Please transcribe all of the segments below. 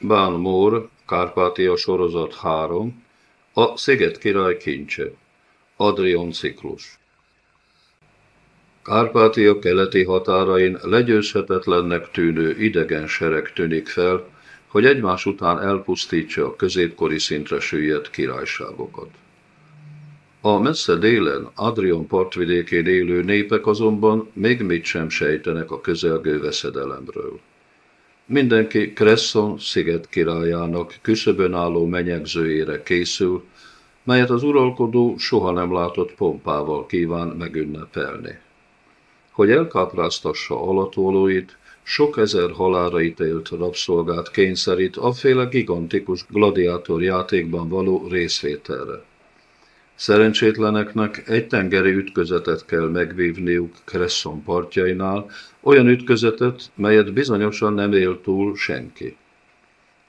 Bán Mór, Kárpátia sorozat 3, a Sziget király kincse, Adrion ciklus. Kárpátia keleti határain legyőzhetetlennek tűnő idegen sereg tűnik fel, hogy egymás után elpusztítsa a középkori szintre süllyedt királyságokat. A messze délen, Adrion partvidékén élő népek azonban még mit sem sejtenek a közelgő veszedelemről. Mindenki Cresson sziget királyának küszöbön álló menyegzőjére készül, melyet az uralkodó soha nem látott pompával kíván megünnepelni. Hogy elkápráztassa alatolóit, sok ezer halára ítélt rabszolgát kényszerít féle gigantikus gladiátor játékban való részvételre. Szerencsétleneknek egy tengeri ütközetet kell megvívniuk Cresson partjainál, olyan ütközetet, melyet bizonyosan nem él túl senki.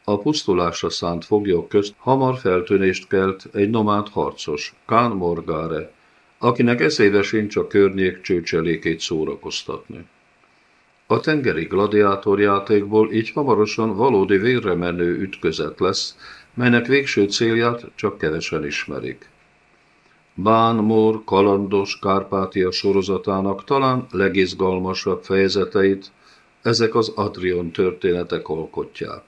A pusztulásra szánt foglyok közt hamar feltűnést kelt egy nomád harcos, Kán Morgáre, akinek eszébe sincs a környék csőcselékét szórakoztatni. A tengeri gladiátorjátékból így hamarosan valódi vérre menő ütközet lesz, melynek végső célját csak kevesen ismerik. Bán Mór kalandos Kárpátia sorozatának talán legizgalmasabb fejezeteit ezek az Adrion történetek alkotják.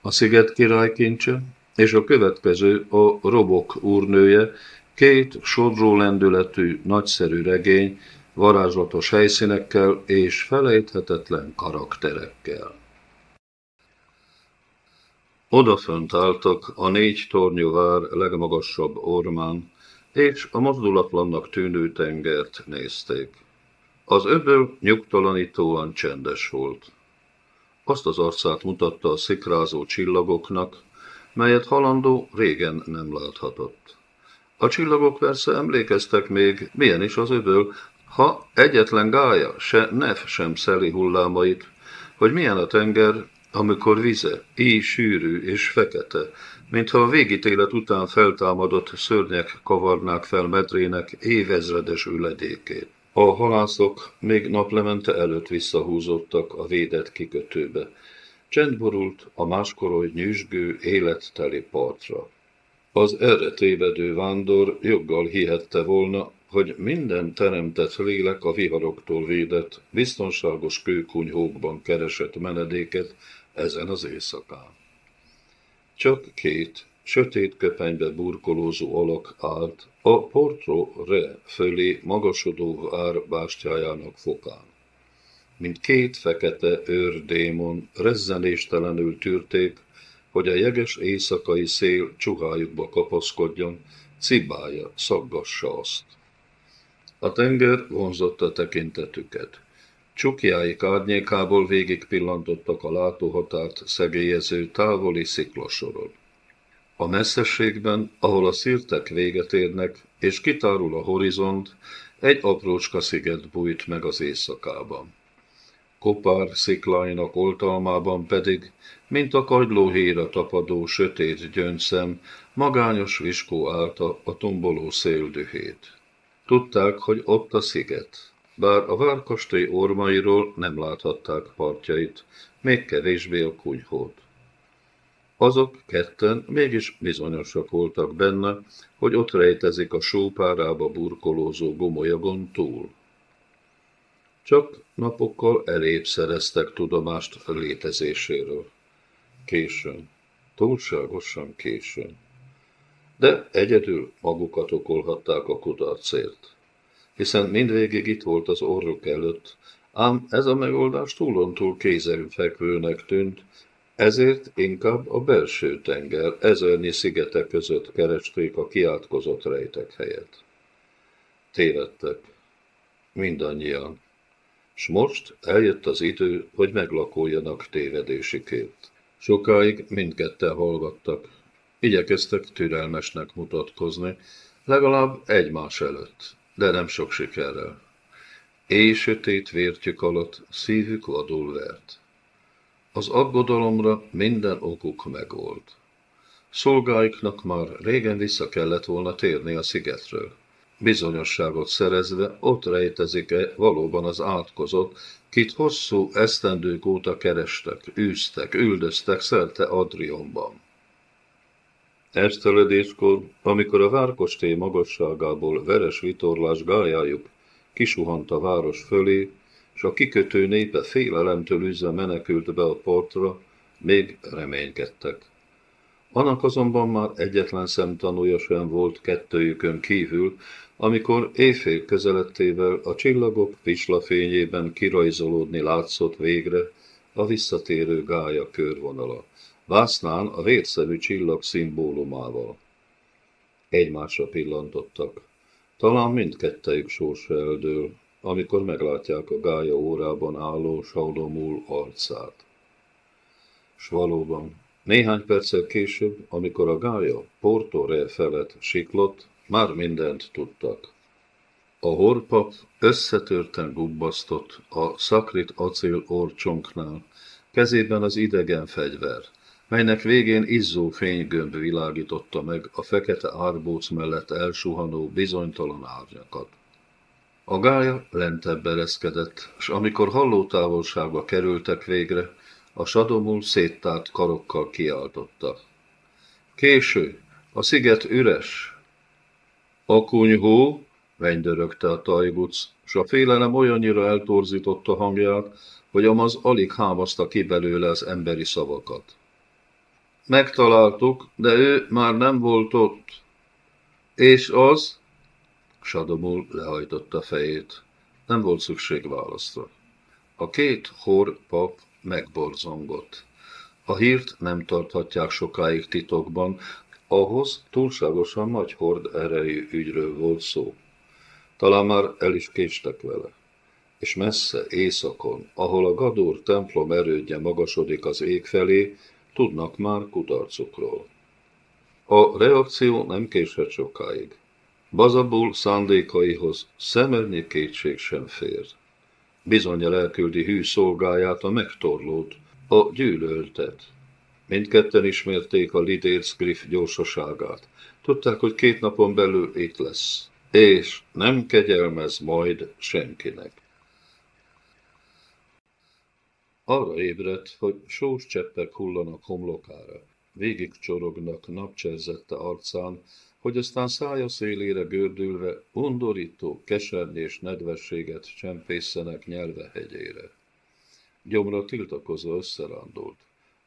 A sziget király kincse és a következő a Robok úrnője, két sodró lendületű, nagyszerű regény, varázslatos helyszínekkel és felejthetetlen karakterekkel. Odafönt álltak a négy tornyúvár legmagasabb ormán, és a mozdulatlannak tűnő tengert nézték. Az öböl nyugtalanítóan csendes volt. Azt az arcát mutatta a szikrázó csillagoknak, melyet halandó régen nem láthatott. A csillagok persze emlékeztek még, milyen is az öböl, ha egyetlen gája, se nef sem szeli hullámait, hogy milyen a tenger, amikor vize, így sűrű és fekete, mintha a végítélet után feltámadott szörnyek kavarnák fel medrének évezredes üledékét. A halászok még naplemente előtt visszahúzódtak a védett kikötőbe. Csend borult a máskoroly nyüzsgő, életteli partra. Az erre tévedő vándor joggal hihette volna, hogy minden teremtett lélek a viharoktól védett, biztonságos kőkunyhókban keresett menedéket ezen az éjszakán. Csak két sötét köpenybe burkolózó alak állt a Porto Re fölé magasodó vár bástyájának fokán. Mint két fekete őrdémon rezzenéstelenül tűrték, hogy a jeges éjszakai szél csuhájukba kapaszkodjon, cibája szaggassa azt. A tenger vonzotta tekintetüket. Csukjáik árnyékából végig pillantottak a látóhatárt szegélyező távoli sziklasoron. A messzességben, ahol a szirtek véget érnek, és kitárul a horizont, egy aprócska sziget bújt meg az éjszakában. Kopár szikláinak oltalmában pedig, mint a kagyló héra tapadó sötét gyöngyszem, magányos viskó állta a tomboló széldühét. Tudták, hogy ott a sziget, bár a várkastély ormairól nem láthatták partjait, még kevésbé a kunyhót. Azok ketten mégis bizonyosak voltak benne, hogy ott rejtezik a sópárába burkolózó gomolyagon túl. Csak napokkal elébb szereztek tudomást létezéséről. Későn, túlságosan későn. De egyedül magukat okolhatták a kudarcért hiszen mindvégig itt volt az orruk előtt, ám ez a megoldás túlontúl kézenfekvőnek tűnt, ezért inkább a belső tenger ezernyi szigete között keresték a kiátkozott rejtek helyet. Tévedtek. Mindannyian. S most eljött az idő, hogy meglakoljanak tévedésikért. Sokáig mindketten hallgattak. Igyekeztek türelmesnek mutatkozni, legalább egymás előtt de nem sok sikerrel. Éj sötét vértjük alatt szívük vadul vert. Az aggodalomra minden okuk megold. Szolgáiknak már régen vissza kellett volna térni a szigetről. bizonyosságot szerezve ott rejtezik-e valóban az átkozott, kit hosszú esztendők óta kerestek, űztek, üldöztek szerte Adrionban. Esteledéskor, amikor a várkostély magasságából veres vitorlás gályájuk kisuhant a város fölé, és a kikötő népe félelemtől üzve menekült be a portra, még reménykedtek. Annak azonban már egyetlen szemtanúja sem volt kettőjükön kívül, amikor éjfél közelettével a csillagok pislafényében kirajzolódni látszott végre a visszatérő gája körvonala, vásznán a vérszemű csillag szimbólumával. Egymásra pillantottak. Talán mindkettejük sorsa eldől, amikor meglátják a gája órában álló Saudomul arcát. S valóban, néhány perccel később, amikor a gája Porto Re felett siklott, már mindent tudtak. A horpap összetörten gubbasztott a szakrit acél orcsonknál, kezében az idegen fegyver, melynek végén izzó fénygömb világította meg a fekete árbóc mellett elsuhanó bizonytalan árnyakat. A gája lentebb ereszkedett, s amikor hallótávolságba kerültek végre, a sadomul széttárt karokkal kiáltotta. Késő, a sziget üres. A kunyhó, vendörögte a tajguc, s a félelem olyannyira eltorzította hangját, hogy Amaz alig hámaszta ki belőle az emberi szavakat. Megtaláltuk, de ő már nem volt ott. És az? Sadomul lehajtotta fejét. Nem volt szükség válaszra. A két hor pap megborzongott. A hírt nem tarthatják sokáig titokban, ahhoz túlságosan nagy hord erejű ügyről volt szó. Talán már el is késtek vele. És messze, éjszakon, ahol a Gador templom erődje magasodik az ég felé, tudnak már kudarcukról. A reakció nem késhet sokáig. Bazabul szándékaihoz szemernyi kétség sem fér. Bizonyal elküldi hű szolgáját a megtorlót, a gyűlöltet. Mindketten ismerték a Lidérc Griff gyorsaságát. Tudták, hogy két napon belül itt lesz, és nem kegyelmez majd senkinek. Arra ébredt, hogy sós cseppek hullanak homlokára, végig csorognak napcserzette arcán, hogy aztán szája szélére gördülve undorító, kesernyés nedvességet csempészenek nyelve hegyére. Gyomra tiltakozva összerándult.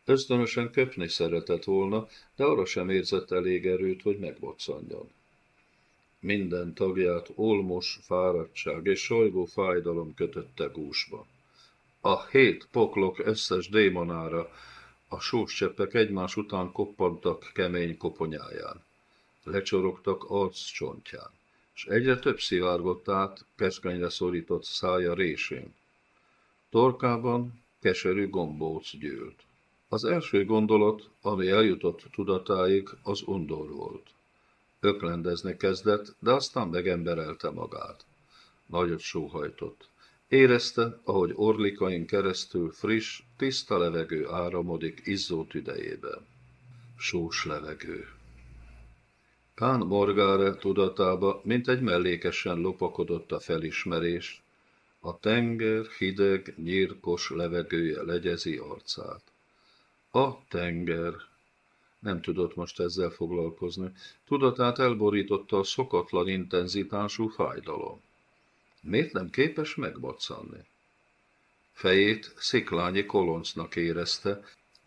Ösztönösen köpni szeretett volna, de arra sem érzett elég erőt, hogy megboccanjon. Minden tagját olmos fáradtság és solygó fájdalom kötötte gúsba. A hét poklok összes démonára a sós cseppek egymás után koppantak kemény koponyáján lecsorogtak arccsontján, és egyre több szivárgott át keskenyre szorított szája résén. Torkában keserű gombóc gyűlt. Az első gondolat, ami eljutott tudatáig, az undor volt. Öklendezni kezdett, de aztán megemberelte magát. Nagyot sóhajtott. Érezte, ahogy orlikain keresztül friss, tiszta levegő áramodik izzó tüdejében. Sós levegő. Kán Morgáre tudatába, mint egy mellékesen lopakodott a felismerés, a tenger hideg, nyírkos levegője legyezi arcát. A tenger. Nem tudott most ezzel foglalkozni. Tudatát elborította a szokatlan intenzitású fájdalom. Miért nem képes megboccanni? Fejét sziklányi koloncnak érezte,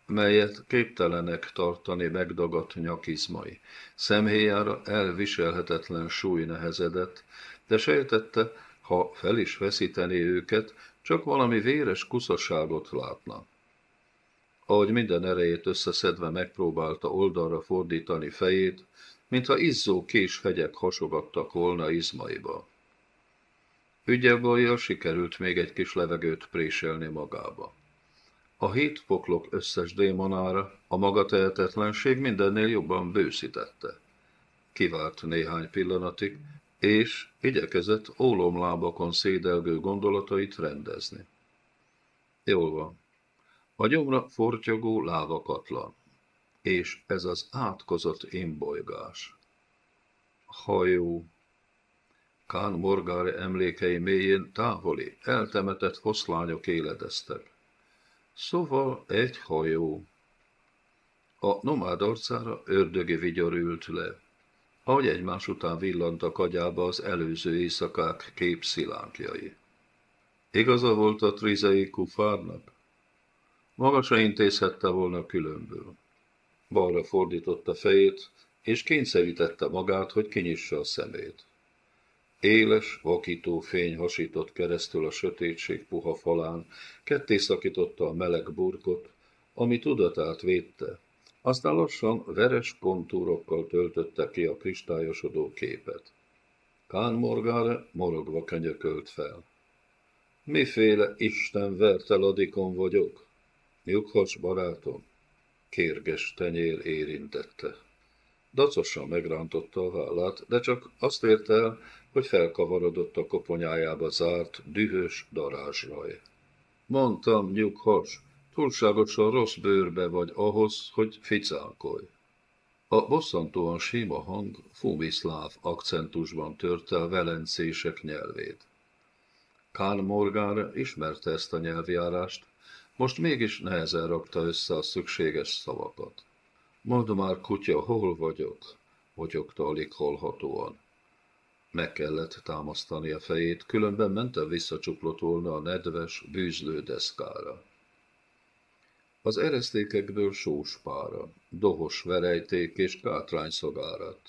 melyet képtelenek tartani megdagadt nyakizmai. Szemhéjára elviselhetetlen súly nehezedett, de sejtette, ha fel is veszíteni őket, csak valami véres kuszaságot látna. Ahogy minden erejét összeszedve megpróbálta oldalra fordítani fejét, mintha izzó késhegyek hasogattak volna izmaiba. Ügyelbajjal sikerült még egy kis levegőt préselni magába. A hét poklok összes démonára a maga tehetetlenség mindennél jobban bőszítette. Kivárt néhány pillanatig, és igyekezett ólomlábakon szédelgő gondolatait rendezni. Jól van. A gyomra fortyogó lávakatlan, és ez az átkozott imbolygás. Hajó. Kán Morgáre emlékei mélyén távoli, eltemetett foszlányok éledeztek. Szóval egy hajó. A nomád arcára ördögi vigyor ült le, ahogy egymás után villantak agyába az előző éjszakák képszilánkjai. Igaza volt a trizei kufárnak? Maga se intézhette volna különből. Balra fordította fejét, és kényszerítette magát, hogy kinyissa a szemét. Éles, vakító fény hasított keresztül a sötétség puha falán, ketté szakította a meleg burkot, ami tudatát védte, aztán lassan veres kontúrokkal töltötte ki a kristályosodó képet. Kán Morgára morogva könyökölt fel. Miféle Isten verteladikon vagyok? Nyughas barátom, kérges tenyér érintette. Dacosan megrántotta a vállát, de csak azt érte el, hogy felkavarodott a koponyájába zárt, dühös darázsraj. Mondtam, nyughas, túlságosan rossz bőrbe vagy ahhoz, hogy ficálkolj. A bosszantóan sima hang fumiszláv akcentusban törte a velencések nyelvét. Kán Morgán ismerte ezt a nyelvjárást, most mégis nehezen rakta össze a szükséges szavakat. Mondd már, kutya, hol vagyok? Motyogta alig hallhatóan. Meg kellett támasztani a fejét, különben mentem visszacsuklott volna a nedves, bűzlő deszkára. Az eresztékekből sóspára, dohos verejték és kátrány szogárat.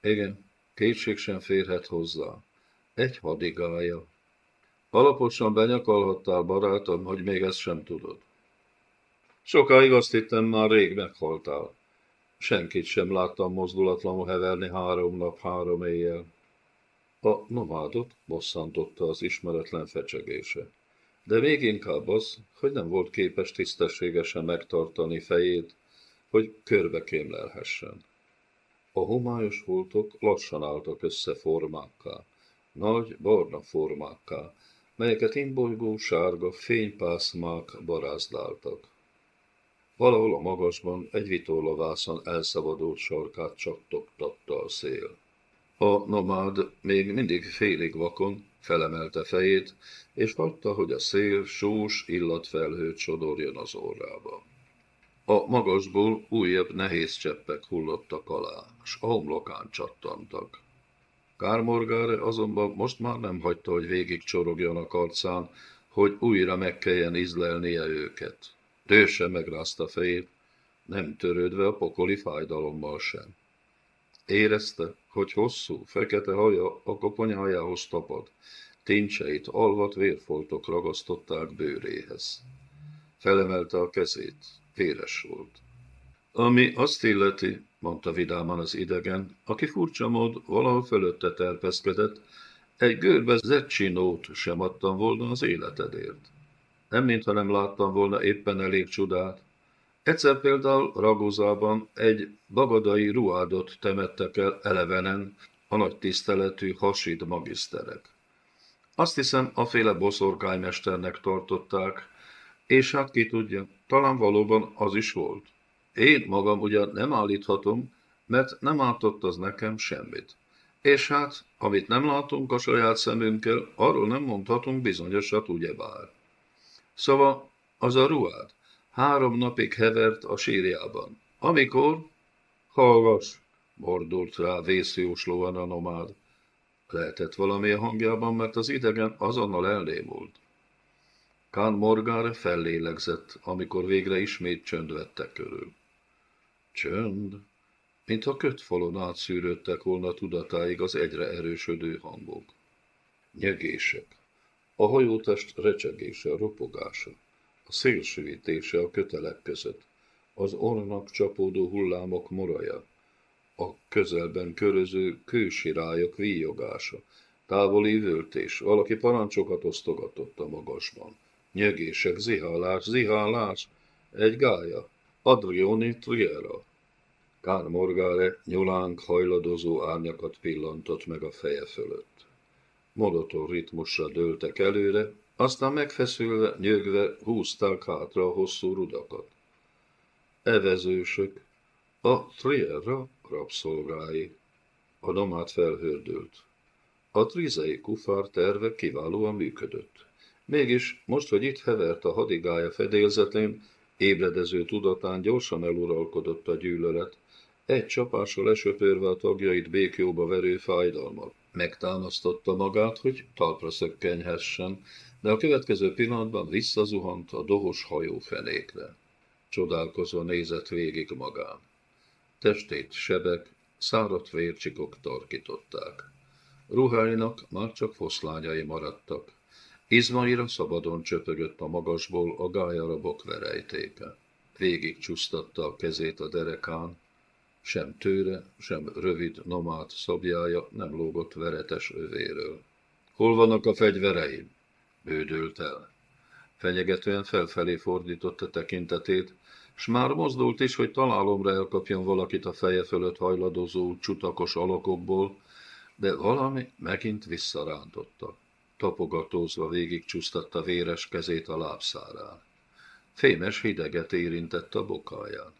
Igen, kétség sem férhet hozzá. Egy hadigája. Alaposan benyakalhattál, barátom, hogy még ezt sem tudod. Sokáig azt hittem, már rég meghaltál. Senkit sem láttam mozdulatlanul heverni három nap, három éjjel. A nomádot bosszantotta az ismeretlen fecsegése. De még inkább az, hogy nem volt képes tisztességesen megtartani fejét, hogy körbe kémlelhessen. A homályos voltok lassan álltak össze formákká, nagy barna formákká, melyeket imbolygó sárga fénypászmák barázdáltak. Valahol a magasban egy vitorlavászon elszabadult sarkát csattogtatta a szél. A nomád még mindig félig vakon felemelte fejét, és hagyta, hogy a szél sós illatfelhőt sodorjon az orrába. A magasból újabb nehéz cseppek hullottak alá, s a homlokán csattantak. Kármorgáre azonban most már nem hagyta, hogy végig csorogjon a karcán, hogy újra meg kelljen izlelnie őket. Ő sem megrázta fejét, nem törődve a pokoli fájdalommal sem. Érezte, hogy hosszú, fekete haja a koponyájához tapad, tincseit alvat vérfoltok ragasztották bőréhez. Felemelte a kezét, véres volt. Ami azt illeti, mondta vidáman az idegen, aki furcsa mód valahol fölötte terpeszkedett, egy görbe zecsinót sem adtam volna az életedért. Nem mintha nem láttam volna éppen elég csodát. Egyszer például Ragozában egy bagadai ruádot temettek el elevenen a nagy tiszteletű hasid magiszterek. Azt hiszem, a féle boszorkánymesternek tartották, és hát ki tudja, talán valóban az is volt. Én magam ugyan nem állíthatom, mert nem ártott az nekem semmit. És hát, amit nem látunk a saját szemünkkel, arról nem mondhatunk bizonyosat, ugyebár. Szóval az a ruhád három napig hevert a sírjában. Amikor, hallgass, mordult rá vészjóslóan a nomád. Lehetett valami a hangjában, mert az idegen azonnal elnémult. Kán Morgár fellélegzett, amikor végre ismét csönd vette körül. Csönd, mintha kötfalon átszűrődtek volna tudatáig az egyre erősödő hangok. Nyegések, a hajótest recsegése, ropogása, a szélsűvítése a kötelek között, az ornak csapódó hullámok moraja, a közelben köröző kősirályok víjogása, távoli üvöltés, valaki parancsokat osztogatott a magasban. Nyögések, zihálás, zihálás, egy gája, Adrioni Triera. Kár Morgare nyulánk hajladozó árnyakat pillantott meg a feje fölött. Monoton ritmusra dőltek előre, aztán megfeszülve, nyögve húzták hátra a hosszú rudakat. Evezősök, a Trierra rabszolgái. A nomát felhördült. A trizei kufár terve kiválóan működött. Mégis most, hogy itt hevert a hadigája fedélzetén, ébredező tudatán gyorsan eluralkodott a gyűlölet, egy csapással esöpörve a tagjait békjóba verő fájdalmat. Megtámasztotta magát, hogy talpra szökkenhessen, de a következő pillanatban visszazuhant a dohos hajó fenékre. Csodálkozva nézett végig magán. Testét sebek, száradt vércsikok tarkították. Ruháinak már csak foszlányai maradtak. Izmaira szabadon csöpögött a magasból a gályarabok verejtéke. Végig csúsztatta a kezét a derekán, sem tőre, sem rövid nomád szabjája nem lógott veretes övéről. Hol vannak a fegyvereim? Bődült el. Fenyegetően felfelé fordította tekintetét, s már mozdult is, hogy találomra elkapjon valakit a feje fölött hajladozó csutakos alakokból, de valami megint visszarántotta. Tapogatózva végigcsúsztatta véres kezét a lábszárán. Fémes hideget érintett a bokáján.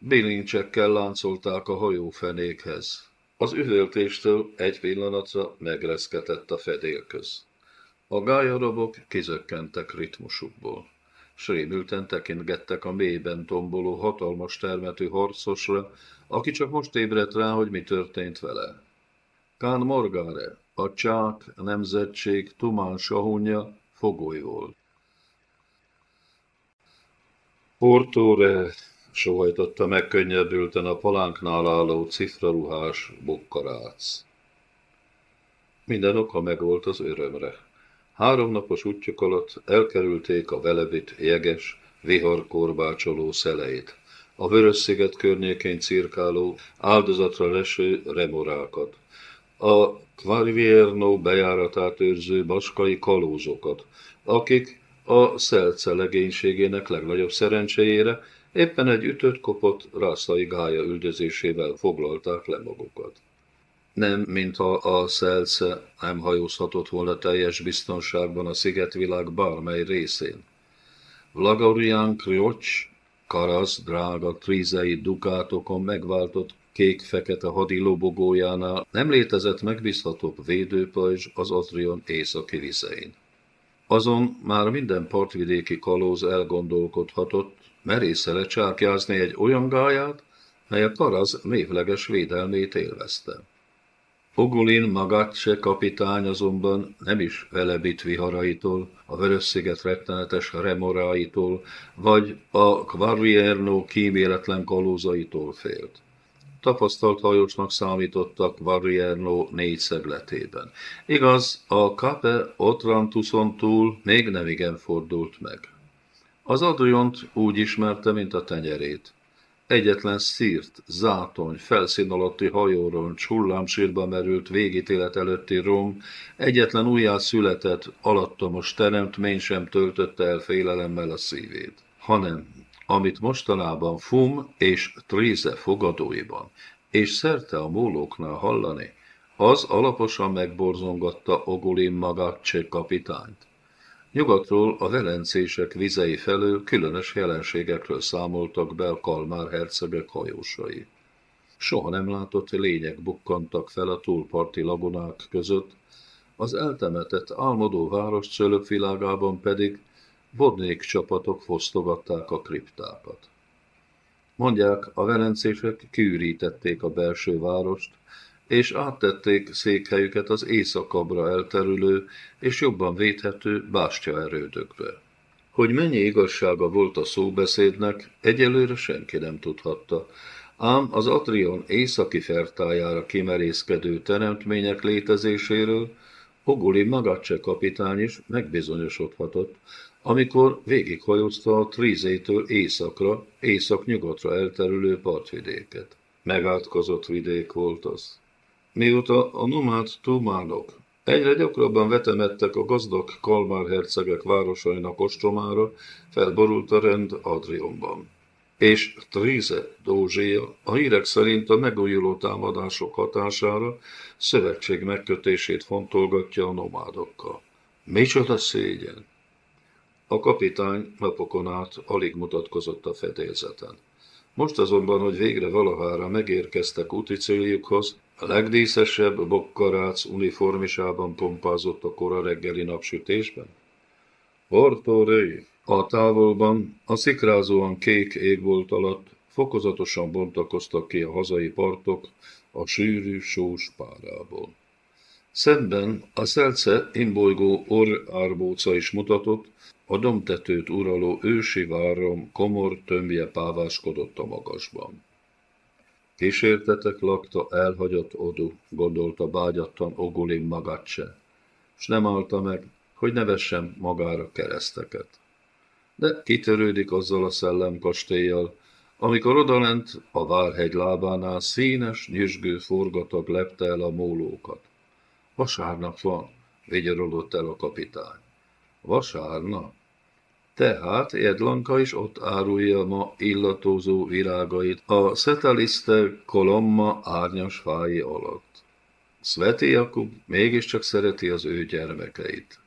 Bilincsekkel láncolták a hajófenékhez. Az üvöltéstől egy pillanatra megreszketett a fedélköz. A gályarabok kizökkentek ritmusukból. Srémülten tekintgettek a mélyben tomboló hatalmas termetű harcosra, aki csak most ébredt rá, hogy mi történt vele. Kán Morgare, a csák nemzetség Tumán sahunja fogoly volt. Portóre sohajtotta megkönnyebbülten a palánknál álló cifraruhás bukkarác. Minden oka megvolt az örömre. Három napos útjuk alatt elkerülték a velebit jeges, viharkorbácsoló szeleit, a Vörös-sziget környékén cirkáló, áldozatra leső remorákat, a Quarvierno bejáratát őrző baskai kalózokat, akik a szelce legénységének legnagyobb szerencséjére éppen egy ütött-kopott rászai gája üldözésével foglalták le magukat. Nem, mintha a szelce nem hajózhatott volna teljes biztonságban a szigetvilág bármely részén. Vlagorian Kriocs, Karasz drága trízei dukátokon megváltott kék-fekete hadi lobogójánál nem létezett megbízhatóbb védőpajzs az Atrion északi vizein. Azon már minden partvidéki kalóz elgondolkodhatott, merésze lecsákjázni egy olyan gáját, mely a karaz névleges védelmét élvezte. Ogulin Magatse kapitány azonban nem is Velebit viharaitól, a Vörös-sziget rettenetes remoráitól, vagy a Quarvierno kíméletlen kalózaitól félt tapasztalt hajósnak számítottak Varierno négy szegletében. Igaz, a Cape Otrantuson túl még nem igen fordult meg. Az Adriont úgy ismerte, mint a tenyerét. Egyetlen szírt, zátony, felszín alatti hajóról hullámsírba merült végítélet előtti rom, egyetlen újjá született, alattomos teremtmény sem töltötte el félelemmel a szívét, hanem amit mostanában Fum és Tríze fogadóiban, és szerte a mólóknál hallani, az alaposan megborzongatta Ogulin Magacse kapitányt. Nyugatról a velencések vizei felől különös jelenségekről számoltak be a Kalmár hercegek hajósai. Soha nem látott lények bukkantak fel a túlparti lagunák között, az eltemetett álmodó város cölöpvilágában pedig Bodnék csapatok fosztogatták a kriptákat. Mondják, a velencések kiürítették a belső várost, és áttették székhelyüket az éjszakabbra elterülő és jobban védhető bástya erődökre. Hogy mennyi igazsága volt a szóbeszédnek, egyelőre senki nem tudhatta, ám az Atrion északi fertájára kimerészkedő teremtmények létezéséről Oguli Magacse kapitány is megbizonyosodhatott, amikor végighajózta a Trizétől északra, észak-nyugatra elterülő partvidéket. Megátkozott vidék volt az. Mióta a nomád tumánok egyre gyakrabban vetemettek a gazdag Kalmár hercegek városainak ostromára, felborult a rend Adrionban. És Tríze Dózsia a hírek szerint a megújuló támadások hatására szövetség megkötését fontolgatja a nomádokkal. Micsoda szégyen! A kapitány napokon át alig mutatkozott a fedélzeten. Most azonban, hogy végre valahára megérkeztek úti A legdíszesebb bokkarác uniformisában pompázott a kora reggeli napsütésben. Porto Rey, a távolban, a szikrázóan kék égbolt alatt fokozatosan bontakoztak ki a hazai partok a sűrű sós párából. Szemben a szelce imbolygó orr árbóca is mutatott, a domtetőt uraló ősi várom komor tömbje páváskodott a magasban. Kísértetek lakta elhagyott odu, gondolta bágyattan Ogulin Magacse, s nem állta meg, hogy nevessem magára kereszteket. De kitörődik azzal a szellemkastélyjal, amikor odalent a Várhegy lábánál színes, nyüzsgő forgatag lepte el a mólókat. Vasárnap van, vigyorodott el a kapitány. Vasárnap? Tehát Jedlanka is ott árulja ma illatózó virágait a Szetaliszte kolomma árnyas fái alatt. Sveti Jakub mégiscsak szereti az ő gyermekeit.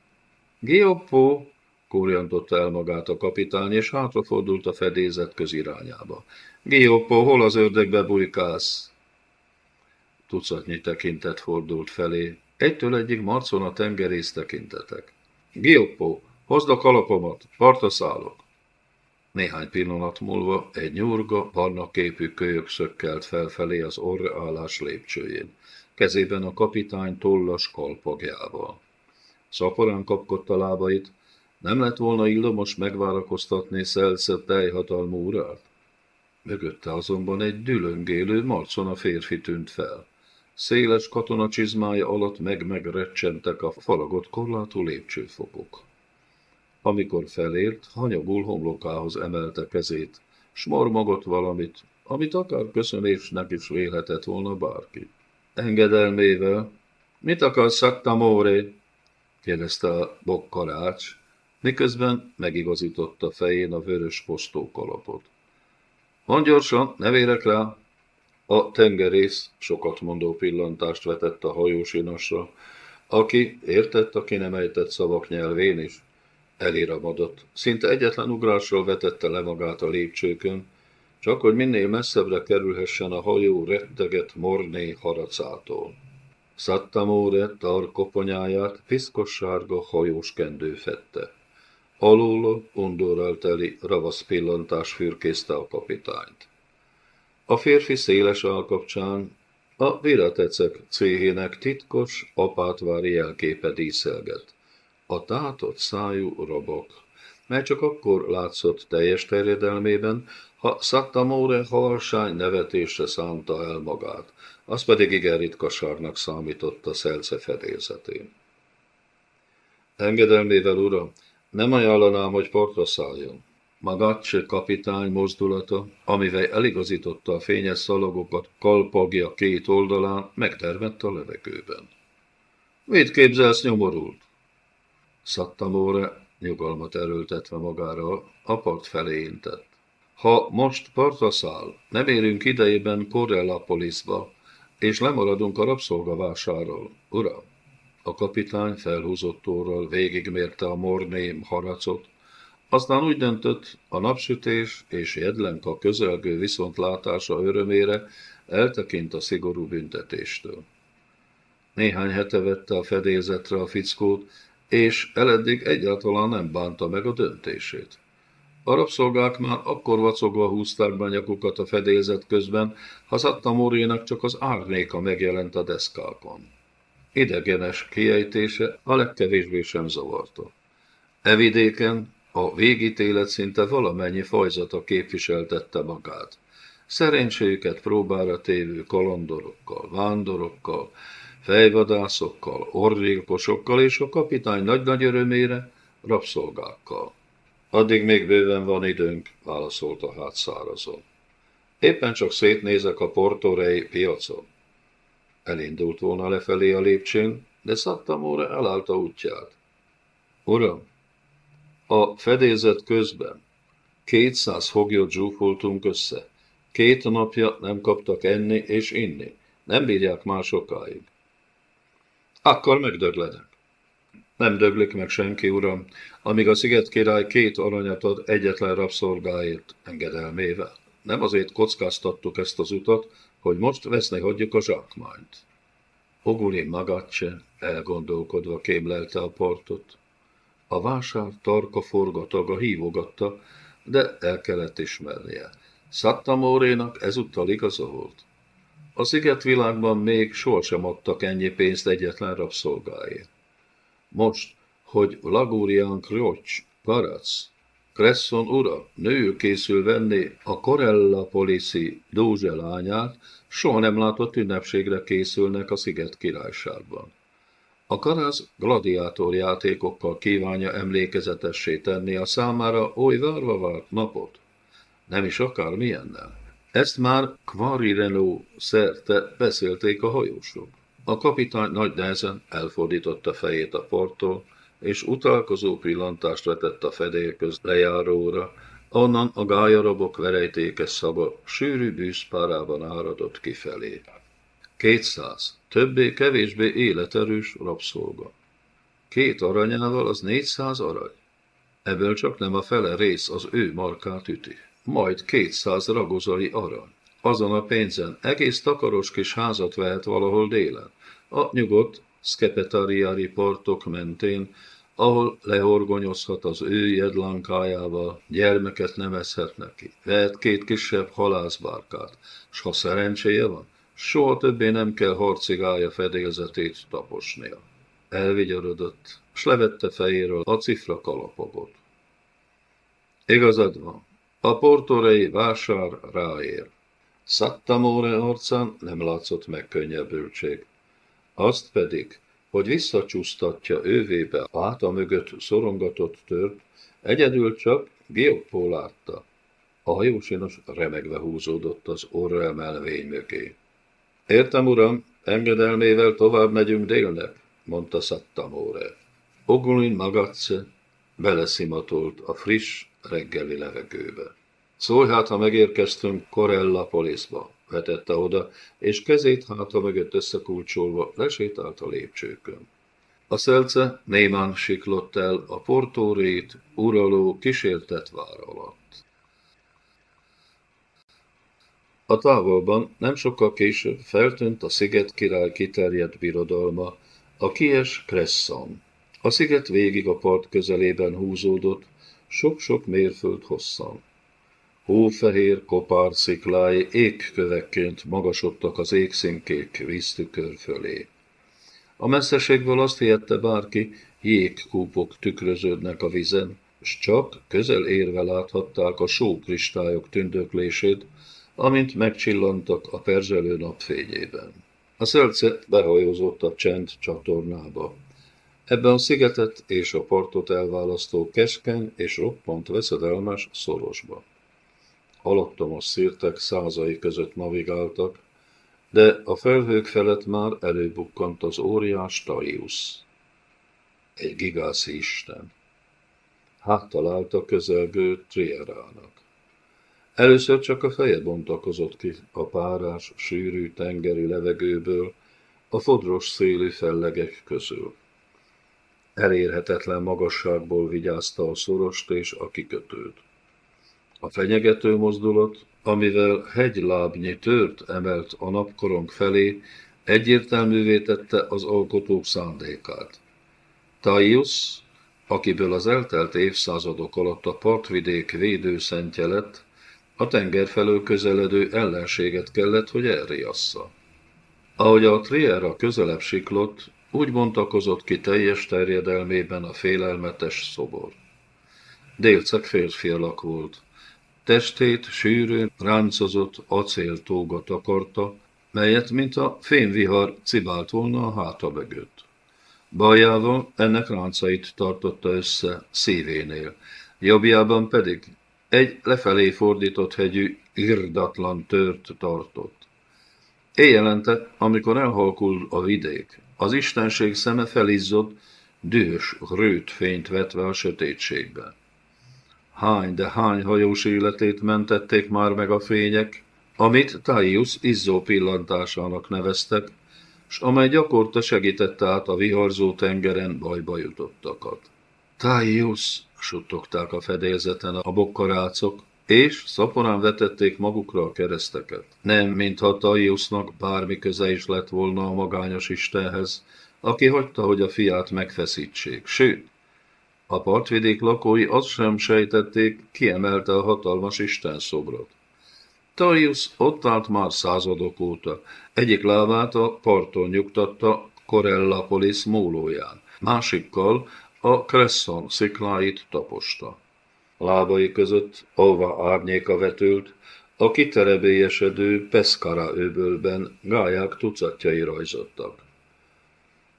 Gioppo, kórjantotta el magát a kapitány, és hátrafordult a fedézet közirányába. Gioppo, hol az ördögbe bujkálsz? Tucatnyi tekintet fordult felé, egytől egyig marcon a tengerész tekintetek. Gioppo, hozd a kalapomat, partra szállok. Néhány pillanat múlva egy nyurga, barna képű kölyök szökkelt felfelé az orrálás lépcsőjén, kezében a kapitány tollas kalpagjával. Szaporán kapkodta lábait, nem lett volna illamos megvárakoztatni Szelsze teljhatalmú urát? Mögötte azonban egy dülöngélő marcona férfi tűnt fel. Széles katonacsizmája alatt meg-megrecsentek a falagott korlátú lépcsőfokok. Amikor felért, hanyagul homlokához emelte kezét, s mormogott valamit, amit akár köszönésnek is vélhetett volna bárki. Engedelmével, mit akarsz, Szattamóré? kérdezte a bokkarács, miközben megigazította fején a vörös postókalapot. Mondd gyorsan, ne vérek rá! A tengerész sokat mondó pillantást vetett a hajósinasra, aki értett a ki nem ejtett szavak nyelvén is. Eliramodott, szinte egyetlen ugrásról vetette le magát a lépcsőkön, csak hogy minél messzebbre kerülhessen a hajó retteget morné haracától. Szattamóre tar koponyáját piszkos sárga hajós kendő fette. Alul undorral teli ravasz pillantás fürkészte a kapitányt. A férfi széles állkapcsán a viratecek céhének titkos, apátvári jelképe díszelget. A tátott szájú robok, mely csak akkor látszott teljes terjedelmében, ha Szattamóre halsány nevetésre szánta el magát, az pedig igen ritkaságnak számított a szelce fedélzetén. Engedelmével, uram, nem ajánlanám, hogy partra szálljon. Magacse kapitány mozdulata, amivel eligazította a fényes szalagokat kalpagja két oldalán, megtermett a levegőben. Mit képzelsz nyomorult? Szattamóre nyugalmat erőltetve magára a part felé intett. Ha most partra száll, nem érünk idejében Correllapolisba, és lemaradunk a rabszolgavásáról, uram. A kapitány felhúzott órral végigmérte a morném haracot, aztán úgy döntött, a napsütés és Jedlenka közelgő viszontlátása örömére eltekint a szigorú büntetéstől. Néhány hete vette a fedélzetre a fickót, és eleddig egyáltalán nem bánta meg a döntését. A rabszolgák már akkor vacogva húzták be nyakukat a fedélzet közben, ha Zattamórénak csak az árnéka megjelent a deszkákon. Idegenes kiejtése a legkevésbé sem zavarta. Evidéken a végítélet szinte valamennyi fajzata képviseltette magát. Szerencséjüket próbára tévő kalandorokkal, vándorokkal, fejvadászokkal, orrgyilkosokkal és a kapitány nagy-nagy örömére rabszolgákkal. Addig még bőven van időnk, válaszolta hát szárazon. Éppen csak szétnézek a portorei piacon. Elindult volna lefelé a lépcsőn, de Szattamóra elállta útját. Uram, a fedélzet közben kétszáz foglyot zsúfoltunk össze. Két napja nem kaptak enni és inni. Nem bírják már. Akkor megdöglenek. Nem döglik meg senki, uram, amíg a sziget király két aranyat ad egyetlen rabszolgáért engedelmével. Nem azért kockáztattuk ezt az utat, hogy most veszni hagyjuk a zsákmányt. Oguli Magacse elgondolkodva kémlelte a portot. A vásár tarka forgataga hívogatta, de el kellett ismernie. Szattamórénak ezúttal igaza volt. A szigetvilágban még sohasem adtak ennyi pénzt egyetlen rabszolgáért. Most, hogy Lagurian Krocs, Parac, Cresson ura nőül készül venni a Corella Polici Dózse lányát, soha nem látott ünnepségre készülnek a sziget királyságban. A karász gladiátor játékokkal kívánja emlékezetessé tenni a számára oly várva várt napot. Nem is akár milyennel. Ezt már Quarireno szerte beszélték a hajósok. A kapitány nagy nehezen elfordította fejét a porttól, és utálkozó pillantást vetett a fedél köz lejáróra, onnan a gályarabok verejtékes szaba sűrű bűzpárában áradott kifelé. Kétszáz, többé-kevésbé életerős rabszolga. Két aranyával az négyszáz arany. Ebből csak nem a fele rész az ő markát üti. Majd kétszáz ragozai arany. Azon a pénzen egész takaros kis házat vehet valahol délen. A nyugodt, szkepetariári partok mentén, ahol lehorgonyozhat az ő jedlankájával, gyermeket nevezhet neki, vehet két kisebb halászbárkát, s ha szerencséje van, soha többé nem kell harcigája fedélzetét taposnia. Elvigyorodott, s levette fejéről a cifra kalapogot. Igazad van, a portorei vásár ráér. Szattamóre arcán nem látszott megkönnyebbültség. Azt pedig, hogy visszacsúsztatja ővébe a háta mögött szorongatott tört, egyedül csak Geoppó látta. A hajósinos remegve húzódott az orra emelvény mögé. Értem, uram, engedelmével tovább megyünk délnek, mondta Szattamóre. Ogulin Magatze beleszimatolt a friss reggeli levegőbe. Szólj hát, ha megérkeztünk Corella Polisba, vetette oda, és kezét háta mögött összekulcsolva lesétált a lépcsőkön. A szelce némán siklott el a portórét uraló kísértett vár alatt. A távolban nem sokkal később feltűnt a sziget király kiterjedt birodalma, a kies Cresson. A sziget végig a part közelében húzódott, sok-sok mérföld hosszan. Hófehér kopár sziklái égkövekként magasodtak az égszínkék víztükör fölé. A messzeségből azt hihette bárki, jégkúpok tükröződnek a vizen, s csak közel érve láthatták a sókristályok tündöklését, amint megcsillantak a perzselő napfényében. A szelce behajózott a csend csatornába. Ebben a szigetet és a partot elválasztó keskeny és roppant veszedelmes szorosba. Alattomos szírtek százai között navigáltak, de a felhők felett már előbukkant az óriás Taius. Egy gigászi isten. Hát találta közelgő Trierának. Először csak a feje bontakozott ki a párás, sűrű tengeri levegőből, a fodros szélű fellegek közül. Elérhetetlen magasságból vigyázta a szorost és a kikötőt. A fenyegető mozdulat, amivel hegylábnyi tört emelt a napkorong felé, egyértelművé tette az alkotók szándékát. Taius, akiből az eltelt évszázadok alatt a partvidék védőszentje lett, a tenger felől közeledő ellenséget kellett, hogy elriassza. Ahogy a Triera közelebb siklott, úgy bontakozott ki teljes terjedelmében a félelmetes szobor. Délceg férfi alak volt. Testét sűrűn ráncozott acéltóga takarta, melyet, mint a fényvihar cibált volna a háta mögött. Bajával ennek ráncait tartotta össze szívénél, jobbjában pedig egy lefelé fordított hegyű, irdatlan tört tartott. Éjjelente, amikor elhalkul a vidék, az istenség szeme felizzott, dühös rőt fényt vetve a sötétségbe. Hány, de hány hajós életét mentették már meg a fények, amit Taius izzó pillantásának neveztek, s amely gyakorta segítette át a viharzó tengeren bajba jutottakat. Taius, suttogták a fedélzeten a bokkarácok, és szaporán vetették magukra a kereszteket. Nem, mintha Taiusnak bármi köze is lett volna a magányos Istenhez, aki hagyta, hogy a fiát megfeszítsék. Sőt, a partvidék lakói azt sem sejtették, kiemelte a hatalmas Isten szobrot. Tarius ott állt már századok óta. Egyik lábát a parton nyugtatta Corellapolis mólóján, másikkal a Cresson szikláit taposta. Lábai között, ahova árnyéka vetült, a kiterebélyesedő Pescara öbölben gályák tucatjai rajzottak.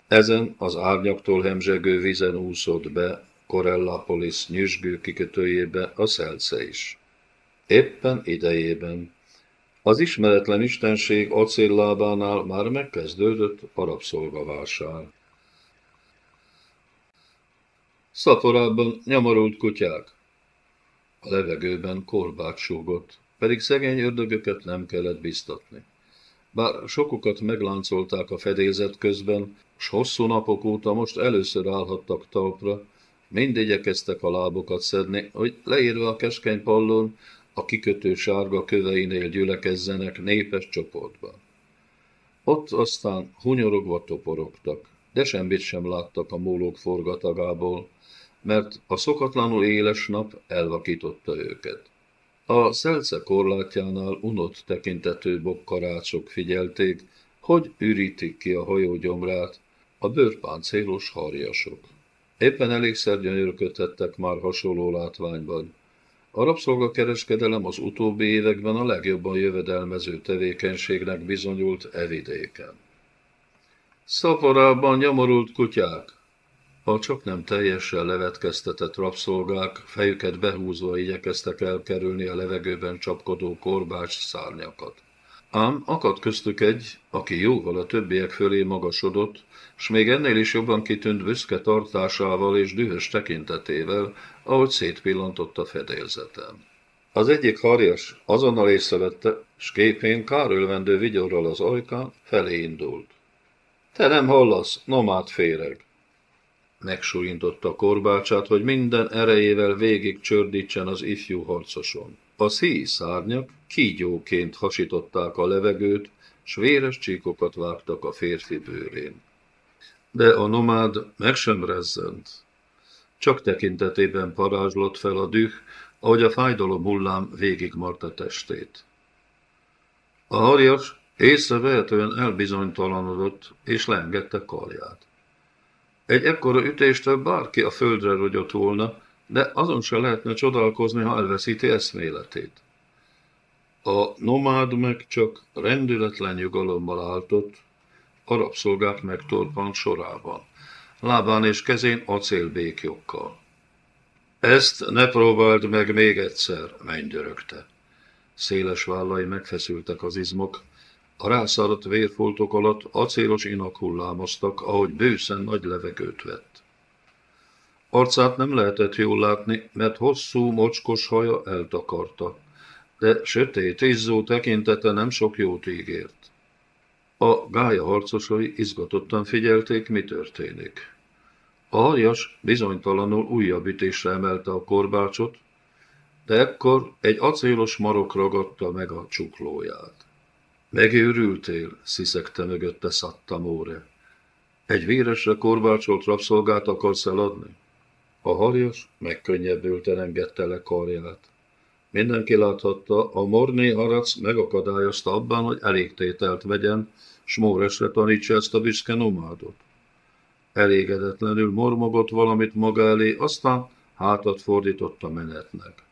Ezen az árnyaktól hemzsegő vizen úszott be Corellapolis nyüzsgő kikötőjébe a szelce is. Éppen idejében. Az ismeretlen istenség acéllábánál már megkezdődött a rabszolgavásár. Szaporában nyomorult kutyák. A levegőben korbát súgott, pedig szegény ördögöket nem kellett biztatni. Bár sokukat megláncolták a fedélzet közben, s hosszú napok óta most először állhattak talpra, mind igyekeztek a lábokat szedni, hogy leírva a keskeny pallon, a kikötő sárga köveinél gyülekezzenek népes csoportban. Ott aztán hunyorogva toporogtak, de semmit sem láttak a mólók forgatagából, mert a szokatlanul éles nap elvakította őket. A szelce korlátjánál unott tekintető bokkarácsok figyelték, hogy ürítik ki a hajó gyomrát a bőrpáncélos harjasok. Éppen elégszer gyönyörködhettek már hasonló látványban. A rabszolgakereskedelem az utóbbi években a legjobban jövedelmező tevékenységnek bizonyult evidéken. Szaporában nyomorult kutyák, csak nem teljesen levetkeztetett rabszolgák fejüket behúzva igyekeztek elkerülni a levegőben csapkodó korbács szárnyakat. Ám akadt köztük egy, aki jóval a többiek fölé magasodott, s még ennél is jobban kitűnt büszke tartásával és dühös tekintetével, ahogy szétpillantott a fedélzeten. Az egyik harjas azonnal észrevette, s képén kárölvendő vigyorral az ajkán felé indult. Te nem hallasz, nomád féreg! Megsújintotta a korbácsát, hogy minden erejével végig csördítsen az ifjú harcoson. A szíj szárnyak kígyóként hasították a levegőt, s véres csíkokat vágtak a férfi bőrén. De a nomád meg sem rezzent. Csak tekintetében parázslott fel a düh, ahogy a fájdalom hullám végigmart a testét. A harjas észrevehetően elbizonytalanodott, és leengedte karját. Egy ekkora ütéstől bárki a földre rogyott volna, de azon se lehetne csodálkozni, ha elveszíti eszméletét. A nomád meg csak rendületlen nyugalommal álltott, a rabszolgák megtorpant sorában, lábán és kezén acélbékjokkal. Ezt ne próbáld meg még egyszer, mennydörögte. Széles vállai megfeszültek az izmok, a rászáradt vérfoltok alatt acélos inak hullámoztak, ahogy bőszen nagy levegőt vett. Arcát nem lehetett jól látni, mert hosszú, mocskos haja eltakarta, de sötét, izzó tekintete nem sok jót ígért. A gája harcosai izgatottan figyelték, mi történik. A harjas bizonytalanul újabb ütésre emelte a korbácsot, de ekkor egy acélos marok ragadta meg a csuklóját. Megőrültél, sziszegte mögötte Szattamóre. Egy véresre korbácsolt rabszolgát akarsz eladni? A harjas megkönnyebbülten engedte le karját. Mindenki láthatta, a morné harac megakadályozta abban, hogy elégtételt vegyen, s Móresre tanítsa ezt a büszke nomádot. Elégedetlenül mormogott valamit maga elé, aztán hátat fordított a menetnek.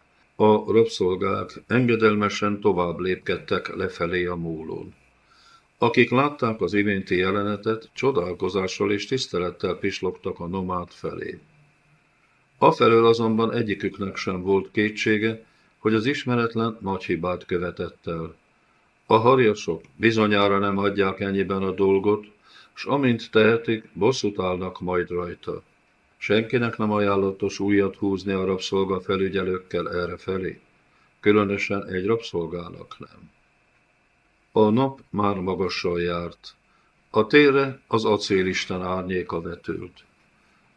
A rabszolgák engedelmesen tovább lépkedtek lefelé a múlón. Akik látták az iménti jelenetet, csodálkozással és tisztelettel pislogtak a nomád felé. Afelől azonban egyiküknek sem volt kétsége, hogy az ismeretlen nagy hibát követett el. A harjasok bizonyára nem hagyják ennyiben a dolgot, s amint tehetik, bosszút állnak majd rajta. Senkinek nem ajánlatos újat húzni a rabszolga felügyelőkkel erre felé, különösen egy rabszolgának nem. A nap már magassal járt. A térre az acélisten árnyéka vetült.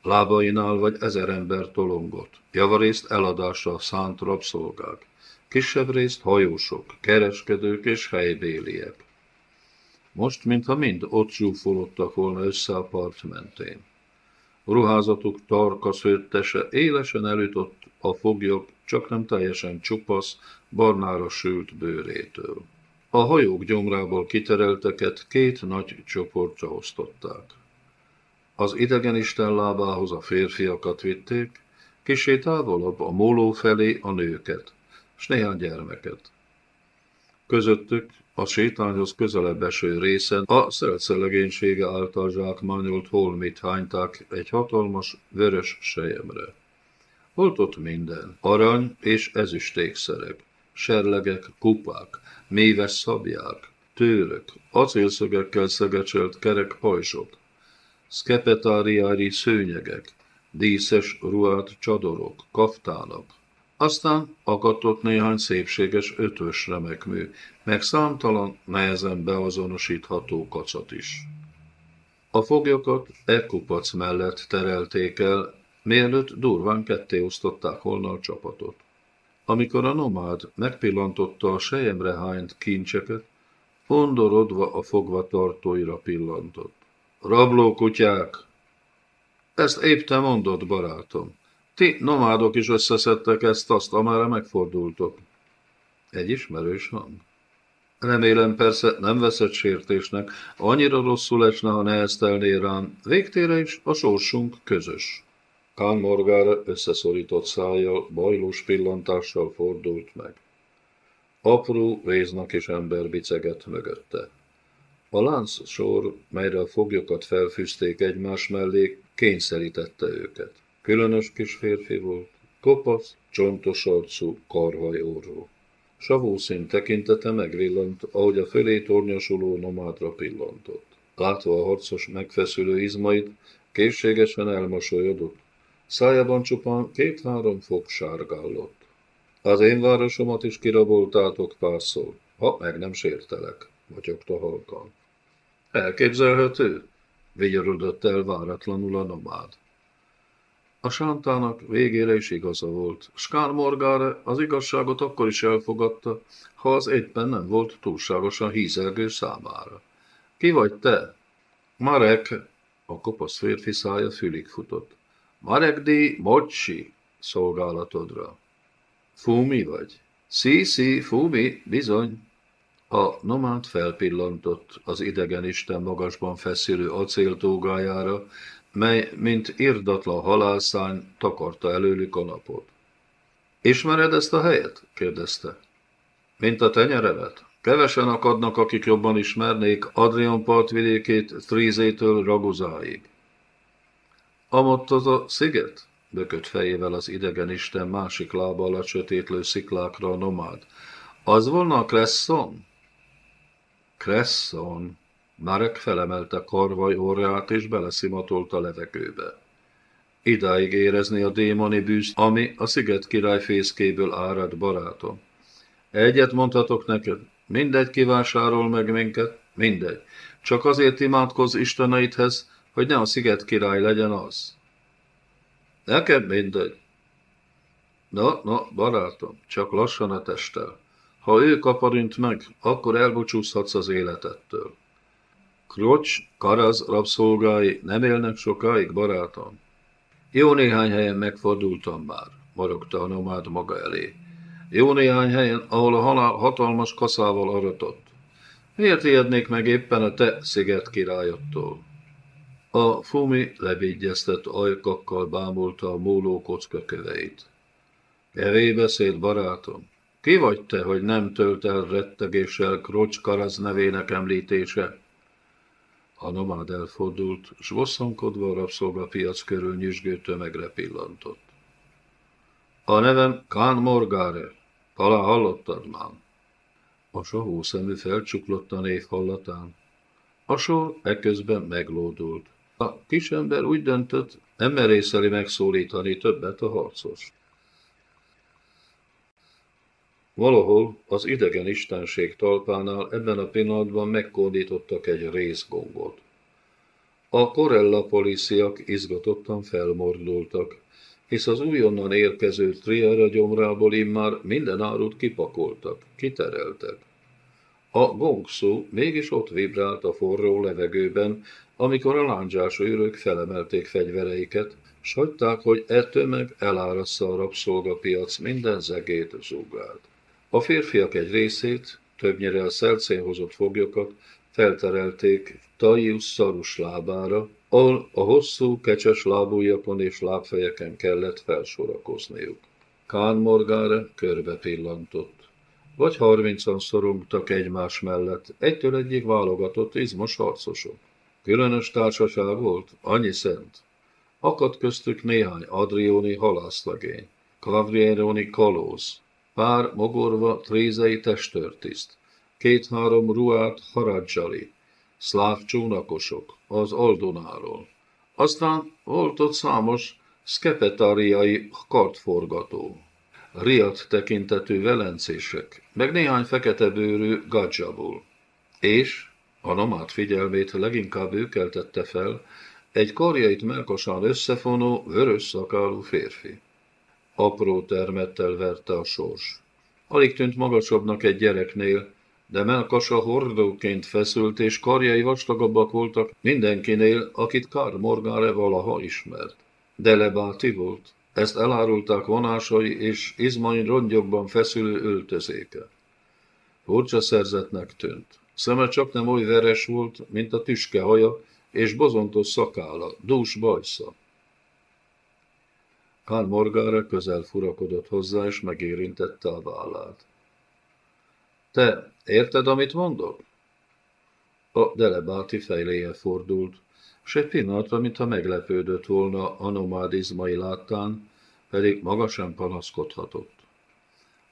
Lábainál vagy ezer ember tolongott, javarészt eladásra szánt rabszolgák. kisebb részt hajósok, kereskedők és helybéliek. Most, mintha mind ott zsúfolódtak volna össze a part mentén. Ruházatuk tarka szőttese élesen elütott a foglyok, csak nem teljesen csupasz, barnára sült bőrétől. A hajók gyomrából kiterelteket két nagy csoportra osztották. Az idegenisten lábához a férfiakat vitték, kisé távolabb a móló felé a nőket, s néhány gyermeket. Közöttük a sétányhoz közelebb eső részen a szerelszelegénysége által zsákmányolt holmit hányták egy hatalmas, vörös sejemre. Volt ott minden, arany és ezüstékszerek, serlegek, kupák, méves szabják, tőrök, acélszögekkel szegecselt kerek pajzsok, szkepetáriári szőnyegek, díszes ruhát csadorok, kaftánok. Aztán akatott néhány szépséges ötös remekmű, meg számtalan nehezen beazonosítható kacat is. A foglyokat e mellett terelték el, mielőtt durván ketté osztották volna a csapatot. Amikor a nomád megpillantotta a sejemre hányt kincseket, ondorodva a fogva tartóira pillantott. Rabló kutyák! Ezt épp te mondod, barátom. Ti nomádok is összeszedtek ezt, azt, amerre megfordultok. Egy ismerős hang. Remélem persze nem veszett sértésnek, annyira rosszul esne, ha neheztelné rám, végtére is a sorsunk közös. Kán Morgára összeszorított szájjal, bajlós pillantással fordult meg. Apró, réznak és ember biceget mögötte. A lánc sor, melyre a foglyokat felfűzték egymás mellé, kényszerítette őket. Különös kis férfi volt, kopasz, csontos arcú, karhajóró. Savószín tekintete megvillant, ahogy a fölé tornyosuló nomádra pillantott. Látva a harcos megfeszülő izmait, készségesen elmosolyodott. Szájában csupán két-három fok sárgállott. Az én városomat is kiraboltátok párszor, ha meg nem sértelek, vagyokta halkan. Elképzelhető? Vigyorodott el váratlanul a nomád. A sántának végére is igaza volt. Skár Morgáre az igazságot akkor is elfogadta, ha az éppen nem volt túlságosan hízelgő számára. Ki vagy te? Marek, a kopasz férfi szája fülig futott. Marek di Mocsi szolgálatodra. Fumi vagy? Szí, szí, Fumi, bizony. A nomád felpillantott az idegen isten magasban feszülő acéltógájára, mely, mint irdatlan halálszány, takarta előlük a napot. Ismered ezt a helyet? kérdezte. Mint a tenyeremet? Kevesen akadnak, akik jobban ismernék Adrian partvidékét Trízétől Raguzáig. Amott az a sziget? Bökött fejével az idegen isten másik lába alatt sötétlő sziklákra a nomád. Az volna a Cresson? Cresson. Marek felemelte karvaj orrát és beleszimatolt a levegőbe. Idáig érezni a démoni bűzt, ami a sziget király fészkéből árad barátom. Egyet mondhatok neked, mindegy kivásárol meg minket, mindegy. Csak azért imádkozz isteneidhez, hogy ne a sziget király legyen az. Nekem mindegy. Na, na, barátom, csak lassan a testtel. Ha ő kaparint meg, akkor elbúcsúzhatsz az életettől. Krocs, Karaz rabszolgái nem élnek sokáig, barátom. Jó néhány helyen megfordultam már, morogta a nomád maga elé. Jó néhány helyen, ahol a halál hatalmas kaszával aratott. Miért ijednék meg éppen a te sziget királyodtól? A fumi levigyeztett ajkakkal bámulta a móló kocka köveit. Kevés beszéd, barátom. Ki vagy te, hogy nem tölt el rettegéssel Krocs Karaz nevének említése? A nomád elfordult, s bosszankodva a rabszolgapiac körül nyüzsgő tömegre pillantott. A nevem Kán Morgáre. Talán hallottad már? A sahó szemű felcsuklott a név hallatán. A sor eközben meglódult. A kisember úgy döntött, nem merészeli megszólítani többet a harcos. Valahol az idegen istenség talpánál ebben a pillanatban megkódítottak egy részgongot. A korella policiak izgatottan felmordultak, hisz az újonnan érkező triera gyomrából immár minden árut kipakoltak, kitereltek. A gongszó mégis ott vibrált a forró levegőben, amikor a lándzsás őrök felemelték fegyvereiket, s hagyták, hogy e tömeg elárassza a rabszolgapiac minden zegét zúgált. A férfiak egy részét, többnyire a szelcén hozott foglyokat, felterelték Taius szarus lábára, ahol a hosszú, kecses lábújakon és lábfejeken kellett felsorakozniuk. Kán Morgára körbe pillantott. Vagy harmincan szorongtak egymás mellett, egytől egyik válogatott izmos harcosok. Különös társaság volt, annyi szent. Akadt köztük néhány adrioni halászlegény, klavrieroni kalóz, pár mogorva trézei testőrtiszt, két-három ruát haradzsali, szláv csónakosok az Aldonáról. Aztán volt ott számos szkepetáriai kartforgató, riat tekintetű velencések, meg néhány fekete bőrű gadzsabul. És, a nomád figyelmét leginkább ő fel, egy karjait melkosan összefonó, vörös szakálú férfi. Apró termettel verte a sors. Alig tűnt magasabbnak egy gyereknél, de melkasa hordóként feszült, és karjai vastagabbak voltak mindenkinél, akit Kár Morgáre valaha ismert. De lebáti volt, ezt elárulták vonásai és izmai rongyokban feszülő öltözéke. Furcsa szerzetnek tűnt. Szeme csak nem oly veres volt, mint a tüske haja, és bozontos szakála, dús bajsza. Kán Morgára közel furakodott hozzá, és megérintette a vállát. Te érted, amit mondok? A delebáti fejléje fordult, s egy pillanatra, mintha meglepődött volna a láttán, pedig maga sem panaszkodhatott.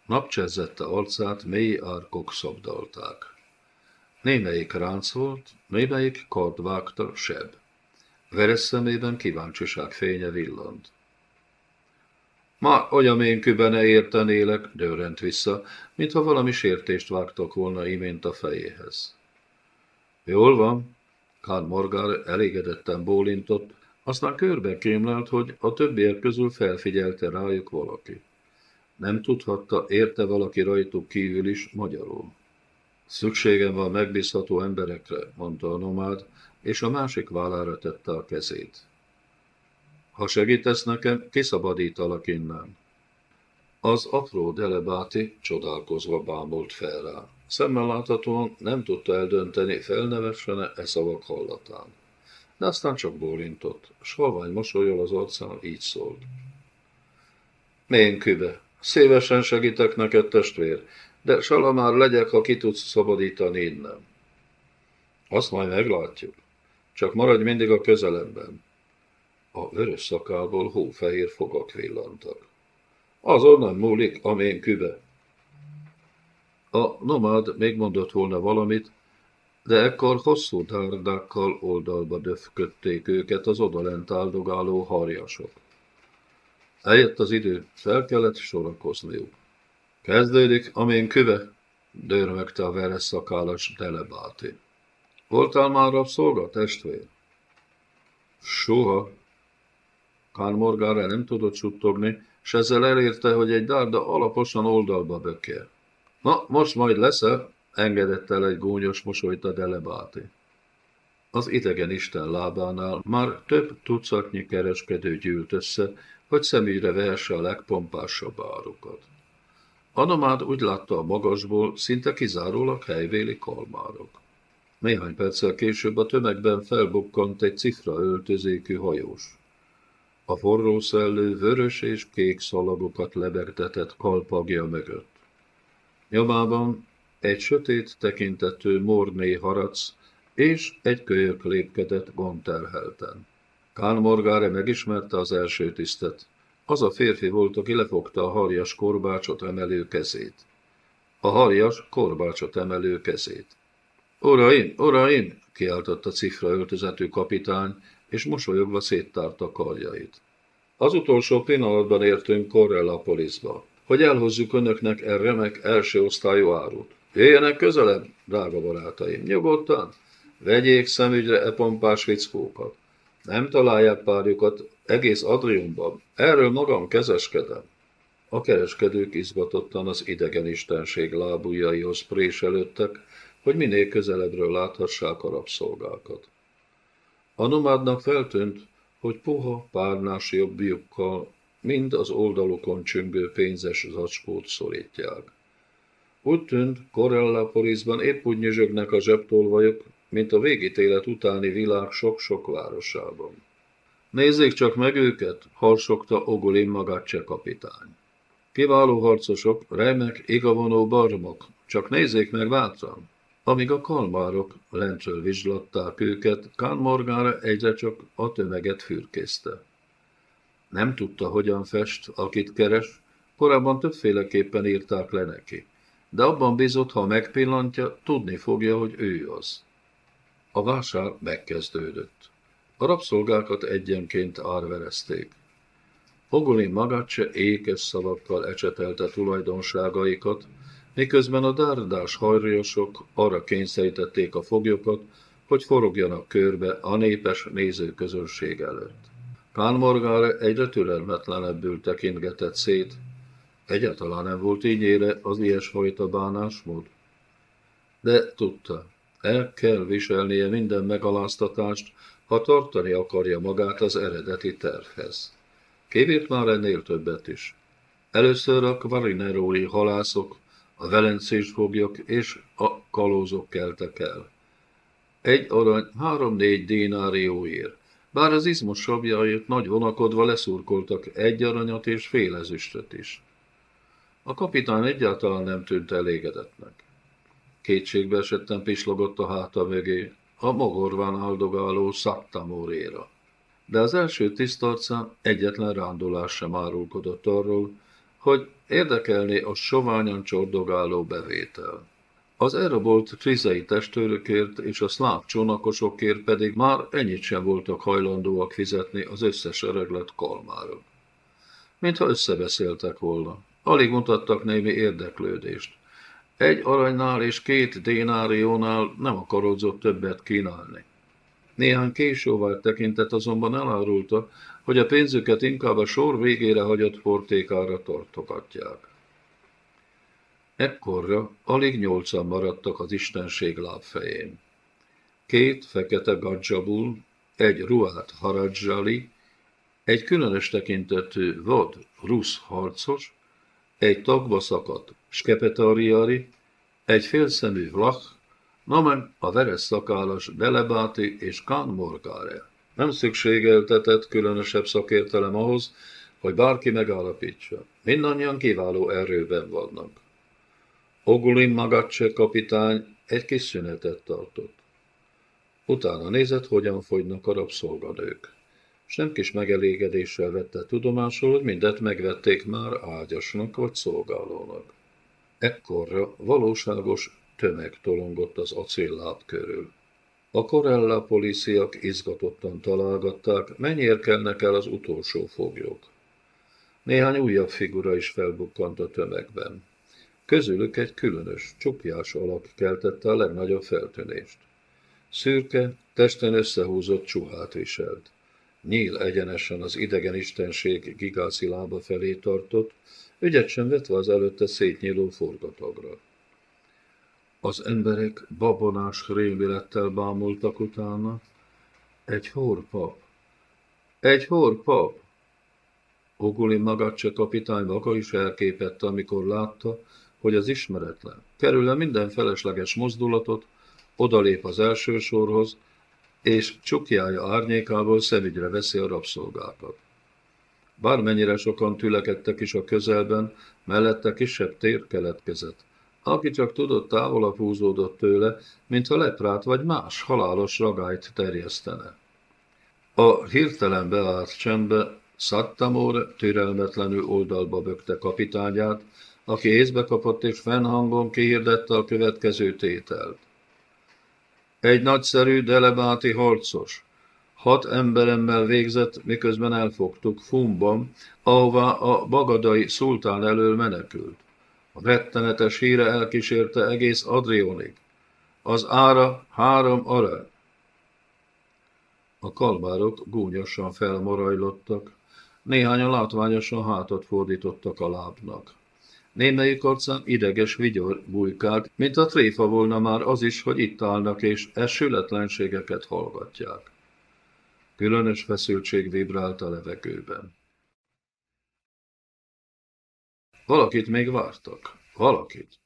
Napcsezzette arcát mély árkok szabdalták. Némelyik ránc volt, némelyik kard vágta seb. Veres szemében kíváncsiság fénye villant. Már olyan én kübene értenélek, dőrent vissza, mintha valami sértést vágtak volna imént a fejéhez. Jól van, Kán Morgár elégedetten bólintott, aztán körbe kémlelt, hogy a többiek közül felfigyelte rájuk valaki. Nem tudhatta, érte valaki rajtuk kívül is magyarul. Szükségem van megbízható emberekre, mondta a nomád, és a másik vállára tette a kezét. Ha segítesz nekem, kiszabadítalak innen. Az apró delebáti csodálkozva bámult fel rá. Szemmel láthatóan nem tudta eldönteni, felnevessene e szavak hallatán. De aztán csak bólintott, s halvány mosolyol az arcán így szólt. Mén kübe, szívesen segítek neked, testvér, de Salamár legyek, ha ki tudsz szabadítani innen. Azt majd meglátjuk. Csak maradj mindig a közelemben. A vörös szakálból hófehér fogak villantak. Azonnal múlik, amén kübe. A nomád még mondott volna valamit, de ekkor hosszú tárdákkal oldalba döfködték őket az odalent áldogáló harjasok. Eljött az idő, fel kellett sorakozniuk. Kezdődik, amén küve, dörmögte a veres szakállas delebáti. Voltál már rabszolga, testvér? Soha. Morgára nem tudott suttogni, s ezzel elérte, hogy egy dárda alaposan oldalba bökél. Na, most majd leszel, engedett el egy gúnyos mosolyt a delebáti. Az idegen Isten lábánál már több tucatnyi kereskedő gyűlt össze, hogy szemügyre vehesse a legpompásabb árukat. Anomád úgy látta a magasból, szinte kizárólag helyvéli kalmárok. Néhány perccel később a tömegben felbukkant egy cifra öltözékű hajós. A forró szellő vörös és kék szalagokat lebegtetett kalpagja mögött. Nyomában egy sötét tekintető morné harac és egy kölyök lépkedett gonterhelten. Kán Morgáre megismerte az első tisztet. Az a férfi volt, aki lefogta a harjas korbácsot emelő kezét. A harjas korbácsot emelő kezét. Uraim, uraim! kiáltott a cifra öltözetű kapitány, és mosolyogva széttárta karjait. Az utolsó pillanatban értünk Correllapolisba, hogy elhozzuk önöknek e remek első osztályú árut. Jöjjenek közelebb, drága barátaim, nyugodtan, vegyék szemügyre e pompás fickókat. Nem találják párjukat egész Adrionban. Erről magam kezeskedem. A kereskedők izgatottan az idegen istenség lábujjaihoz préselődtek, hogy minél közelebbről láthassák a rabszolgákat. A nomádnak feltűnt, hogy puha, párnás jobbjukkal mind az oldalukon csüngő pénzes zacskót szorítják. Úgy tűnt, Corellápolisban épp úgy nyüzsögnek a zsebtolvajok, mint a végítélet utáni világ sok-sok városában. Nézzék csak meg őket, harsogta Ogolin Magacse kapitány. Kiváló harcosok, remek, igavonó barmok, csak nézzék meg bátran. Amíg a kalmárok lentről vizslatták őket, Kán Morgára egyre csak a tömeget fürkészte. Nem tudta, hogyan fest, akit keres, korábban többféleképpen írták le neki, de abban bizott, ha megpillantja, tudni fogja, hogy ő az. A vásár megkezdődött. A rabszolgákat egyenként árverezték. Ogolin Magacse ékes szavakkal ecsetelte tulajdonságaikat, miközben a dárdás hajriosok arra kényszerítették a foglyokat, hogy forogjanak körbe a népes nézőközönség előtt. Kán Morgára egyre türelmetlenebbül tekintgetett szét. Egyáltalán nem volt ígyére az ilyesfajta bánásmód. De tudta, el kell viselnie minden megaláztatást, ha tartani akarja magát az eredeti tervhez. Kivért már ennél többet is. Először a kvarinerói halászok, a velencés foglyok és a kalózok keltek el. Egy arany három-négy dénárióért, bár az izmos sabjáért nagy vonakodva leszurkoltak egy aranyat és fél ezüstöt is. A kapitány egyáltalán nem tűnt elégedetnek. Kétségbe esetten pislogott a háta mögé, a mogorván áldogáló szaktamóréra. De az első tisztarcán egyetlen rándulás sem árulkodott arról, hogy érdekelné a soványan csordogáló bevétel. Az elrabolt frizei testőrökért és a szláv csónakosokért pedig már ennyit sem voltak hajlandóak fizetni az összes öreglet kalmárok. Mintha összebeszéltek volna. Alig mutattak némi érdeklődést. Egy aranynál és két dénáriónál nem akarodzott többet kínálni. Néhány késővel tekintet azonban elárulta, hogy a pénzüket inkább a sor végére hagyott portékára tartogatják. Ekkorra alig nyolcan maradtak az istenség lábfején. Két fekete gadzsabul, egy ruát haradzsali, egy különös tekintetű vad rusz harcos, egy tagba szakadt skepetariari, egy félszemű vlach, na meg a veres szakálas Delebáti és Kán Morgáre. Nem szükségeltetett különösebb szakértelem ahhoz, hogy bárki megállapítsa. Mindannyian kiváló erőben vannak. Ogulin Magacse kapitány egy kis szünetet tartott. Utána nézett, hogyan fogynak a rabszolganők. S nem kis megelégedéssel vette tudomásul, hogy mindet megvették már ágyasnak vagy szolgálónak. Ekkorra valóságos tömeg tolongott az acélláb körül. A Corella policiak izgatottan találgatták, mennyire kelnek el az utolsó foglyok. Néhány újabb figura is felbukkant a tömegben. Közülük egy különös, csukjás alak keltette a legnagyobb feltűnést. Szürke, testen összehúzott csuhát viselt. Nyíl egyenesen az idegen istenség gigászi lába felé tartott, ügyet sem vetve az előtte szétnyíló forgatagra. Az emberek babonás rémülettel bámultak utána. Egy horpap. Egy horpap! Oguli Magacse kapitány maga is elképette, amikor látta, hogy az ismeretlen kerül minden felesleges mozdulatot, odalép az első sorhoz, és csukjája árnyékából szemügyre veszi a rabszolgákat. Bármennyire sokan tülekedtek is a közelben, mellette kisebb tér keletkezett. Aki csak tudott, távolabb húzódott tőle, mintha leprát vagy más halálos ragályt terjesztene. A hirtelen beállt csendbe Szattamor türelmetlenül oldalba bökte kapitányát, aki észbe kapott és fennhangon kihirdette a következő tételt. Egy nagyszerű delebáti harcos. Hat emberemmel végzett, miközben elfogtuk Fumban, ahová a bagadai szultán elől menekült. A rettenetes híre elkísérte egész Adrionig. Az ára három arany. A kalmárok gúnyosan felmorajlottak, néhányan látványosan hátat fordítottak a lábnak. Némelyik arcán ideges vigyor bujkált, mint a tréfa volna már az is, hogy itt állnak és esületlenségeket hallgatják. Különös feszültség vibrált a levegőben. Valakit még vártak. Valakit.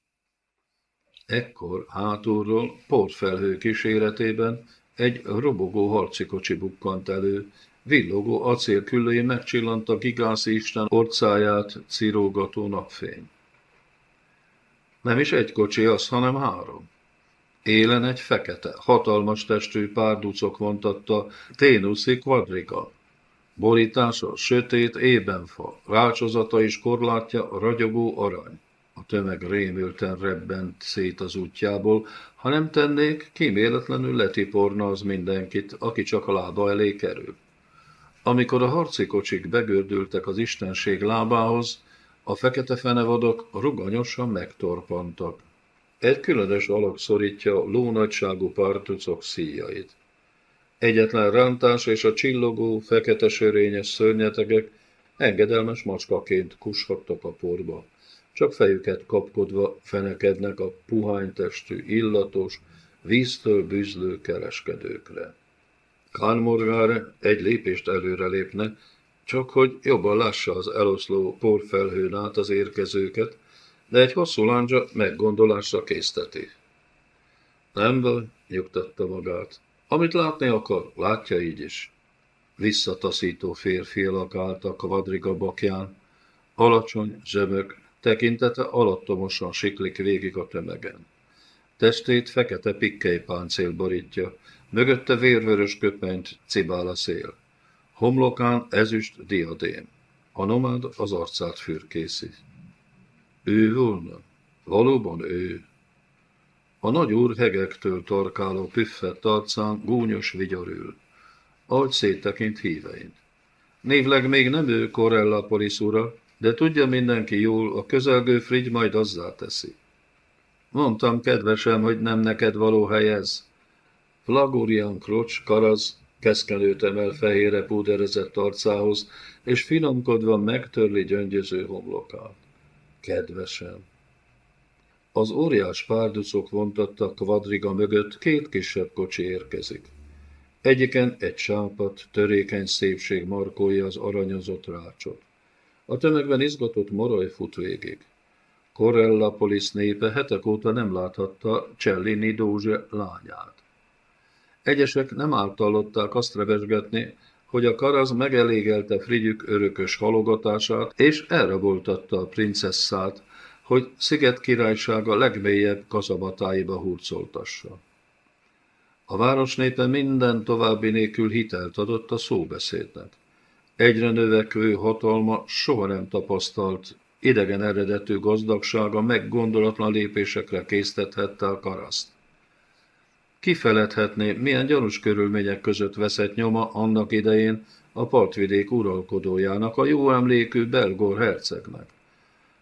Ekkor hátulról portfelhő kíséretében egy robogó harcikocsi bukkant elő, villogó acélküllői megcsillant a gigászi isten orcáját cirógató napfény. Nem is egy kocsi az, hanem három. Élen egy fekete, hatalmas testű párducok vontatta Ténuszi quadriga. Borítása sötét ébenfa, rácsozata és korlátja ragyogó arany. A tömeg rémülten rebbent szét az útjából, ha nem tennék, kíméletlenül letiporna az mindenkit, aki csak a lába elé kerül. Amikor a harci kocsik begördültek az istenség lábához, a fekete fenevadok ruganyosan megtorpantak. Egy különös alak szorítja lónagyságú partucok szíjait. Egyetlen rántás és a csillogó, fekete sörényes szörnyetegek engedelmes macskaként kushattak a porba. Csak fejüket kapkodva fenekednek a puhánytestű, illatos, víztől bűzlő kereskedőkre. Kánmorgár egy lépést előre lépne, csak hogy jobban lássa az eloszló porfelhőn át az érkezőket, de egy hosszú lándzsa meggondolásra készteti. Nem baj, nyugtatta magát. Amit látni akar, látja így is. Visszataszító férfiak álltak a vadriga bakján, alacsony, zsömök, tekintete alattomosan siklik végig a tömegen. Testét fekete pikkely páncél borítja, mögötte vérvörös köpenyt cibál a szél. Homlokán ezüst diadém. A nomád az arcát fürkészi. Ő volna? Valóban ő. A nagy úr hegektől tarkáló püffett arcán gúnyos vigyorül. Agy széttekint hívein. Névleg még nem ő Polis ura, de tudja mindenki jól, a közelgő frigy majd azzá teszi. Mondtam, kedvesem, hogy nem neked való hely ez. Flagurian Krocs, karaz, keszkenőt emel fehére púderezett arcához, és finomkodva megtörli gyöngyöző homlokát. Kedvesem! Az óriás párducok vontattak kvadriga mögött két kisebb kocsi érkezik. Egyiken egy sápat, törékeny szépség markolja az aranyozott rácsot. A tömegben izgatott moraj fut végig. Polis népe hetek óta nem láthatta Cellini Dózse lányát. Egyesek nem általották azt revesgetni, hogy a karaz megelégelte Frigyük örökös halogatását, és elraboltatta a princesszát, hogy Sziget királysága legmélyebb kazabatáiba hurcoltassa. A város minden további nélkül hitelt adott a szóbeszédnek. Egyre növekvő hatalma soha nem tapasztalt, idegen eredetű gazdagsága meggondolatlan lépésekre késztethette a karaszt. Kifeledhetné, milyen gyanús körülmények között veszett nyoma annak idején a partvidék uralkodójának, a jó emlékű Belgor hercegnek.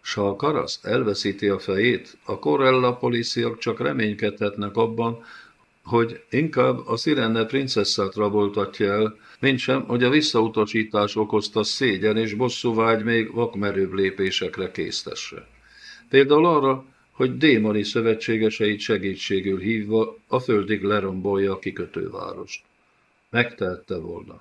S ha a karasz elveszíti a fejét, a Corella policiak csak reménykedhetnek abban, hogy inkább a Szirenne princesszát raboltatja el, mint sem, hogy a visszautasítás okozta szégyen és bosszúvágy még vakmerőbb lépésekre késztesse. Például arra, hogy démoni szövetségeseit segítségül hívva a földig lerombolja a kikötővárost. Megtehette volna.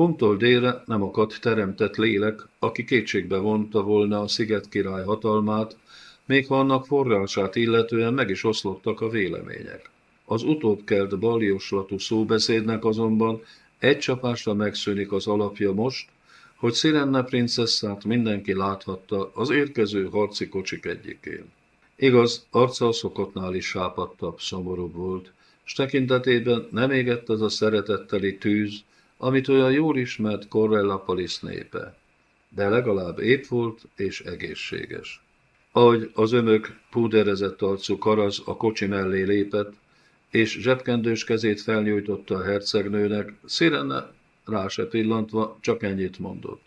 Funtól délre nem akadt teremtett lélek, aki kétségbe vonta volna a sziget király hatalmát, még ha annak forrását illetően meg is oszlottak a vélemények. Az utóbb kelt baljoslatú szóbeszédnek azonban egy csapásra megszűnik az alapja most, hogy Szirenne princesszát mindenki láthatta az érkező harci kocsik egyikén. Igaz, arca a szokottnál is sápadtabb, szomorúbb volt, s tekintetében nem égett az a szeretetteli tűz, amit olyan jól ismert Correllapolis népe, de legalább épp volt és egészséges. Ahogy az ömök púderezett arcú karaz a kocsi mellé lépett, és zsebkendős kezét felnyújtotta a hercegnőnek, Szirenne rá se pillantva csak ennyit mondott.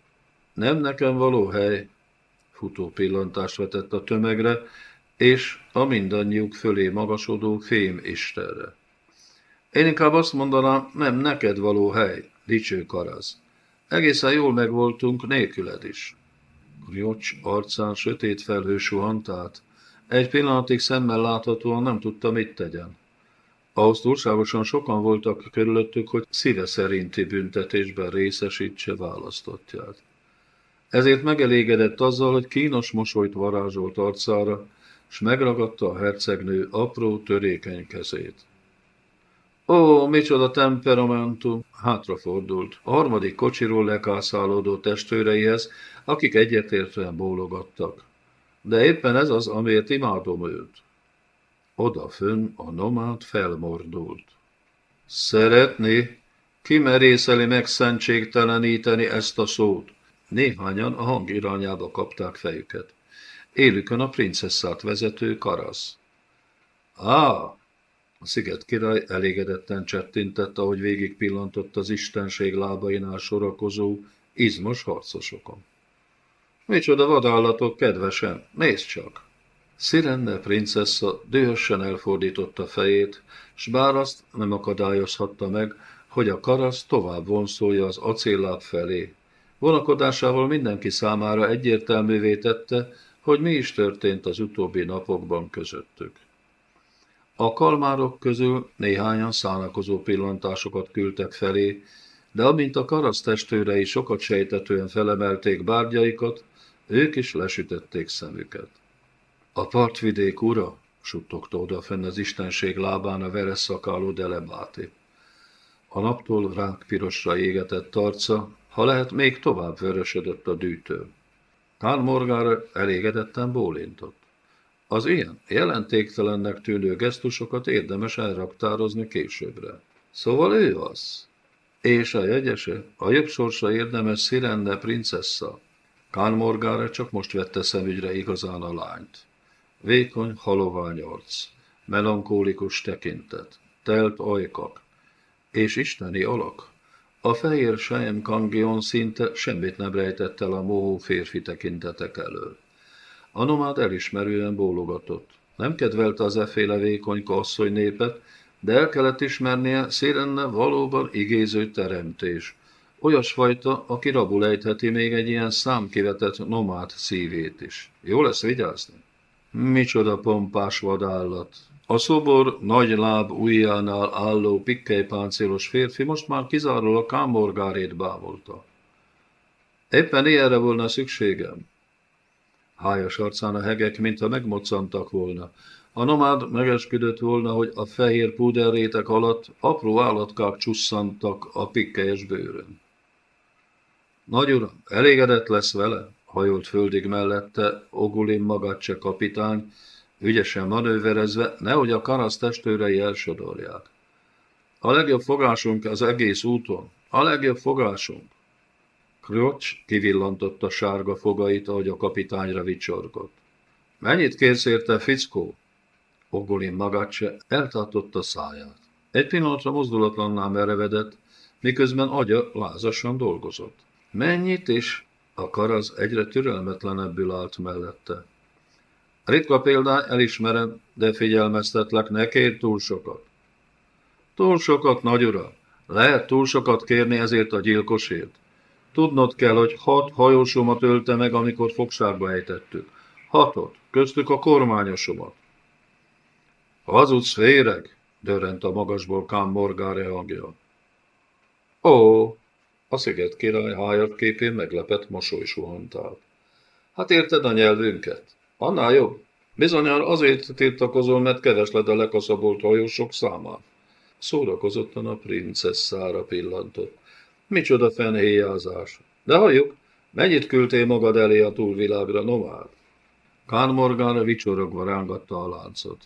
Nem nekem való hely, futó pillantást vetett a tömegre, és a mindannyiuk fölé magasodó fém istenre. Én inkább azt mondanám, nem neked való hely, dicső karaz. Egészen jól megvoltunk nélküled is. Riocs arcán sötét felhő suhant át. Egy pillanatig szemmel láthatóan nem tudta, mit tegyen. Ahhoz túlságosan sokan voltak körülöttük, hogy szíve szerinti büntetésben részesítse választottját. Ezért megelégedett azzal, hogy kínos mosolyt varázsolt arcára, s megragadta a hercegnő apró, törékeny kezét. Ó, micsoda temperamentum! Hátrafordult. A harmadik kocsiról lekászálódó testőreihez, akik egyetértően bólogattak. De éppen ez az, amiért imádom őt. Odafönn a nomád felmordult. Szeretné? Kimerészeli megszentségteleníteni ezt a szót? Néhányan a hang irányába kapták fejüket. Élükön a princesszát vezető karasz. Á, a sziget király elégedetten csettintett, ahogy végig pillantott az istenség lábainál sorakozó, izmos harcosokon. Micsoda vadállatok, kedvesen, nézd csak! Szirenne princessa dühösen elfordította fejét, s bár azt nem akadályozhatta meg, hogy a karasz tovább vonszolja az acélláb felé. Vonakodásával mindenki számára egyértelművé tette, hogy mi is történt az utóbbi napokban közöttük. A kalmárok közül néhányan szánakozó pillantásokat küldtek felé, de amint a karasz testőrei sokat sejtetően felemelték bárgyaikat, ők is lesütették szemüket. A partvidék ura, suttogta odafenn az istenség lábán a veres szakáló delebáti. A naptól ránk pirosra égetett arca, ha lehet, még tovább vörösödött a dűtől. Kán Morgára elégedetten bólintott. Az ilyen jelentéktelennek tűnő gesztusokat érdemes elraktározni későbbre. Szóval ő az. És a jegyese, a jobb sorsa érdemes Szirenne princessa. Kán Morgára csak most vette szemügyre igazán a lányt. Vékony, halovány arc, melankólikus tekintet, telt ajkak, és isteni alak. A fehér sejem kangion szinte semmit nem rejtett el a mohó férfi tekintetek elől. A nomád elismerően bólogatott. Nem kedvelte az efféle vékonyka asszony népet, de el kellett ismernie, szélenne valóban igéző teremtés. Olyasfajta, aki rabul ejtheti még egy ilyen számkivetett nomád szívét is. Jó lesz vigyázni? Micsoda pompás vadállat! A szobor nagy láb ujjánál álló pikkelypáncélos férfi most már kizárólag kámorgárét bámulta. Éppen ilyenre volna szükségem. Hájas arcán a hegek, mintha megmoccantak volna. A nomád megesküdött volna, hogy a fehér púderrétek alatt apró állatkák csusszantak a pikkelyes bőrön. Nagy uram, elégedett lesz vele? Hajolt földig mellette Ogulin Magacse kapitány, ügyesen manőverezve, nehogy a karasz testőrei elsodorják. A legjobb fogásunk az egész úton. A legjobb fogásunk. Krocs kivillantotta sárga fogait, ahogy a kapitányra vicsorgott. Mennyit kérsz érte, fickó? Ogolin Magacse eltartotta száját. Egy pillanatra mozdulatlanná merevedett, miközben agya lázasan dolgozott. Mennyit is? A karaz egyre türelmetlenebbül állt mellette. Ritka példány, elismerem, de figyelmeztetlek, ne kér túl sokat. Túl sokat, nagy ura. Lehet túl sokat kérni ezért a gyilkosért. Tudnod kell, hogy hat hajósomat ölte meg, amikor fogságba ejtettük. Hatot, köztük a kormányosomat. Hazudsz, féreg? dörrent a magasból Kám Morgáre hangja. Ó, a sziget király hájat képén meglepett mosoly suhant át. Hát érted a nyelvünket? Annál jobb. Bizonyára azért tiltakozol, mert kevesled a lekaszabolt hajósok számát. Szórakozottan a princesszára pillantott. Micsoda fenhéjázás. De halljuk, mennyit küldtél magad elé a túlvilágra, nomád? Kán Morgana vicsorogva rángatta a láncot.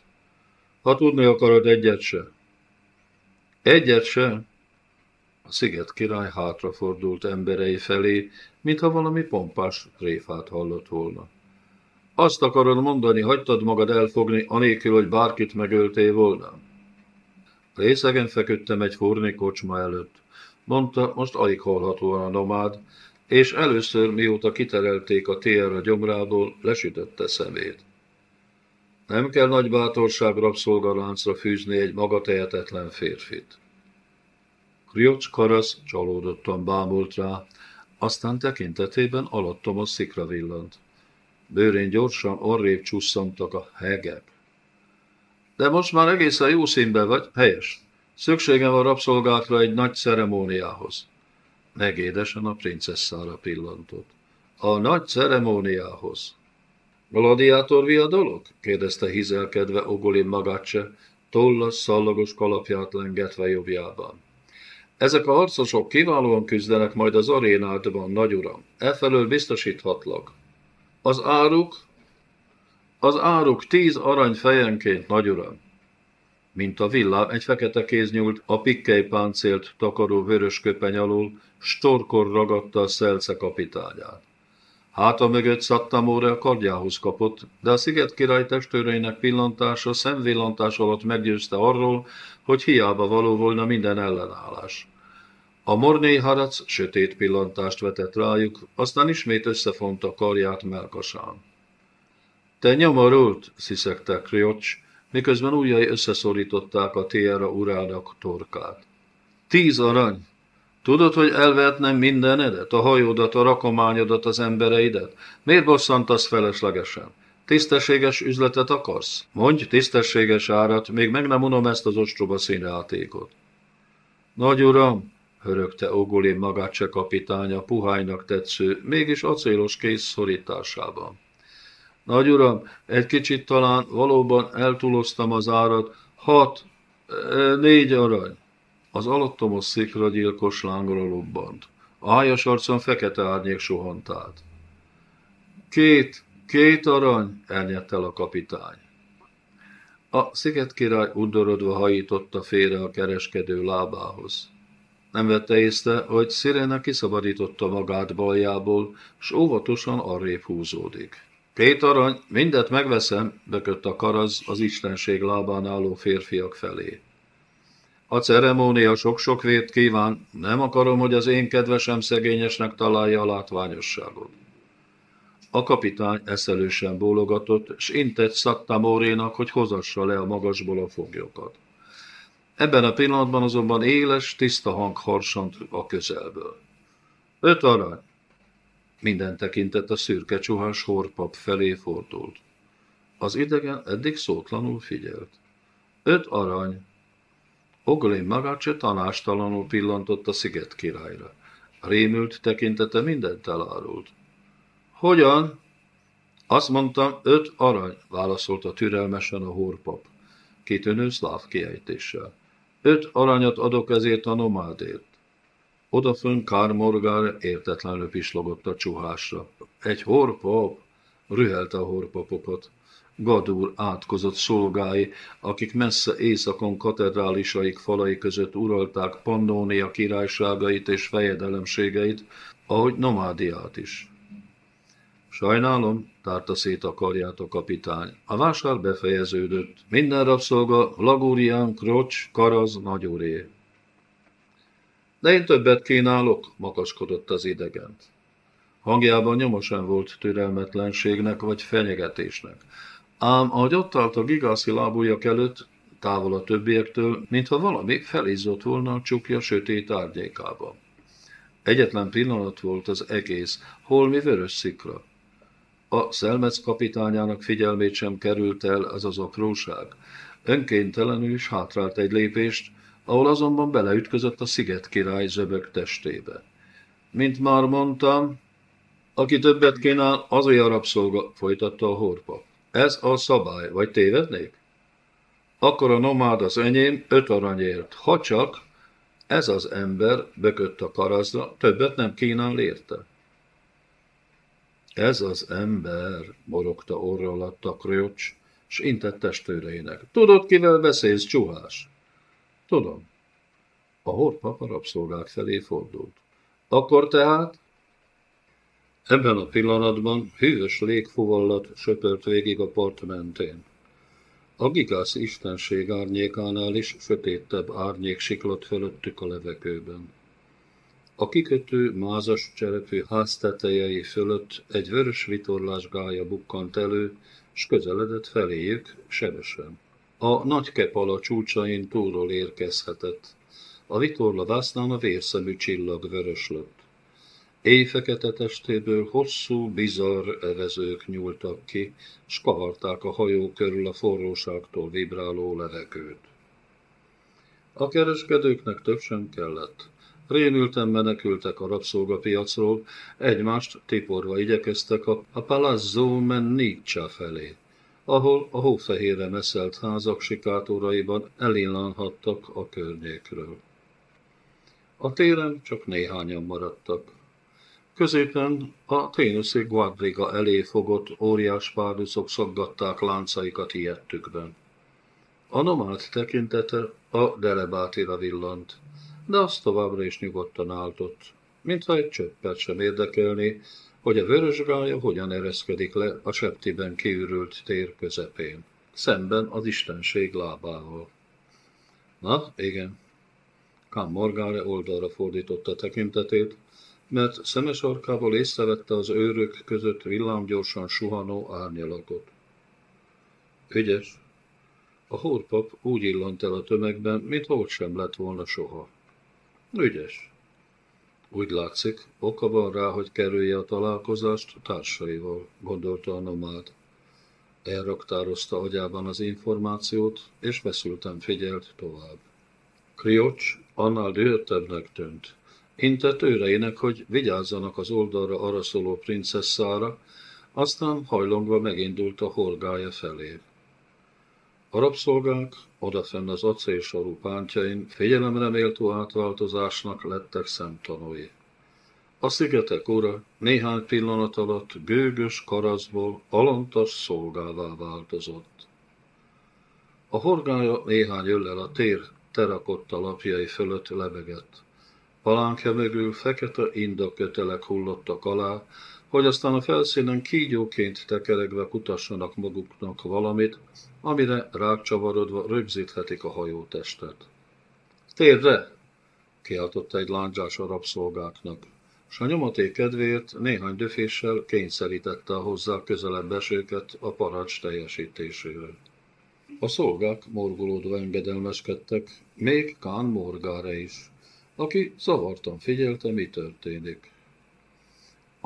Ha tudni akarod, egyet se. Egyet se? A sziget király hátrafordult emberei felé, mintha valami pompás tréfát hallott volna. Azt akarod mondani, hagytad magad elfogni, anélkül, hogy bárkit megöltél volna? Részegen feküdtem egy furni kocsma előtt, mondta most alig hallhatóan a nomád, és először, mióta kiterelték a térre gyomrából, lesütötte szemét. Nem kell nagy bátorság rabszolgaláncra fűzni egy maga tehetetlen férfit. Kriocs Karasz csalódottan bámult rá, aztán tekintetében alattom a szikra villant. Bőrén gyorsan arrébb csusszantak a hegek. De most már egészen jó színben vagy, helyes. Szükségem van rabszolgákra egy nagy ceremóniához. Megédesen a princesszára pillantott. A nagy ceremóniához. Gladiátor viadalok? kérdezte hizelkedve Ogolin Magacse, tollas, szallagos kalapját lengetve jobbjában. Ezek a harcosok kiválóan küzdenek majd az arénádban, nagy uram. Efelől biztosíthatlak. Az áruk, az áruk tíz arany fejenként, nagy uram. Mint a villám, egy fekete kéz nyúlt a pikkely páncélt takaró vörös köpeny alól, storkor ragadta a szelce kapitányát. Háta mögött Szattamóra a kardjához kapott, de a sziget király testőreinek pillantása szemvillantás alatt meggyőzte arról, hogy hiába való volna minden ellenállás. A morné harac sötét pillantást vetett rájuk, aztán ismét összefonta karját melkasán. Te nyomorult, sziszegte Kriocs, miközben ujjai összeszorították a Tiera urának torkát. Tíz arany! Tudod, hogy elvetnem mindenedet, a hajódat, a rakományodat, az embereidet? Miért bosszantasz feleslegesen? Tisztességes üzletet akarsz? Mondj tisztességes árat, még meg nem unom ezt az ostoba színjátékot. Nagy uram, hörögte Ogolin Magácse kapitánya puhánynak tetsző, mégis acélos kész szorításában. Nagy uram, egy kicsit talán valóban eltúloztam az árat, hat, e, négy arany. Az alattomos szikra gyilkos lángra lobbant. A hájas arcon fekete árnyék suhant át. Két, két arany, elnyedt el a kapitány. A sziget király udorodva hajította félre a kereskedő lábához. Nem vette észre, hogy Szirena kiszabadította magát baljából, s óvatosan arrébb húzódik. Két arany, mindet megveszem, bökött a karaz az istenség lábán álló férfiak felé. A ceremónia sok-sok vért kíván, nem akarom, hogy az én kedvesem szegényesnek találja a látványosságot. A kapitány eszelősen bólogatott, s intett Szattamórénak, hogy hozassa le a magasból a foglyokat. Ebben a pillanatban azonban éles, tiszta hang harsant a közelből. Öt arany! Minden tekintet a szürke csuhás horpap felé fordult. Az idegen eddig szótlanul figyelt. Öt arany! Ogolén magát se tanástalanul pillantott a sziget királyra. Rémült tekintete mindent elárult. Hogyan? Azt mondtam, öt arany, válaszolta türelmesen a horpap, kitűnő szláv kiejtéssel. Öt aranyat adok ezért a nomádért. Odafön Kármorgár értetlenül pislogott a csuhásra. Egy horpap, rühelte a horpapokat. Gadúr átkozott szolgái, akik messze északon katedrálisaik falai között uralták Pandónia királyságait és fejedelemségeit, ahogy nomádiát is. Sajnálom, tárta szét a karját a kapitány. A vásár befejeződött. Minden rabszolga, Lagúrián, Krocs, Karaz, Nagyúré. De én többet kínálok, makaskodott az idegent. Hangjában nyomosan volt türelmetlenségnek vagy fenyegetésnek. Ám ahogy ott állt a gigászi lábújak előtt, távol a többiektől, mintha valami felizzott volna a csukja sötét árnyékába. Egyetlen pillanat volt az egész, holmi vörös szikra. A szelmec kapitányának figyelmét sem került el ez az apróság. Önkéntelenül is hátrált egy lépést, ahol azonban beleütközött a sziget király zöbög testébe. Mint már mondtam, aki többet kínál, az olyan rabszolga, folytatta a horpa. Ez a szabály, vagy tévednék? Akkor a nomád az enyém öt aranyért, ha csak ez az ember bökött a karazra, többet nem kínál érte. Ez az ember, morogta orra alatt a kröcs, s intett testőreinek. Tudod, kivel beszélsz, csuhás? Tudom. A horpap a rabszolgák felé fordult. Akkor tehát? Ebben a pillanatban hűvös légfuvallat söpört végig a part mentén. A gigász istenség árnyékánál is sötétebb árnyék siklott fölöttük a levegőben. A kikötő mázas cserepű háztetejei fölött egy vörös vitorlás gája bukkant elő, s közeledett feléjük sebesen. A nagy kepala csúcsain túlról érkezhetett. A vitorla vásznán a vérszemű csillag vöröslött. Éjfekete testéből hosszú, bizarr evezők nyúltak ki, s kavarták a hajó körül a forróságtól vibráló levegőt. A kereskedőknek több sem kellett. Rémülten menekültek a rabszolgapiacról, egymást tiporva igyekeztek a, a Palazzo Menniccia felé, ahol a hófehérre meszelt házak sikátoraiban elinlanhattak a környékről. A téren csak néhányan maradtak. Középen a ténuszi Guadriga elé fogott óriás párducok szaggatták láncaikat ilyettükben. A nomád tekintete a delebátira villant, de azt továbbra is nyugodtan álltott, mintha egy csöppet sem érdekelné, hogy a vörösgája hogyan ereszkedik le a septiben kiürült tér közepén, szemben az istenség lábával. Na, igen. Kám Morgáre oldalra fordította tekintetét, mert szemes arkából észrevette az őrök között villámgyorsan suhanó árnyalakot. Ügyes. A hórpap úgy illant el a tömegben, mint hogy sem lett volna soha. Ügyes. Úgy látszik, oka van rá, hogy kerülje a találkozást társaival, gondolta a nomád. Elraktározta agyában az információt, és feszülten figyelt tovább. Kriocs annál dühöttebbnek tűnt. Intett őreinek, hogy vigyázzanak az oldalra araszoló princesszára, aztán hajlongva megindult a horgája felé. A rabszolgák odafenn az acélsorú pántjain figyelemre méltó átváltozásnak lettek szemtanúi. A szigetek ura néhány pillanat alatt gőgös karazból alantas szolgává változott. A horgája néhány öllel a tér terakotta lapjai fölött lebegett. Palánkja mögül fekete indakötelek hullottak alá, hogy aztán a felszínen kígyóként tekeregve kutassanak maguknak valamit, amire rákcsavarodva rögzíthetik a hajótestet. Térdre! kiáltotta egy lándzsás a rabszolgáknak, s a nyomaték kedvéért néhány döféssel kényszerítette hozzá közelebb esőket a parancs teljesítésére. A szolgák morgolódva engedelmeskedtek, még Kán Morgára is, aki zavartan figyelte, mi történik.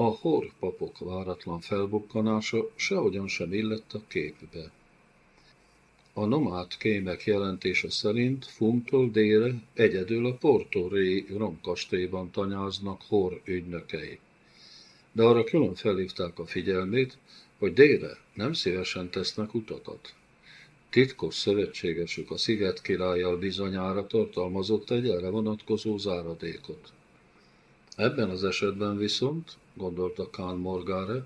A hor papok váratlan felbukkanása sehogyan sem illett a képbe. A nomád kémek jelentése szerint Fumtól délre egyedül a Portoré romkastélyban tanyáznak hor ügynökei. De arra külön felhívták a figyelmét, hogy délre nem szívesen tesznek utakat. Titkos szövetségesük a sziget királlyal bizonyára tartalmazott egy erre vonatkozó záradékot. Ebben az esetben viszont, gondolta Kán Morgáre,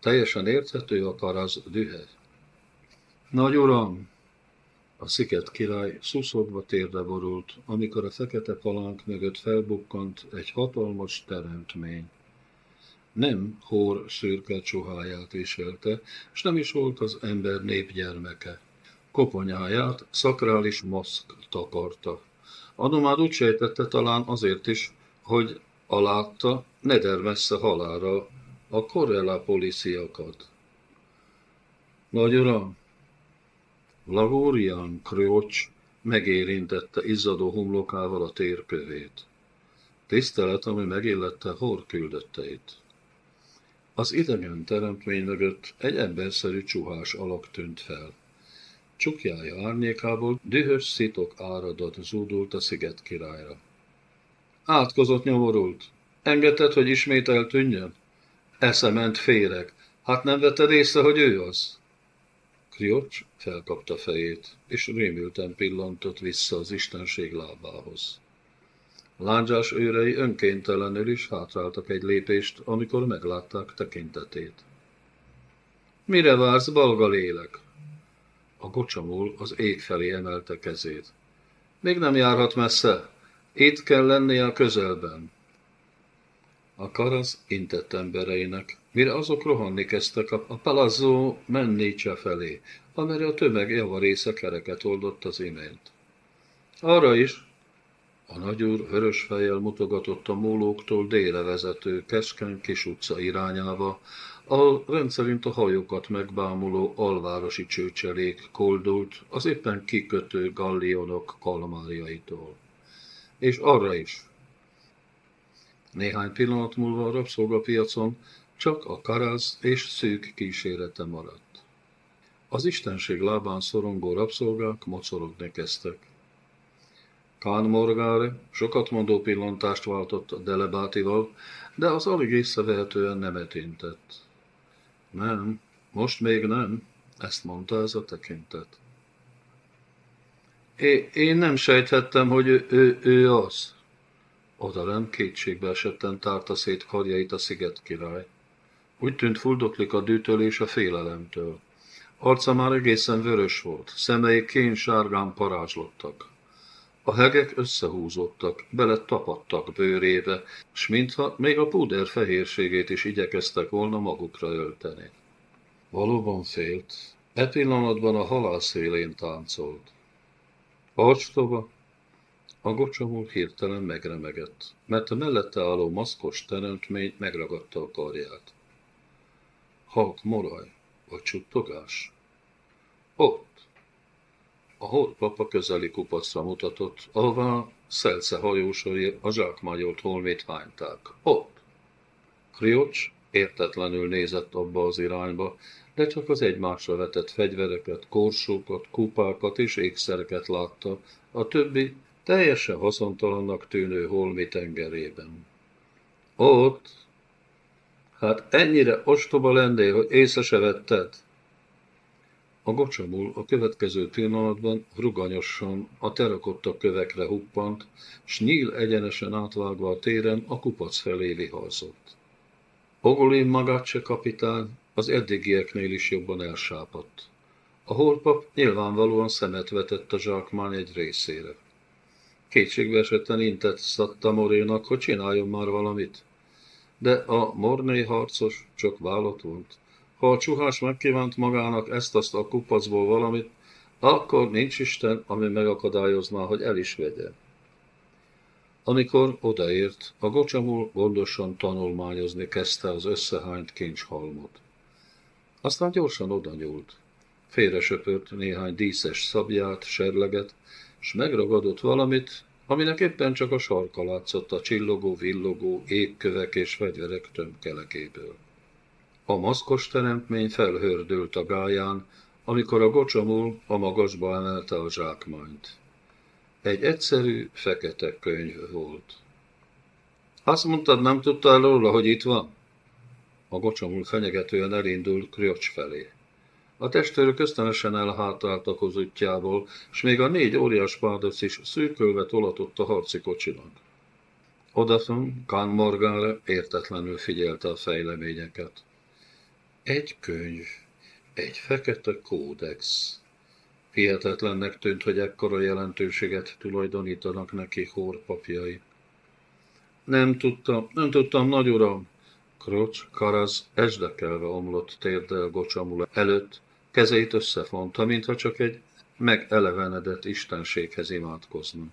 teljesen érthető a karaz dühe. Nagy uram, a sziget király szuszogva térde borult, amikor a fekete palánk mögött felbukkant egy hatalmas teremtmény. Nem hór szürke csuháját viselte, és nem is volt az ember népgyermeke. Koponyáját szakrális maszk takarta. Anomád úgy sejtette talán azért is, hogy alátta ne halára a Corella policiakat. Nagy uram, Lagórián Kriocs megérintette izzadó homlokával a térkövét. Tisztelet, ami megillette Hor küldötteit. Az idegen teremtmény mögött egy emberszerű csuhás alak tűnt fel. Csukjája árnyékából dühös szitok áradat zúdult a sziget királyra. Átkozott nyomorult. Engedted, hogy ismét eltűnjön? Eszement féreg. Hát nem vetted észre, hogy ő az? Kriocs felkapta fejét, és rémülten pillantott vissza az istenség lábához. Lándzsás őrei önkéntelenül is hátráltak egy lépést, amikor meglátták tekintetét. Mire vársz, balga lélek? A gocsamul az ég felé emelte kezét. Még nem járhat messze, itt kell lennie a közelben. A karasz intett embereinek, mire azok rohanni kezdtek a, Palazzo Mennice felé, amire a tömeg javarésze kereket oldott az imént. Arra is, a nagyúr vörös fejjel mutogatott a mólóktól délre vezető keskeny kis utca irányába, ahol rendszerint a hajókat megbámuló alvárosi csőcselék koldult az éppen kikötő gallionok kalmáriaitól. És arra is. Néhány pillanat múlva a rabszolgapiacon csak a karaz és szűk kísérete maradt. Az istenség lábán szorongó rabszolgák mocorogni kezdtek. Kán Morgáre sokat mondó pillantást váltott a Delebátival, de az alig észrevehetően nem etintett. Nem, most még nem, ezt mondta ez a tekintet. É, én nem sejthettem, hogy ő, ő, ő az. Odalem kétségbe esetten tárta szét karjait a sziget király. Úgy tűnt fuldoklik a dűtől és a félelemtől. Arca már egészen vörös volt, szemei kén sárgán parázslottak. A hegek összehúzottak, bele tapadtak bőrébe, s mintha még a púder fehérségét is igyekeztek volna magukra ölteni. Valóban félt. E pillanatban a halál szélén táncolt. Arcstoba, a gocsamul hirtelen megremegett, mert a mellette álló maszkos teremtmény megragadta a karját. Halk moraj, vagy csuttogás? Ott, a holpap a közeli kupacra mutatott, ahová szelce hajósai a zsákmányolt holmét hányták. Ott! Kriocs értetlenül nézett abba az irányba, de csak az egymásra vetett fegyvereket, korsókat, kupákat és ékszereket látta, a többi teljesen haszontalannak tűnő holmi tengerében. Ott? Hát ennyire ostoba lennél, hogy észre se vetted? A gocsamul a következő pillanatban ruganyosan a terakotta kövekre huppant, s nyíl egyenesen átvágva a téren a kupac felé viharzott. Ogolin Magacse kapitány az eddigieknél is jobban elsápadt. A holpap nyilvánvalóan szemet vetett a zsákmány egy részére. Kétségbe esetten intett Szatta Morénak, hogy csináljon már valamit. De a morné harcos csak vállat volt. Ha a csuhás megkívánt magának ezt-azt a kupacból valamit, akkor nincs Isten, ami megakadályozná, hogy el is vegye. Amikor odaért, a gocsamul gondosan tanulmányozni kezdte az összehányt kincshalmot. Aztán gyorsan oda nyúlt. Félre söpört néhány díszes szabját, serleget, s megragadott valamit, aminek éppen csak a sarka látszott a csillogó, villogó, égkövek és fegyverek tömkelekéből. A maszkos teremtmény felhördült a gáján, amikor a gocsamul a magasba emelte a zsákmányt. Egy egyszerű, fekete könyv volt. Azt mondtad, nem tudtál róla, hogy itt van? A gocsamul fenyegetően elindult Kriocs felé. A testőrök ösztönösen elhátráltak az útjából, és még a négy óriás párdac is szűkölve tolatott a harci kocsinak. Odafön Kán Morgára értetlenül figyelte a fejleményeket. Egy könyv, egy fekete kódex. Hihetetlennek tűnt, hogy ekkora jelentőséget tulajdonítanak neki hórpapjai. Nem tudtam, nem tudtam, nagy uram. Krocs, Karaz esdekelve omlott térdel Gocsamula előtt, kezeit összefonta, mintha csak egy megelevenedett istenséghez imádkozna.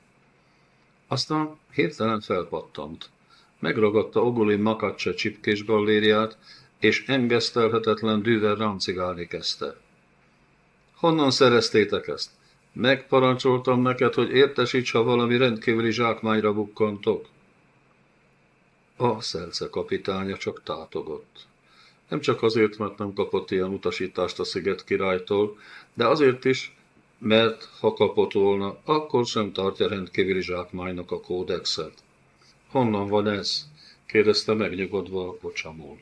Aztán hirtelen felpattant. Megragadta Ogulin Makacse csipkés gallériát, és engesztelhetetlen dűvel ráncigálni kezdte. Honnan szereztétek ezt? Megparancsoltam neked, hogy értesíts, ha valami rendkívüli zsákmányra bukkantok. A szelce kapitánya csak tátogott. Nem csak azért, mert nem kapott ilyen utasítást a sziget királytól, de azért is, mert ha kapott volna, akkor sem tartja rendkívüli zsákmánynak a kódexet. Honnan van ez? kérdezte megnyugodva a bocsamul.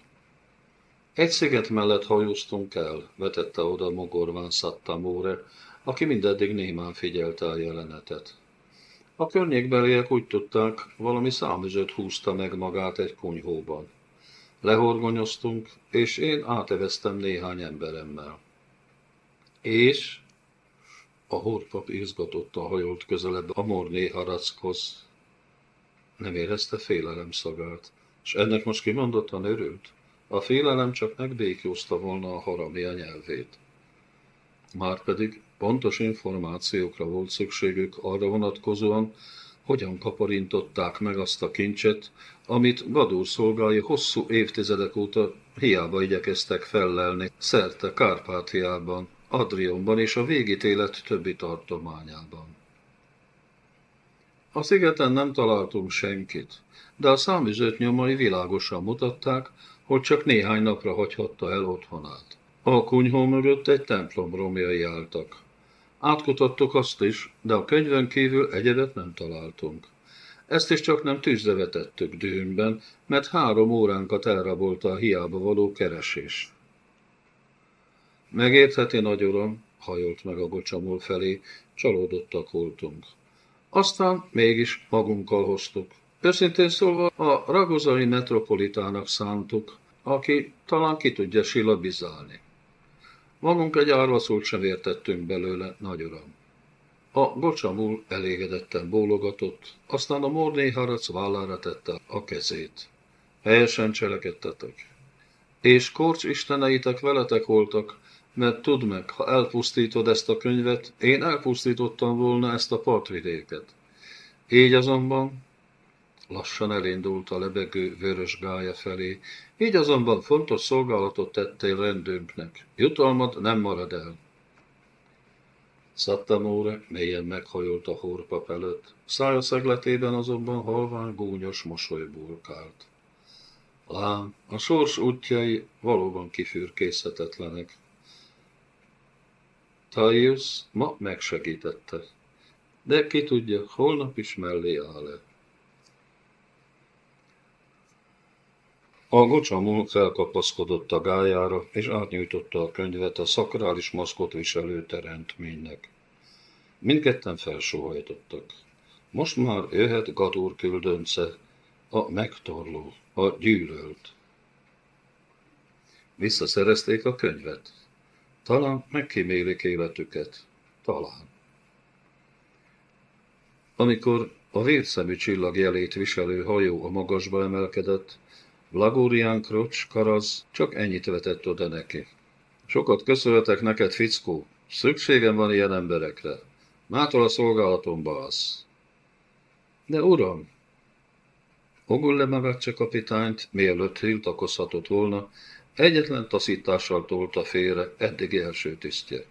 Egy sziget mellett hajóztunk el, vetette oda Mogorván Szattamóre, aki mindeddig némán figyelte a jelenetet. A környékbeliek úgy tudták, valami számüzőt húzta meg magát egy kunyhóban. Lehorgonyoztunk, és én áteveztem néhány emberemmel. És a horpap izgatottan hajolt közelebb a morné harackhoz. Nem érezte félelem szagát, és ennek most kimondottan örült. A félelem csak megbékjózta volna a haramia nyelvét. Márpedig pontos információkra volt szükségük arra vonatkozóan, hogyan kaparintották meg azt a kincset, amit Gadúr szolgái hosszú évtizedek óta hiába igyekeztek fellelni szerte Kárpátiában, Adrionban és a végítélet többi tartományában. A szigeten nem találtunk senkit, de a számüzött nyomai világosan mutatták, hogy csak néhány napra hagyhatta el otthonát. A kunyhó mögött egy templom romjai álltak. Átkutattuk azt is, de a könyvön kívül egyedet nem találtunk. Ezt is csak nem tűzre vetettük dühünkben, mert három óránkat elrabolta a hiába való keresés. Megértheti, nagy uram, hajolt meg a gocsamul felé, csalódottak voltunk. Aztán mégis magunkkal hoztuk. Őszintén szólva a ragozai metropolitának szántuk, aki talán ki tudja silabizálni. Magunk egy árvaszót sem értettünk belőle, nagy uram. A gocsamul elégedetten bólogatott, aztán a morné harac vállára tette a kezét. Helyesen cselekedtetek. És korcs isteneitek veletek voltak, mert tudd meg, ha elpusztítod ezt a könyvet, én elpusztítottam volna ezt a partvidéket. Így azonban lassan elindult a lebegő vörös gája felé, így azonban fontos szolgálatot tettél rendünknek. Jutalmad nem marad el. Szattamóre mélyen meghajolt a hórpap előtt, szája szegletében azonban halvány gúnyos mosoly burkált. Lám, a sors útjai valóban kifürkészhetetlenek. Taius ma megsegítette, de ki tudja, holnap is mellé áll-e. A gocsamú felkapaszkodott a gájára, és átnyújtotta a könyvet a szakrális maszkot viselő teremtménynek. Mindketten felsóhajtottak. Most már jöhet Gadúr küldönce, a megtorló, a gyűlölt. Visszaszerezték a könyvet. Talán megkímélik életüket. Talán. Amikor a vérszemű csillag jelét viselő hajó a magasba emelkedett, Lagórián Krocs, Karaz csak ennyit vetett oda neki. Sokat köszönhetek neked, fickó. Szükségem van ilyen emberekre. Mától a szolgálatomba az. De uram, Ogulle Magacse kapitányt, mielőtt tiltakozhatott volna, egyetlen taszítással tolta félre eddig első tisztje.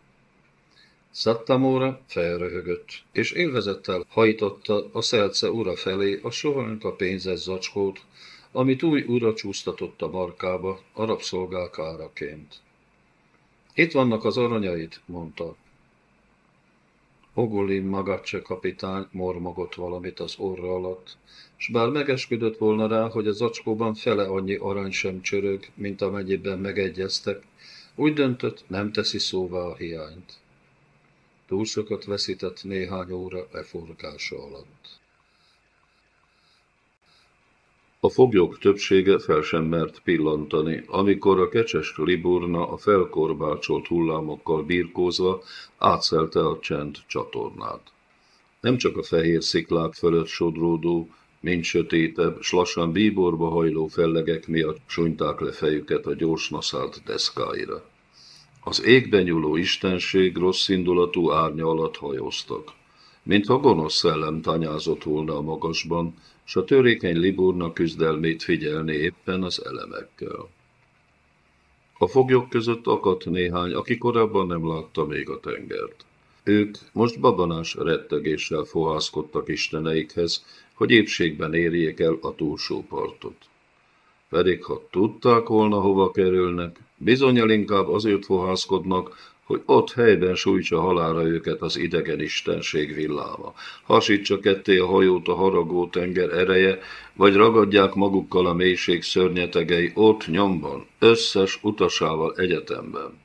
Szattamóra felröhögött, és élvezettel hajtotta a szelce ura felé a sohanyka pénzes zacskót, amit új ura csúsztatott a markába, a rabszolgák áraként. Itt vannak az aranyaid, mondta. Ogulin Magacse kapitány mormogott valamit az orra alatt, s bár megesküdött volna rá, hogy az zacskóban fele annyi arany sem csörög, mint amennyiben megegyeztek, úgy döntött, nem teszi szóvá a hiányt. Túl sokat veszített néhány óra leforgása alatt. A foglyok többsége fel sem mert pillantani, amikor a kecses Liburna a felkorbácsolt hullámokkal birkózva átszelte a csend csatornát. Nem csak a fehér sziklák fölött sodródó, mint sötétebb, s lassan bíborba hajló fellegek miatt sunyták le fejüket a gyorsnaszált deszkáira. Az égben nyúló istenség rossz indulatú árnya alatt hajóztak. Mintha gonosz szellem tanyázott volna a magasban, s a törékeny Liburnak küzdelmét figyelni éppen az elemekkel. A foglyok között akadt néhány, aki korábban nem látta még a tengert. Ők most babonás rettegéssel fohászkodtak isteneikhez, hogy épségben érjék el a túlsó partot. Pedig ha tudták volna, hova kerülnek, bizonyal inkább azért fohászkodnak, hogy ott helyben sújtsa halára őket az idegen istenség villáma. Hasítsa ketté a hajót a haragó tenger ereje, vagy ragadják magukkal a mélység szörnyetegei ott nyomban, összes utasával egyetemben.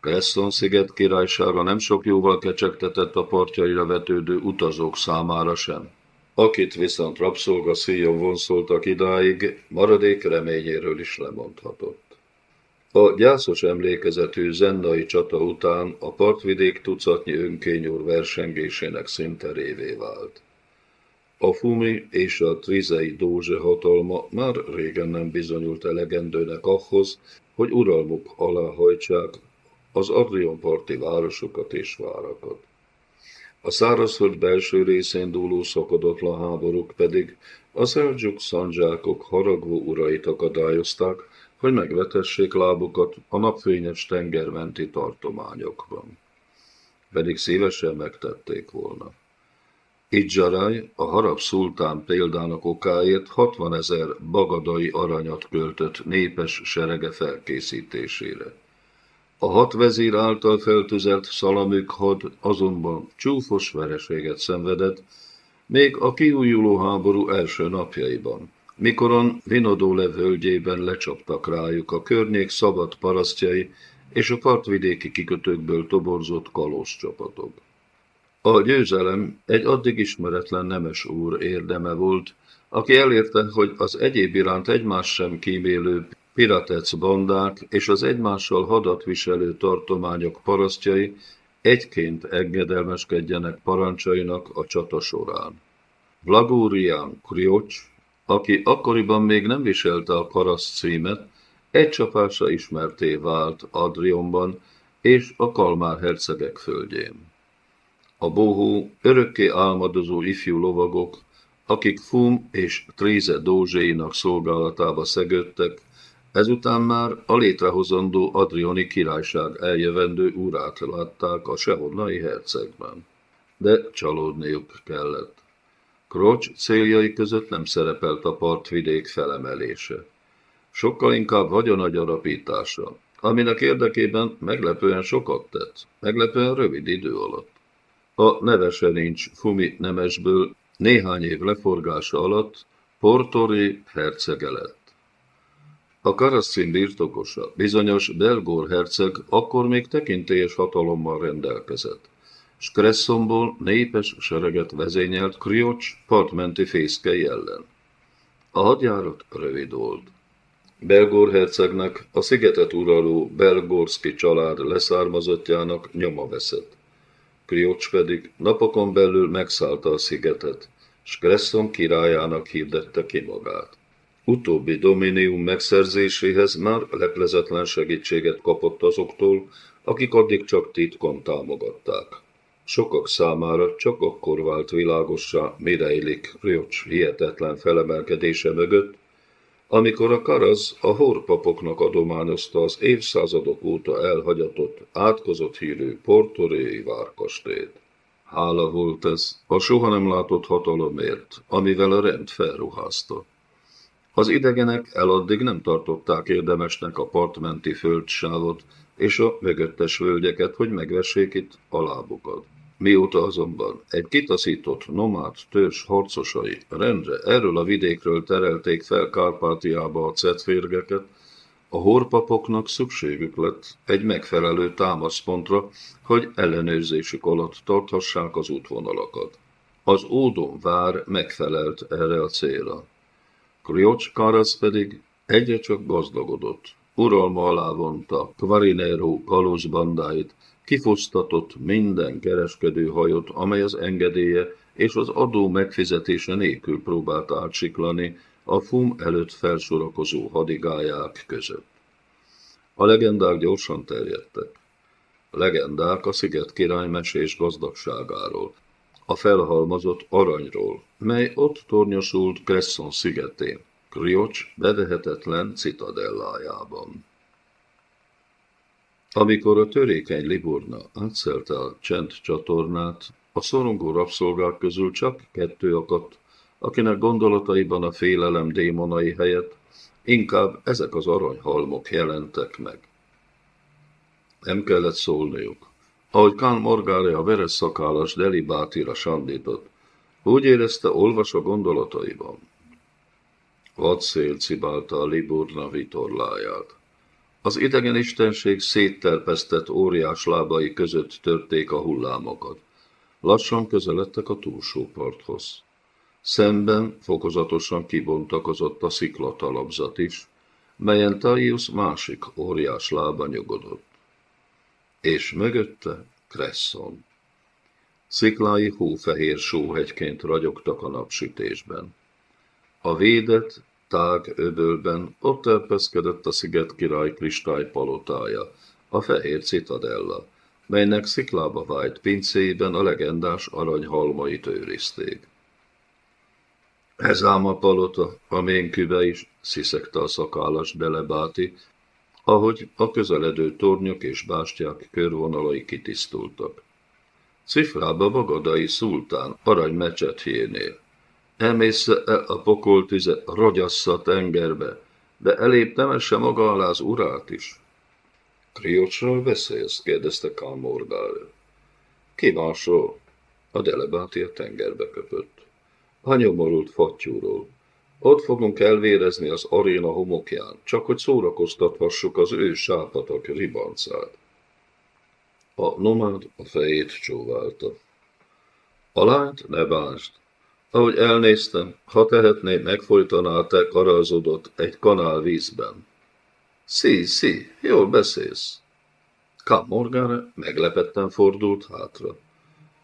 Cresson sziget királysága nem sok jóval kecsegtetett a partjaira vetődő utazók számára sem. Akit viszont rabszolga szíjon vonszoltak idáig, maradék reményéről is lemondhatott. A gyászos emlékezetű zennai csata után a partvidék tucatnyi önkényúr versengésének szinterévé vált. A Fumi és a Trizei Dózse hatalma már régen nem bizonyult elegendőnek ahhoz, hogy uralmuk alá hajtsák az Adrion parti városokat és várakat. A szárazföld belső részén dúló szakadatlan háborúk pedig a szeldzsuk szandzsákok haragvó urait akadályozták, hogy megvetessék lábukat a napfényes tengermenti tartományokban. Pedig szívesen megtették volna. Idzsaraj, a harab szultán példának okáért 60 ezer bagadai aranyat költött népes serege felkészítésére. A hat vezír által feltüzelt szalamük had azonban csúfos vereséget szenvedett, még a kiújuló háború első napjaiban, mikoron Vinodóle völgyében lecsaptak rájuk a környék szabad parasztjai és a partvidéki kikötőkből toborzott kalós csapatok. A győzelem egy addig ismeretlen nemes úr érdeme volt, aki elérte, hogy az egyéb iránt egymás sem kímélő piratec bandák és az egymással hadat viselő tartományok parasztjai egyként engedelmeskedjenek parancsainak a csata során. Vlagúrián Kriocs, aki akkoriban még nem viselte a paraszt címet, egy csapásra ismerté vált Adrionban és a Kalmár hercegek földjén. A bohó, örökké álmodozó ifjú lovagok, akik Fum és Tríze dózséinak szolgálatába szegődtek, ezután már a létrehozandó Adrioni királyság eljövendő urát látták a sehonnai hercegben. De csalódniuk kellett. Krocs céljai között nem szerepelt a partvidék felemelése. Sokkal inkább vagyonagyarapítása, aminek érdekében meglepően sokat tett, meglepően rövid idő alatt. A nevese nincs Fumi nemesből néhány év leforgása alatt Portori hercege lett. A Karaszin birtokosa, bizonyos Belgór herceg akkor még tekintélyes hatalommal rendelkezett, s Kresszomból népes sereget vezényelt Kriocs partmenti fészkei ellen. A hadjárat rövid volt. Belgór hercegnek a szigetet uraló Belgorszki család leszármazottjának nyoma veszett. Kriocs pedig napokon belül megszállta a szigetet, s királyának hirdette ki magát. Utóbbi dominium megszerzéséhez már leplezetlen segítséget kapott azoktól, akik addig csak titkon támogatták. Sokak számára csak akkor vált világossá, mi rejlik Riocs hihetetlen felemelkedése mögött, amikor a Karaz a horpapoknak adományozta az évszázadok óta elhagyatott, átkozott hírű portoréi várkastét. Hála volt ez a soha nem látott hatalomért, amivel a rend felruházta. Az idegenek eladdig nem tartották érdemesnek a partmenti földsávot és a mögöttes völgyeket, hogy megvessék itt a lábukat. Mióta azonban egy kitaszított nomád törzs harcosai rendre erről a vidékről terelték fel Kárpátiába a cetférgeket, a horpapoknak szükségük lett egy megfelelő támaszpontra, hogy ellenőrzésük alatt tarthassák az útvonalakat. Az Ódon vár megfelelt erre a célra. Kriocs Karasz pedig egyre csak gazdagodott. Uralma alá vonta Quarinero kalóz bandáit, kifosztatott minden kereskedő hajót, amely az engedélye és az adó megfizetése nélkül próbált átsiklani a FUM előtt felsorakozó hadigályák között. A legendák gyorsan terjedtek. A legendák a sziget király mesés gazdagságáról, a felhalmazott aranyról, mely ott tornyosult Cresson szigetén, Kriocs bevehetetlen citadellájában. Amikor a törékeny Liburna átszelte a csend csatornát, a szorongó rabszolgák közül csak kettő akadt, akinek gondolataiban a félelem démonai helyett inkább ezek az aranyhalmok jelentek meg. Nem kellett szólniuk. Ahogy Kán Morgáre a veres szakállas Delibátira sandított, úgy érezte, olvas a gondolataiban. Vadszél cibálta a Liburna vitorláját. Az idegen istenség szétterpesztett óriás lábai között törték a hullámokat. Lassan közeledtek a túlsó parthoz. Szemben fokozatosan kibontakozott a sziklatalapzat is, melyen Taius másik óriás lába nyugodott. És mögötte Cresson. Sziklái hófehér sóhegyként ragyogtak a napsütésben. A védett, tág öbölben ott elpeszkedett a sziget király kristály palotája, a fehér citadella, melynek sziklába vájt pincéjében a legendás aranyhalmait őrizték. Ez ám a palota, a ménküve is, sziszegte a szakállas Delebáti, ahogy a közeledő tornyok és bástyák körvonalai kitisztultak. Cifrába Bagadai szultán arany mecsetjénél. Emész -e a pokol tüze, ragyassza tengerbe, de elép temesse maga alá az urát is. Kriocsról beszélsz? kérdezte Kalmorgál. Ki másról? A delebáti a tengerbe köpött. A nyomorult fattyúról. Ott fogunk elvérezni az aréna homokján, csak hogy szórakoztathassuk az ő sápatak ribancát. A nomád a fejét csóválta. A lányt ne bánst. Ahogy elnéztem, ha tehetné, megfolytaná te karalzodott egy kanál vízben. Szí, szí, jól beszélsz. Kam Morgana meglepetten fordult hátra.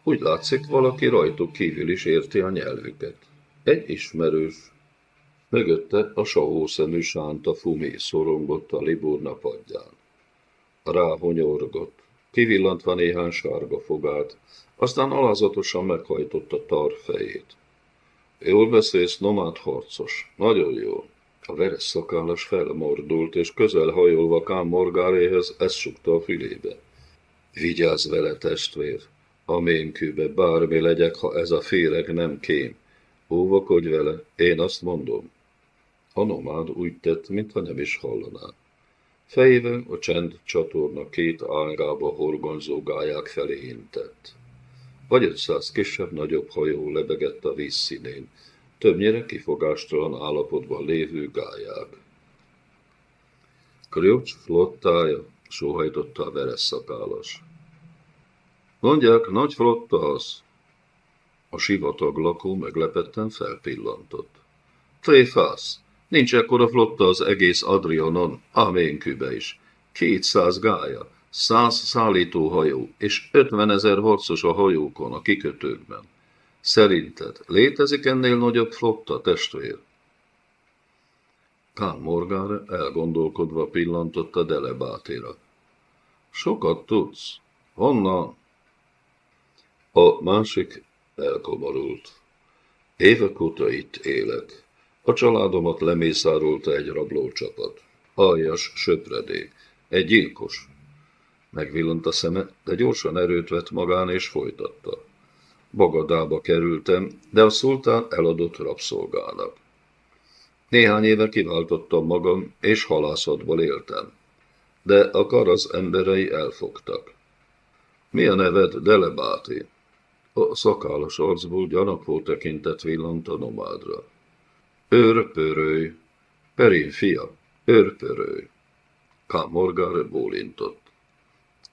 Úgy látszik, valaki rajtuk kívül is érti a nyelvüket. Egy ismerős. Mögötte a sahószemű sánta fumé szorongott a liburna padján. Ráhonyorgott, kivillantva néhány sárga fogát, aztán alázatosan meghajtotta tar fejét. Jól beszélsz, nomád harcos. Nagyon jó. A veres szakállas felmordult, és közel hajolva Kám Morgáréhez ezt sukta a fülébe. Vigyázz vele, testvér! A ménkűbe bármi legyek, ha ez a féreg nem kém. Óvakodj vele, én azt mondom. A nomád úgy tett, mintha nem is hallaná. Fejével a csend csatorna két ágába horgonzó gályák felé intett. Vagy ötszáz kisebb-nagyobb hajó lebegett a vízszínén, többnyire kifogástalan állapotban lévő gályák. Kriocs flottája, sóhajtotta a veres. Mondják, nagy flotta az. A sivatag lakó meglepetten felpillantott. Tréfász, nincs ekkora flotta az egész Adrianon, Aménkübe is. Kétszáz gája, száz szállítóhajó és ötvenezer harcos a hajókon, a kikötőkben. Szerinted létezik ennél nagyobb flotta, testvér? Kán Morgára elgondolkodva pillantott a delebátira. Sokat tudsz. Honnan? A másik elkomorult. Évek óta itt élek. A családomat lemészárolta egy rablócsapat. Aljas söpredék. Egy gyilkos. Megvillant a szeme, de gyorsan erőt vett magán és folytatta. Bagadába kerültem, de a szultán eladott rabszolgának. Néhány éve kiváltottam magam, és halászatból éltem. De a karasz emberei elfogtak. Mi a neved, Delebáti? A szakállas arcból gyanakvó tekintet villant a nomádra. Őrpörőj, Perin fia, őrpörőj. Kámorgár bólintott.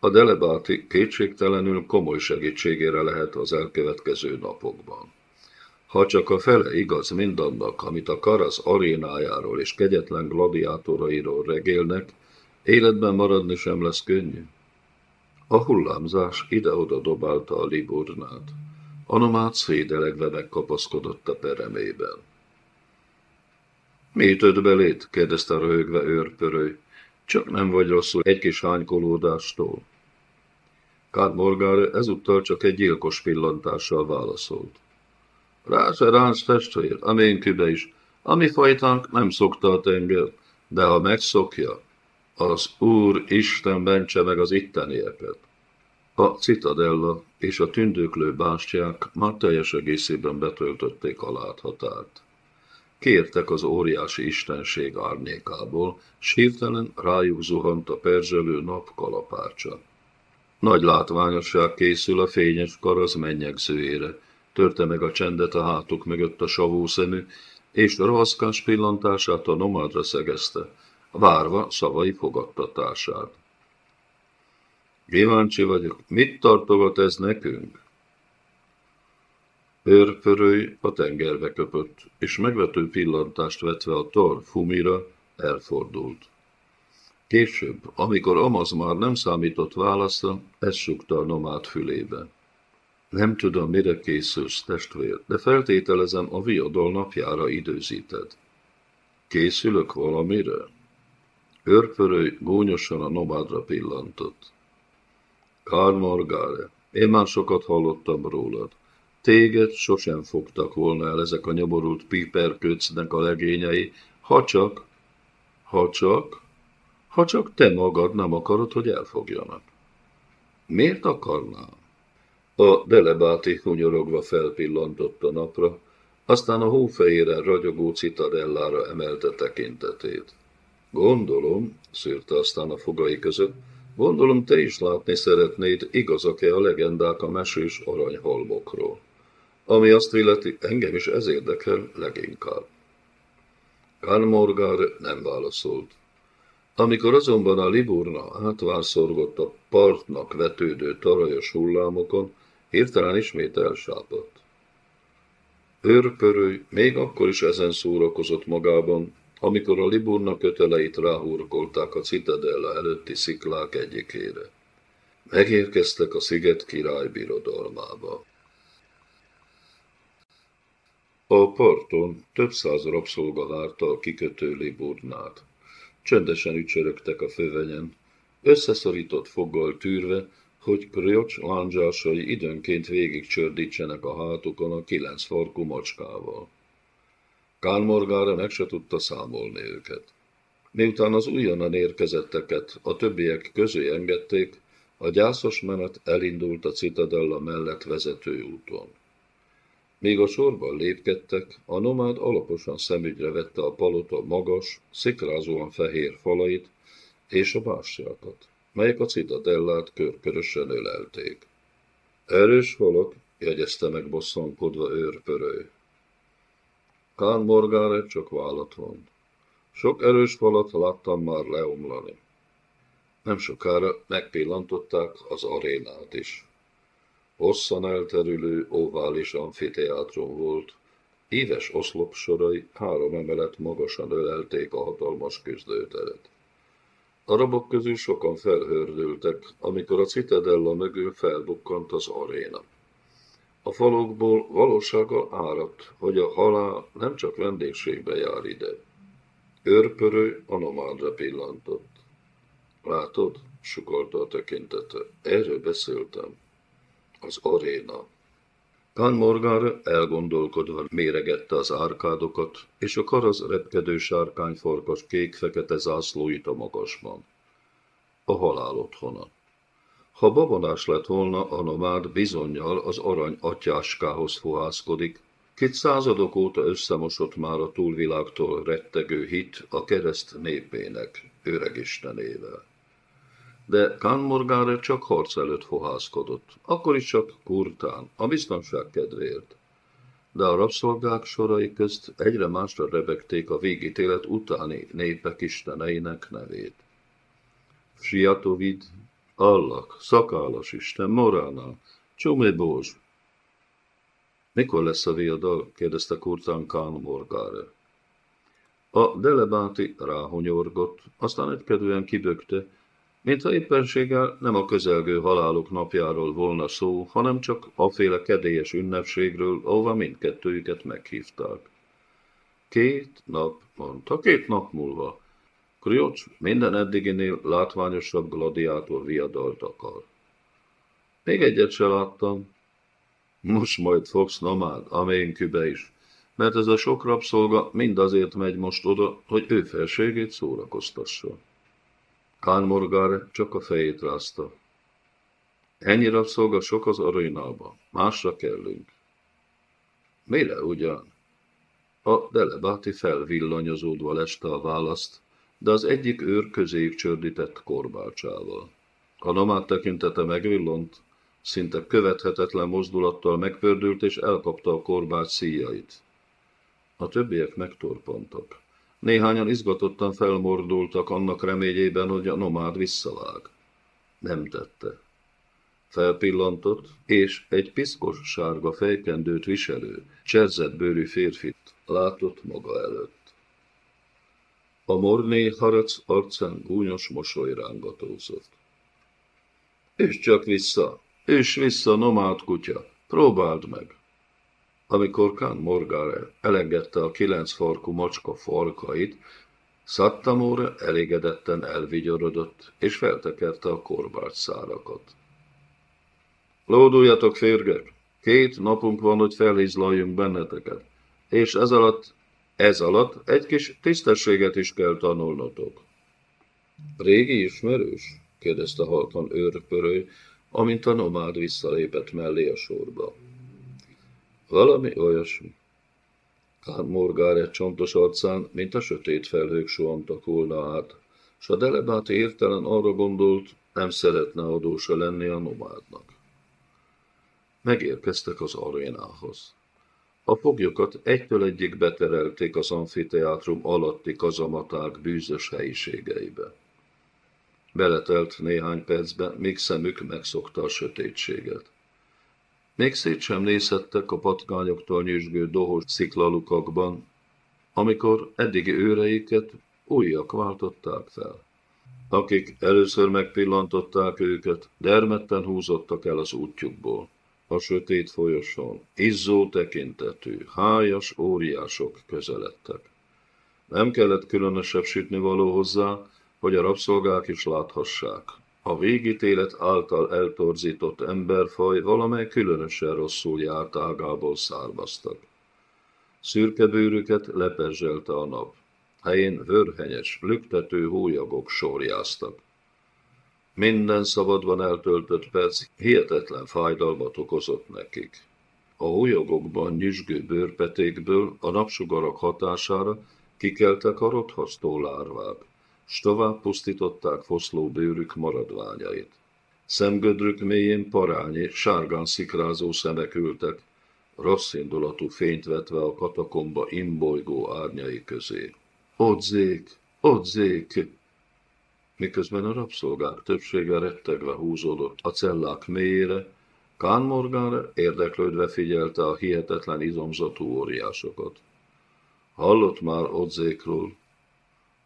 A delebáti kétségtelenül komoly segítségére lehet az elkövetkező napokban. Ha csak a fele igaz mindannak, amit a Karasz arénájáról és kegyetlen gladiátorairól regélnek, életben maradni sem lesz könnyű. A hullámzás ide-oda dobálta a liburnát. Anomát szédelegve megkapaszkodott a peremében. Mi ütött belét? kérdezte röhögve őrpöröly. Csak nem vagy rosszul egy kis hánykolódástól. Kármorgár ezúttal csak egy gyilkos pillantással válaszolt. Rá se ránc testvér, a ménkübe is. A mi fajtánk nem szokta a tenger, de ha megszokja, az Úr Isten bentse meg az ittenieket. A citadella és a tündöklő bástyák már teljes egészében betöltötték a láthatárt. Kértek az óriási istenség árnyékából, s rájuk zuhant a perzselő nap kalapácsa. Nagy látványosság készül a fényes karaz mennyegzőjére, törte meg a csendet a hátuk mögött a savó és ravaszkás pillantását a nomádra szegezte, várva szavai fogadtatását. Kíváncsi vagyok, mit tartogat ez nekünk? Őrpörőj a tengerbe köpött, és megvető pillantást vetve a tor fumira elfordult. Később, amikor Amaz már nem számított válaszra, ez sukta a nomád fülébe. Nem tudom, mire készülsz, testvér, de feltételezem a viadal napjára időzíted. Készülök valamire? Őrpöröly gúnyosan a nomádra pillantott. Karl Morgare, én már sokat hallottam rólad. Téged sosem fogtak volna el ezek a nyomorult Piperköcnek a legényei, ha csak, ha csak, ha csak te magad nem akarod, hogy elfogjanak. Miért akarnám? A delebáti hunyorogva felpillantott a napra, aztán a hófehére ragyogó citadellára emelte tekintetét. Gondolom, szűrte aztán a fogai között, gondolom te is látni szeretnéd, igazak-e a legendák a mesés aranyhalmokról. Ami azt illeti, engem is ez érdekel leginkább. Kármorgár nem válaszolt. Amikor azonban a Liburna átvárszorgott a partnak vetődő tarajos hullámokon, hirtelen ismét elsápadt. Őrpörőj még akkor is ezen szórakozott magában, amikor a Liburna köteleit ráhurkolták a Citadella előtti sziklák egyikére. Megérkeztek a sziget király birodalmába. A parton több száz rabszolga várta a kikötő Liburnát. Csöndesen ücsörögtek a fövenyen, összeszorított foggal tűrve, hogy Kriocs lándzsásai időnként végigcsördítsenek a hátukon a kilenc farkú macskával. Kánmorgára meg se tudta számolni őket. Miután az újonnan érkezetteket a többiek közé engedték, a gyászos menet elindult a citadella mellett vezető úton. Míg a sorban lépkedtek, a nomád alaposan szemügyre vette a palota magas, szikrázóan fehér falait és a bástyákat, melyek a citadellát körkörösen ölelték. Erős falak, jegyezte meg bosszankodva őrpörő. Kán Morgáre csak vállat vont. Sok erős falat láttam már leomlani. Nem sokára megpillantották az arénát is. Hosszan elterülő, ovális amfiteátrum volt, éves oszlopsorai három emelet magasan ölelték a hatalmas küzdőteret. A rabok közül sokan felhördültek, amikor a citadella mögül felbukkant az aréna. A falokból valósággal áradt, hogy a halál nem csak vendégségbe jár ide. Őrpörő a pillantott. Látod? sukolta a tekintete. Erről beszéltem az aréna. Kán Morgar elgondolkodva méregette az árkádokat, és a karaz repkedő sárkányfarkas kék-fekete zászlóit a magasban. A halál otthona. Ha babonás lett volna, a nomád bizonyal az arany atyáskához fohászkodik, kit századok óta összemosott már a túlvilágtól rettegő hit a kereszt népének, öregistenével de Kanmorgára csak harc előtt fohászkodott, akkor is csak kurtán, a biztonság kedvéért. De a rabszolgák sorai közt egyre másra rebegték a végítélet utáni népek isteneinek nevét. Siatovid, Allak, Szakálas Isten, Morana, Csumé Bózs. Mikor lesz a viadal? kérdezte Kurtán Kán Morgára. A delebáti ráhonyorgott, aztán egykedően kibökte, mintha éppenséggel nem a közelgő halálok napjáról volna szó, hanem csak aféle kedélyes ünnepségről, ahova mindkettőjüket meghívták. Két nap, mondta, két nap múlva. Kriocs minden eddiginél látványosabb gladiátor viadalt akar. Még egyet se láttam. Most majd fogsz nomád, aménkübe is, mert ez a sok rabszolga mind azért megy most oda, hogy ő felségét szórakoztassa. Kánmorgár csak a fejét rázta. Ennyi rabszolga sok az arénában, másra kellünk. Mire ugyan? A delebáti felvillanyozódva leste a választ, de az egyik őr közéjük csördített korbácsával. A nomád tekintete megvillant, szinte követhetetlen mozdulattal megpördült és elkapta a korbács szíjait. A többiek megtorpantak. Néhányan izgatottan felmordultak annak reményében, hogy a nomád visszavág. Nem tette. Felpillantott, és egy piszkos sárga fejkendőt viselő, cserzett bőrű férfit látott maga előtt. A morné harac arcán gúnyos mosoly rángatózott. És csak vissza, és vissza, nomád kutya, próbáld meg! Amikor Kán Morgare elengedte a kilenc farkú macska farkait, Szattamóra elégedetten elvigyorodott, és feltekerte a korbács szárakat. Lóduljatok, férgek! Két napunk van, hogy felhizlaljunk benneteket, és ez alatt, ez alatt egy kis tisztességet is kell tanulnotok. Régi ismerős? kérdezte halkan őrpörő, amint a nomád visszalépett mellé a sorba. Valami olyasmi. Kár Morgár csontos arcán, mint a sötét felhők sohantak volna át, s a delebát értelen arra gondolt, nem szeretne adósa lenni a nomádnak. Megérkeztek az arénához. A foglyokat egytől egyik beterelték az amfiteátrum alatti kazamaták bűzös helyiségeibe. Beletelt néhány percbe, míg szemük megszokta a sötétséget. Még szét sem nézhettek a patkányoktól nyüzsgő dohos sziklalukakban, amikor eddigi őreiket újak váltották fel. Akik először megpillantották őket, dermedten húzottak el az útjukból. A sötét folyosón izzó tekintetű, hájas óriások közeledtek. Nem kellett különösebb sütnivaló hozzá, hogy a rabszolgák is láthassák. A végítélet által eltorzított emberfaj valamely különösen rosszul járt ágából származtak. Szürke bőrüket leperzselte a nap. Helyén vörhenyes, lüktető hólyagok sorjáztak. Minden szabadban eltöltött perc hihetetlen fájdalmat okozott nekik. A hólyagokban nyüzsgő bőrpetékből a napsugarak hatására kikeltek a rothasztó lárvák s tovább pusztították foszló bőrük maradványait. Szemgödrük mélyén parányi, sárgán szikrázó szemek ültek, rossz indulatú fényt vetve a katakomba imbolygó árnyai közé. Odzék! Odzék! Miközben a rabszolgák többsége rettegve húzódott a cellák mélyére, Kán Morgan érdeklődve figyelte a hihetetlen izomzatú óriásokat. Hallott már Odzékról,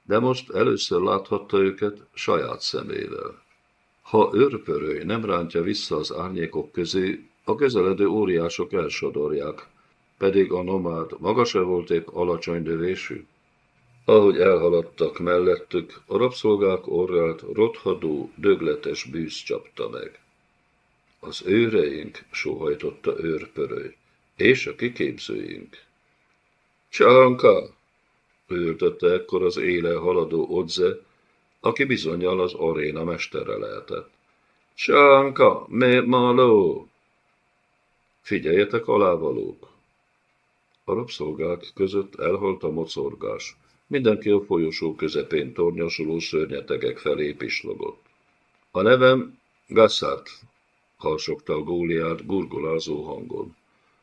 de most először láthatta őket saját szemével. Ha őrpörőj nem rántja vissza az árnyékok közé, a közeledő óriások elsodorják, pedig a nomád maga se volt épp alacsony dövésű. Ahogy elhaladtak mellettük, a rabszolgák orrát rothadó, dögletes bűz csapta meg. Az őreink, sóhajtotta őrpöröly, és a kiképzőink. Csanka, Őrtötte ekkor az éle haladó Odze, aki bizonyal az aréna mestere lehetett. Sánka, me maló! Figyeljetek alávalók! A rabszolgák között elhalt a mocorgás. Mindenki a folyosó közepén tornyosuló szörnyetegek felé pislogott. A nevem Gassát, halsogta a góliát gurgolázó hangon.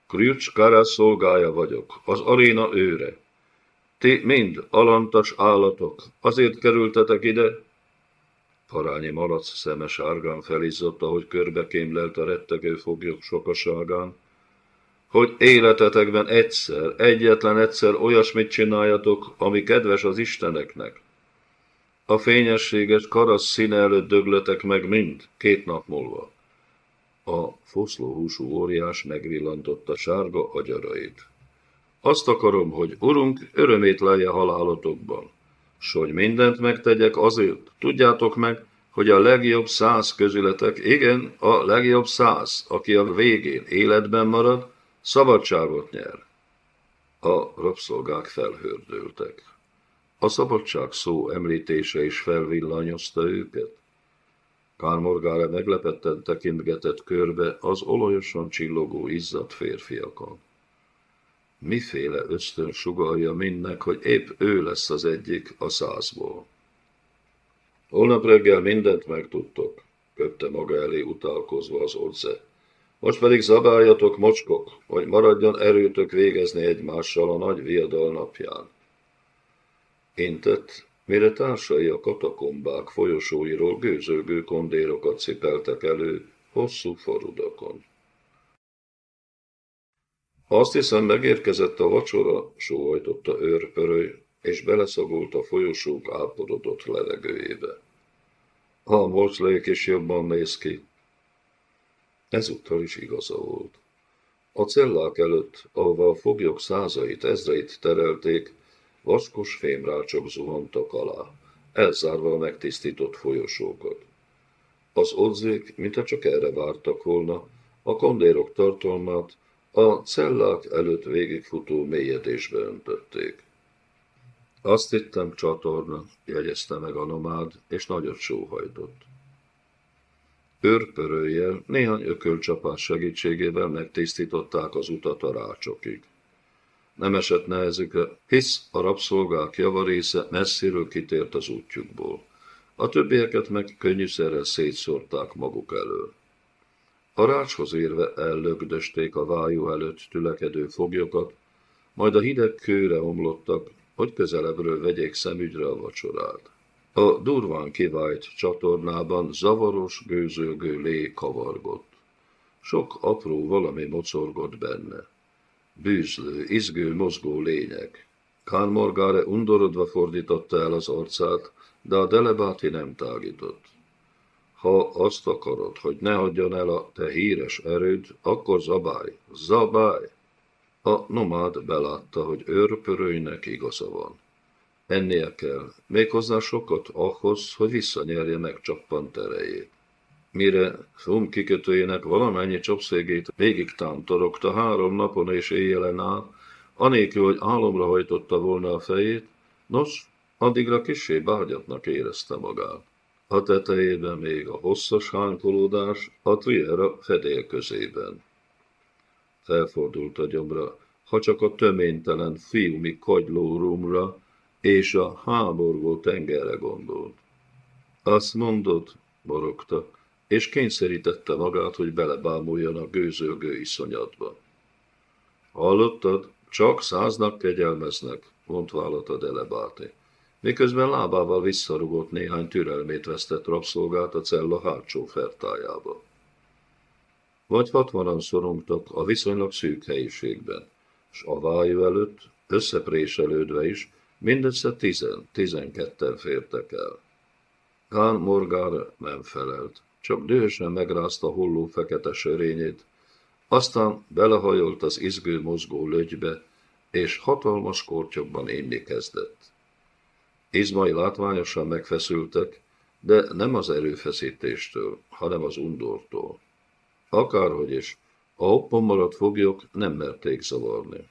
Krücs Karasz szolgája vagyok, az aréna őre. Ti mind alantas állatok, azért kerültetek ide? Parányi malac szeme sárgán felizzott, ahogy körbekémlelt a rettegő foglyok sokaságán, hogy életetekben egyszer, egyetlen egyszer olyasmit csináljatok, ami kedves az Isteneknek. A fényességes karasz színe előtt dögletek meg mind, két nap múlva. A foszlóhúsú óriás megvillantotta sárga agyarait. Azt akarom, hogy Urunk örömét lelje halálotokban, s hogy mindent megtegyek azért, tudjátok meg, hogy a legjobb száz közületek, igen, a legjobb száz, aki a végén életben marad, szabadságot nyer. A rabszolgák felhördültek. A szabadság szó említése is felvillanyozta őket. Kármorgára meglepetten tekintgetett körbe az olajosan csillogó izzadt férfiakon miféle ösztön sugalja mindnek, hogy épp ő lesz az egyik a százból. Holnap reggel mindent megtudtok, köpte maga elé utálkozva az orce. Most pedig zabáljatok, mocskok, hogy maradjon erőtök végezni egymással a nagy viadal napján. Intett, mire társai a katakombák folyosóiról gőzölgő kondérokat cipeltek elő hosszú forudakon. Azt hiszem, megérkezett a vacsora, sóhajtotta őrpöröly, és beleszagolt a folyosók áporodott levegőjébe. A morclék is jobban néz ki. Ezúttal is igaza volt. A cellák előtt, ahova a foglyok százait, ezreit terelték, vaskos fémrácsok zuhantak alá, elzárva a megtisztított folyosókat. Az odzék, mintha csak erre vártak volna, a kondérok tartalmát a cellák előtt végigfutó mélyedésbe öntötték. Azt hittem csatorna, jegyezte meg a nomád, és nagyot sóhajtott. Őrpörőjel néhány ökölcsapás segítségével megtisztították az utat a rácsokig. Nem esett nehezükre, hisz a rabszolgák javarésze messziről kitért az útjukból. A többieket meg könnyűszerrel szétszórták maguk elől. A rácshoz érve ellögdösték a vájú előtt tülekedő foglyokat, majd a hideg kőre omlottak, hogy közelebbről vegyék szemügyre a vacsorát. A durván kivált csatornában zavaros, gőzölgő lé kavargott. Sok apró valami mocorgott benne. Bűzlő, izgő, mozgó lények. Kán Morgáre undorodva fordította el az arcát, de a delebáti nem tágított. Ha azt akarod, hogy ne hagyjon el a te híres erőd, akkor zabálj, zabálj! A nomád belátta, hogy őrpörőjnek igaza van. Ennél kell, méghozzá sokat ahhoz, hogy visszanyerje meg csappant erejét. Mire Fum kikötőjének valamennyi csapszégét végig tántorogta három napon és éjjelen át, anélkül, hogy álomra hajtotta volna a fejét, nos, addigra kissé bágyatnak érezte magát. A tetejében még a hosszas hánykolódás a Triera fedél közében. Felfordult a gyomra, ha csak a töménytelen fiumi kagylórumra és a háborgó tengerre gondolt. Azt mondod, borogta, és kényszerítette magát, hogy belebámuljon a gőzölgő iszonyatba. Hallottad? Csak száznak kegyelmeznek, mondta vállat a delebáté miközben lábával visszarugott néhány türelmét vesztett rabszolgát a cella hátsó fertájába. Vagy hatvanan szorongtak a viszonylag szűk helyiségben, s a vájú előtt, összepréselődve is, mindössze tizen, tizenketten fértek el. Kán Morgár nem felelt, csak dühösen megrázta hulló fekete sörényét, aztán belehajolt az izgő mozgó lögybe, és hatalmas kortyokban inni kezdett. Izmai látványosan megfeszültek, de nem az erőfeszítéstől, hanem az undortól. Akárhogy is, a hoppon maradt foglyok nem merték zavarni.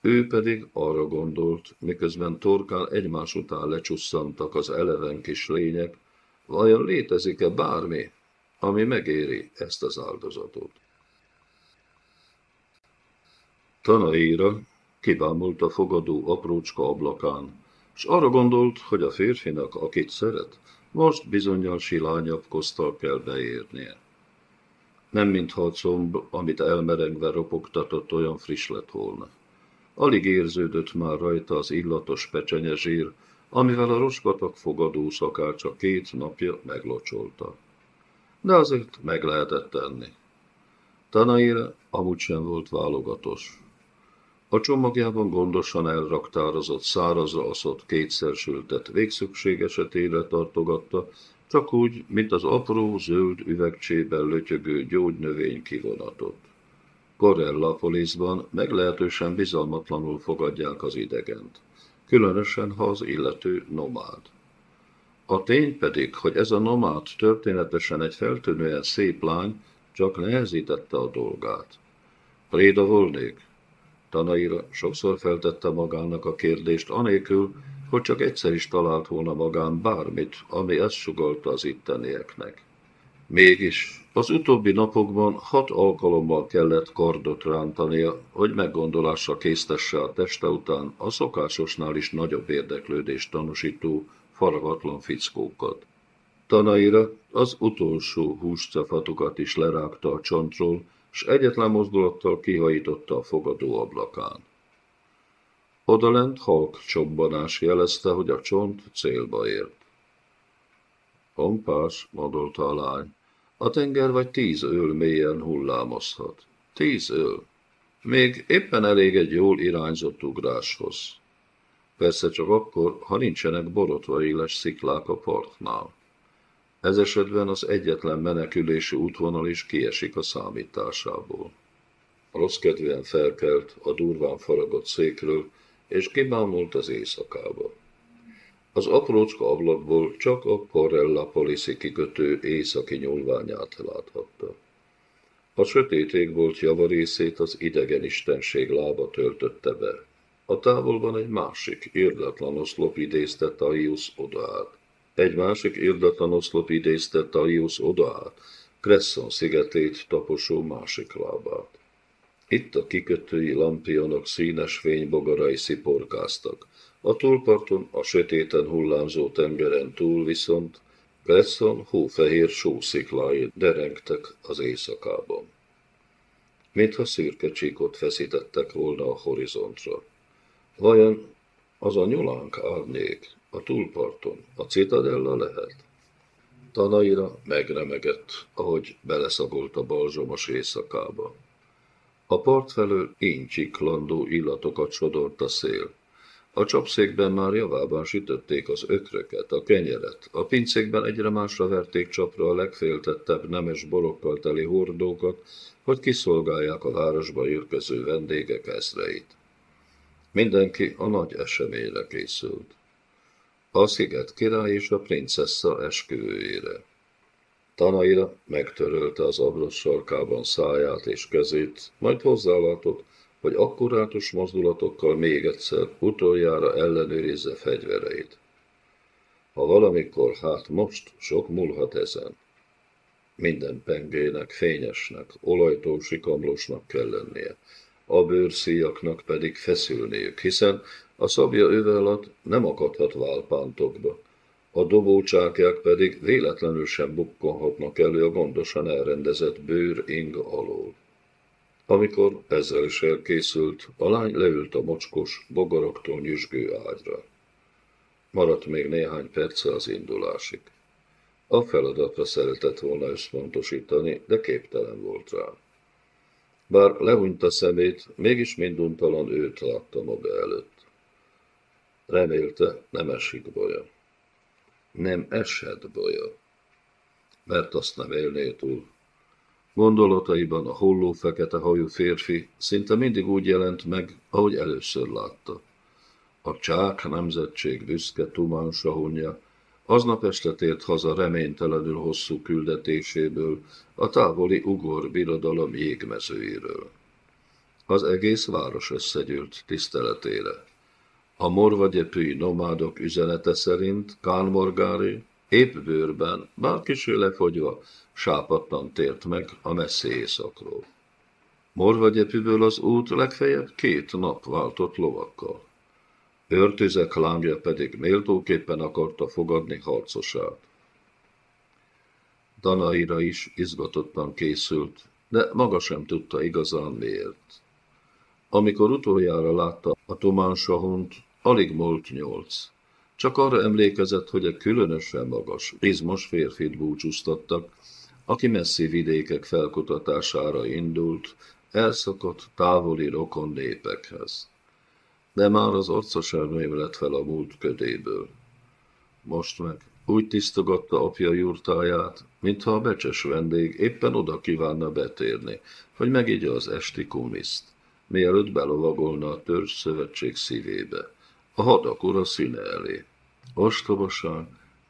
Ő pedig arra gondolt, miközben torkán egymás után lecsusszantak az eleven kis lények, vajon létezik-e bármi, ami megéri ezt az áldozatot. Tanaíra kibámult a fogadó aprócska ablakán, és arra gondolt, hogy a férfinak, akit szeret, most bizonyal silányabb kosztal kell beérnie. Nem mintha a comb, amit elmerengve ropogtatott, olyan friss lett volna. Alig érződött már rajta az illatos pecsenye amivel a roskatak fogadó szakácsa két napja meglocsolta. De azért meg lehetett tenni. Tanaira amúgy sem volt válogatos. A csomagjában gondosan elraktározott, szárazra aszott, kétszer sültett végszükség esetére tartogatta, csak úgy, mint az apró, zöld üvegcsében lötyögő gyógynövény kivonatot. Polisban meglehetősen bizalmatlanul fogadják az idegent, különösen, ha az illető nomád. A tény pedig, hogy ez a nomád történetesen egy feltűnően szép lány, csak nehezítette a dolgát. Préda volnék, Tanaira sokszor feltette magának a kérdést, anélkül, hogy csak egyszer is talált volna magán bármit, ami ezt sugalta az ittenieknek. Mégis az utóbbi napokban hat alkalommal kellett kardot rántania, hogy meggondolásra késztesse a teste után a szokásosnál is nagyobb érdeklődést tanúsító faragatlan fickókat. Tanaira az utolsó húscafatukat is lerágta a csontról, s egyetlen mozdulattal kihajította a fogadó ablakán. Odalent halk csobbanás jelezte, hogy a csont célba ért. Pompás, mondolta a lány, a tenger vagy tíz öl mélyen hullámozhat. Tíz öl. Még éppen elég egy jól irányzott ugráshoz. Persze csak akkor, ha nincsenek borotva éles sziklák a partnál. Ez esetben az egyetlen menekülési útvonal is kiesik a számításából. Rossz kedvűen felkelt a durván faragott székről, és kibámult az éjszakába. Az aprócska ablakból csak a Porella Polici kikötő északi nyúlványát láthatta. A sötét égbolt javarészét az idegen istenség lába töltötte be. A távolban egy másik, irdatlan oszlop idézte Taius odaát. Egy másik irdatlan oszlop idézte Taius odaát, Cresson szigetét taposó másik lábát. Itt a kikötői lampionok színes fénybogarai sziporkáztak. A túlparton, a sötéten hullámzó tengeren túl viszont Cresson hófehér sósziklái derengtek az éjszakában. Mintha szürke csíkot feszítettek volna a horizontra. Vajon az a nyulánk árnyék a túlparton a citadella lehet? Tanaira megremegett, ahogy beleszagolt a balzsomos éjszakába. A part felől incsiklandó illatokat sodort a szél. A csapszékben már javában sütötték az ökröket, a kenyeret, a pincékben egyre másra verték csapra a legféltettebb nemes borokkal teli hordókat, hogy kiszolgálják a városba érkező vendégek ezreit. Mindenki a nagy eseményre készült. A sziget király és a princessa esküvőjére. Tanaira megtörölte az ablak sarkában száját és kezét, majd hozzálátott, hogy akkurátus mozdulatokkal még egyszer utoljára ellenőrizze fegyvereit. Ha valamikor, hát most sok múlhat ezen. Minden pengének fényesnek, olajtól sikamlósnak kell lennie, a bőrszíjaknak pedig feszülniük, hiszen a szabja öve alatt nem akadhat válpántokba, a dobócsákják pedig véletlenül sem bukkanhatnak elő a gondosan elrendezett bőr ing alól. Amikor ezzel is elkészült, a lány leült a mocskos, bogaraktól nyüzsgő ágyra. Maradt még néhány perce az indulásig. A feladatra szeretett volna összpontosítani, de képtelen volt rá. Bár lehúnyta szemét, mégis minduntalan őt látta maga előtt. Remélte, nem esik baja. Nem esett baja, mert azt nem élné túl. Gondolataiban a holló fekete hajú férfi szinte mindig úgy jelent meg, ahogy először látta. A csák nemzetség büszke Tumán sahonja aznap este tért haza reménytelenül hosszú küldetéséből, a távoli ugor birodalom jégmezőiről. Az egész város összegyűlt tiszteletére. A morvagyepői nomádok üzenete szerint Kán Morgári épp bőrben, bár kiső lefogyva, sápattan tért meg a messzi éjszakról. Morvagyepűből az út legfeljebb két nap váltott lovakkal. Őrtüzek lángja pedig méltóképpen akarta fogadni harcosát. Danaira is izgatottan készült, de maga sem tudta igazán miért. Amikor utoljára látta a Tomán Sahont, alig múlt nyolc. Csak arra emlékezett, hogy egy különösen magas, izmos férfit búcsúztattak, aki messzi vidékek felkutatására indult, elszokott távoli rokon népekhez. De már az arca lett fel a múlt ködéből. Most meg úgy tisztogatta apja jurtáját, mintha a becses vendég éppen oda kívánna betérni, hogy megigye az esti kumiszt, mielőtt belovagolna a törzs szövetség szívébe, a hadak ura színe elé. Ostobaság,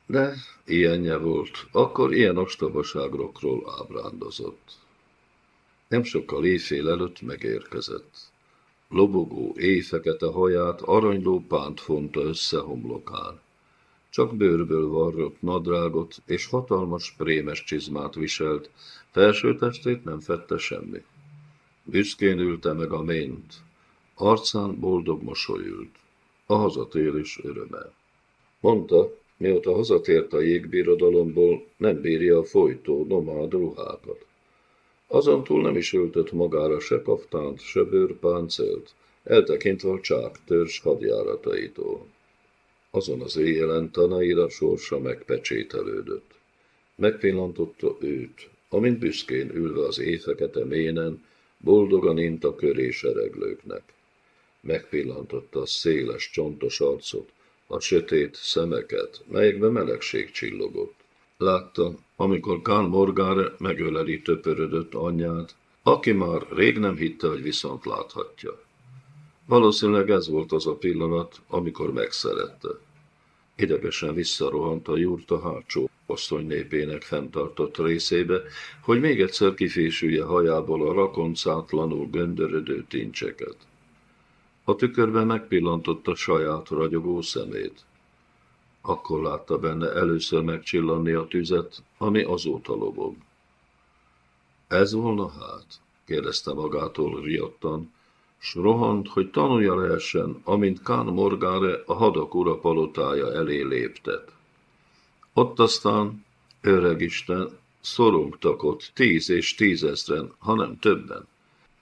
de ilyenje volt, akkor ilyen ostobaságokról ábrándozott. Nem sokkal éjfél előtt megérkezett. Lobogó, éjfekete haját aranyló pánt fonta össze homlokán. Csak bőrből varrott nadrágot és hatalmas prémes csizmát viselt, felső testét nem fette semmi. Büszkén ülte meg a ményt, arcán boldog mosolyült, a hazatérés öröme. Mondta, mióta hazatért a jégbirodalomból, nem bírja a folytó nomád ruhákat. Azon túl nem is öltött magára se kaftánt, se bőrpáncélt, eltekintve a csák törzs hadjárataitól. Azon az éjjelen Tanaira sorsa megpecsételődött. Megpillantotta őt, amint büszkén ülve az éjfekete ménen, boldogan int a köré sereglőknek. Megpillantotta a széles, csontos arcot, a sötét szemeket, melyekben melegség csillogott. Látta, amikor Kán Morgár megöleli töpörödött anyját, aki már rég nem hitte, hogy viszont láthatja. Valószínűleg ez volt az a pillanat, amikor megszerette. idegesen visszarohant a jurta hátsó asszony népének fenntartott részébe, hogy még egyszer kifésülje hajából a rakoncátlanul göndörödő tincseket. A tükörben megpillantotta saját ragyogó szemét. Akkor látta benne először megcsillanni a tüzet, ami azóta lobog. Ez volna hát? kérdezte magától riadtan, s rohant, hogy tanulja lehessen, amint Kán Morgáre a hadak ura palotája elé léptet. Ott aztán, szorongtak ott tíz és tízezren, hanem többen.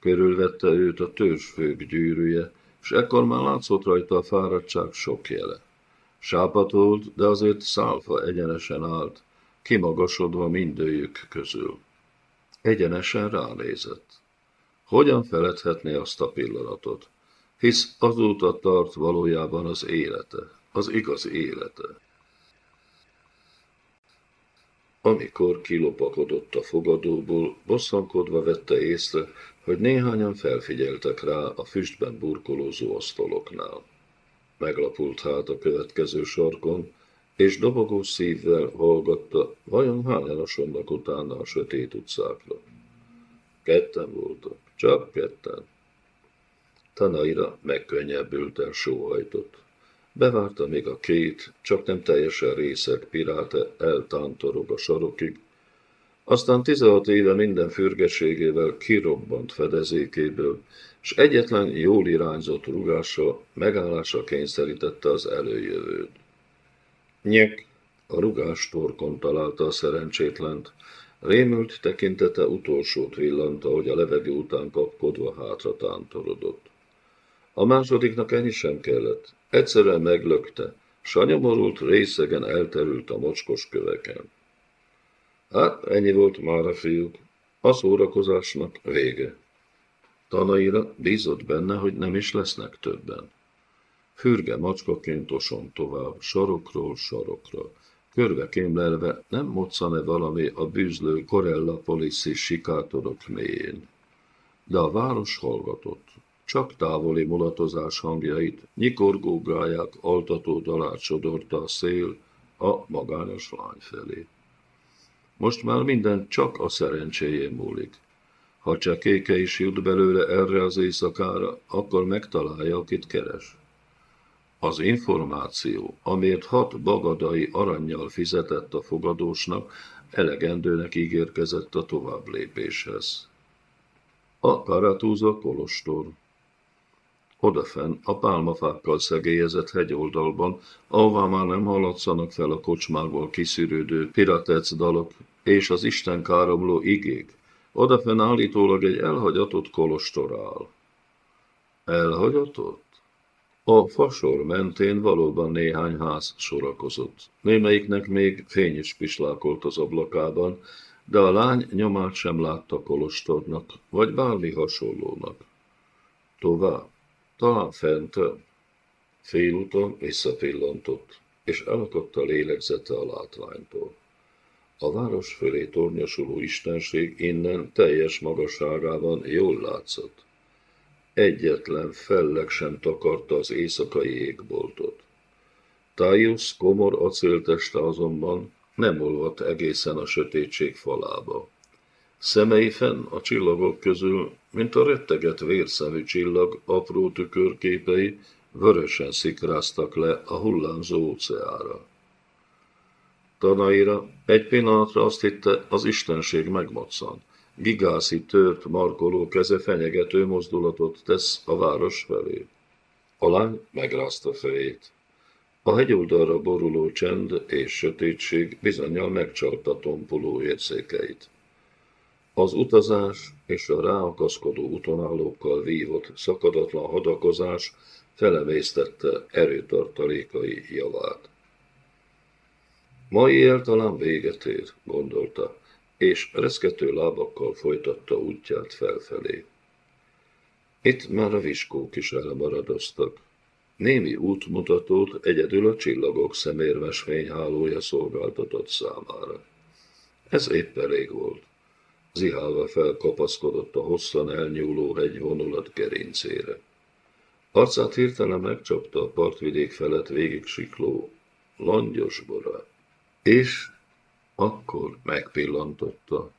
Körülvette őt a törzsfők gyűrűje, és ekkor már látszott rajta a fáradtság sok jele. Sápatolt, de azért szálfa egyenesen állt, kimagasodva mindőjük közül. Egyenesen ránézett. Hogyan feledhetné azt a pillanatot? Hisz azóta tart valójában az élete, az igaz élete. Amikor kilopakodott a fogadóból, bosszankodva vette észre, hogy néhányan felfigyeltek rá a füstben burkolózó asztaloknál. Meglapult hát a következő sarkon, és dobogó szívvel hallgatta, vajon hányan asonnak utána a sötét utcákra. Ketten voltak, csak ketten. Tanaira megkönnyebbülten sóhajtott. Bevárta még a két, csak nem teljesen részek piráte eltántorog a sarokig, aztán 16 éve minden fürgeségével kirobbant fedezékéből, és egyetlen jól irányzott rugása megállásra kényszerítette az előjövőt. Nyek, a rugás torkon találta a szerencsétlent, rémült tekintete utolsót villanta, hogy a levegő után kapkodva hátra tántorodott. A másodiknak ennyi sem kellett. Egyszerűen meglökte, s a nyomorult részegen elterült a mocskos köveken. Hát, ennyi volt már a fiúk. A szórakozásnak vége. Tanaira bízott benne, hogy nem is lesznek többen. Fürge macskaként oson tovább, sarokról sarokra. Körbe kémlelve nem moccane valami a bűzlő Corella Polici sikátorok mélyén. De a város hallgatott. Csak távoli mulatozás hangjait, nyikorgógáják altató dalát sodorta a szél a magányos lány felé. Most már minden csak a szerencséjén múlik. Ha csak kéke is jut belőle erre az éjszakára, akkor megtalálja, akit keres. Az információ, amért hat bagadai aranyjal fizetett a fogadósnak, elegendőnek ígérkezett a tovább lépéshez. A Karatúza kolostor. Odafen, a pálmafákkal szegélyezett hegyoldalban, ahová már nem hallatszanak fel a kocsmákból kiszűrődő piratec dalok és az Isten káromló igék, odafen állítólag egy elhagyatott kolostor áll. Elhagyatott? A fasor mentén valóban néhány ház sorakozott. Némelyiknek még fény is pislákolt az ablakában, de a lány nyomát sem látta kolostornak, vagy bármi hasonlónak. Tovább. Talán fent, félúton visszapillantott, és elakadt a lélegzete a látványtól. A város fölé tornyosuló istenség innen teljes magasságában jól látszott. Egyetlen felleg sem takarta az éjszakai égboltot. Tájusz komor acélteste azonban nem olvadt egészen a sötétség falába. Szemei fenn a csillagok közül, mint a retteget vérszemű csillag apró tükörképei, vörösen szikráztak le a hullámzó óceára. Tanaira egy pillanatra azt hitte, az istenség megmoccan. Gigászi tört, markoló keze fenyegető mozdulatot tesz a város felé. A lány megrázta fejét. A hegyoldalra boruló csend és sötétség bizonyal megcsalta tompuló érzékeit. Az utazás és a ráakaszkodó utonállókkal vívott szakadatlan hadakozás felemésztette erőtartalékai javát. Ma éjjel talán véget ér, gondolta, és reszkető lábakkal folytatta útját felfelé. Itt már a viskók is elmaradoztak. Némi útmutatót egyedül a csillagok szemérmes fényhálója szolgáltatott számára. Ez épp elég volt. Zihálva felkapaszkodott a hosszan elnyúló hegyvonulat gerincére. Arcát hirtelen megcsapta a partvidék felett végig sikló langyos borát. És akkor megpillantotta.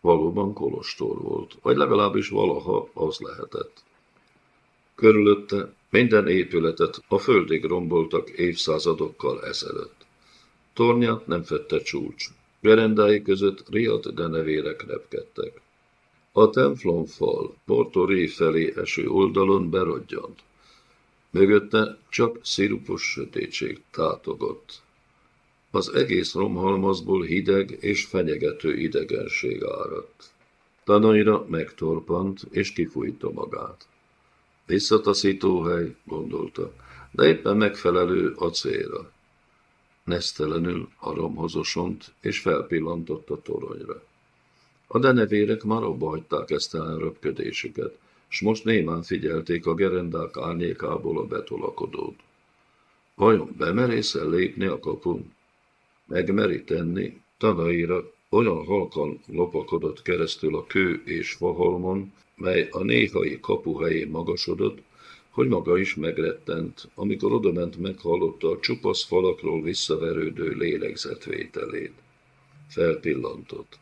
Valóban kolostor volt, vagy legalábbis valaha az lehetett. Körülötte minden épületet a földig romboltak évszázadokkal ezelőtt. Tornyát nem fette csúcs, gerendái között riadt denevérek repkedtek. A templom fal Porto felé eső oldalon berodjant. Mögötte csak szirupos sötétség tátogott. Az egész romhalmazból hideg és fenyegető idegenség áradt. Tanaira megtorpant és kifújta magát. Visszataszító hely, gondolta, de éppen megfelelő a célra. Nesztelenül a romhoz osont, és felpillantott a toronyra. A denevérek már abba hagyták ezt a röpködésüket, s most némán figyelték a gerendák árnyékából a betolakodót. Vajon bemerészel lépni a kapun? Megmeri tenni, tanaira olyan halkan lopakodott keresztül a kő és fahalmon, mely a néhai kapuhelyén magasodott, hogy maga is megrettent, amikor odament meghallotta a csupasz falakról visszaverődő lélegzetvételét. Felpillantott.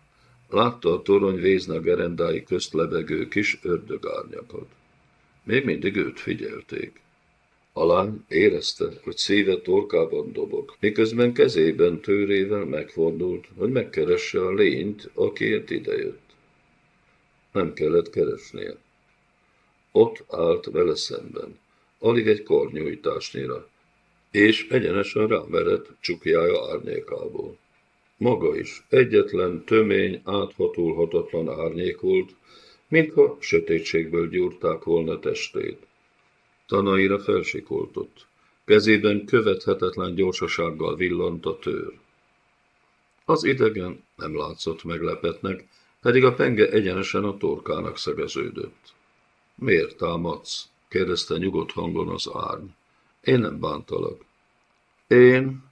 Látta a torony vézna gerendái közt lebegő kis ördögárnyakat. Még mindig őt figyelték. Alán érezte, hogy szíve torkában dobog, miközben kezében tőrével megfordult, hogy megkeresse a lényt, akiért idejött. Nem kellett keresnie. Ott állt vele szemben, alig egy kornyújtásnyira, és egyenesen rámerett csukjája árnyékából. Maga is egyetlen, tömény, áthatulhatatlan árnyék volt, mintha sötétségből gyúrták volna testét. Tanaira felsikoltott. Kezében követhetetlen gyorsasággal villant a tőr. Az idegen nem látszott meglepetnek, pedig a penge egyenesen a torkának szegeződött. Miért támadsz? kérdezte nyugodt hangon az árny. Én nem bántalak. Én?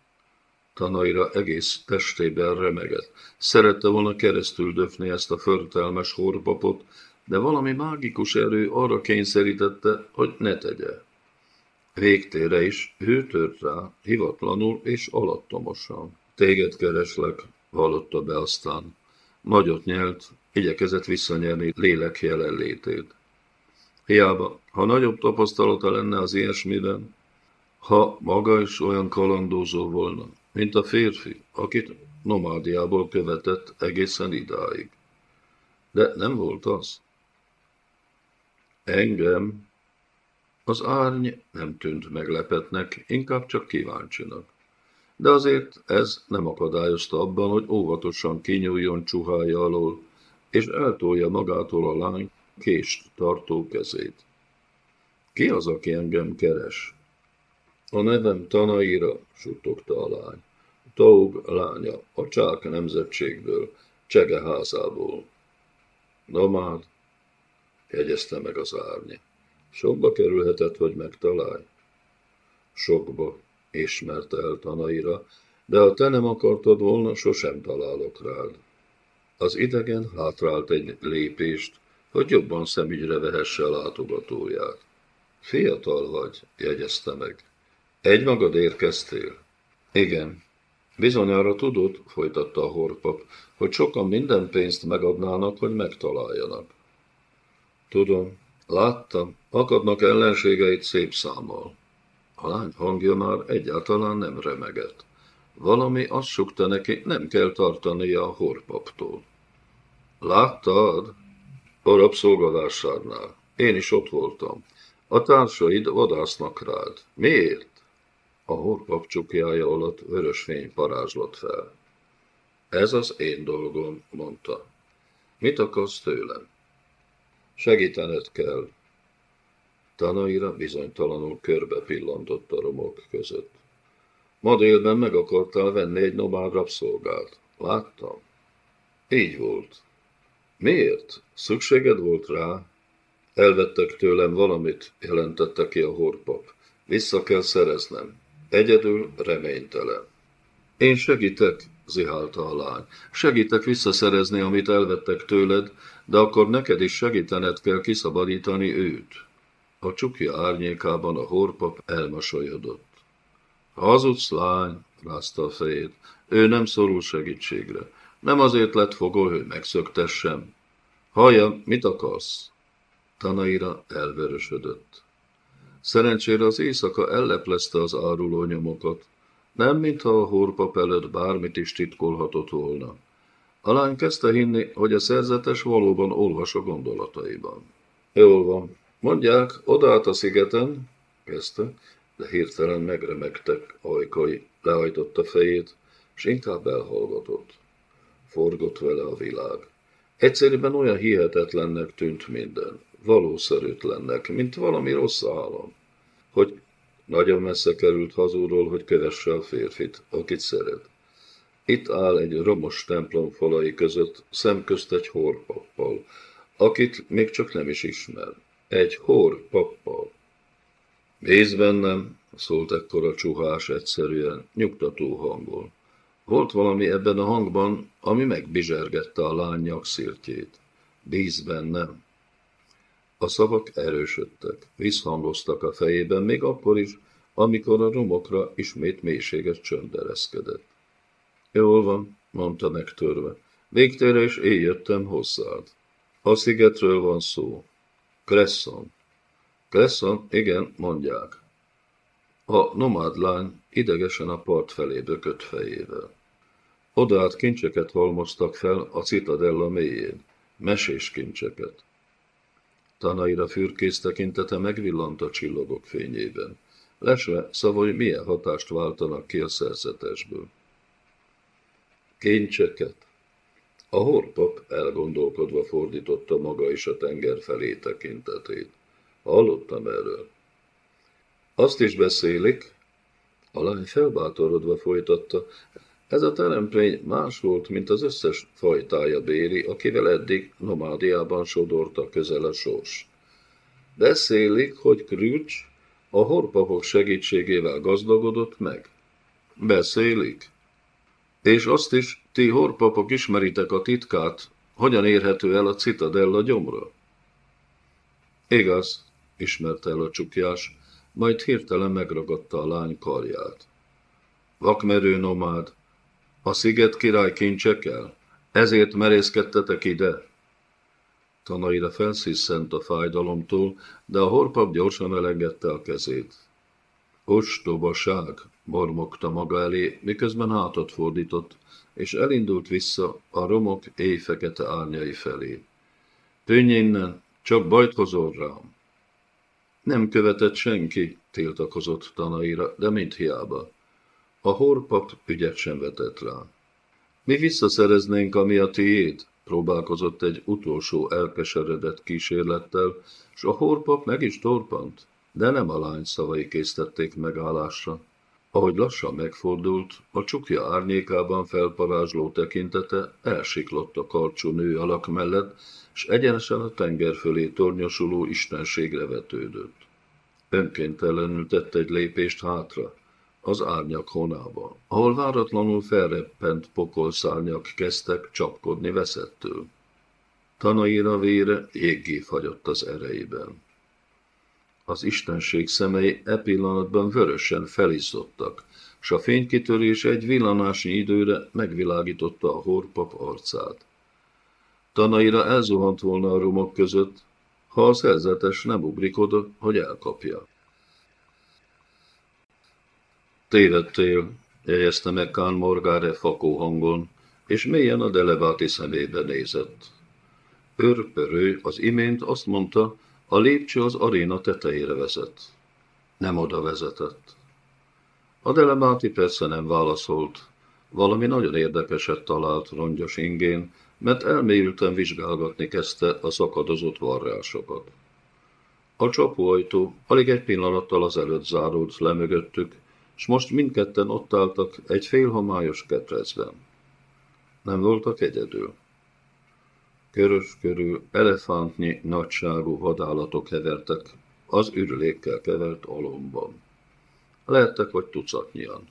Tanaira egész testében remegett. Szerette volna keresztül döfni ezt a förtelmes horpapot, de valami mágikus erő arra kényszerítette, hogy ne tegye. Végtére is ő tört rá, hivatlanul és alattomosan. Téged kereslek, vallotta be aztán. Nagyot nyelt, igyekezett visszanyerni lélek jelenlétét. Hiába, ha nagyobb tapasztalata lenne az ilyesmiben, ha maga is olyan kalandózó volna, mint a férfi, akit nomádiából követett egészen idáig. De nem volt az. Engem az árny nem tűnt meglepetnek, inkább csak kíváncsinak. De azért ez nem akadályozta abban, hogy óvatosan kinyúljon csuhája alól, és eltolja magától a lány kést tartó kezét. Ki az, aki engem keres? A nevem Tanaira, suttogta a lány. Taug lánya, a csák nemzetségből, Csegeházából. Nomád, jegyezte meg az árny. Sokba kerülhetett, hogy megtalálj? Sokba, ismerte el Tanaira, de ha te nem akartad volna, sosem találok rád. Az idegen hátrált egy lépést, hogy jobban szemügyre vehesse a látogatóját. Fiatal vagy, jegyezte meg. Egy magad érkeztél? Igen. Bizonyára tudod, folytatta a horpap, hogy sokan minden pénzt megadnának, hogy megtaláljanak. Tudom, láttam, akadnak ellenségeit szép számmal. A lány hangja már egyáltalán nem remegett. Valami azt sukta neki, nem kell tartania a horpaptól. Láttad? A rabszolgavásárnál. Én is ott voltam. A társaid vadásznak rád. Miért? A horpap csukjája alatt vörös fény parázslott fel. Ez az én dolgom, mondta. Mit akarsz tőlem? Segítened kell. Tanaira bizonytalanul körbe pillantott a romok között. Ma délben meg akartál venni egy nomád rabszolgát. Láttam. Így volt. Miért? Szükséged volt rá? Elvettek tőlem valamit, jelentette ki a horpap. Vissza kell szereznem. Egyedül reménytelen. Én segítek, zihálta a lány. Segítek visszaszerezni, amit elvettek tőled, de akkor neked is segítened kell kiszabadítani őt. A csukja árnyékában a horpap elmosolyodott. Hazudsz, lány, rázta a fejét. Ő nem szorul segítségre. Nem azért lett fogol, hogy megszöktessem. Hallja, mit akarsz? Tanaira elvörösödött. Szerencsére az éjszaka elleplezte az áruló nyomokat. Nem, mintha a horpap előtt bármit is titkolhatott volna. A lány kezdte hinni, hogy a szerzetes valóban olvas a gondolataiban. Jól van. Mondják, odaállt a szigeten, kezdte, de hirtelen megremegtek ajkai, lehajtotta fejét, és inkább elhallgatott. Forgott vele a világ. Egyszerűen olyan hihetetlennek tűnt minden, valószerűtlennek, mint valami rossz álom, hogy nagyon messze került hazúról, hogy kövesse a férfit, akit szeret. Itt áll egy romos templom falai között, szemközt egy horpappal, akit még csak nem is ismer. Egy horpappal. Bíz bennem, szólt ekkor a csuhás egyszerűen, nyugtató hangon. Volt valami ebben a hangban, ami megbizsergette a lány nyakszirtjét. Bíz bennem. A szavak erősödtek, visszhangoztak a fejében, még akkor is, amikor a romokra ismét mélységes csönd ereszkedett. Jól van, mondta megtörve. Végtére is én jöttem hozzád. A szigetről van szó. Cresson. Cresson, igen, mondják. A nomád lány idegesen a part felé bökött fejével. Odaát kincseket halmoztak fel a citadella mélyén, mesés kincseket. Tanaira fürkész tekintete megvillant a csillagok fényében. Lesve szavai milyen hatást váltanak ki a szerzetesből. Kincseket. A horpap elgondolkodva fordította maga is a tenger felé tekintetét. Hallottam erről. Azt is beszélik, a lány felbátorodva folytatta, ez a teremtmény más volt, mint az összes fajtája Béri, akivel eddig nomádiában sodorta közel a sors. Beszélik, hogy Krücs a horpapok segítségével gazdagodott meg. Beszélik. És azt is, ti horpapok ismeritek a titkát, hogyan érhető el a citadella gyomra? Igaz, ismerte el a csukjás, majd hirtelen megragadta a lány karját. Vakmerő nomád, a sziget király kincsekel? Ezért merészkedtetek ide? Tanaira felsziszent a fájdalomtól, de a horpap gyorsan elengedte a kezét. Ostobaság, mormogta maga elé, miközben hátat fordított, és elindult vissza a romok éjfekete árnyai felé. Tűnj innen, csak bajt hozol rám. Nem követett senki, tiltakozott Tanaira, de mint hiába. A horpap ügyet sem vetett rá. Mi visszaszereznénk, ami a tiéd, próbálkozott egy utolsó elkeseredett kísérlettel, s a horpap meg is torpant, de nem a lány szavai késztették megállásra. Ahogy lassan megfordult, a csukja árnyékában felparázsló tekintete elsiklott a karcsú nő alak mellett, s egyenesen a tenger fölé tornyosuló istenségre vetődött. Önkéntelenül tett egy lépést hátra, az árnyak honába, ahol váratlanul felreppent pokolszárnyak kezdtek csapkodni veszettől. Tanaira vére jéggé fagyott az erejében. Az istenség szemei e pillanatban vörösen felizzottak, s a fénykitörés egy villanásnyi időre megvilágította a horpap arcát. Tanaira elzuhant volna a romok között, ha a szerzetes nem ugrik oda, hogy elkapja. Tévedtél, jegyezte meg Kán Morgáre fakó hangon, és mélyen a deleváti szemébe nézett. Örpörő az imént azt mondta, a lépcső az aréna tetejére vezet. Nem oda vezetett. A delemáti persze nem válaszolt. Valami nagyon érdekeset talált rongyos ingén, mert elmélyülten vizsgálgatni kezdte a szakadozott varrásokat. A csapóajtó alig egy pillanattal az előtt zárult le mögöttük, s most mindketten ott álltak egy félhomályos ketrecben. Nem voltak egyedül. Körös körül elefántnyi nagyságú vadállatok hevertek az ürülékkel kevert alomban. Lehettek vagy tucatnyian.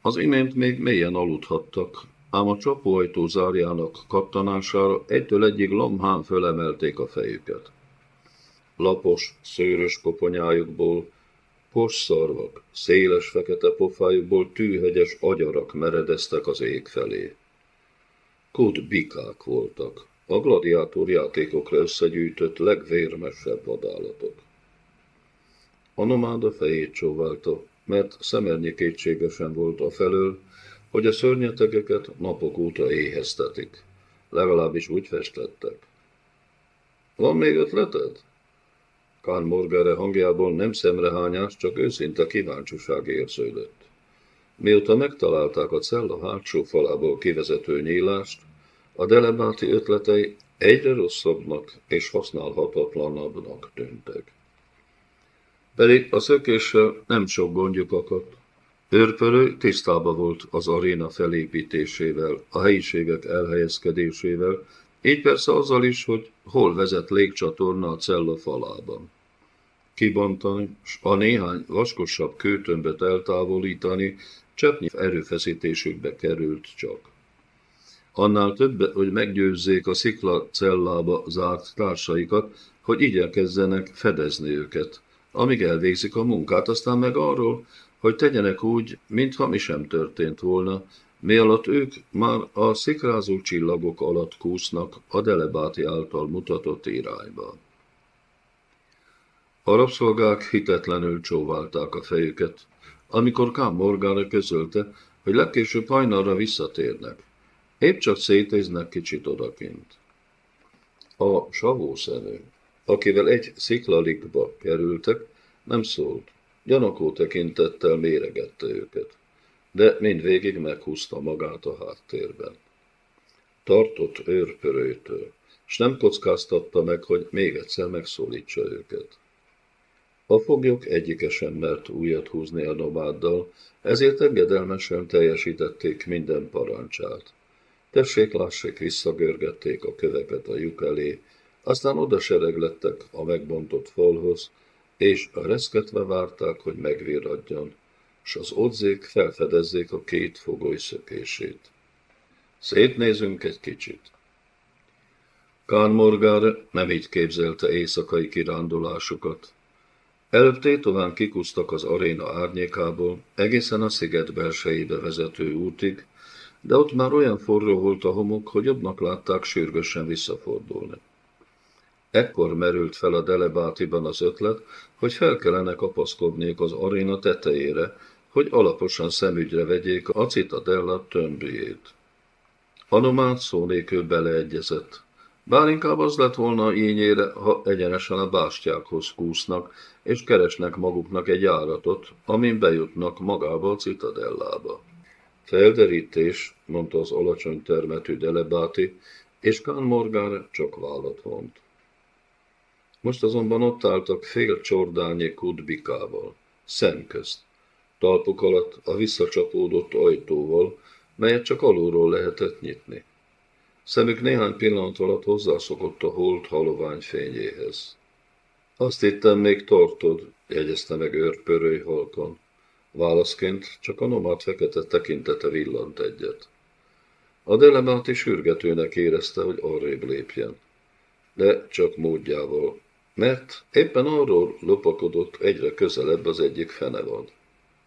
Az imént még mélyen aludhattak, ám a csapóajtó zárjának kattanására egytől egyig lomhán fölemelték a fejüket. Lapos, szőrös koponyájukból Posszarvak, széles fekete pofájukból tűhegyes agyarak meredeztek az ég felé. Kud bikák voltak, a gladiátor játékokra összegyűjtött legvérmesebb vadállatok. A nomáda fejét csóválta, mert szemernyi kétségesen volt a felől, hogy a szörnyetegeket napok óta éheztetik. Legalábbis úgy festettek. Van még ötleted? Kán Morgere hangjából nem szemrehányás, csak őszinte kíváncsiság érződött. Mióta megtalálták a cella hátsó falából kivezető nyílást, a delebáti ötletei egyre rosszabbnak és használhatatlanabbnak tűntek. Pedig a szökéssel nem sok gondjuk akadt. Őrpörő tisztában volt az aréna felépítésével, a helyiségek elhelyezkedésével, így persze azzal is, hogy hol vezet légcsatorna a cella falában. Kibontani, s a néhány vaskosabb kőtömböt eltávolítani cseppnyi erőfeszítésükbe került csak. Annál több, hogy meggyőzzék a szikla cellába zárt társaikat, hogy igyekezzenek fedezni őket, amíg elvégzik a munkát, aztán meg arról, hogy tegyenek úgy, mintha mi sem történt volna, mi alatt ők már a szikrázó csillagok alatt kúsznak a Delebáti által mutatott irányba. A rabszolgák hitetlenül csóválták a fejüket, amikor Kám Morgára közölte, hogy legkésőbb hajnalra visszatérnek. Épp csak szétéznek kicsit odakint. A savószenő, akivel egy sziklalikba kerültek, nem szólt. Gyanakó tekintettel méregette őket de mindvégig meghúzta magát a háttérben. Tartott őrpörőtől, s nem kockáztatta meg, hogy még egyszer megszólítsa őket. A foglyok egyike sem mert újat húzni a nomáddal, ezért engedelmesen teljesítették minden parancsát. Tessék, lássék, visszagörgették a köveket a lyuk elé, aztán oda sereglettek a megbontott falhoz, és reszketve várták, hogy megvirradjon, s az odzék felfedezzék a két fogoly szökését. Szétnézünk egy kicsit. Kán Morgár nem így képzelte éjszakai kirándulásukat. Előbb tétován kikusztak az aréna árnyékából, egészen a sziget belsejébe vezető útig, de ott már olyan forró volt a homok, hogy jobbnak látták sürgősen visszafordulni. Ekkor merült fel a Delebátiban az ötlet, hogy fel kellene kapaszkodnék az aréna tetejére, hogy alaposan szemügyre vegyék a citadella tömbjét. Anomát szó nélkül beleegyezett. Bár inkább az lett volna ínyére, ha egyenesen a bástyákhoz kúsznak, és keresnek maguknak egy járatot, amin bejutnak magába a citadellába. Felderítés, mondta az alacsony termetű Delebáti, és Kán Morgán csak vállat vont. Most azonban ott álltak fél csordányi kudbikával, szemközt talpuk alatt a visszacsapódott ajtóval, melyet csak alulról lehetett nyitni. Szemük néhány pillanat alatt hozzászokott a hold halovány fényéhez. Azt hittem, még tartod, jegyezte meg őrpörői halkan. Válaszként csak a nomád fekete tekintete villant egyet. A delemáti sürgetőnek érezte, hogy arrébb lépjen. De csak módjával, mert éppen arról lopakodott egyre közelebb az egyik fenevad.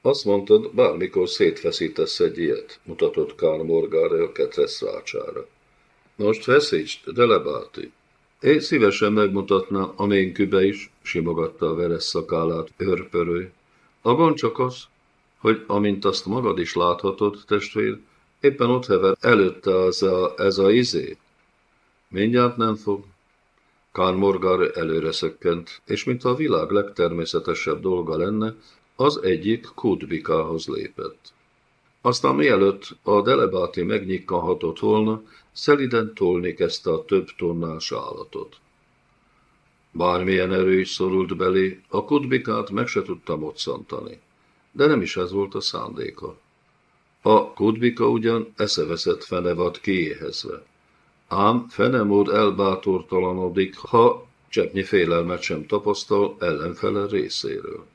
Azt mondtad, bármikor szétfeszítesz egy ilyet, mutatott Kán Morgára a ketresz rácsára. Most feszítsd, de lebálti. Én szívesen megmutatná a ménkübe is, simogatta a veres szakálát őrpörő. A gond csak az, hogy amint azt magad is láthatod, testvér, éppen ott hever előtte az a, ez a izé. Mindjárt nem fog. Kán Morgar előre szökkent, és mintha a világ legtermészetesebb dolga lenne, az egyik kútbikához lépett. Aztán mielőtt a delebáti megnyikkanhatott volna, szeliden tolni kezdte a több tonnás állatot. Bármilyen erő is szorult belé, a kudbikát meg se tudta moccantani, de nem is ez volt a szándéka. A kudbika ugyan eszeveszett fenevad kiéhezve. Ám fenemód elbátortalanodik, ha cseppnyi félelmet sem tapasztal ellenfele részéről.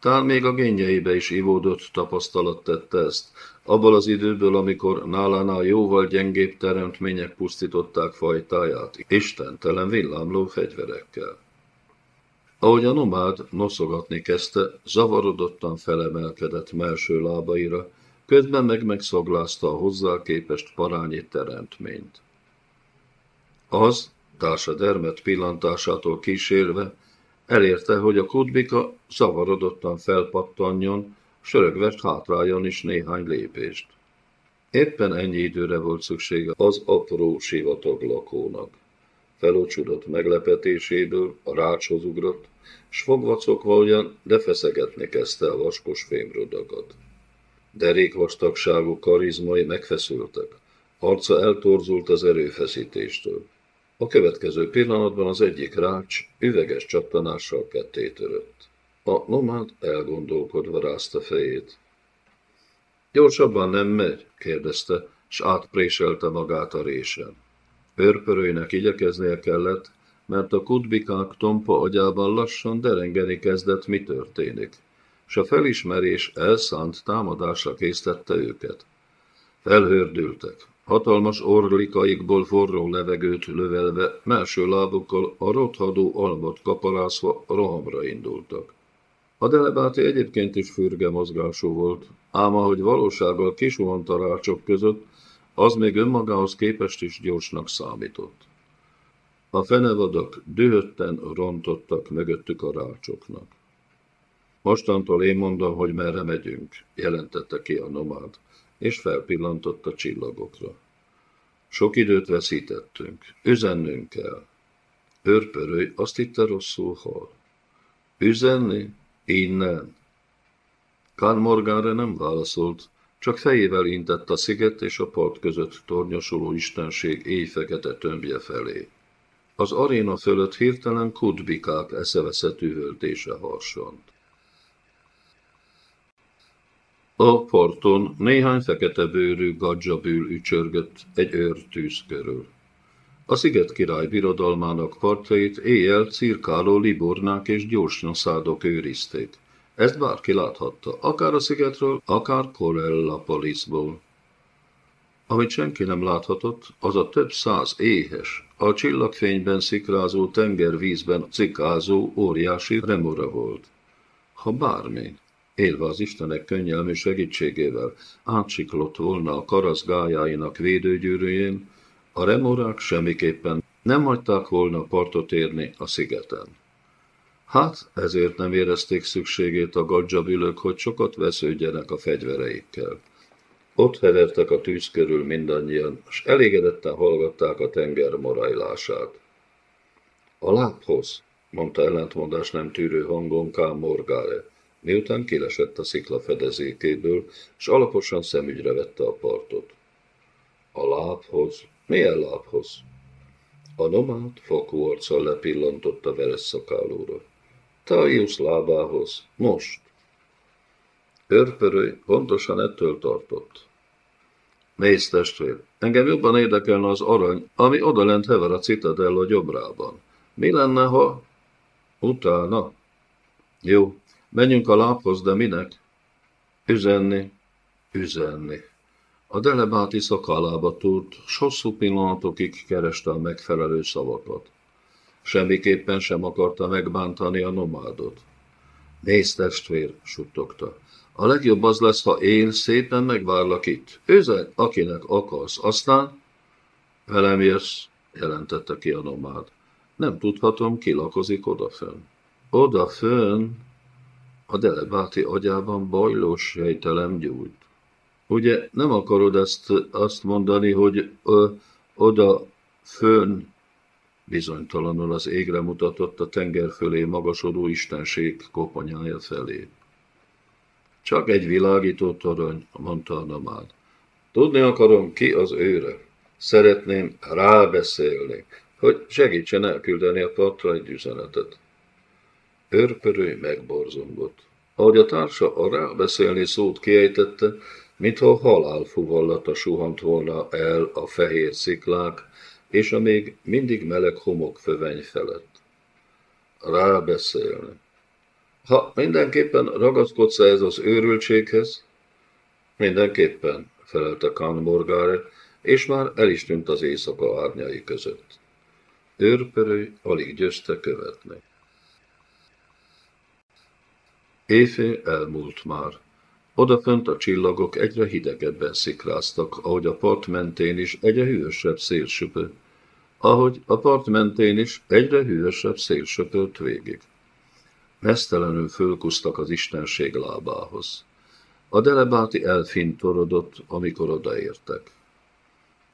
Talán még a génjeibe is ivódott tapasztalat tette ezt, abból az időből, amikor nálánál jóval gyengébb teremtmények pusztították fajtáját, istentelen villámló fegyverekkel. Ahogy a nomád noszogatni kezdte, zavarodottan felemelkedett melső lábaira, közben meg megszoglázta a hozzá képest parányi teremtményt. Az, társa dermet pillantásától kísérve, elérte, hogy a kudbika zavarodottan felpattanjon, sörögve hátráljon is néhány lépést. Éppen ennyi időre volt szüksége az apró sivatag lakónak. Felocsudott meglepetéséből, a rácshoz ugrott, s fogvacokva ugyan lefeszegetni kezdte a vaskos fémrodagat. Derék vastagságú karizmai megfeszültek, arca eltorzult az erőfeszítéstől. A következő pillanatban az egyik rács üveges csattanással ketté törött. A nomád elgondolkodva rázta fejét. Gyorsabban nem megy? kérdezte, s átpréselte magát a résen. Őrpörőjnek igyekeznie kellett, mert a kutbikák tompa agyában lassan derengeni kezdett, mi történik, s a felismerés elszánt támadásra késztette őket. Felhördültek, hatalmas orlikaikból forró levegőt lövelve, melső lábukkal a rothadó almat kaparászva rohamra indultak. A delebáti egyébként is fürge mozgású volt, ám ahogy valósággal kisuhant a rácsok között, az még önmagához képest is gyorsnak számított. A fenevadak dühötten rontottak mögöttük a rácsoknak. Mostantól én mondom, hogy merre megyünk, jelentette ki a nomád, és felpillantott a csillagokra. Sok időt veszítettünk, üzennünk kell. Őrpörőj azt hitte rosszul hal. Üzenni? Innen. Kán Morganre nem válaszolt, csak fejével intett a sziget és a part között tornyosuló istenség éjfekete tömbje felé. Az aréna fölött hirtelen kudbikák eszeveszett üvöltése harsant. A parton néhány fekete bőrű gadzsabül ücsörgött egy őrtűz körül. A sziget király birodalmának partjait éjjel cirkáló libornák és gyorsnyaszádok őrizték. Ezt bárki láthatta, akár a szigetről, akár Corella-Polisból. Amit senki nem láthatott, az a több száz éhes, a csillagfényben szikrázó tengervízben cikázó óriási remora volt. Ha bármi, élve az Istenek könnyelmű segítségével átsiklott volna a karasz gájáinak védőgyűrűjén, a remorák semmiképpen nem hagyták volna partot érni a szigeten. Hát, ezért nem érezték szükségét a gadzsabülök, hogy sokat vesződjenek a fegyvereikkel. Ott hevertek a tűz körül mindannyian, és elégedetten hallgatták a tenger morajlását. A lábhoz, mondta ellentmondás nem tűrő hangon Morgáre, miután kilesett a szikla fedezékéből, és alaposan szemügyre vette a partot. A lábhoz? Milyen lábhoz? A nomád fokú arccal lepillantott a veres szakálóra. Taius lábához, most. Örpöröly pontosan ettől tartott. Nézd, testvér, engem jobban érdekelne az arany, ami odalent hever a citadella gyomrában. Mi lenne, ha... Utána? Jó, menjünk a lábhoz, de minek? Üzenni, üzenni. A delebáti szakálába túrt, s hosszú pillanatokig kereste a megfelelő szavakat. Semmiképpen sem akarta megbántani a nomádot. Nézd, testvér, suttogta. A legjobb az lesz, ha én szépen megvárlak itt. Üzen, akinek akarsz. Aztán velem jössz, jelentette ki a nomád. Nem tudhatom, ki lakozik odafönn. Odafönn? A delebáti agyában bajlós sejtelem gyújt. Ugye nem akarod ezt azt mondani, hogy ö, oda fönn bizonytalanul az égre mutatott a tenger fölé magasodó istenség koponyája felé. Csak egy világító torony, mondta a namád. Tudni akarom, ki az őre. Szeretném rábeszélni, hogy segítsen elküldeni a partra egy üzenetet. Őrpörőj megborzongott. Ahogy a társa a rábeszélni szót kiejtette, mintha halál fuvallata suhant volna el a fehér sziklák és a még mindig meleg homok föveny felett. Rábeszélni. Ha mindenképpen ragaszkodsz ez az őrültséghez, mindenképpen, felelte Kán Morgáre, és már el is tűnt az éjszaka árnyai között. Őrpörő alig győzte követni. Éjfél elmúlt már. Odafönt a csillagok egyre hidegebben szikráztak, ahogy a part mentén is egyre hűvösebb szél söpő. Ahogy a part mentén is egyre hűvösebb szél söpört végig. Mesztelenül fölkusztak az istenség lábához. A delebáti elfintorodott, amikor odaértek.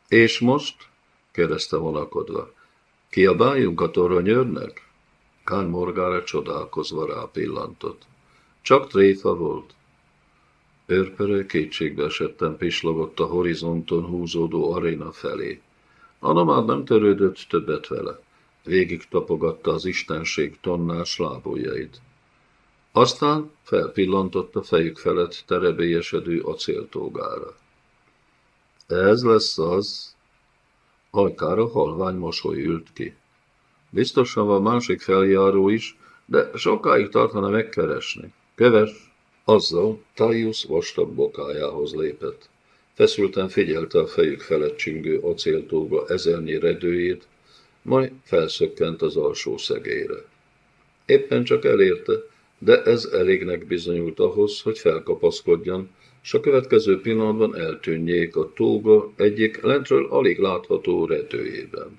És most? kérdezte vonakodva. Kiabáljunk a toronyőrnek? Kán Morgára csodálkozva rápillantott. Csak tréfa volt. Őrpörő kétségbe esetten pislogott a horizonton húzódó aréna felé. Anna már nem törődött többet vele. Végig tapogatta az istenség tonnás lábujjait. Aztán felpillantott a fejük felett terebélyesedő acéltógára. Ez lesz az. Ajkára halvány mosoly ült ki. Biztosan van másik feljáró is, de sokáig tartana megkeresni. Köves! Azzal Taius vastag bokájához lépett. Feszülten figyelte a fejük felett csingő acéltóga ezernyi redőjét, majd felszökkent az alsó szegélyre. Éppen csak elérte, de ez elégnek bizonyult ahhoz, hogy felkapaszkodjon, s a következő pillanatban eltűnjék a tóga egyik lentről alig látható redőjében.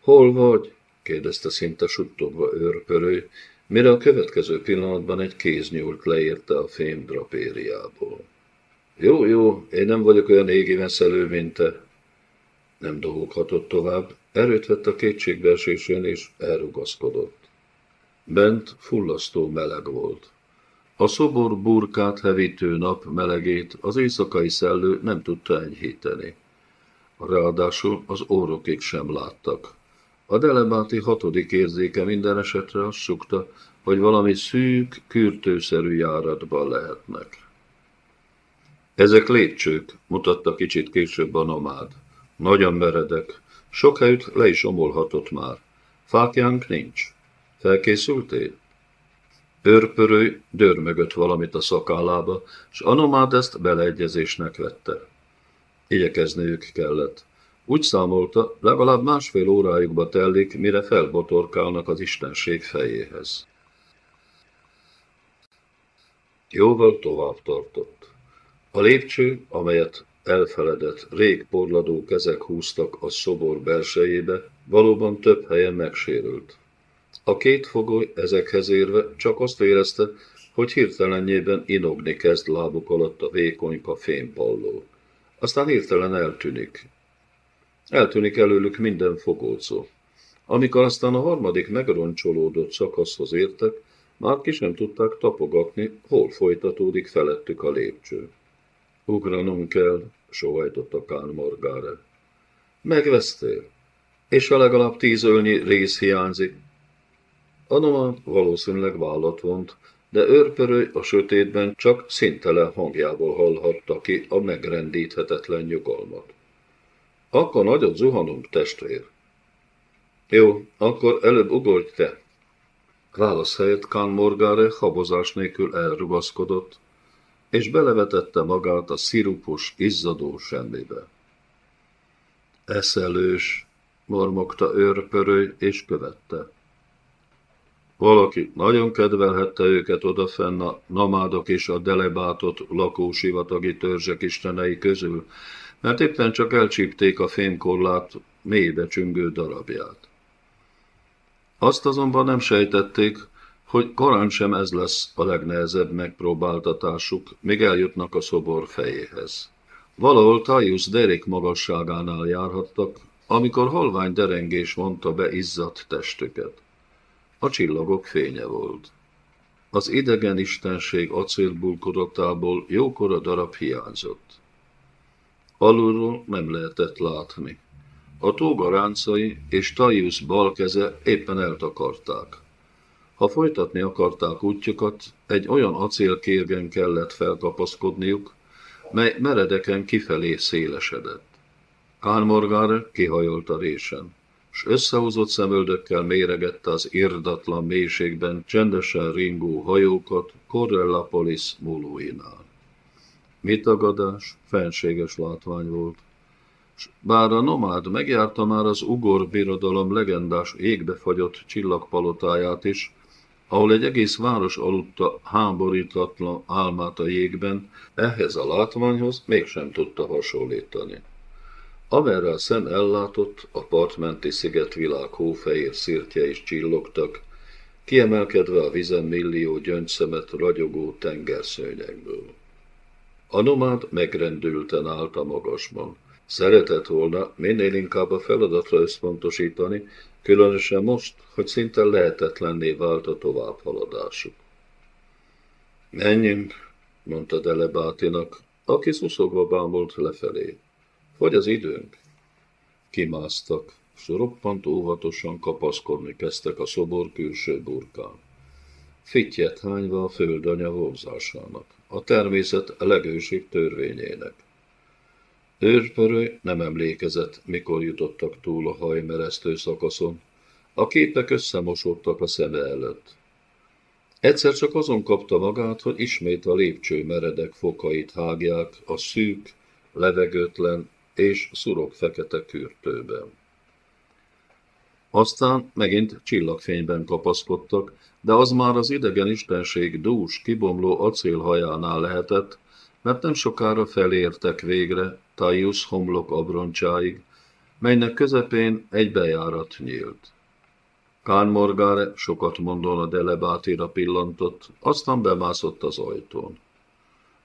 Hol vagy? kérdezte szinte suttogva őrpörő, mire a következő pillanatban egy kéz nyúlt leérte a fém drapériából. Jó, jó, én nem vagyok olyan égi veszelő, mint te. Nem dolgokhatott tovább, erőt vett a kétségbeesésén, és elrugaszkodott. Bent fullasztó meleg volt. A szobor burkát hevítő nap melegét az éjszakai szellő nem tudta enyhíteni. Ráadásul az órokig sem láttak. A delebáti hatodik érzéke minden esetre azt sukta, hogy valami szűk, kürtőszerű járatban lehetnek. Ezek lépcsők, mutatta kicsit később a nomád. Nagyon meredek. Sok helyütt le is omolhatott már. Fákjánk nincs. Felkészültél? Őrpörő dörmögött valamit a szakállába, s a nomád ezt beleegyezésnek vette. Igyekezniük kellett. Úgy számolta, legalább másfél órájukba tellik, mire felbotorkálnak az istenség fejéhez. Jóval tovább tartott. A lépcső, amelyet elfeledett, rég porladó kezek húztak a szobor belsejébe, valóban több helyen megsérült. A két fogoly ezekhez érve csak azt érezte, hogy hirtelenjében inogni kezd lábuk alatt a vékonyka fémpalló. Aztán hirtelen eltűnik, Eltűnik előlük minden fogócó. Amikor aztán a harmadik megroncsolódott szakaszhoz értek, már ki sem tudták tapogatni, hol folytatódik felettük a lépcső. Ugranom kell, sóhajtott Kán Morgáre. Megvesztél, és ha legalább tíz ölnyi rész hiányzik. Anoma valószínűleg vállat vont, de őrpörő a sötétben csak szintelen hangjából hallhatta ki a megrendíthetetlen nyugalmat. Akkor nagyot zuhanunk, testvér. Jó, akkor előbb ugorj te. Válasz helyett Kán Morgáre habozás nélkül elrugaszkodott, és belevetette magát a szirupos, izzadó semmibe. Eszelős, mormogta őrpörő, és követte. Valaki nagyon kedvelhette őket odafenn a namádok és a delebátot lakósivatagi törzsek istenei közül, mert éppen csak elcsípték a fémkorlát mélybe csüngő darabját. Azt azonban nem sejtették, hogy korán sem ez lesz a legnehezebb megpróbáltatásuk, míg eljutnak a szobor fejéhez. Valahol Tajus derék magasságánál járhattak, amikor halvány derengés vonta be izzadt testüket. A csillagok fénye volt. Az idegen istenség acélbulkodatából jókora darab hiányzott. Alulról nem lehetett látni. A tóga ráncai és Taius bal keze éppen eltakarták. Ha folytatni akarták útjukat, egy olyan acélkérgen kellett felkapaszkodniuk, mely meredeken kifelé szélesedett. Kálmorgár kihajolt a résen, s összehúzott szemöldökkel méregette az irdatlan mélységben csendesen ringó hajókat Correllapolis múlóinál. Mitagadás, fenséges látvány volt. S bár a nomád megjárta már az ugor birodalom legendás égbe fagyott csillagpalotáját is, ahol egy egész város aludta háborítatlan álmát a jégben, ehhez a látványhoz mégsem tudta hasonlítani. Amerre a szem ellátott, a partmenti szigetvilág hófehér szirtje is csillogtak, kiemelkedve a vizen millió gyöngyszemet ragyogó tengerszőnyekből. A nomád megrendülten állt a magasban. Szeretett volna minél inkább a feladatra összpontosítani, különösen most, hogy szinte lehetetlenné vált a továbbhaladásuk. Menjünk, mondta Delebátinak, aki szuszogva bámult lefelé. Hogy az időnk? Kimásztak, s roppant óvatosan kapaszkodni kezdtek a szobor külső burkán. Fittyet hányva a földanya vonzásának, a természet legőség törvényének. Őrpörő nem emlékezett, mikor jutottak túl a hajmeresztő szakaszon. A képek összemosódtak a szeme előtt. Egyszer csak azon kapta magát, hogy ismét a lépcső meredek fokait hágják a szűk, levegőtlen és szurok fekete kürtőben. Aztán megint csillagfényben kapaszkodtak, de az már az idegen istenség dús, kibomló acélhajánál lehetett, mert nem sokára felértek végre Taius homlok abroncsáig, melynek közepén egy bejárat nyílt. Kán Morgáre sokat mondón a delebátira pillantott, aztán bemászott az ajtón.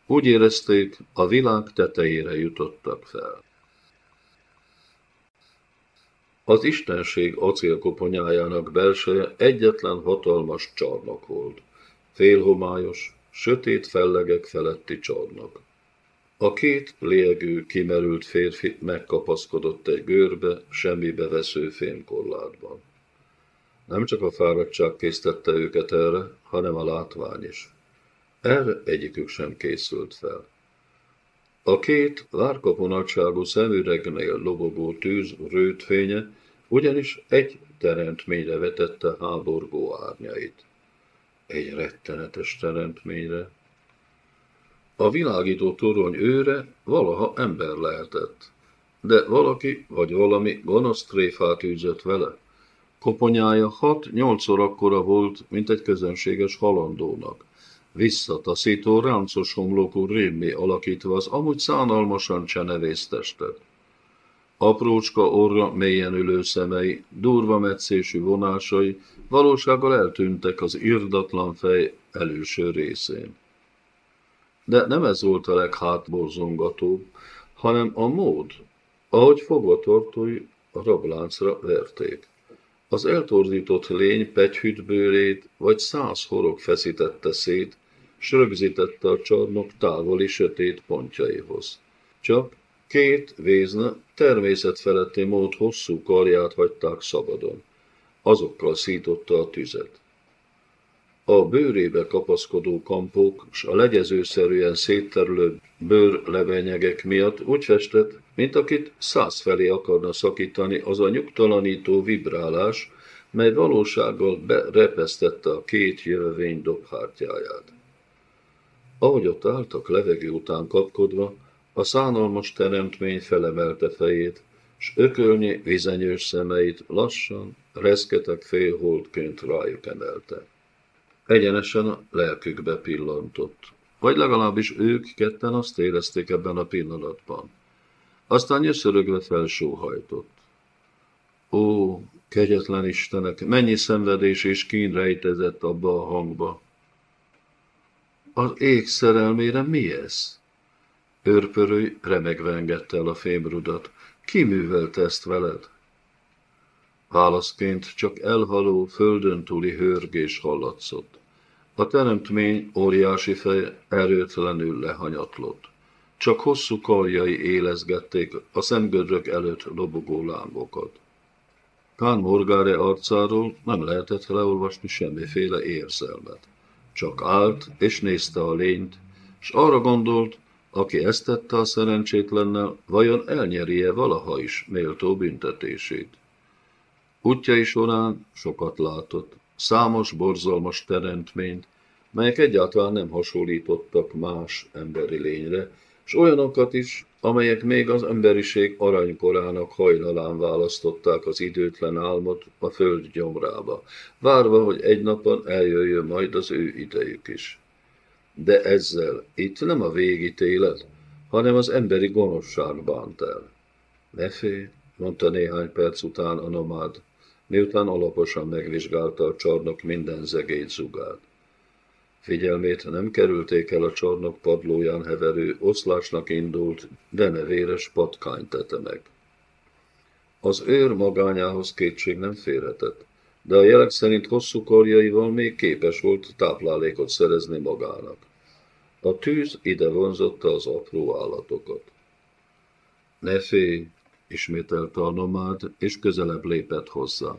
Úgy érezték, a világ tetejére jutottak fel. Az istenség acélkoponyájának belseje egyetlen hatalmas csarnok volt. Félhomályos, sötét fellegek feletti csarnok. A két lélegő, kimerült férfi megkapaszkodott egy görbe, semmibe vesző fémkorlátban. Nem csak a fáradtság késztette őket erre, hanem a látvány is. Erre egyikük sem készült fel. A két várkaponatságú szemüregnél lobogó tűz rőtfénye ugyanis egy teremtményre vetette háborgó árnyait. Egy rettenetes teremtményre. A világító torony őre valaha ember lehetett, de valaki vagy valami gonosz tréfát űzött vele. Koponyája hat-nyolcszor akkora volt, mint egy közönséges halandónak visszataszító, ráncos homlokú rémmé alakítva az amúgy szánalmasan csenevész testet. Aprócska orra mélyen ülő szemei, durva metszésű vonásai valósággal eltűntek az irdatlan fej előső részén. De nem ez volt a leghátborzongatóbb, hanem a mód, ahogy fogvatartói a rabláncra verték. Az eltorzított lény pegyhűt bőrét vagy száz horog feszítette szét, s rögzítette a csarnok távoli sötét pontjaihoz. Csak két vézne természetfeletti mód hosszú karját hagyták szabadon. Azokkal szította a tüzet. A bőrébe kapaszkodó kampók s a legyezőszerűen szétterülő bőrlevenyegek miatt úgy festett, mint akit száz felé akarna szakítani az a nyugtalanító vibrálás, mely valósággal berepesztette a két jövevény dobhártyáját. Ahogy ott álltak levegő után kapkodva, a szánalmas teremtmény felemelte fejét, s ökölnyi vizenyős szemeit lassan, reszketek félholdként rájuk emelte. Egyenesen a lelkükbe pillantott. Vagy legalábbis ők ketten azt érezték ebben a pillanatban. Aztán nyöszörögve felsóhajtott. Ó, kegyetlen Istenek, mennyi szenvedés és kín rejtezett abba a hangba. Az ég szerelmére mi ez? Őrpörőj remegve engedte el a fémrudat. Ki művelte ezt veled? Válaszként csak elhaló, földön túli hörgés hallatszott. A teremtmény óriási fej erőtlenül lehanyatlott. Csak hosszú karjai élezgették a szemgödrök előtt lobogó lámbokat. Kán Morgáre arcáról nem lehetett leolvasni semmiféle érzelmet. Csak állt és nézte a lényt, s arra gondolt, aki ezt tette a szerencsétlennel, vajon elnyeri-e valaha is méltó büntetését. Útjai során sokat látott, számos borzalmas teremtményt, melyek egyáltalán nem hasonlítottak más emberi lényre, s olyanokat is, amelyek még az emberiség aranykorának hajnalán választották az időtlen álmot a föld gyomrába, várva, hogy egy napon eljöjjön majd az ő idejük is. De ezzel itt nem a végítélet, hanem az emberi gonoszság bánt el. Ne félj, mondta néhány perc után a nomád, miután alaposan megvizsgálta a csarnok minden zegét zugát. Figyelmét nem kerülték el a csarnok padlóján heverő, oszlásnak indult, de nevéres patkány tete meg. Az őr magányához kétség nem férhetett, de a jelek szerint hosszú karjaival még képes volt táplálékot szerezni magának. A tűz ide vonzotta az apró állatokat. Ne félj, ismételte a nomád, és közelebb lépett hozzá.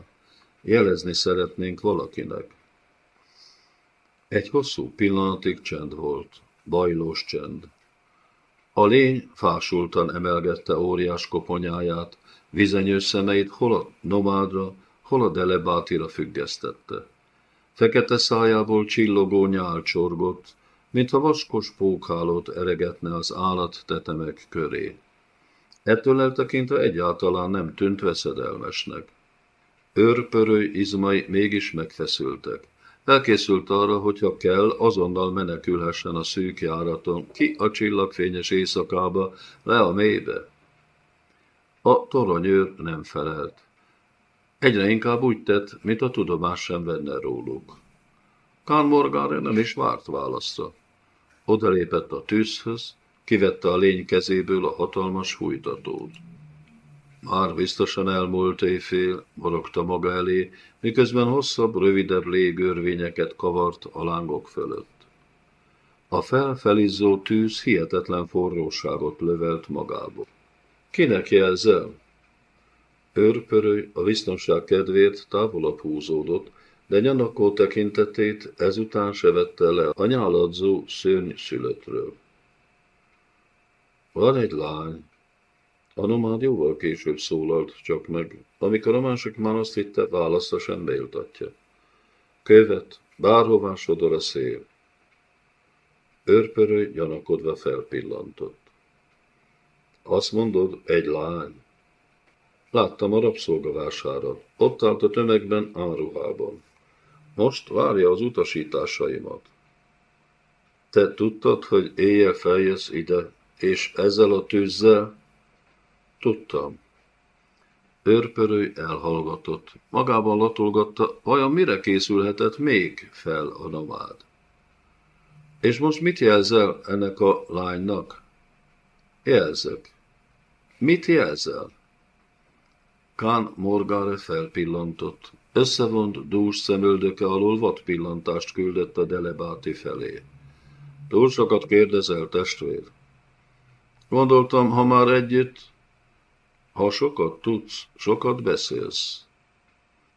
Jelezni szeretnénk valakinek. Egy hosszú pillanatig csend volt, bajlós csend. A lény fásultan emelgette óriás koponyáját, vizenyős szemeit hol a nomádra, hol a delebátira függesztette. Fekete szájából csillogó nyál csorgott, mintha vaskos pókhálót eregetne az állat tetemek köré. Ettől eltekintve egyáltalán nem tűnt veszedelmesnek. Őrpörő izmai mégis megfeszültek. Elkészült arra, hogyha kell, azonnal menekülhessen a szűk járaton, ki a csillagfényes éjszakába, le a mélybe. A toronyőr nem felelt. Egyre inkább úgy tett, mint a tudomás sem venne róluk. Kán Morgára nem is várt válaszra. Odalépett a tűzhöz, kivette a lény kezéből a hatalmas hújtatót. Már biztosan elmúlt éjfél, morogta maga elé, miközben hosszabb, rövidebb légörvényeket kavart a lángok fölött. A felfelizzó tűz hihetetlen forróságot lövelt magából. Kinek jelzel? Őrpörő a biztonság kedvéért távolabb húzódott, de nyanakó tekintetét ezután se vette le a nyáladzó szörny szülöttről. Van egy lány, a nomád jóval később szólalt csak meg, amikor a másik már azt hitte, válaszra sem bejutatja. Követ, bárhová sodor a szél. Őrpörő gyanakodva felpillantott. Azt mondod, egy lány? Láttam a rabszolgavásárat. Ott állt a tömegben áruhában. Most várja az utasításaimat. Te tudtad, hogy éjjel feljössz ide, és ezzel a tűzzel Tudtam. Őrpörő elhallgatott. Magában latolgatta, vajon mire készülhetett még fel a nomád. És most mit jelzel ennek a lánynak? Jelzek. Mit jelzel? Kán Morgáre felpillantott. Összevont dús szemöldöke alól vadpillantást küldött a delebáti felé. Túl sokat kérdezel, testvér. Gondoltam, ha már együtt, ha sokat tudsz, sokat beszélsz.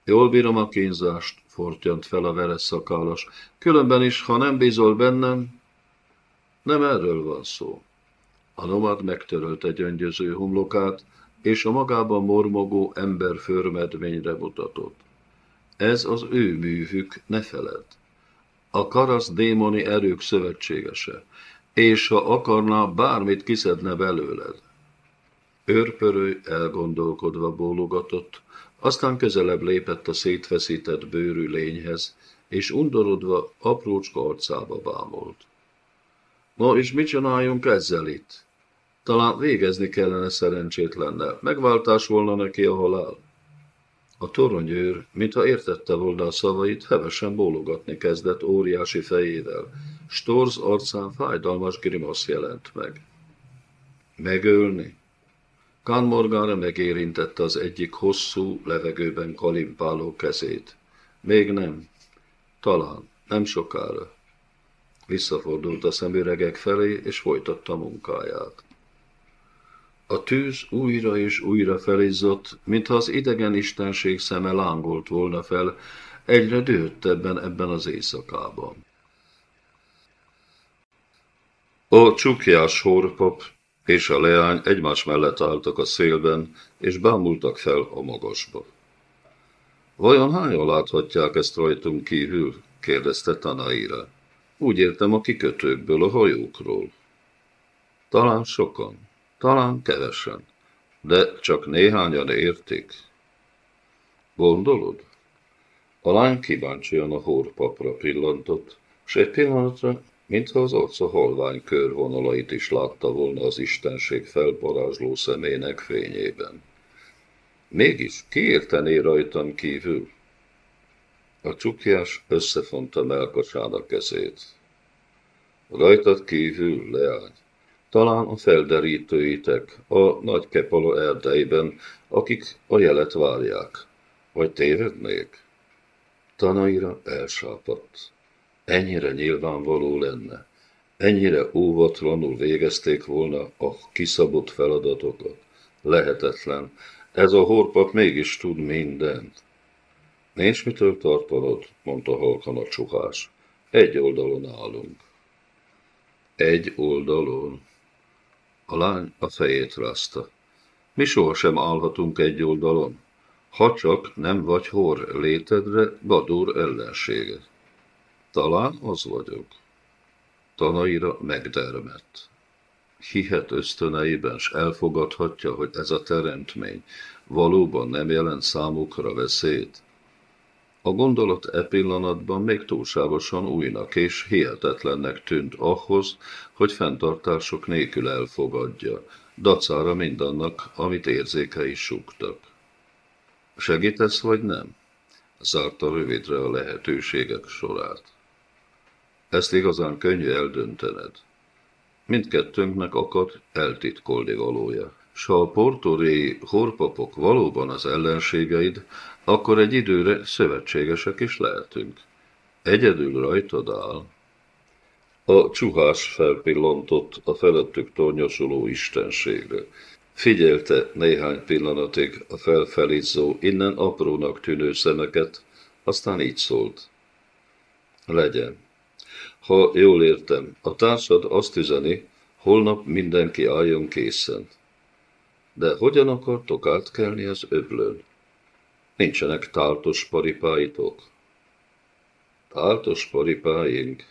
Jól bírom a kínzást, fortyant fel a veres. Különben is, ha nem bízol bennem, nem erről van szó. A nomád megtörölte gyöngyöző homlokát, és a magában mormogó ember förmedményre mutatott. Ez az ő művük, ne feled. A karasz démoni erők szövetségese, és ha akarná, bármit kiszedne belőled. Őrpörő elgondolkodva bólogatott, aztán közelebb lépett a szétfeszített bőrű lényhez, és undorodva aprócska arcába bámolt. Ma is mit csináljunk ezzel itt? Talán végezni kellene szerencsétlennel, megváltás volna neki a halál. A toronyőr, mintha értette volna a szavait, hevesen bólogatni kezdett óriási fejével. Storz arcán fájdalmas grimasz jelent meg. Megölni? Kán Morgára megérintette az egyik hosszú, levegőben kalimpáló kezét. Még nem. Talán. Nem sokára. Visszafordult a szemüregek felé, és folytatta munkáját. A tűz újra és újra felizzott, mintha az idegen istenség szeme lángolt volna fel, egyre dühöttebben ebben az éjszakában. A csukjás horpap és a leány egymás mellett álltak a szélben, és bámultak fel a magasba. Vajon hányan láthatják ezt rajtunk kívül? kérdezte Tanaira. Úgy értem a kikötőkből, a hajókról. Talán sokan, Talán kevesen, de csak néhányan értik. Gondolod? A lány kíváncsian a hórpapra pillantott, s egy pillanatra, mintha az arca halvány körvonalait is látta volna az istenség felparázsló szemének fényében. Mégis ki értené rajtam kívül? A csukjás összefonta melkasának kezét. Rajtad kívül, leány, talán a felderítőitek a nagy kepala erdeiben, akik a jelet várják. Vagy tévednék? Tanaira elsápadt. Ennyire nyilvánvaló lenne, ennyire óvatlanul végezték volna a kiszabott feladatokat. Lehetetlen, ez a horpap mégis tud mindent. Nincs mitől tartanod, mondta halkan a csuhás. Egy oldalon állunk. Egy oldalon. A lány a fejét rázta. Mi sohasem állhatunk egy oldalon, ha csak nem vagy hor létedre Gadur ellensége. Talán az vagyok. Tanaira megdermett. Hihet ösztöneiben, s elfogadhatja, hogy ez a teremtmény valóban nem jelent számukra veszélyt. A gondolat e pillanatban még túlságosan újnak és hihetetlennek tűnt ahhoz, hogy fenntartások nélkül elfogadja, dacára mindannak, amit érzékei suktak. Segítesz vagy nem? Zárta rövidre a lehetőségek sorát. Ezt igazán könnyű eldöntened. Mindkettőnknek akad eltitkolni valója. S ha a portoréi horpapok valóban az ellenségeid, akkor egy időre szövetségesek is lehetünk. Egyedül rajtad áll. A csuhás felpillantott a felettük tornyosuló istenségre. Figyelte néhány pillanatig a felfelizzó, innen aprónak tűnő szemeket, aztán így szólt. Legyen. Ha jól értem, a társad azt üzeni, holnap mindenki álljon készen. De hogyan akartok átkelni az öblön? Nincsenek táltos paripáitok? Táltos paripáink?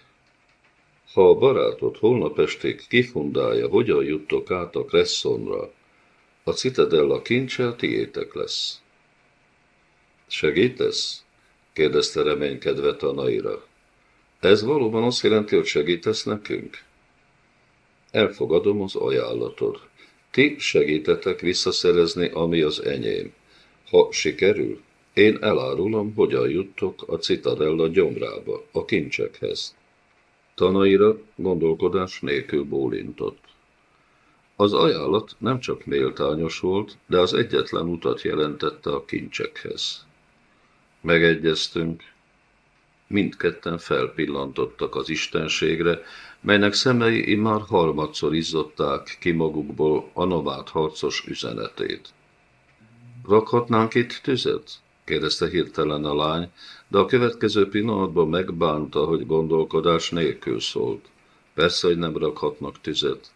Ha a barátod holnap estig kifundálja, hogyan juttok át a Kresszonra, a Citadella kincse tiétek lesz. Segítesz? kérdezte reménykedve Tanaira. Ez valóban azt jelenti, hogy segítesz nekünk? Elfogadom az ajánlatod. Ti segítetek visszaszerezni, ami az enyém. Ha sikerül, én elárulom, hogyan juttok a Citadella gyomrába, a kincsekhez. Tanaira gondolkodás nélkül bólintott. Az ajánlat nem csak méltányos volt, de az egyetlen utat jelentette a kincsekhez. Megegyeztünk, mindketten felpillantottak az istenségre, melynek szemei immár harmadszor izzották ki magukból a nomád harcos üzenetét. Rakhatnánk itt tüzet? kérdezte hirtelen a lány, de a következő pillanatban megbánta, hogy gondolkodás nélkül szólt. Persze, hogy nem rakhatnak tüzet.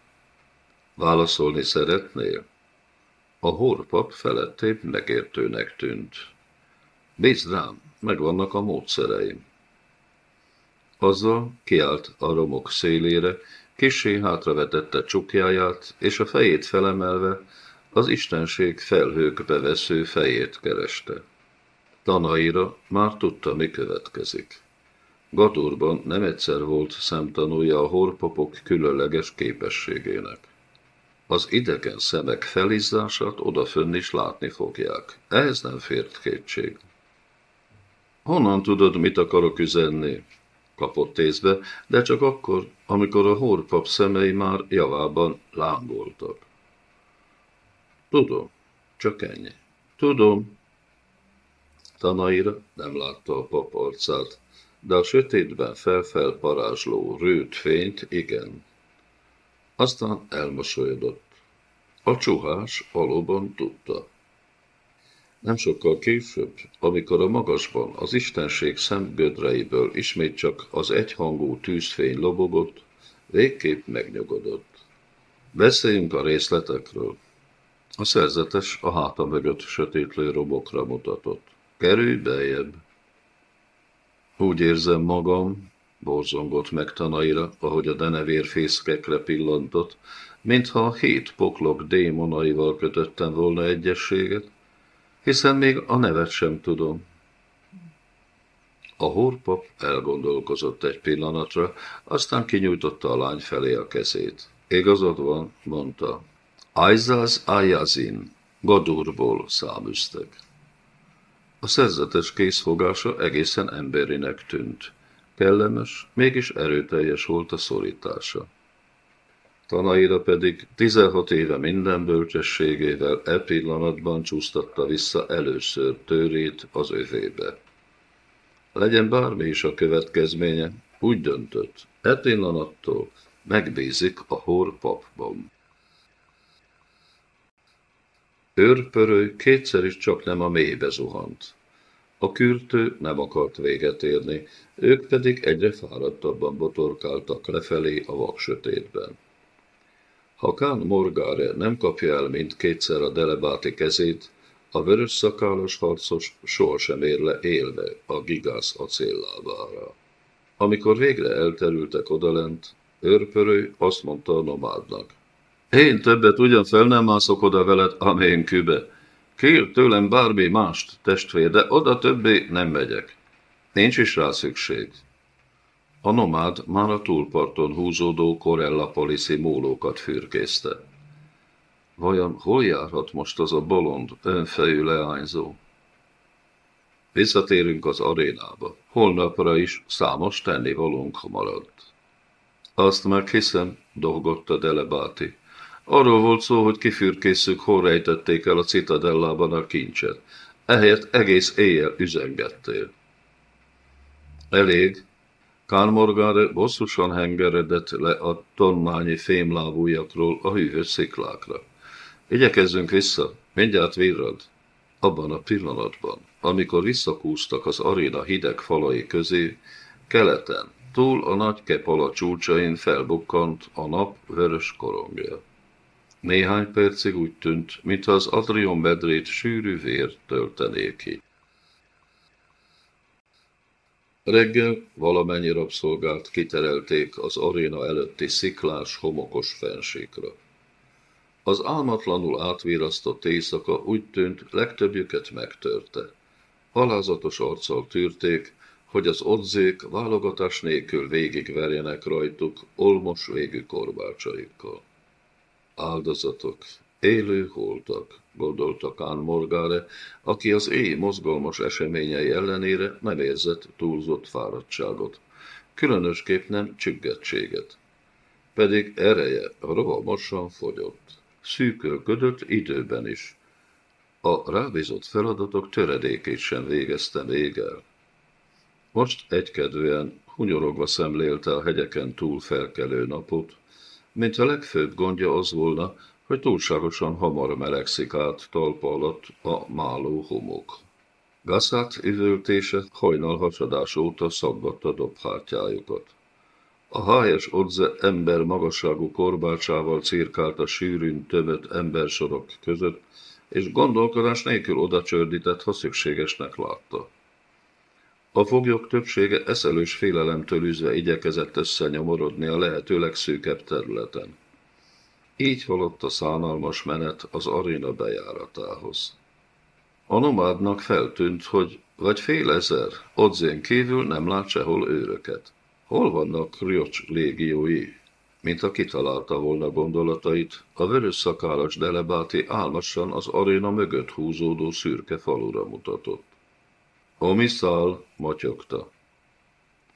Válaszolni szeretnél? A horpap felettébb megértőnek tűnt. Bízd rám, megvannak a módszereim. Azzal kiállt a romok szélére, kissé hátravetette csukjáját, és a fejét felemelve az istenség felhőkbe vesző fejét kereste. Tanaira már tudta, mi következik. Gadurban nem egyszer volt szemtanúja a horpopok különleges képességének. Az idegen szemek felizzását odafönn is látni fogják. Ehhez nem fért kétség. Honnan tudod, mit akarok üzenni? kapott észbe, de csak akkor, amikor a hórpap szemei már javában lángoltak. Tudom, csak ennyi. Tudom. Tanaira nem látta a pap arcát, de a sötétben felfel parázsló rőt fényt igen. Aztán elmosolyodott. A csuhás valóban tudta. Nem sokkal később, amikor a magasban az istenség szemgödreiből ismét csak az egyhangú tűzfény lobogott, végképp megnyugodott. Beszéljünk a részletekről. A szerzetes a háta mögött sötétlő robokra mutatott. Kerülj bejebb. Úgy érzem magam, borzongott meg tanaira, ahogy a denevér fészkekre pillantott, mintha a hét poklok démonaival kötöttem volna egyességet, hiszen még a nevet sem tudom. A hórpap elgondolkozott egy pillanatra, aztán kinyújtotta a lány felé a kezét. Igazad van, mondta. Ajzaz Ajazin, Gadurból száműztek. A szerzetes készfogása egészen emberinek tűnt. Kellemes, mégis erőteljes volt a szorítása. Tanaira pedig 16 éve minden bölcsességével e pillanatban csúsztatta vissza először törét az övébe. Legyen bármi is a következménye, úgy döntött, e pillanattól megbízik a hor papban. Őrpörő kétszer is csak nem a mélybe zuhant. A kürtő nem akart véget érni, ők pedig egyre fáradtabban botorkáltak lefelé a vaksötétben. Ha Kán Morgáre nem kapja el mindkétszer a delebáti kezét, a vörös szakálos harcos sohasem ér le élve a gigász acéllábára. Amikor végre elterültek odalent, őrpörő azt mondta a nomádnak. Én többet ugyan fel nem mászok oda veled, amén kübe. Kér tőlem bármi mást, testvér, de oda többé nem megyek. Nincs is rá szükség. A nomád már a túlparton húzódó Corella Policy mólókat fürkészte. Vajon hol járhat most az a bolond, önfejű leányzó? Visszatérünk az arénába. Holnapra is számos tennivalónk maradt. Azt meghiszem, dolgott a Delebáti. Arról volt szó, hogy kifürkészük, hol rejtették el a citadellában a kincset. Ehelyett egész éjjel üzengettél. Elég. Kármorgáre bosszusan hengeredett le a tonnányi fémlábújakról a hűvös sziklákra. Igyekezzünk vissza, mindjárt virrad. Abban a pillanatban, amikor visszakúztak az aréna hideg falai közé, keleten, túl a nagy kepala csúcsain felbukkant a nap vörös korongja. Néhány percig úgy tűnt, mintha az Adrion medrét sűrű vér töltené ki. Reggel valamennyi rabszolgált kiterelték az aréna előtti sziklás, homokos fensíkra. Az álmatlanul átvírasztott éjszaka úgy tűnt, legtöbbjüket megtörte. Halázatos arccal tűrték, hogy az odzék válogatás nélkül végigverjenek rajtuk olmos végű korbácsaikkal. Áldozatok, élő holtak, gondolta Kán Morgáre, aki az éj mozgalmas eseményei ellenére nem érzett túlzott fáradtságot, különösképp nem csüggettséget. Pedig ereje rohamosan fogyott szűkölködött időben is. A rábízott feladatok töredékét sem végezte még el. Most egykedvűen, hunyorogva szemlélte a hegyeken túl felkelő napot, mint a legfőbb gondja az volna, hogy túlságosan hamar melegszik át talpa alatt a máló homok. Gaszát üvöltése hajnal hasadás óta szabadta dobhártyájukat. A hájes Odze ember magasságú korbácsával cirkált a sűrűn tömött embersorok között, és gondolkodás nélkül oda csördített, ha szükségesnek látta. A foglyok többsége eszelős félelemtől üzve igyekezett összenyomorodni a lehető legszűkebb területen. Így halott a szánalmas menet az aréna bejáratához. A nomádnak feltűnt, hogy vagy fél ezer, odzén kívül nem lát sehol őröket. Hol vannak Riocs légiói? Mint a kitalálta volna gondolatait, a vörös szakállas delebáti álmosan az aréna mögött húzódó szürke falura mutatott. Omiszál motyogta.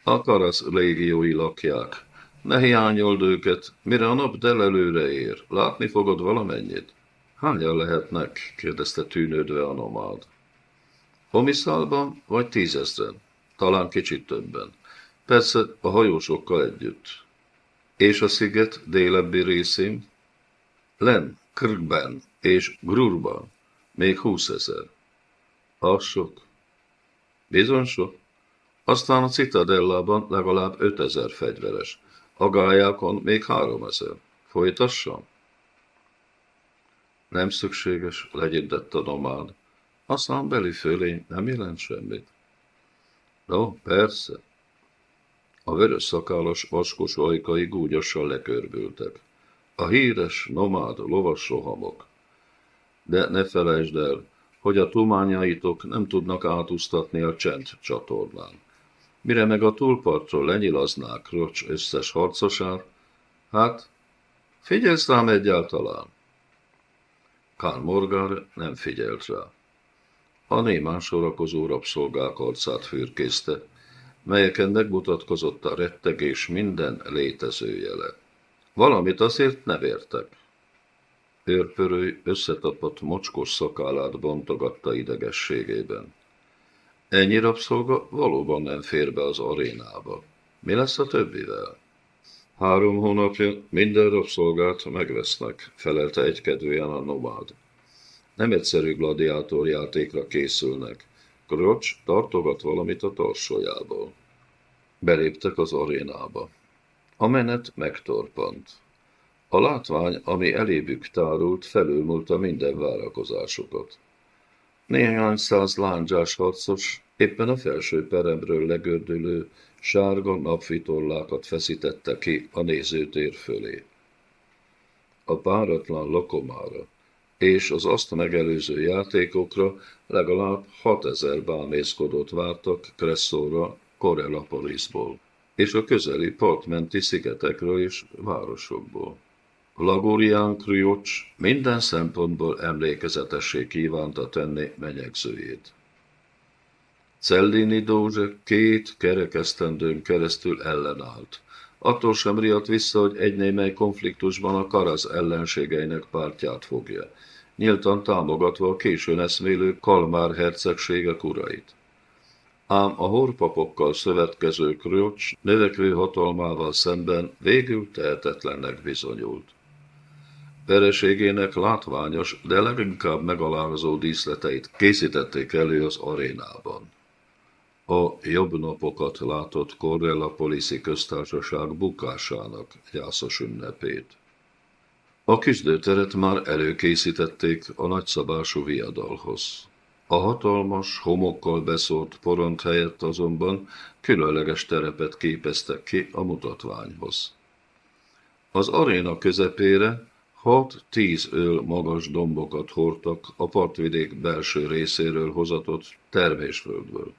A karasz légiói lakják. Ne hiányold őket, mire a nap delelőre ér. Látni fogod valamennyit? Hányan lehetnek? kérdezte tűnődve a nomád. Omiszálban vagy tízezren? Talán kicsit többen. Persze a hajósokkal együtt. És a sziget délebbi részén? Len, Krkben és Grurban még húszezer. Az sok. Bizony sok. Aztán a Citadellában legalább ötezer fegyveres. A gályákon még háromezer. Folytassam? Nem szükséges, legyintett a nomád. Aztán beli fölény nem jelent semmit. No, persze. A vörös szakálas vaskos ajkai gúgyosan lekörbültek. A híres, nomád lovas rohamok. De ne felejtsd el, hogy a tumányaitok nem tudnak átúztatni a csend csatornán. Mire meg a túlpartról lenyilaznák Rocs összes harcosát, hát figyelsz rám egyáltalán? Kán Morgar nem figyelt rá. A némán sorakozó rabszolgák arcát fürkészte, melyeken megmutatkozott a rettegés minden létező jele. Valamit azért nem értek. Őrpörőj összetapadt mocskos szakállát bontogatta idegességében. Ennyi rabszolga valóban nem fér be az arénába. Mi lesz a többivel? Három hónapja minden rabszolgát megvesznek, felelte egykedvűen a nomád. Nem egyszerű gladiátor játékra készülnek. Krocs tartogat valamit a tarsójából. Beléptek az arénába. A menet megtorpant. A látvány, ami elébük tárult, felülmúlta minden várakozásokat. Néhány száz lándzsás harcos éppen a felső peremről legördülő sárga napvitorlákat feszítette ki a nézőtér fölé. A páratlan lokomára és az azt megelőző játékokra legalább 6000 bámészkodót vártak Kresszóra, Korelapolisból, és a közeli partmenti szigetekről és városokból. Lagurian Kriocs minden szempontból emlékezetessé kívánta tenni menyegzőjét. Cellini Dózse két kerekesztendőn keresztül ellenállt. Attól sem riadt vissza, hogy egy némely konfliktusban a Karasz ellenségeinek pártját fogja, nyíltan támogatva a későn eszmélő Kalmár hercegségek urait. Ám a horpapokkal szövetkező Kriocs növekvő hatalmával szemben végül tehetetlennek bizonyult. Vereségének látványos, de leginkább megalázó díszleteit készítették elő az arénában. A jobb napokat látott Poliszi köztársaság bukásának gyászos ünnepét. A küzdőteret már előkészítették a nagyszabású viadalhoz. A hatalmas, homokkal beszórt poront helyett azonban különleges terepet képeztek ki a mutatványhoz. Az aréna közepére Hat-tíz öl magas dombokat hordtak a partvidék belső részéről hozatott termésföldből.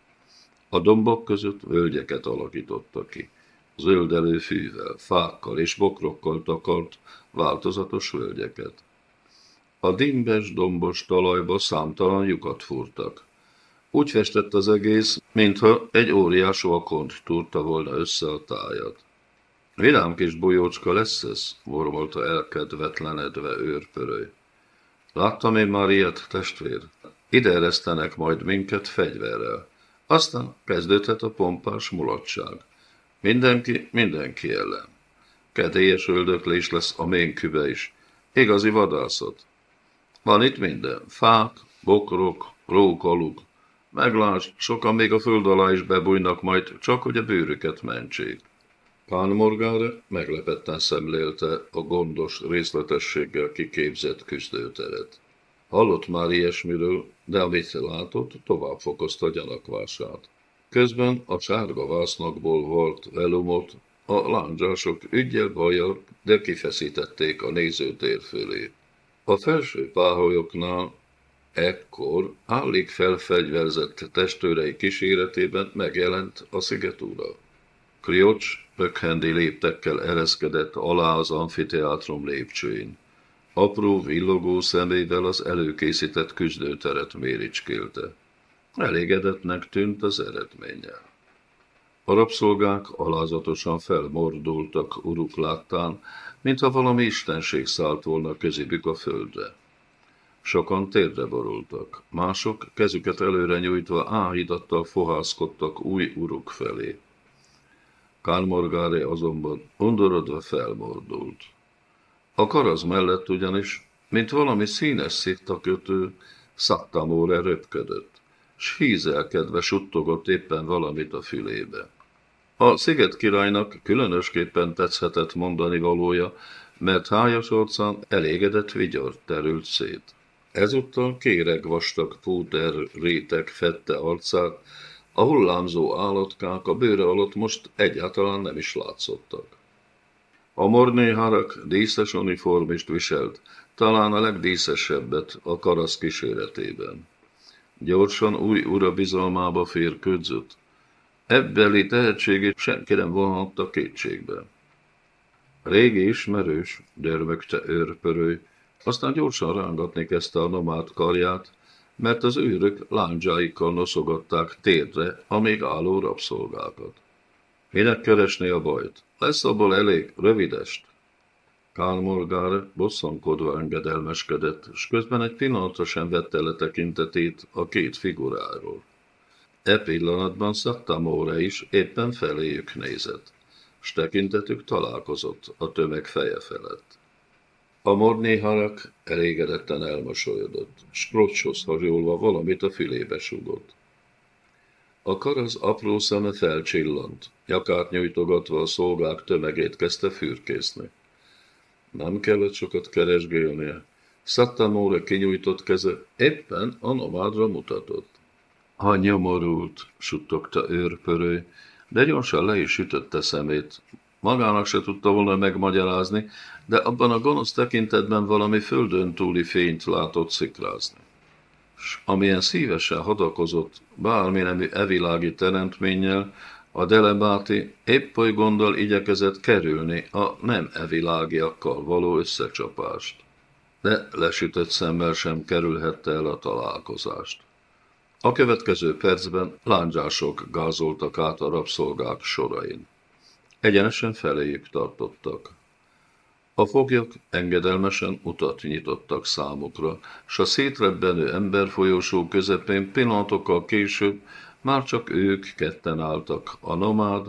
A dombok között völgyeket alakítottak ki, zöldelő fűvel, fákkal és bokrokkal takart változatos völgyeket. A dimbes, dombos talajba számtalan lyukat fúrtak. Úgy festett az egész, mintha egy óriás vakont túrta volna össze a tájat. Vidám kis bojócska lesz ez, mormolta elkedvetlenedve őrpöröly. Láttam én már ilyet, testvér. Ide eresztenek majd minket fegyverrel. Aztán kezdődhet a pompás mulatság. Mindenki mindenki ellen. Kedélyes öldöklés lesz a ménkübe is. Igazi vadászat. Van itt minden. Fák, bokrok, rókaluk. Meglásd, sokan még a föld alá is bebújnak majd, csak hogy a bőrüket mentsék. Pán Morgán meglepetten szemlélte a gondos részletességgel kiképzett küzdőteret. Hallott már ilyesmiről, de amit látott, tovább fokozta gyanakvását. Közben a sárga vásznakból volt velumot, a lándzsások ügyel bajjal, de kifeszítették a nézőtér fölé. A felső páholyoknál ekkor állig felfegyverzett testőrei kíséretében megjelent a szigetúra. Kriocs pökhendi léptekkel ereszkedett alá az amfiteátrum lépcsőin. Apró, villogó szemével az előkészített küzdőteret méricskélte. Elégedetnek tűnt az eredménnyel. A rabszolgák alázatosan felmordultak uruk láttán, mintha valami istenség szállt volna közébük a földre. Sokan térdre borultak, mások kezüket előre nyújtva áhídattal fohászkodtak új uruk felé. Kálmorgári azonban undorodva felmordult. A karaz mellett ugyanis, mint valami színes sziktakötő, szattamóra röpködött, s hízelkedve suttogott éppen valamit a fülébe. A sziget királynak különösképpen tetszhetett mondani valója, mert hájas orcán elégedett vigyort terült szét. Ezúttal kéreg vastag púder réteg fette arcát, A hullámzó állatkák a bőre alatt most egyáltalán nem is látszottak. A mornéharak díszes uniformist viselt, talán a legdíszesebbet a karasz kíséretében. Gyorsan új ura bizalmába férkődzött. Ebbeli tehetségét senki nem vonhatta kétségbe. Régi ismerős, dermögte őrpörő, aztán gyorsan rángatni kezdte a nomád karját, mert az őrök lándzsáikkal noszogatták térdre a még álló rabszolgákat. Minek keresné a bajt? Lesz abból elég rövidest. Kálmolgár bosszankodva engedelmeskedett, és közben egy pillanatra sem vette le tekintetét a két figuráról. E pillanatban Szattamóra is éppen feléjük nézett, s tekintetük találkozott a tömeg feje felett. A mornéharak elégedetten elmosolyodott, Skrocshoz hasonlva valamit a fülébe sugott. A karaz apró szeme felcsillant, nyakát nyújtogatva a szolgák tömegét kezdte fürkészni. Nem kellett sokat keresgélnie. Szattamóra kinyújtott keze éppen a nomádra mutatott. Ha nyomorult, suttogta őrpörő, de gyorsan le is ütötte szemét. Magának se tudta volna megmagyarázni, de abban a gonosz tekintetben valami földön túli fényt látott szikrázni. S amilyen szívesen hadakozott bármi nemű evilági teremtménnyel, a delebáti épp oly gondol igyekezett kerülni a nem evilágiakkal való összecsapást. De lesütött szemmel sem kerülhette el a találkozást. A következő percben lándzsások gázoltak át a rabszolgák sorain. Egyenesen feléjük tartottak. A foglyok engedelmesen utat nyitottak számukra, s a szétrebbenő emberfolyósó közepén pillanatokkal később már csak ők ketten álltak, a nomád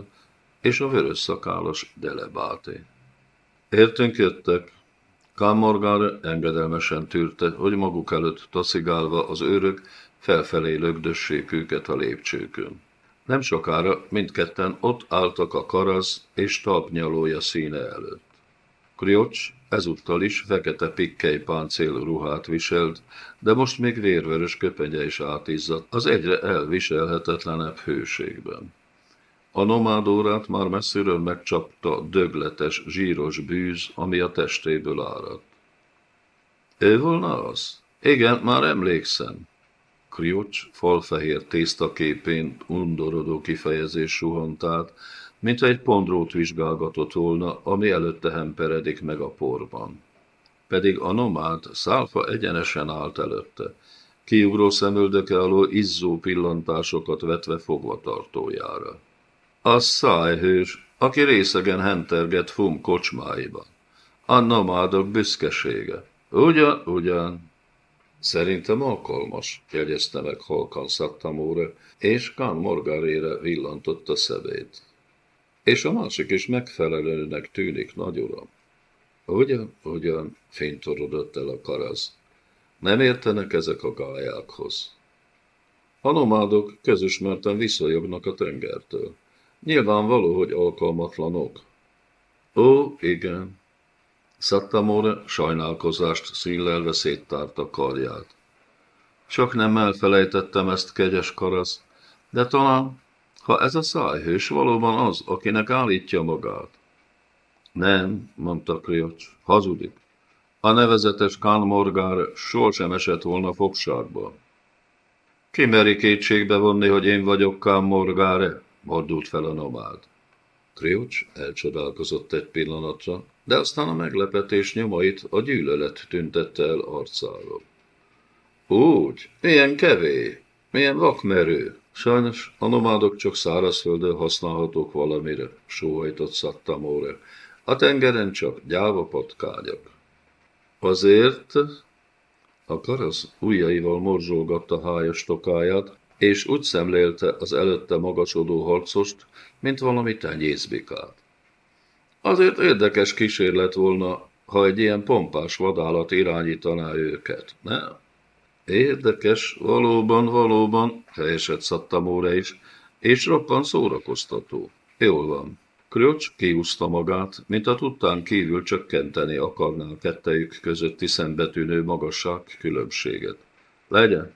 és a vörös szakálas delebáté. Értünk jöttek. Kámorgár engedelmesen tűrte, hogy maguk előtt taszigálva az őrök felfelé lögdössék őket a lépcsőkön. Nem sokára mindketten ott álltak a karasz és talpnyalója színe előtt. Kriocs ezúttal is fekete pikkely páncél ruhát viselt, de most még vérvörös köpenye is átizzadt az egyre elviselhetetlenebb hőségben. A nomádórát már messziről megcsapta dögletes, zsíros bűz, ami a testéből áradt. Ő volna az? Igen, már emlékszem. Kriocs falfehér tésztaképén undorodó kifejezés suhant át, mint egy pondrót vizsgálgatott volna, ami előtte hemperedik meg a porban. Pedig a nomád szálfa egyenesen állt előtte, kiugró szemöldöke alól izzó pillantásokat vetve fogvatartójára. A szájhős, aki részegen henterget fum kocsmáiban. A nomádok büszkesége. Ugyan, ugyan. Szerintem alkalmas, jegyezte meg halkan Szattamóra, és Kán Morgarére villantotta szebét és a másik is megfelelőnek tűnik, nagy uram. Ugyan, ugyan, fénytorodott el a karaz. Nem értenek ezek a gályákhoz. A nomádok közismerten visszajognak a tengertől. Nyilvánvaló, hogy alkalmatlanok. Ó, igen. Szattamore sajnálkozást színlelve széttárta karját. Csak nem elfelejtettem ezt, kegyes karasz, de talán ha ez a szájhős valóban az, akinek állítja magát. Nem, mondta Kriocs, hazudik. A nevezetes Kán Morgár sohasem esett volna fogságba. Ki meri kétségbe vonni, hogy én vagyok Kán Morgáre? Mordult fel a nomád. Kriocs elcsodálkozott egy pillanatra, de aztán a meglepetés nyomait a gyűlölet tüntette el arcáról. Úgy, milyen kevés, milyen vakmerő, Sajnos a nomádok csak szárazföldön használhatók valamire, sóhajtott Szattamóre. A tengeren csak gyáva patkányok. Azért a karasz ujjaival morzsolgatta hájas tokáját, és úgy szemlélte az előtte magasodó harcost, mint valami tenyészbikát. Azért érdekes kísérlet volna, ha egy ilyen pompás vadállat irányítaná őket, nem? Érdekes, valóban, valóban, helyesett Szattamóra is, és roppan szórakoztató. Jól van. Kröcs kiúzta magát, mint a tudtán kívül csökkenteni akarná a kettejük közötti szembetűnő magasság különbséget. Legyen.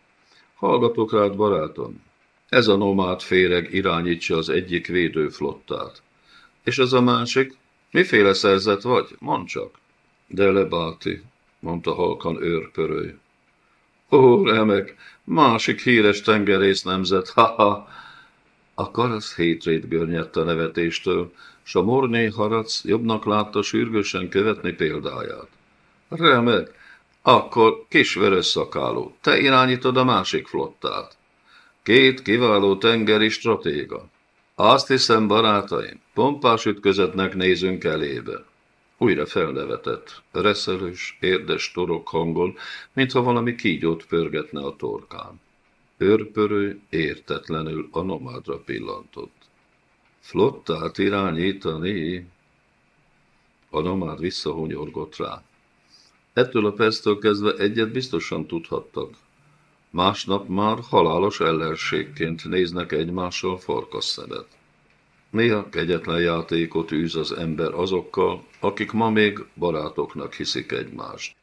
Hallgatok rád, barátom. Ez a nomád féreg irányítja az egyik védőflottát. És ez a másik? Miféle szerzet vagy? Mondd csak. De lebáti, mondta halkan őrpörőj. Ó, remek, másik híres tengerész nemzet, ha-ha! A karasz hétrét görnyedt a nevetéstől, s a morné harac jobbnak látta sürgősen követni példáját. Remek, akkor kis vörös szakáló, te irányítod a másik flottát. Két kiváló tengeri stratéga. Azt hiszem, barátaim, pompás ütközetnek nézünk elébe. Újra felnevetett, reszelős, érdes torok hangon, mintha valami kígyót pörgetne a torkán. Őrpörő értetlenül a nomádra pillantott. Flottát irányítani? A nomád visszahonyorgott rá. Ettől a perctől kezdve egyet biztosan tudhattak. Másnap már halálos ellenségként néznek egymással farkasszemet. Néha kegyetlen játékot űz az ember azokkal, akik ma még barátoknak hiszik egymást.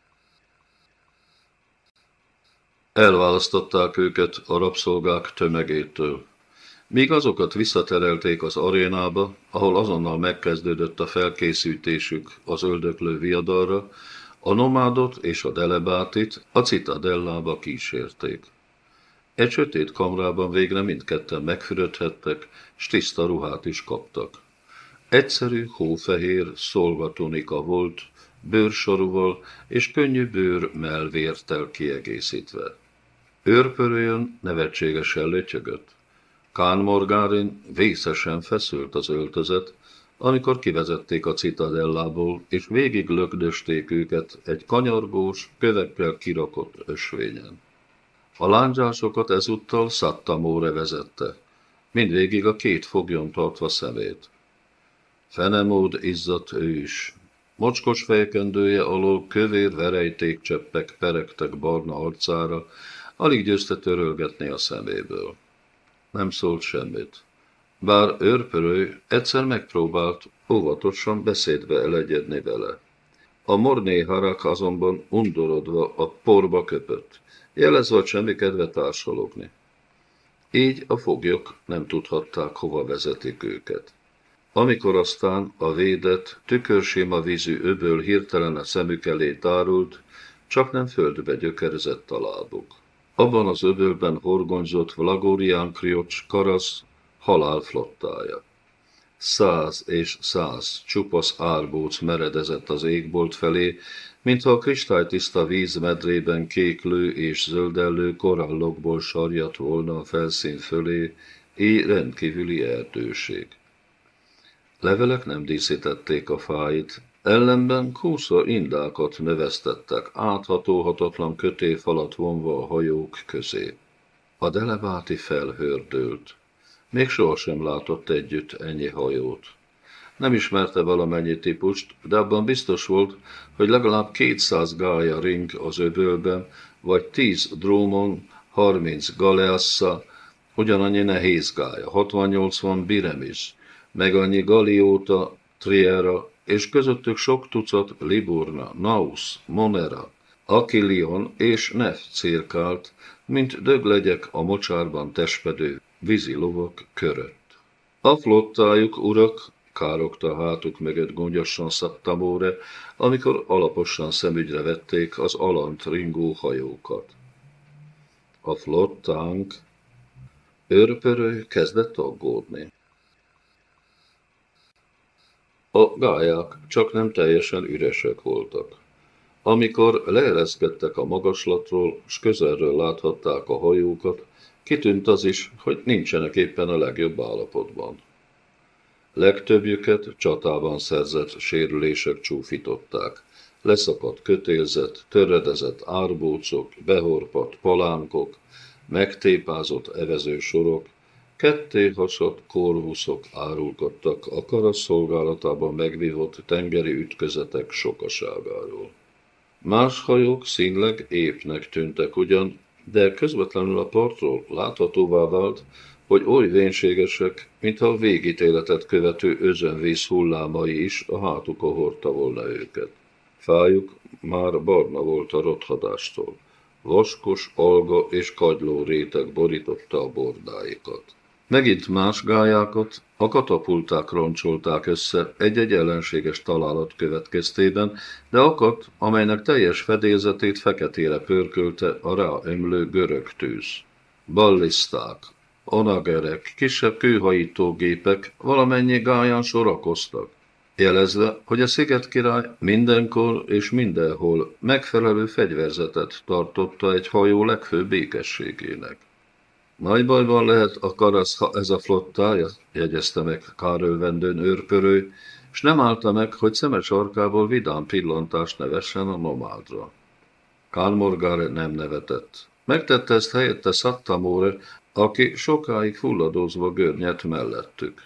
Elválasztották őket a rabszolgák tömegétől. Míg azokat visszaterelték az arénába, ahol azonnal megkezdődött a felkészítésük az öldöklő viadalra, a nomádot és a delebátit a citadellába kísérték. Egy sötét kamrában végre mindketten megfürödhettek, s tiszta ruhát is kaptak. Egyszerű, hófehér szolgatunika volt, bőrsorúval és könnyű bőr melvértel kiegészítve. Őrpörőjön nevetségesen lötyögött. Kán Morgárin vészesen feszült az öltözet, amikor kivezették a citadellából, és végig lökdösték őket egy kanyargós, kövekkel kirakott ösvényen. A lándzsásokat ezúttal Szattamóre vezette, mindvégig a két fogjon tartva szemét. Fenemód izzadt ő is. Mocskos fejkendője alól kövér verejtékcseppek peregtek barna arcára, alig győzte törölgetni a szeméből. Nem szólt semmit. Bár őrpörő egyszer megpróbált óvatosan beszédbe elegyedni vele. A morné harak azonban undorodva a porba köpött, jelezve, hogy semmi kedve társalogni. Így a foglyok nem tudhatták, hova vezetik őket. Amikor aztán a védett, tükörsima vízű öböl hirtelen a szemük elé tárult, csak nem földbe gyökerezett a lábuk. Abban az öbölben horgonyzott Vlagorián Kriocs karasz halálflottája. Száz és száz csupasz árbóc meredezett az égbolt felé, mintha a kristálytiszta vízmedrében kéklő és zöldellő korallokból sarjat volna a felszín fölé, éj rendkívüli erdőség. Levelek nem díszítették a fáit, ellenben kúsza indákat növesztettek, áthatóhatatlan kötéfalat vonva a hajók közé. A delebáti felhördült. Még sohasem látott együtt ennyi hajót. Nem ismerte valamennyi típust, de abban biztos volt, hogy legalább 200 gája ring az öbölben, vagy 10 drómon, 30 galeassa, ugyanannyi nehéz gája, 60-80 biremis, meg annyi galióta, triera, és közöttük sok tucat Liburna, Naus, Monera, Akilion és Nef cirkált, mint döglegyek a mocsárban tespedő vízi lovak körött. A flottájuk, urak, károgta a hátuk mögött gondosan Szattamóre, amikor alaposan szemügyre vették az alant ringó hajókat. A flottánk őrpörő kezdett aggódni. A gályák csak nem teljesen üresek voltak. Amikor leereszkedtek a magaslatról, s közelről láthatták a hajókat, kitűnt az is, hogy nincsenek éppen a legjobb állapotban. Legtöbbjüket csatában szerzett sérülések csúfították. Leszakadt kötélzet, töredezett árbócok, behorpat palánkok, megtépázott evezősorok, ketté hasadt korvuszok árulkodtak a karaszolgálatában megvívott tengeri ütközetek sokaságáról. Más hajók színleg épnek tűntek ugyan, de közvetlenül a partról láthatóvá vált, hogy oly vénségesek, mintha a végítéletet követő özönvíz hullámai is a hátukon hordta volna őket. Fájuk már barna volt a rothadástól. vaskos, alga és kagyló réteg borította a bordáikat. Megint más gályákat, a katapulták roncsolták össze egy-egy ellenséges találat következtében, de akadt, amelynek teljes fedélzetét feketére pörkölte a ráömlő görög tűz. Balliszták, onagerek, kisebb kőhajítógépek valamennyi gályán sorakoztak, jelezve, hogy a sziget király mindenkor és mindenhol megfelelő fegyverzetet tartotta egy hajó legfőbb békességének. Nagy bajban lehet a karasz, ha ez a flottája, jegyezte meg kárölvendőn őrpörő, és nem állta meg, hogy szemes arkából vidám pillantást nevessen a nomádra. Kálmorgár nem nevetett. Megtette ezt helyette Szattamóre, aki sokáig fulladozva görnyet mellettük.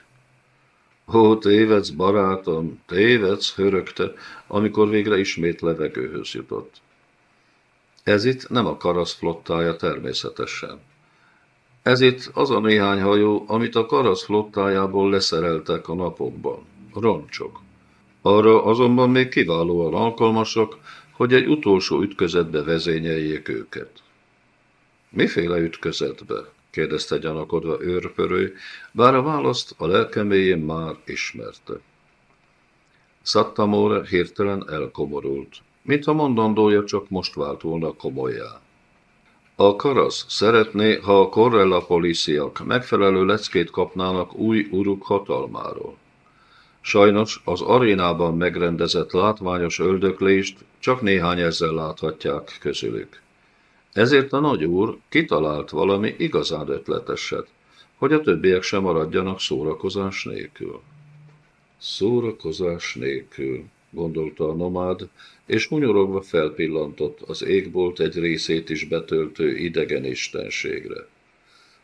Ó, tévedsz, barátom, tévedsz, hörögte, amikor végre ismét levegőhöz jutott. Ez itt nem a karasz flottája természetesen. Ez itt az a néhány hajó, amit a karasz flottájából leszereltek a napokban. Roncsok. Arra azonban még kiválóan alkalmasak, hogy egy utolsó ütközetbe vezényeljék őket. Miféle ütközetbe? kérdezte gyanakodva őrpörő, bár a választ a lelkeméjén már ismerte. Szattamóra hirtelen elkomorult, mintha mondandója csak most vált volna komolyá. A karasz szeretné, ha a Corella policiak megfelelő leckét kapnának új uruk hatalmáról. Sajnos az arénában megrendezett látványos öldöklést csak néhány ezzel láthatják közülük. Ezért a nagy úr kitalált valami igazán ötleteset, hogy a többiek sem maradjanak szórakozás nélkül. Szórakozás nélkül, gondolta a nomád, és hunyorogva felpillantott az égbolt egy részét is betöltő idegen istenségre.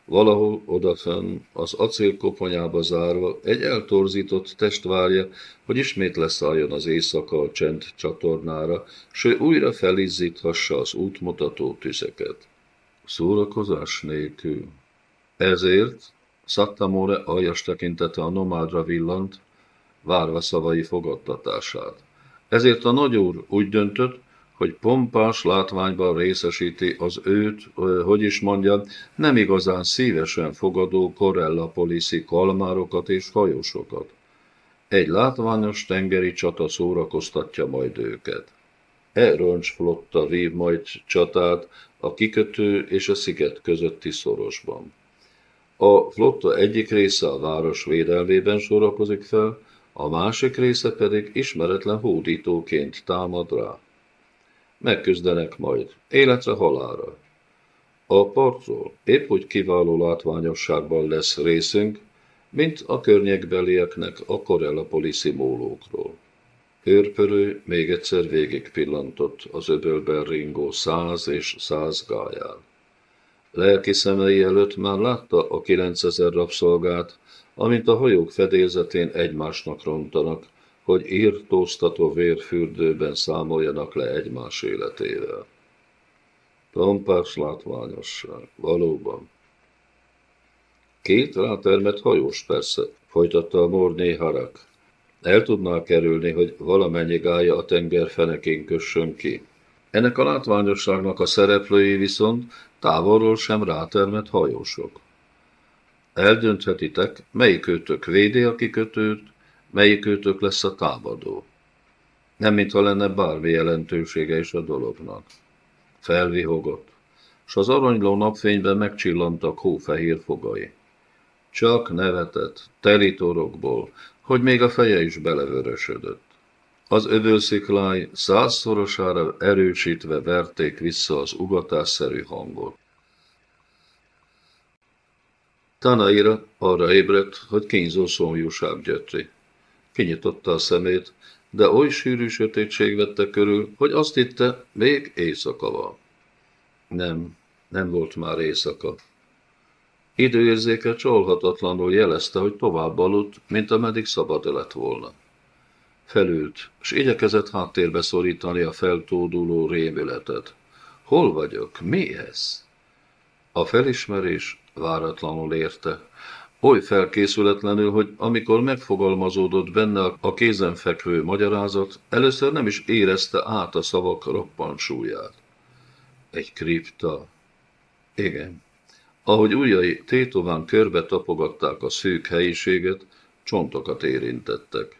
Valahol odafenn, az acélkoponyába zárva, egy eltorzított test várja, hogy ismét leszálljon az éjszaka a csend csatornára, s ő újra felizzíthassa az útmutató tüzeket. Szórakozás nélkül. Ezért Szattamore aljas tekintete a nomádra villant, várva szavai fogadtatását. Ezért a nagyúr úgy döntött, hogy pompás látványban részesíti az őt, hogy is mondja, nem igazán szívesen fogadó Corella polici kalmárokat és hajósokat. Egy látványos tengeri csata szórakoztatja majd őket. E flotta vív majd csatát a kikötő és a sziget közötti szorosban. A flotta egyik része a város védelmében sorakozik fel, a másik része pedig ismeretlen hódítóként támad rá. Megküzdenek majd, életre halára. A partról épp úgy kiváló látványosságban lesz részünk, mint a környékbelieknek a Corella-poliszi mólókról. Őrpörő még egyszer végig pillantott az öbölben ringó száz és száz gáján. Lelki szemei előtt már látta a kilencezer rabszolgát, amint a hajók fedélzetén egymásnak rontanak, hogy írtóztató vérfürdőben számoljanak le egymás életével. Tampás látványosság, valóban. Két rátermett hajós persze, folytatta a morné harak. El tudná kerülni, hogy valamennyi gája a tenger fenekén kössön ki. Ennek a látványosságnak a szereplői viszont távolról sem rátermett hajósok. Eldönthetitek, melyik őtök védi a kikötőt, melyik őtök lesz a támadó. Nem mintha lenne bármi jelentősége is a dolognak. Felvihogott, s az aranyló napfényben megcsillantak hófehér fogai. Csak nevetett, teli hogy még a feje is belevörösödött. Az övőszikláj százszorosára erősítve verték vissza az ugatásszerű hangot. Tanaira arra ébredt, hogy kínzó szomjúság gyötri. Kinyitotta a szemét, de oly sűrű sötétség vette körül, hogy azt hitte, még éjszaka van. Nem, nem volt már éjszaka. Időérzéke csolhatatlanul jelezte, hogy tovább aludt, mint ameddig szabad lett volna. Felült, és igyekezett háttérbe szorítani a feltóduló rémületet. Hol vagyok? Mi ez? A felismerés váratlanul érte. Oly felkészületlenül, hogy amikor megfogalmazódott benne a kézenfekvő magyarázat, először nem is érezte át a szavak roppansúlyát. Egy kripta. Igen. Ahogy ujjai tétován körbe tapogatták a szűk helyiséget, csontokat érintettek.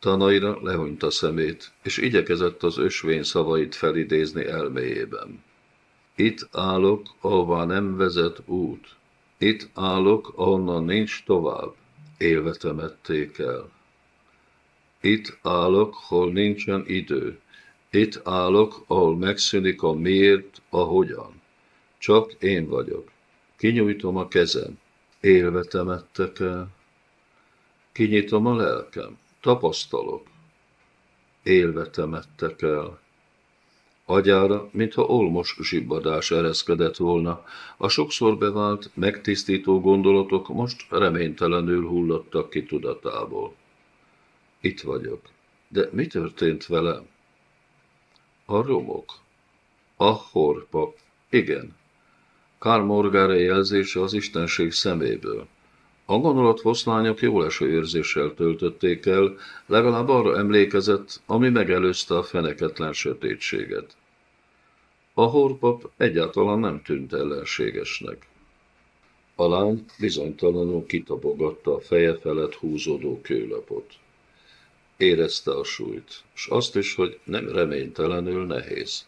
Tanaira a szemét, és igyekezett az ösvény szavait felidézni elméjében. Itt állok, ahová nem vezet út. Itt állok, ahonnan nincs tovább. Élve temették el. Itt állok, hol nincsen idő. Itt állok, ahol megszűnik a miért, a hogyan. Csak én vagyok. Kinyújtom a kezem. Élve temettek el. Kinyitom a lelkem. Tapasztalok. Élve temettek el. Agyára, mintha olmos zsibbadás ereszkedett volna, a sokszor bevált, megtisztító gondolatok most reménytelenül hullottak ki tudatából. Itt vagyok. De mi történt velem? A romok. A horpap. Igen. Karl Morgára jelzése az istenség szeméből. A gondolat foszlányok jól érzéssel töltötték el, legalább arra emlékezett, ami megelőzte a feneketlen sötétséget. A horpap egyáltalán nem tűnt ellenségesnek. A lány bizonytalanul kitapogatta a feje felett húzódó kőlapot. Érezte a súlyt, és azt is, hogy nem reménytelenül nehéz.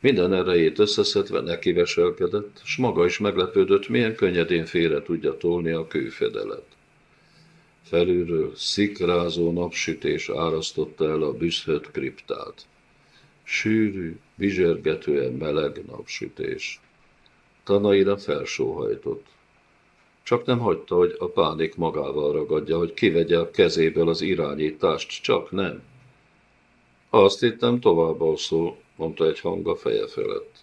Minden erejét összeszedve nekiveselkedett, s maga is meglepődött, milyen könnyedén félre tudja tolni a kőfedelet. Felülről szikrázó napsütés árasztotta el a büszhött kriptát. Sűrű, bizsergetően meleg napsütés. Tanaira felsóhajtott. Csak nem hagyta, hogy a pánik magával ragadja, hogy kivegye a kezéből az irányítást, csak nem. Azt hittem tovább alszol, mondta egy hang a feje felett.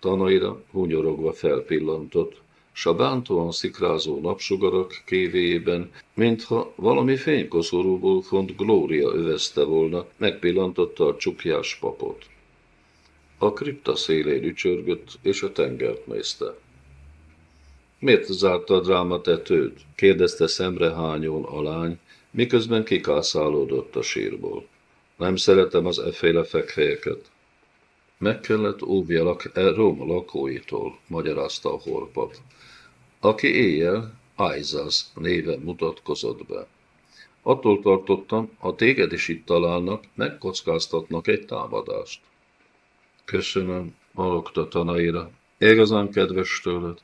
Tanaira hunyorogva felpillantott, s a bántóan szikrázó napsugarak kévéjében, mintha valami fénykoszorúból font glória övezte volna, megpillantotta a csukjás papot. A kripta szélén ücsörgött, és a tengert nézte. Miért zárta a drámatetőt? kérdezte szemrehányón a lány, miközben kikászálódott a sírból. Nem szeretem az efféle fekhelyeket. Meg kellett óvjalak e Róma lakóitól, magyarázta a horpap, aki éjjel Aizaz néven mutatkozott be. Attól tartottam, ha téged is itt találnak, megkockáztatnak egy támadást. Köszönöm, malogta Tanaira. Igazán kedves tőled.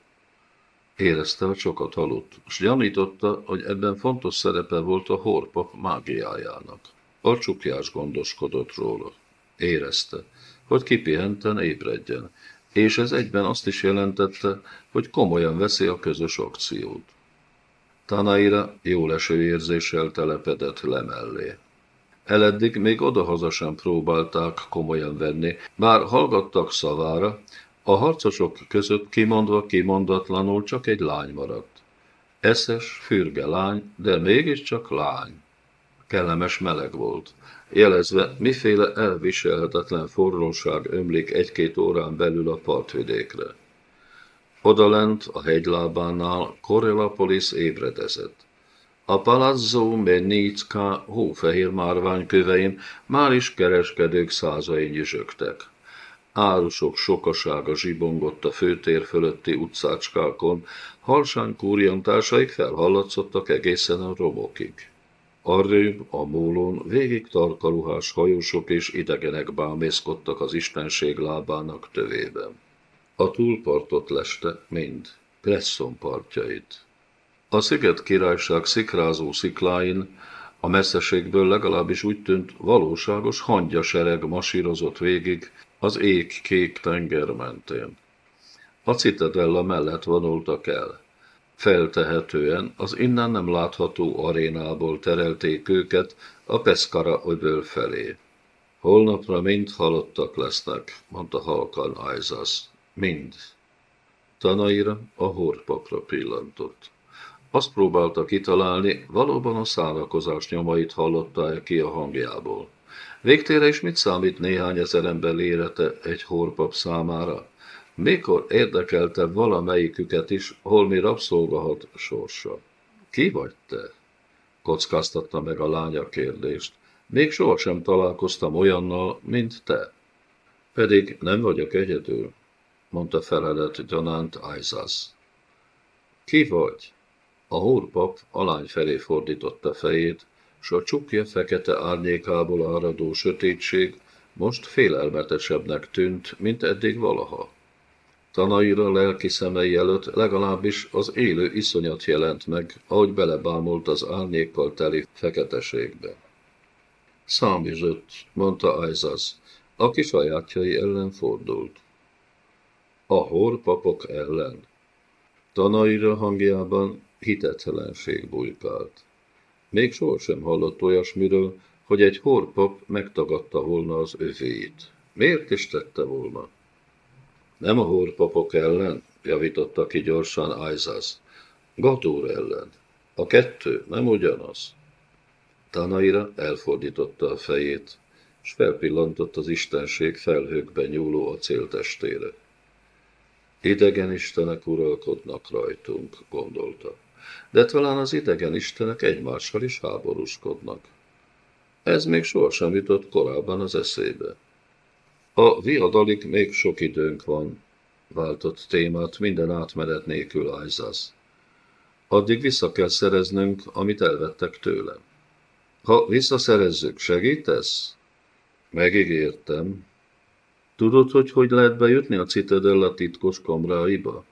Érezte, hogy sokat aludt, és gyanította, hogy ebben fontos szerepe volt a horpap mágiájának. A csukjás gondoskodott róla. Érezte, hogy kipihenten ébredjen, és ez egyben azt is jelentette, hogy komolyan veszi a közös akciót. Tanaira jó leső érzéssel telepedett le mellé. Eleddig még odahaza sem próbálták komolyan venni, bár hallgattak szavára, a harcosok között kimondva kimondatlanul csak egy lány maradt. Eszes, fürge lány, de mégiscsak lány kellemes meleg volt, jelezve miféle elviselhetetlen forróság ömlik egy-két órán belül a partvidékre. Odalent a hegylábánál Korelapolis ébredezett. A Palazzo Menicka hófehér márvány kövein már is kereskedők százai nyüzsögtek. Árusok sokasága zsibongott a főtér fölötti utcácskákon, halsány kúriantásaik felhallatszottak egészen a romokig. Arrébb, a mólón végig tarkaruhás hajósok és idegenek bámészkodtak az istenség lábának tövében. A túlpartot leste mind, Presson partjait. A sziget királyság szikrázó szikláin a messzeségből legalábbis úgy tűnt valóságos hangyasereg masírozott végig az ég kék tenger mentén. A citadella mellett vonultak el. Feltehetően az innen nem látható arénából terelték őket a Peszkara öböl felé. Holnapra mind halottak lesznek, mondta halkan Aizas. Mind. Tanaira a horpapra pillantott. Azt próbálta kitalálni, valóban a szárakozás nyomait hallotta-e ki a hangjából. Végtére is mit számít néhány ezer ember élete egy horpap számára? Mikor érdekelte valamelyiküket is, holmi rabszolgahat sorsa? Ki vagy te? Kockáztatta meg a lánya kérdést. Még sohasem találkoztam olyannal, mint te. Pedig nem vagyok egyedül, mondta felelet gyanánt Aizasz. Ki vagy? A húrpap alány felé fordította fejét, s a csukja fekete árnyékából áradó sötétség most félelmetesebbnek tűnt, mint eddig valaha. Tanaira lelki szemei előtt legalábbis az élő iszonyat jelent meg, ahogy belebámult az árnyékkal teli feketeségbe. Számizött, mondta Aizasz, aki sajátjai ellen fordult. A horpapok ellen. Tanaira hangjában hitettelenség bujkált. Még sohasem hallott olyasmiről, hogy egy horpap megtagadta volna az övéit. Miért is tette volna? Nem a horpapok ellen, javította ki gyorsan Aizasz. Gatór ellen. A kettő nem ugyanaz. Tanaira elfordította a fejét, és felpillantott az istenség felhőkben nyúló acéltestére. Idegen istenek uralkodnak rajtunk, gondolta. De talán az idegen istenek egymással is háborúskodnak. Ez még sohasem jutott korábban az eszébe. A viadalig még sok időnk van, váltott témát minden átmenet nélkül Aizasz. Addig vissza kell szereznünk, amit elvettek tőlem. Ha visszaszerezzük, segítesz? Megígértem. Tudod, hogy hogy lehet bejutni a Citadella titkos kamráiba?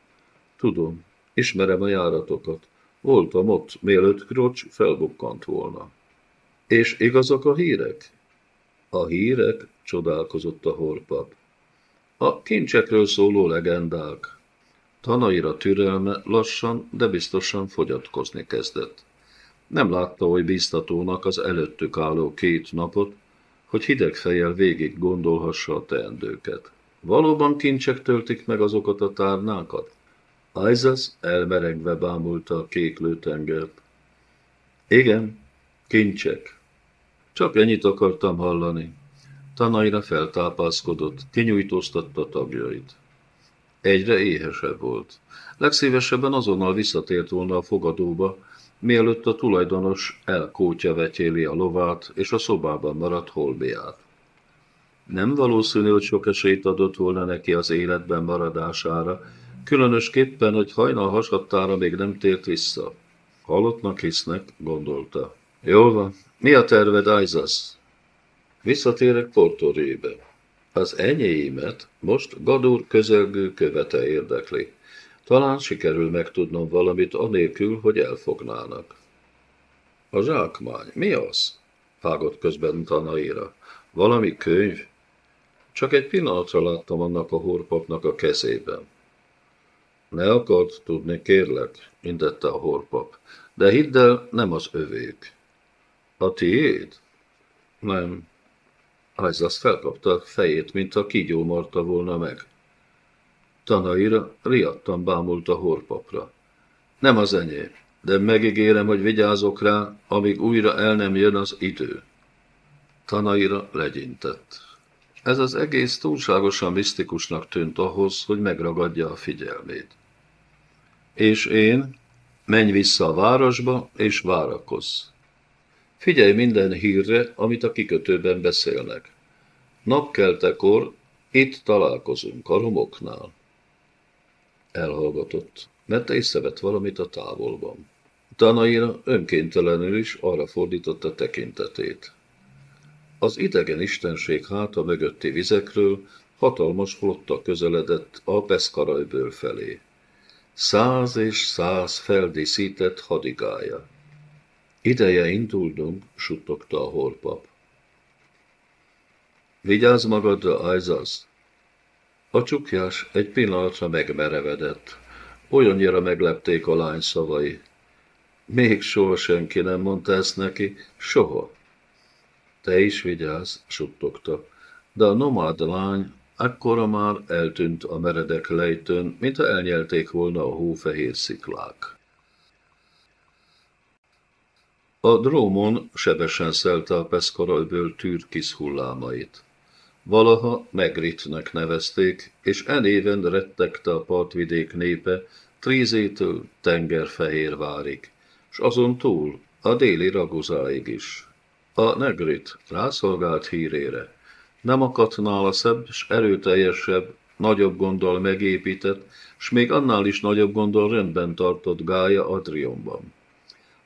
Tudom, ismerem a járatokat. Voltam ott, mielőtt Krocs felbukkant volna. És igazak a hírek? A hírek, csodálkozott a horpap. A kincsekről szóló legendák. Tanaira türelme lassan, de biztosan fogyatkozni kezdett. Nem látta oly biztatónak az előttük álló két napot, hogy hideg fejjel végig gondolhassa a teendőket. Valóban kincsek töltik meg azokat a tárnákat? Aizasz elmerengve bámulta a kéklő tengert. Igen, kincsek. Csak ennyit akartam hallani. Tanaira feltápászkodott, kinyújtóztatta tagjait. Egyre éhesebb volt. Legszívesebben azonnal visszatért volna a fogadóba, mielőtt a tulajdonos elkótya vetyéli a lovát és a szobában maradt holbiát. Nem valószínű, hogy sok esélyt adott volna neki az életben maradására, különösképpen, hogy hajnal hasadtára még nem tért vissza. Halottnak hisznek, gondolta. Jól van, mi a terved, Aizasz? Visszatérek Portorébe. Az enyéimet most Gadur közelgő követe érdekli. Talán sikerül megtudnom valamit anélkül, hogy elfognának. A zsákmány, mi az? Vágott közben Tanaira. Valami könyv? Csak egy pillanatra láttam annak a horpapnak a kezében. Ne akart tudni, kérlek, intette a horpap, de hidd el, nem az övék. A tiéd? Nem. Ajzasz felkapta a fejét, mintha kigyómarta volna meg. Tanaira riadtan bámult a horpapra. Nem az enyém, de megígérem, hogy vigyázok rá, amíg újra el nem jön az idő. Tanaira legyintett. Ez az egész túlságosan misztikusnak tűnt ahhoz, hogy megragadja a figyelmét. És én? Menj vissza a városba, és várakozz. Figyelj minden hírre, amit a kikötőben beszélnek. Napkeltekor itt találkozunk a romoknál. Elhallgatott, mert észrevett valamit a távolban. Tanaira önkéntelenül is arra fordította tekintetét. Az idegen istenség háta mögötti vizekről hatalmas flotta közeledett a Peszkarajből felé. Száz és száz feldíszített hadigája. Ideje indulnunk, suttogta a horpap. Vigyázz magadra, Aizasz! A csukjás egy pillanatra megmerevedett. Olyannyira meglepték a lány szavai. Még soha senki nem mondta ezt neki, soha. Te is vigyázz, suttogta, de a nomád lány akkora már eltűnt a meredek lejtőn, mintha elnyelték volna a hófehér sziklák. A drómon sebesen szelte a Peszkarajből türkisz hullámait. Valaha Megritnek nevezték, és enéven rettegte a partvidék népe Trízétől Tengerfehérvárig, s azon túl a déli Raguzáig is. A Negrit rászolgált hírére Nem akadt nála szebb, s erőteljesebb, nagyobb gonddal megépített, s még annál is nagyobb gonddal rendben tartott gája Adrionban.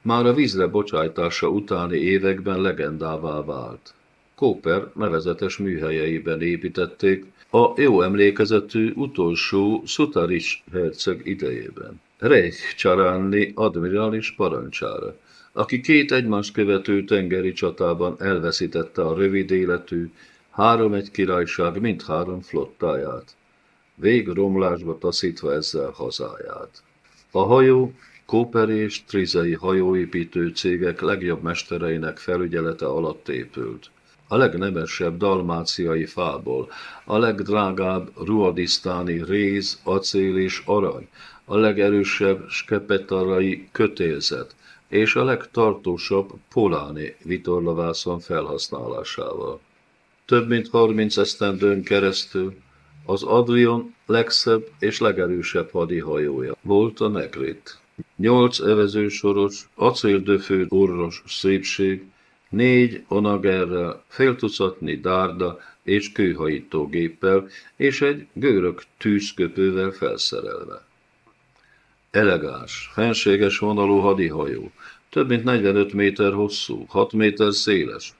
Már a vízre bocsájtása utáni években legendává vált. Kóper nevezetes műhelyeiben építették a jó emlékezetű utolsó Sutaris herceg idejében. Reich Csaránni admirális parancsára, aki két egymást követő tengeri csatában elveszítette a rövid életű, három egy királyság mindhárom flottáját, vég romlásba taszítva ezzel hazáját. A hajó Kóper és Trizei hajóépítő cégek legjobb mestereinek felügyelete alatt épült. A legnemesebb dalmáciai fából, a legdrágább ruadisztáni réz, acél és arany, a legerősebb skepetarai kötélzet és a legtartósabb poláni vitorlavászon felhasználásával. Több mint 30 esztendőn keresztül az Adrion legszebb és legerősebb hadihajója volt a Negrit. Nyolc evezősoros, acéldöfő orros szépség, négy onagerrel, fél tucatnyi dárda és kőhajítógéppel és egy gőrök tűzköpővel felszerelve. Elegáns, fenséges vonalú hadihajó, több mint 45 méter hosszú, 6 méter széles.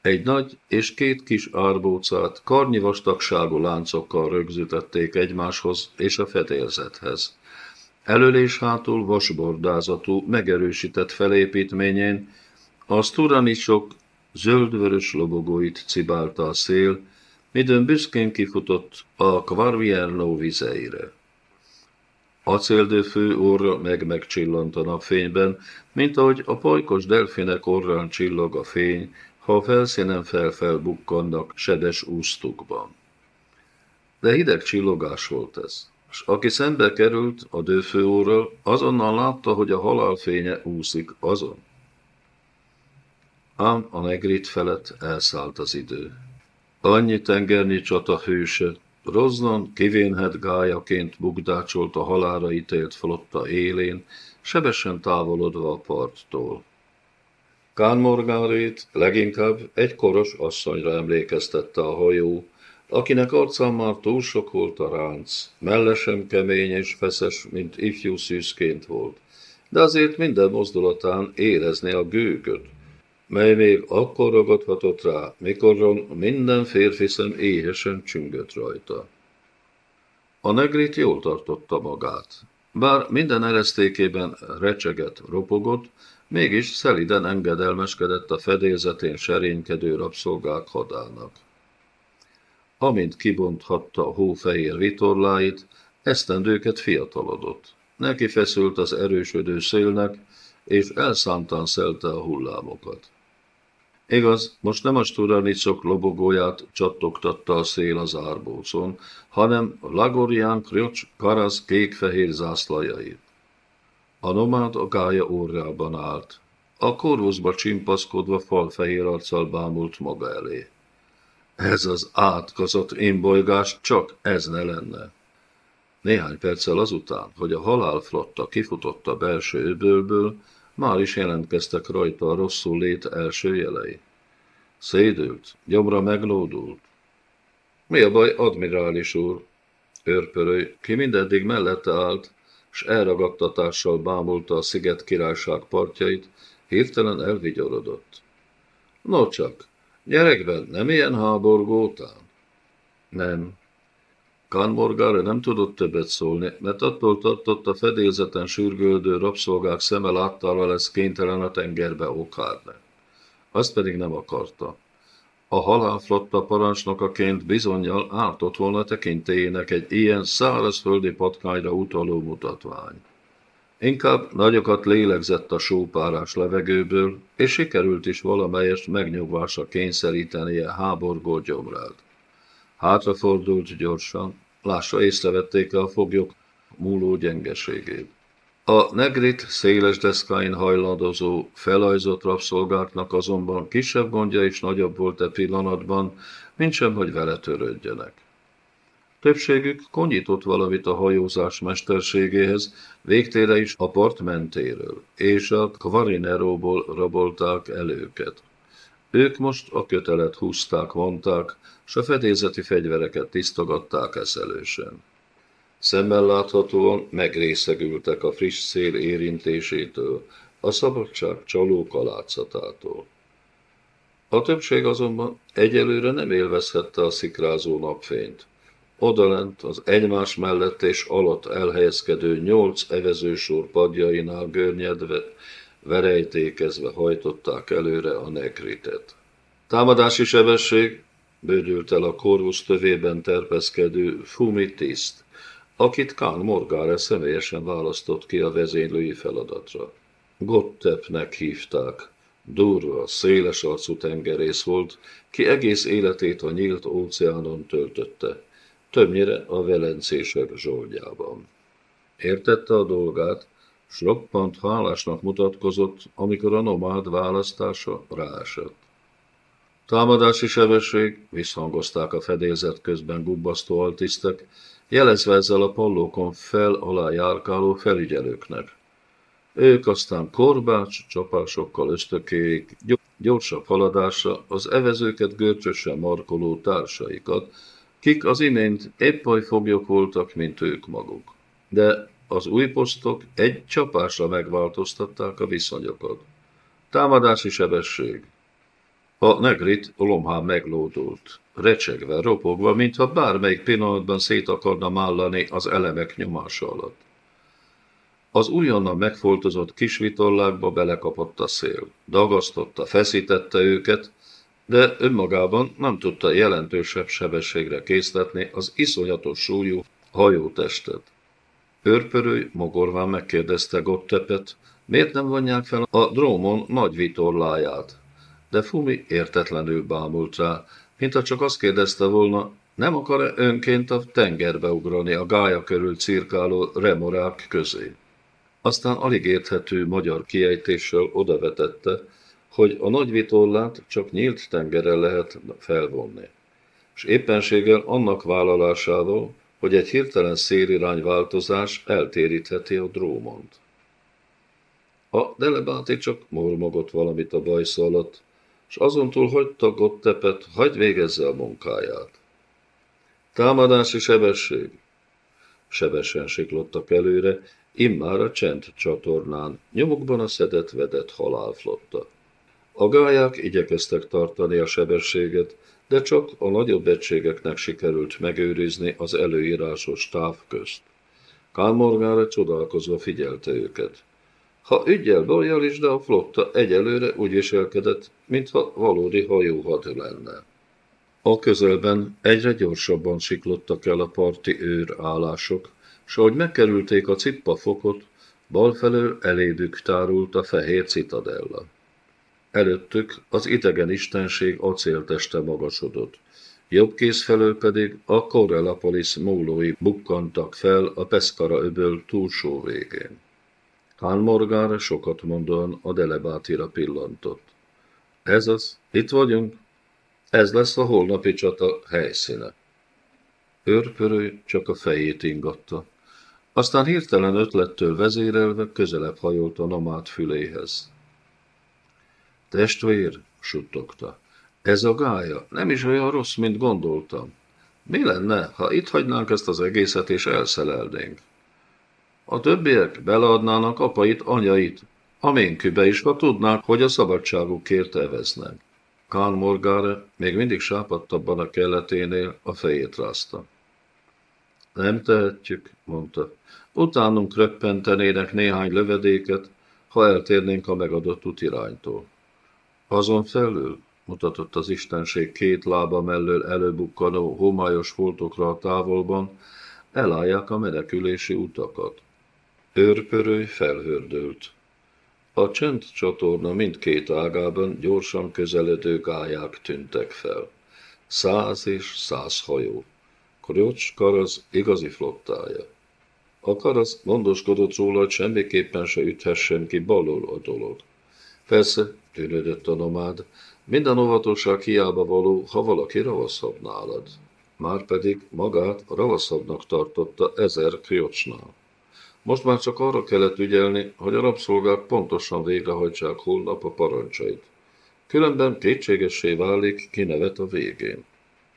Egy nagy és két kis árbócát karnyi vastagságú láncokkal rögzítették egymáshoz és a fedélzethez. Elől és hátul vasbordázatú, megerősített felépítményén a szturanicsok zöldvörös lobogóit cibálta a szél, midőn büszkén kifutott a Kvarvierno vizeire. Acéldőfő orra meg megcsillant a napfényben, mint ahogy a pajkos delfinek orrán csillog a fény, ha a felszínen felfelbukkannak sedes úsztukban. De hideg csillogás volt ez, és aki szembe került a dőfőóról, azonnal látta, hogy a halálfénye úszik azon. Ám a negrit felett elszállt az idő. Annyi tengernyi csata hőse, Roznon kivénhet gájaként bugdácsolt a halára ítélt flotta élén, sebesen távolodva a parttól. Kán Morgárét leginkább egy koros asszonyra emlékeztette a hajó, akinek arcán már túl sok volt a ránc, mellesem kemény és feszes, mint ifjú szűzként volt, de azért minden mozdulatán érezni a gőgöt, mely még akkor ragadhatott rá, mikoron minden férfi szem éhesen csüngött rajta. A negrit jól tartotta magát. Bár minden eresztékében recseget, ropogott, mégis szeliden engedelmeskedett a fedélzetén serénykedő rabszolgák hadának. Amint kibonthatta a hófehér vitorláit, esztendőket fiatalodott. Neki feszült az erősödő szélnek, és elszántan szelte a hullámokat. Igaz, most nem a Sturanicok lobogóját csattogtatta a szél az árbócon, hanem Lagorian Kriocs Karasz kék-fehér zászlajait. A nomád a gája órában állt. A korvuszba csimpaszkodva falfehér arccal bámult maga elé. Ez az átkozott imbolygás csak ez ne lenne. Néhány perccel azután, hogy a halálflotta kifutott a belső öbölből, már is jelentkeztek rajta a rosszul lét első jelei. Szédült, gyomra meglódult. Mi a baj, admirális úr? Őrpöröly, ki mindeddig mellette állt, s elragadtatással bámulta a sziget királyság partjait, hirtelen elvigyorodott. No csak, gyerekben nem ilyen háborgó után? Nem, Kanmorgára nem tudott többet szólni, mert attól tartott a fedélzeten sürgöldő rabszolgák szeme láttára lesz kénytelen a tengerbe okádni. Azt pedig nem akarta. A halálflotta parancsnokaként bizonyal ártott volna tekintélyének egy ilyen szárazföldi patkányra utaló mutatvány. Inkább nagyokat lélegzett a sópárás levegőből, és sikerült is valamelyest megnyugvásra kényszerítenie háborgó gyomrát. Hátrafordult gyorsan, lássa észrevették a foglyok múló gyengeségét. A negrit széles deszkáin hajlandozó, felajzott rabszolgáknak azonban kisebb gondja is nagyobb volt e pillanatban, mint sem, hogy vele törődjenek. Többségük konyított valamit a hajózás mesterségéhez, végtére is a part mentéről, és a Kvarineróból rabolták el őket. Ők most a kötelet húzták, vonták, s a fedélzeti fegyvereket tisztogatták eszelősen. Szemmel láthatóan megrészegültek a friss szél érintésétől, a szabadság csaló kalátszatától. A többség azonban egyelőre nem élvezhette a szikrázó napfényt. Odalent az egymás mellett és alatt elhelyezkedő nyolc evezősor padjainál görnyedve, verejtékezve hajtották előre a nekritet. Támadási sebesség bődült el a korvusz tövében terpeszkedő Fumi tiszt, akit Kán Morgára személyesen választott ki a vezénylői feladatra. Gottepnek hívták. Durva, széles arcú tengerész volt, ki egész életét a nyílt óceánon töltötte, többnyire a velencések zsoldjában. Értette a dolgát, s roppant hálásnak mutatkozott, amikor a nomád választása ráesett. Támadási sebesség, visszhangozták a fedélzet közben gubbasztó altisztek, jelezve ezzel a pallókon fel-alá járkáló felügyelőknek. Ők aztán korbács csapásokkal ösztökélik gyorsabb haladásra az evezőket görcsösen markoló társaikat, kik az imént épp oly foglyok voltak, mint ők maguk. De az új posztok egy csapásra megváltoztatták a viszonyokat. Támadási sebesség. A negrit lomhán meglódult, recsegve, ropogva, mintha bármelyik pillanatban szét akarna mállani az elemek nyomása alatt. Az újonnan megfoltozott kis vitorlákba belekapott a szél. Dagasztotta, feszítette őket, de önmagában nem tudta jelentősebb sebességre késztetni az iszonyatos súlyú hajótestet. Őrpörőj mogorván megkérdezte Gottepet, miért nem vonják fel a drómon nagy vitorláját. De Fumi értetlenül bámult rá, mintha csak azt kérdezte volna, nem akar-e önként a tengerbe ugrani a gája körül cirkáló remorák közé. Aztán alig érthető magyar kiejtéssel odavetette, hogy a nagy vitorlát csak nyílt tengeren lehet felvonni. És éppenséggel annak vállalásával, hogy egy hirtelen szélirányváltozás eltérítheti a drómont. A delebáti csak mormogott valamit a bajsz alatt, és azon túl hagyta Gottepet, hagy végezze a munkáját. Támadási sebesség. Sebesen siklottak előre, immár a csend csatornán, nyomukban a szedett vedett halálflotta. A gályák igyekeztek tartani a sebességet, de csak a nagyobb egységeknek sikerült megőrizni az előírásos táv közt. Kálmorgára csodálkozva figyelte őket. Ha ügyel bajjal is, de a flotta egyelőre úgy viselkedett, mintha valódi hajóhad lenne. A közelben egyre gyorsabban siklottak el a parti őr állások, s ahogy megkerülték a cippa fokot, balfelől elébük tárult a fehér citadella. Előttük az idegen istenség acélteste magasodott, jobb kéz felől pedig a Corelapolis mólói bukkantak fel a Pescara öböl túlsó végén. Morgára sokat mondóan a Delebátira pillantott. Ez az, itt vagyunk, ez lesz a holnapi csata helyszíne. Őrpörő csak a fejét ingatta. Aztán hirtelen ötlettől vezérelve közelebb hajolt a nomád füléhez. Testvér, suttogta, ez a gája nem is olyan rossz, mint gondoltam. Mi lenne, ha itt hagynánk ezt az egészet és elszelelnénk? A többiek beleadnának apait, anyait, a ménkübe is, ha tudnák, hogy a szabadságukért eveznek. Kán Morgára még mindig sápadtabban a kelleténél a fejét rázta. Nem tehetjük, mondta. Utánunk röppentenének néhány lövedéket, ha eltérnénk a megadott útiránytól. Azon felül mutatott az istenség két lába mellől előbukkanó homályos foltokra a távolban, elállják a menekülési utakat. Őrpörőj felhördült. A csend csatorna mindkét ágában gyorsan közeledő gályák tűntek fel. Száz és száz hajó. Kriocs Karasz igazi flottája. A Karasz gondoskodott róla, hogy semmiképpen se üthessen ki balul a dolog. Persze, tűnődött a nomád, minden óvatosság hiába való, ha valaki ravaszabb nálad. Márpedig magát ravaszabbnak tartotta ezer kriocsnál. Most már csak arra kellett ügyelni, hogy a rabszolgák pontosan végrehajtsák holnap a parancsait. Különben kétségessé válik, kinevet a végén.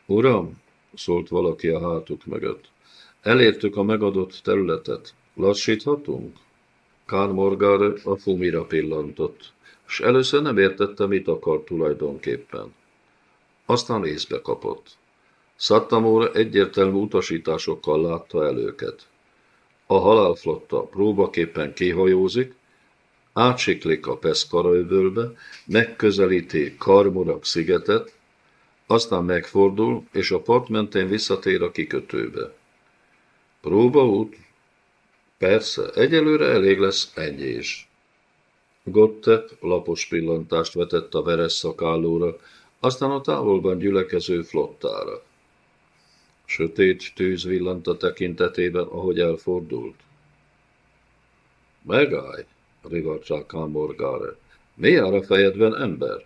Uram, szólt valaki a hátuk mögött. Elértük a megadott területet. Lassíthatunk? Kán Morgar a fumira pillantott, és először nem értette, mit akar tulajdonképpen. Aztán észbe kapott. Szattamóra egyértelmű utasításokkal látta el. A halálflotta próbaképpen kihajózik, átsiklik a Peszkara megközelíti Karmurak szigetet, aztán megfordul, és a part mentén visszatér a kikötőbe. Próbaút? Persze, egyelőre elég lesz ennyi is. Gottep lapos pillantást vetett a veres szakállóra, aztán a távolban gyülekező flottára. Sötét tűz villant a tekintetében, ahogy elfordult. Megállj, rivarcsák Kamorgáre. Mi jár a fejedben, ember?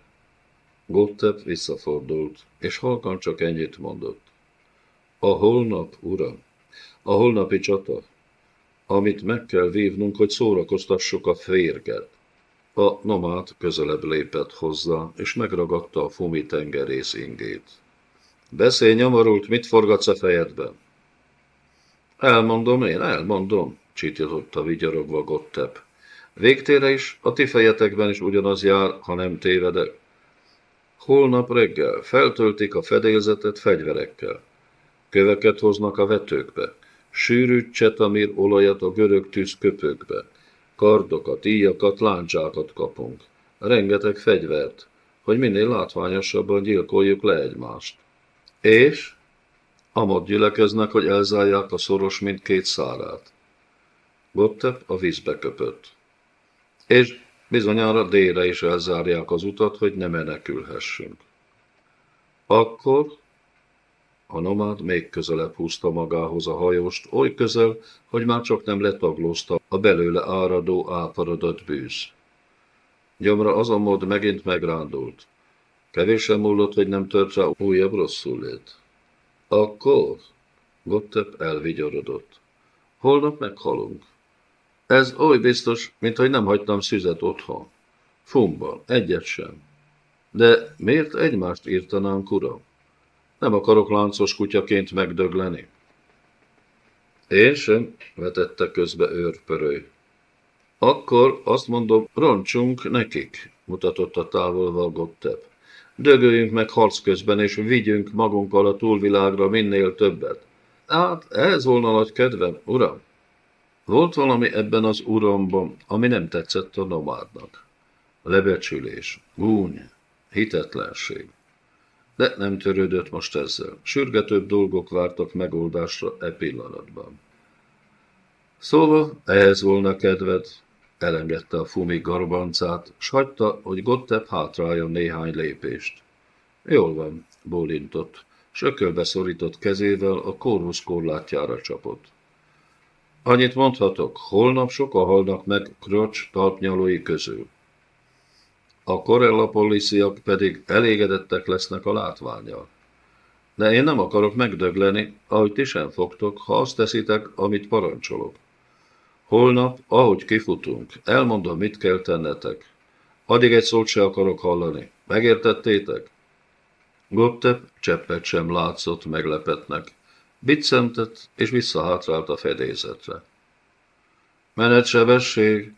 Gottep visszafordult, és halkan csak ennyit mondott. A holnap, uram, a holnapi csata, amit meg kell vívnunk, hogy szórakoztassuk a férget. A nomád közelebb lépett hozzá, és megragadta a fumi tengerész ingét. Beszélj nyomorult, mit forgatsz a fejedben? Elmondom én, elmondom, csítította vigyorogva Gottep. Végtére is, a ti fejetekben is ugyanaz jár, ha nem tévedek. Holnap reggel feltöltik a fedélzetet fegyverekkel. Köveket hoznak a vetőkbe, sűrű csetamír olajat a görög tűz köpökbe, kardokat, íjakat, láncsákat kapunk, rengeteg fegyvert, hogy minél látványosabban gyilkoljuk le egymást. És amott gyülekeznek, hogy elzárják a szoros mindkét szárát. Gottep a vízbe köpött. És bizonyára délre is elzárják az utat, hogy ne menekülhessünk. Akkor a nomád még közelebb húzta magához a hajóst, oly közel, hogy már csak nem letaglózta a belőle áradó, áparodott bűz. Gyomra azon mód megint megrándult. Kevésen múlott, hogy nem tört rá újabb rosszul lét. Akkor Gottep elvigyorodott. Holnap meghalunk. Ez oly biztos, mint hogy nem hagytam szüzet otthon. Fumban, egyet sem. De miért egymást írtanánk, uram? Nem akarok láncos kutyaként megdögleni. Én sem, vetette közbe őrpöröly. Akkor azt mondom, roncsunk nekik, mutatott a távolval Gottep. Dögöljünk meg harc közben, és vigyünk magunkkal a túlvilágra minél többet. Hát, ez volna nagy kedvem, uram. Volt valami ebben az uramban, ami nem tetszett a nomádnak. Lebecsülés, gúny, hitetlenség. De nem törődött most ezzel. Sürgetőbb dolgok vártak megoldásra e pillanatban. Szóval ehhez volna kedved, elengedte a fumi garbancát, s hagyta, hogy Gottep hátráljon néhány lépést. Jól van, bólintott, s ökölbe szorított kezével a kórus korlátjára csapott. Annyit mondhatok, holnap sokan halnak meg Krocs talpnyalói közül. A Corella pedig elégedettek lesznek a látványjal. De én nem akarok megdögleni, ahogy ti sem fogtok, ha azt teszitek, amit parancsolok. Holnap, ahogy kifutunk, elmondom, mit kell tennetek. Addig egy szót se akarok hallani. Megértettétek? Gottep cseppet sem látszott meglepetnek. Biccentett, és visszahátrált a fedélzetre. Menetsebesség,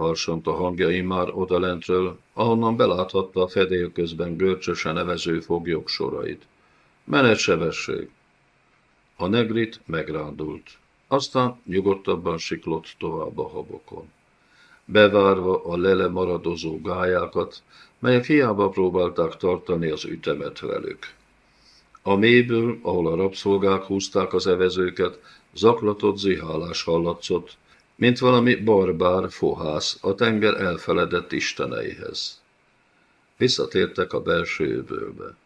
harsant a hangja immár odalentről, ahonnan beláthatta a fedél közben görcsösen nevező foglyok sorait. Menetsebesség. A negrit megrándult. Aztán nyugodtabban siklott tovább a habokon. Bevárva a lele maradozó gályákat, melyek hiába próbálták tartani az ütemet velük. A mélyből, ahol a rabszolgák húzták az evezőket, zaklatott zihálás hallatszott, mint valami barbár fohász a tenger elfeledett isteneihez. Visszatértek a belső öbölbe.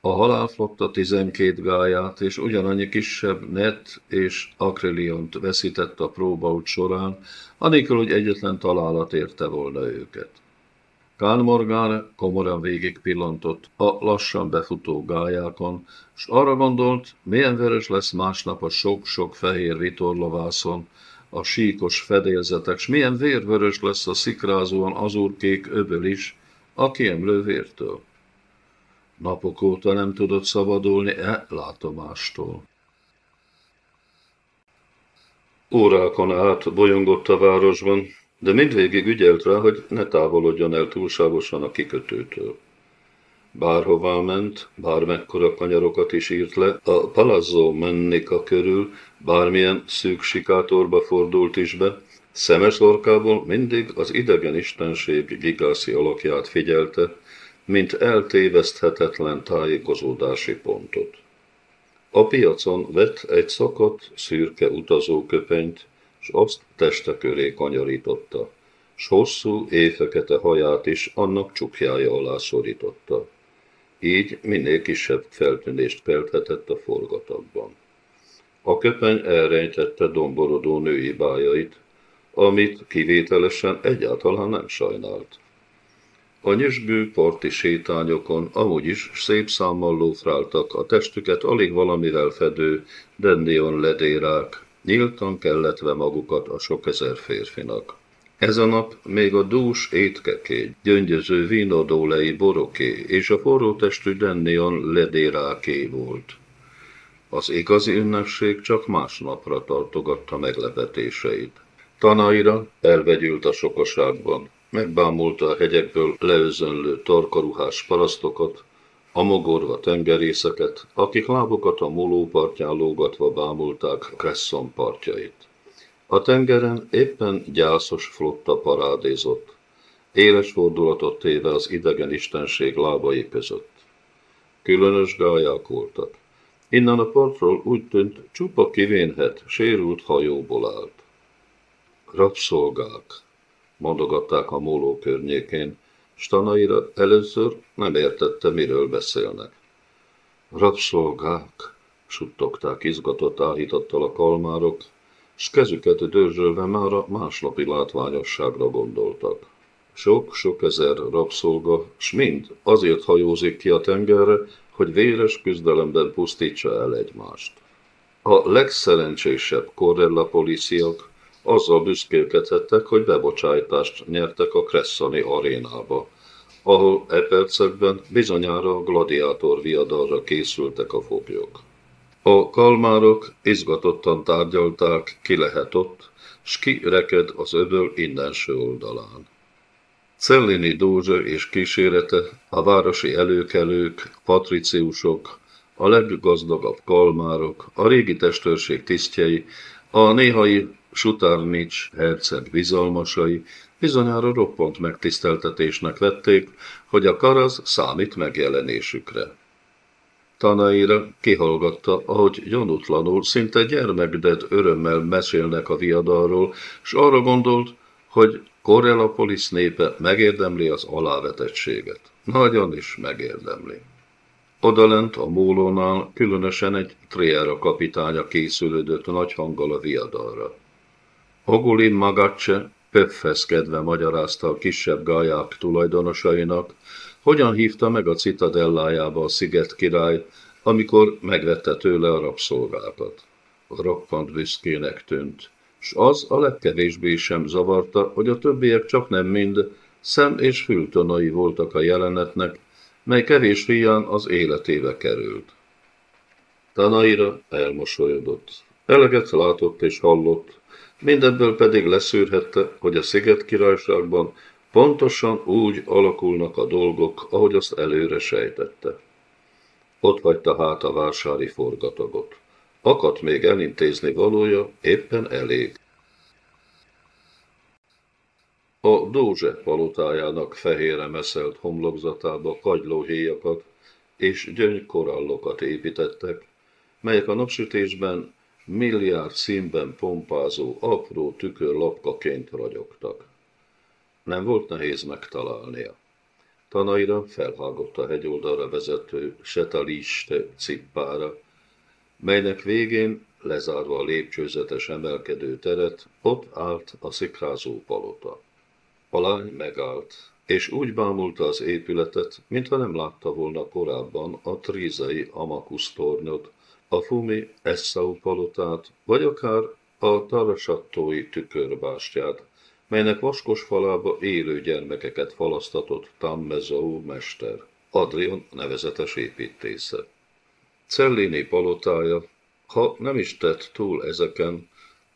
A halálflotta tizenkét gáját és ugyanannyi kisebb net és akriliont veszített a próbaut során, anélkül, hogy egyetlen találat érte volna őket. Kán Morgán komoran végig pillantott a lassan befutó gályákon, s arra gondolt, milyen vörös lesz másnap a sok-sok fehér vitorlovászon, a síkos fedélzetek, s milyen vérvörös lesz a szikrázóan azurkék öböl is, a kiemlő vértől. Napok óta nem tudott szabadulni e látomástól. Órákon át bolyongott a városban, de mindvégig ügyelt rá, hogy ne távolodjon el túlságosan a kikötőtől. Bárhová ment, bármekkora kanyarokat is írt le, a Palazzo Mennika körül bármilyen szűk sikátorba fordult is be, szemes orkából mindig az idegen istenség gigászi alakját figyelte, mint eltéveszthetetlen tájékozódási pontot. A piacon vett egy szakadt, szürke utazóköpenyt, s azt teste köré kanyarította, s hosszú, éjfekete haját is annak csukjája alá szorította. Így minél kisebb feltűnést kelthetett a forgatagban. A köpeny elrejtette domborodó női bájait, amit kivételesen egyáltalán nem sajnált. A nyüzsgő parti sétányokon amúgy is szép számmal lófráltak a testüket alig valamivel fedő dendion ledérák, nyíltan kelletve magukat a sok ezer férfinak. Ez a nap még a dús étkeké, gyöngyöző vínodólei boroké és a forró testű dennion ledéráké volt. Az igazi ünnepség csak másnapra tartogatta meglepetéseit. Tanaira elvegyült a sokaságban, megbámulta a hegyekből leözönlő tarkaruhás parasztokat, a mogorva tengerészeket, akik lábukat a moló partján lógatva bámulták Cresson partjait. A tengeren éppen gyászos flotta parádézott, éles fordulatot téve az idegen istenség lábai között. Különös gályák voltak. Innen a partról úgy tűnt, csupa kivénhet, sérült hajóból állt. Rabszolgák, mondogatták a móló környékén, Stanaira először nem értette, miről beszélnek. Rabszolgák, suttogták izgatott áhítattal a kalmárok, s kezüket dörzsölve már a másnapi látványosságra gondoltak. Sok-sok ezer rabszolga, s mind azért hajózik ki a tengerre, hogy véres küzdelemben pusztítsa el egymást. A legszerencsésebb korrella policiak azzal büszkélkedhettek, hogy bebocsájtást nyertek a Cressani arénába, ahol e percekben bizonyára a gladiátor viadalra készültek a foglyok. A kalmárok izgatottan tárgyalták, ki lehet ott, s ki reked az öböl innenső oldalán. Cellini Dózsa és kísérete, a városi előkelők, patriciusok, a leggazdagabb kalmárok, a régi testőrség tisztjei, a néhai Sutarnics herceg bizalmasai bizonyára roppant megtiszteltetésnek vették, hogy a karaz számít megjelenésükre. Tanaira kihallgatta, ahogy gyanútlanul, szinte gyermekded örömmel mesélnek a viadalról, s arra gondolt, hogy Corellopolis népe megérdemli az alávetettséget. Nagyon is megérdemli. Odalent a mólónál különösen egy Triera kapitánya készülődött nagy hanggal a viadalra. Ogulin Magacse pöffeszkedve magyarázta a kisebb gályák tulajdonosainak, hogyan hívta meg a citadellájába a sziget király, amikor megvette tőle a rabszolgákat. Roppant büszkének tűnt, s az a legkevésbé sem zavarta, hogy a többiek csak nem mind szem és fültonai voltak a jelenetnek, mely kevés fián az életébe került. Tanaira elmosolyodott. Eleget látott és hallott, mindebből pedig leszűrhette, hogy a Sziget királyságban pontosan úgy alakulnak a dolgok, ahogy azt előre sejtette. Ott hagyta hát a vásári forgatagot. Akadt még elintézni valója, éppen elég. A Dózse palotájának fehére meszelt homlokzatába kagylóhéjakat és gyöngykorallokat építettek, melyek a napsütésben milliárd színben pompázó apró tükörlapkaként ragyogtak. Nem volt nehéz megtalálnia. Tanaira felhágott a hegyoldalra vezető setaliste cippára, melynek végén, lezárva a lépcsőzetes emelkedő teret, ott állt a szikrázó palota. A lány megállt, és úgy bámulta az épületet, mintha nem látta volna korábban a trízai Amakusz tornyot, a Fumi Essau palotát, vagy akár a Tarasattói tükörbástyát, melynek vaskos falába élő gyermekeket falasztatott Tammezau mester, Adrian nevezetes építésze. Cellini palotája, ha nem is tett túl ezeken,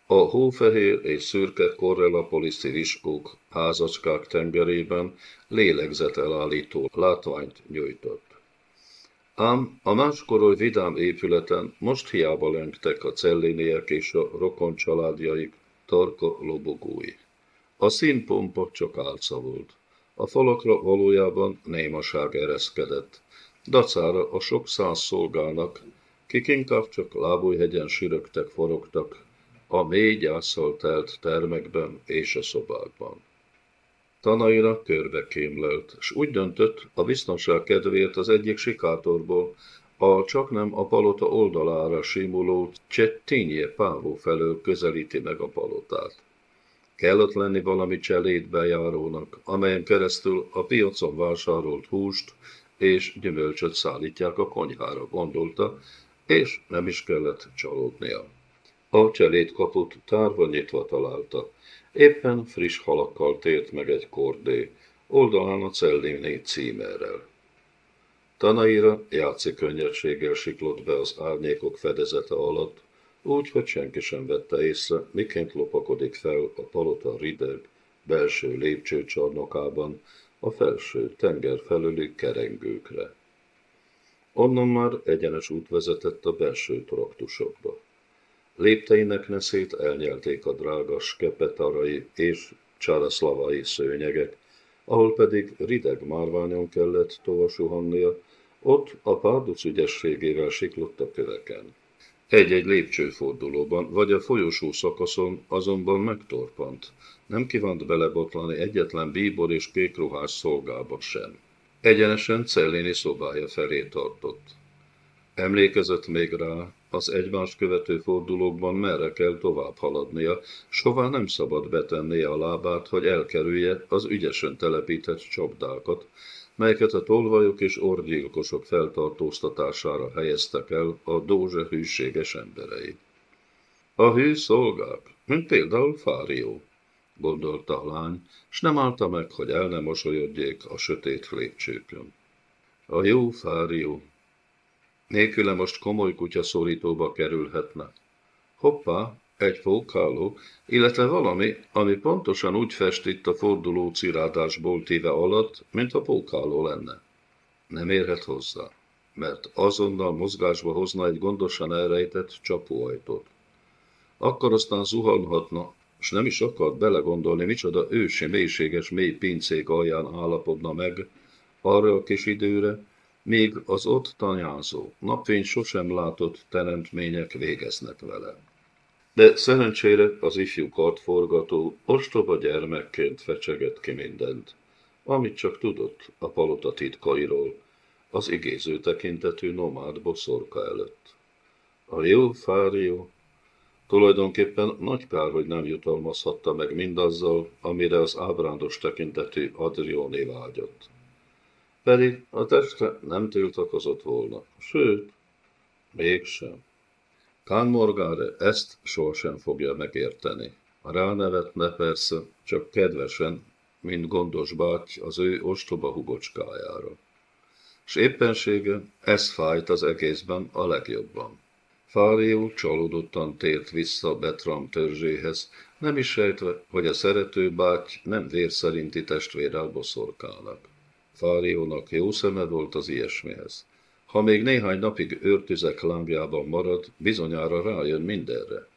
a hófehér és szürke korrelapoliszi viskók házacskák tengerében lélegzetelállító látványt nyújtott. Ám a máskoroly vidám épületen most hiába lengtek a celliniek és a rokon családjaik tarka lobogói. A színpompa csak álca volt. A falakra valójában némaság ereszkedett, dacára a sok száz szolgának, kik inkább csak lábújhegyen sürögtek, forogtak, a mély gyászsal telt termekben és a szobákban. Tanaira körbe kémlelt, s úgy döntött, a biztonság kedvéért az egyik sikátorból, a csak nem a palota oldalára simuló Csettinje Pávó felől közelíti meg a palotát. Kellett lenni valami cselédbejárónak, amelyen keresztül a piacon vásárolt húst és gyümölcsöt szállítják a konyhára, gondolta, és nem is kellett csalódnia. A cselédkaput tárva nyitva találta. Éppen friss halakkal tért meg egy kordé, oldalán a Cellimné címerrel. Tanaira játszik könnyedséggel siklott be az árnyékok fedezete alatt, úgy, hogy senki sem vette észre, miként lopakodik fel a palota rideg, belső lépcsőcsarnokában, a felső tenger felüli kerengőkre. Onnan már egyenes út vezetett a belső traktusokba. Lépteinek neszét elnyelték a drága skepetarai és csaraszlavai szőnyegek, ahol pedig rideg márványon kellett tovasuhannia, ott a párduc ügyességével siklott a köveken. Egy-egy lépcsőfordulóban vagy a folyosó szakaszon azonban megtorpant. Nem kívánt belebotlani egyetlen bíbor és kékruhás szolgába sem. Egyenesen Cellini szobája felé tartott. Emlékezett még rá, az egymást követő fordulókban merre kell tovább haladnia, s hová nem szabad betennie a lábát, hogy elkerülje az ügyesen telepített csapdákat, melyeket a tolvajok és orgyilkosok feltartóztatására helyeztek el a dózse hűséges emberei. A hű szolgák, mint például Fárió, gondolta a lány, s nem állta meg, hogy el nem mosolyodjék a sötét lépcsőkön. A jó Fárió, nélküle most komoly kutyaszorítóba kerülhetne. Hoppá, egy fókáló, illetve valami, ami pontosan úgy fest itt a forduló cirádásból téve alatt, mint a pókáló lenne. Nem érhet hozzá, mert azonnal mozgásba hozna egy gondosan elrejtett csapóajtót. Akkor aztán zuhanhatna, és nem is akart belegondolni, micsoda ősi, mélységes mély pincék alján állapodna meg, arra a kis időre, míg az ott tanyázó, napfény sosem látott teremtmények végeznek vele. De szerencsére az ifjú kartforgató ostoba gyermekként fecsegett ki mindent, amit csak tudott a palota titkairól, az igéző tekintetű nomád boszorka előtt. A jó Fárió tulajdonképpen nagy kár, hogy nem jutalmazhatta meg mindazzal, amire az ábrándos tekintetű Adrioni vágyott. Pedig a testre nem tiltakozott volna, sőt, mégsem. Kán Morgáre ezt sohasem fogja megérteni. Ránevetne persze, csak kedvesen, mint gondos báty az ő ostoba hugocskájára. S éppensége ez fájt az egészben a legjobban. Fárió csalódottan tért vissza Betram törzséhez, nem is sejtve, hogy a szerető báty nem vér szerinti testvérrel boszorkálnak. Fáriónak jó szeme volt az ilyesmihez. Ha még néhány napig őrtüzek lámpjában marad, bizonyára rájön mindenre.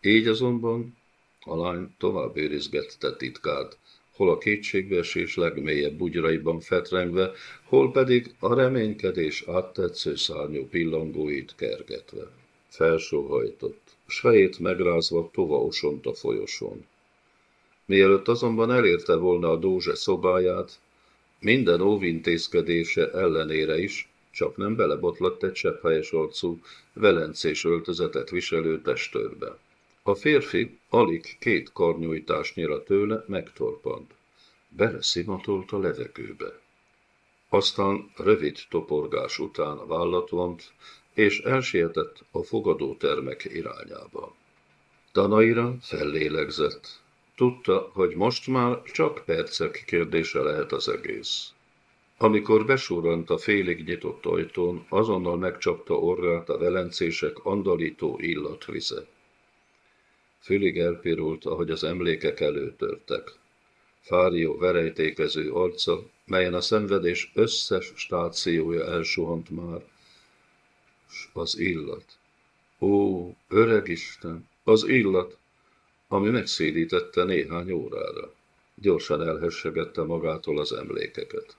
Így azonban a lány tovább őrizgette titkát, hol a kétségbeesés legmélyebb bugyraiban fetrengve, hol pedig a reménykedés áttetsző szárnyú pillangóit kergetve. Felsóhajtott, s fejét megrázva tova osont a folyosón. Mielőtt azonban elérte volna a dózse szobáját, minden óvintézkedése ellenére is csak nem belebotlott egy sepphelyes arcú, velencés öltözetet viselő testőrbe. A férfi alig két karnyújtásnyira tőle megtorpant. Beleszimatolt a levegőbe. Aztán rövid toporgás után vállat vont, és elsietett a fogadótermek irányába. Tanaira fellélegzett. Tudta, hogy most már csak percek kérdése lehet az egész. Amikor besurrant a félig nyitott ajtón, azonnal megcsapta orrát a velencések andalító illatvize. Fülig elpirult, ahogy az emlékek előtörtek. Fárió verejtékező arca, melyen a szenvedés összes stációja elsuhant már, s az illat. Ó, öreg Isten, az illat, ami megszédítette néhány órára. Gyorsan elhessegette magától az emlékeket.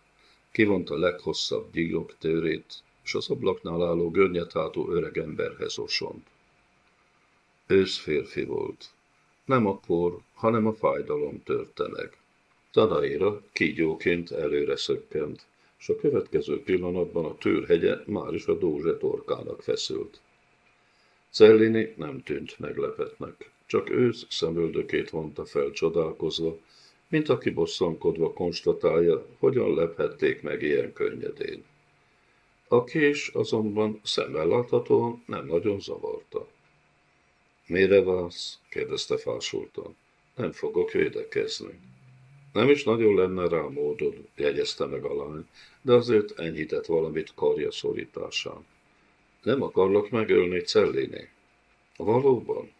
Kivonta leghosszabb gyílok tőrét, és az ablaknál álló görnyethátú öreg emberhez osont. Ősz férfi volt. Nem a kor, hanem a fájdalom törte meg. Tanaira kígyóként előre szökkent, és a következő pillanatban a tűrhegye már is a dózse torkának feszült. Cellini nem tűnt meglepetnek, csak ősz szemöldökét vonta fel csodálkozva, mint aki bosszankodva konstatálja, hogyan lephették meg ilyen könnyedén. A kés azonban szemmel láthatóan nem nagyon zavarta. Mire válsz? kérdezte fásultan. Nem fogok védekezni. Nem is nagyon lenne rá módod, jegyezte meg a lány, de azért enyhített valamit karja szorításán. Nem akarlak megölni Cellini. Valóban?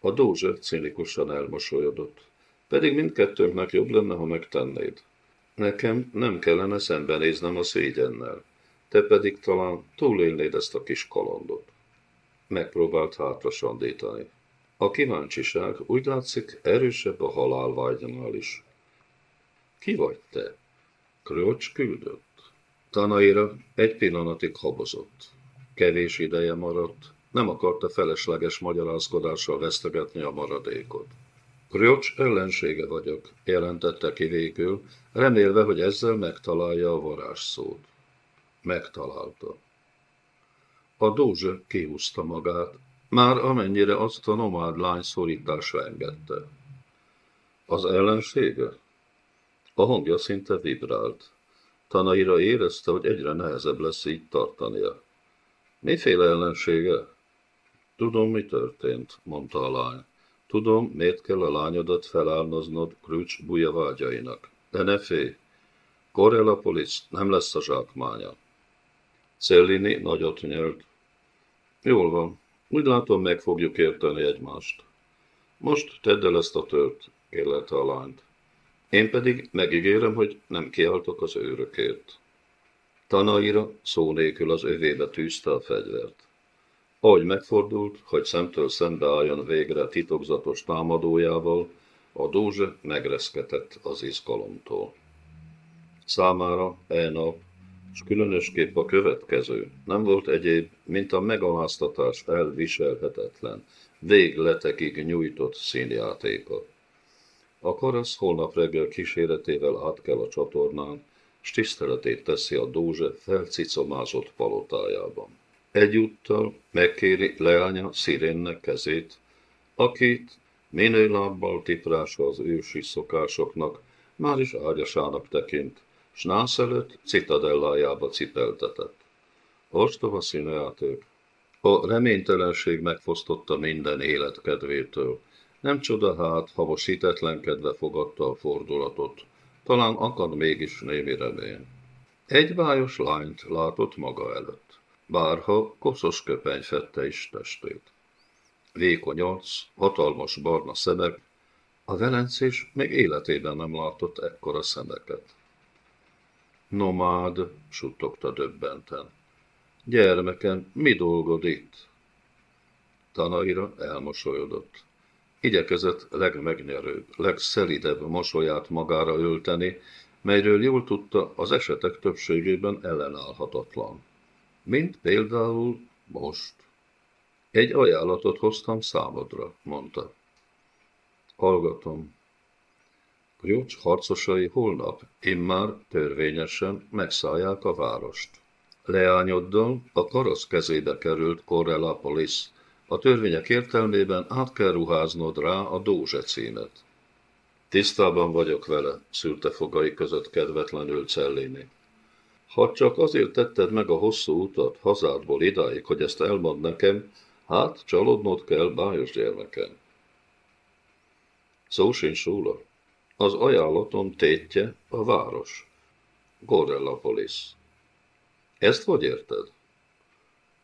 A dózse cinikusan elmosolyodott. Pedig mindkettőnknek jobb lenne, ha megtennéd. Nekem nem kellene szembenéznem a szégyennel. Te pedig talán túlélnéd ezt a kis kalandot. Megpróbált hátra sandítani. A kíváncsiság úgy látszik erősebb a halálvágynál is. Ki vagy te? Krölcs küldött. Tanaira egy pillanatig habozott. Kevés ideje maradt, nem akarta felesleges magyarázkodással vesztegetni a maradékot. Krölcs ellensége vagyok, jelentette ki végül, remélve, hogy ezzel megtalálja a varázsszót. Megtalálta. A dózse kihúzta magát, már amennyire azt a nomád lány szorításra engedte. Az ellensége? A hangja szinte vibrált. Tanaira érezte, hogy egyre nehezebb lesz így tartania. Miféle ellensége? Tudom, mi történt, mondta a lány. Tudom, miért kell a lányodat felálnoznod Krücs buja vágyainak. De ne félj, Polis nem lesz a zsákmánya. Cellini nagyot nyelt. Jól van, úgy látom, meg fogjuk érteni egymást. Most tedd el ezt a tört, kérlelte a lányt. Én pedig megígérem, hogy nem kiáltok az őrökért. Tanaira szó nélkül az övébe tűzte a fegyvert. Ahogy megfordult, hogy szemtől szembe álljon végre titokzatos támadójával, a dózse megreszketett az izgalomtól. Számára e nap, és különösképp a következő, nem volt egyéb, mint a megaláztatás elviselhetetlen, végletekig nyújtott színjátéka. A karasz holnap reggel kíséretével át kell a csatornán, s tiszteletét teszi a dózse felcicomázott palotájában. Egyúttal megkéri leánya Szirénnek kezét, akit minőlábbal tiprása az ősi szokásoknak, már is ágyasának tekint, s nász előtt citadellájába cipeltetett. Ostoba színejáték. A reménytelenség megfosztotta minden életkedvétől. Nem csoda hát, ha most hitetlenkedve fogadta a fordulatot. Talán akad mégis némi remény. Egy bájos lányt látott maga előtt bárha koszos köpeny fette is testét. Vékony arc, hatalmas barna szemek, a velencés még életében nem látott ekkora szemeket. Nomád, suttogta döbbenten. Gyermekem, mi dolgod itt? Tanaira elmosolyodott. Igyekezett legmegnyerőbb, legszelidebb mosolyát magára ölteni, melyről jól tudta, az esetek többségében ellenállhatatlan. Mint például most. Egy ajánlatot hoztam számodra, mondta. Hallgatom. Jócs harcosai holnap immár törvényesen megszállják a várost. Leányoddal a karasz kezébe került Correlapolis. A törvények értelmében át kell ruháznod rá a Dózse címet. Tisztában vagyok vele, szülte fogai között kedvetlenül Cellini. Ha csak azért tetted meg a hosszú utat hazádból idáig, hogy ezt elmond nekem, hát csalódnod kell, bájos gyermekem. Szó sincs róla. Az ajánlatom tétje a város. Gorellapolis. Ezt hogy érted?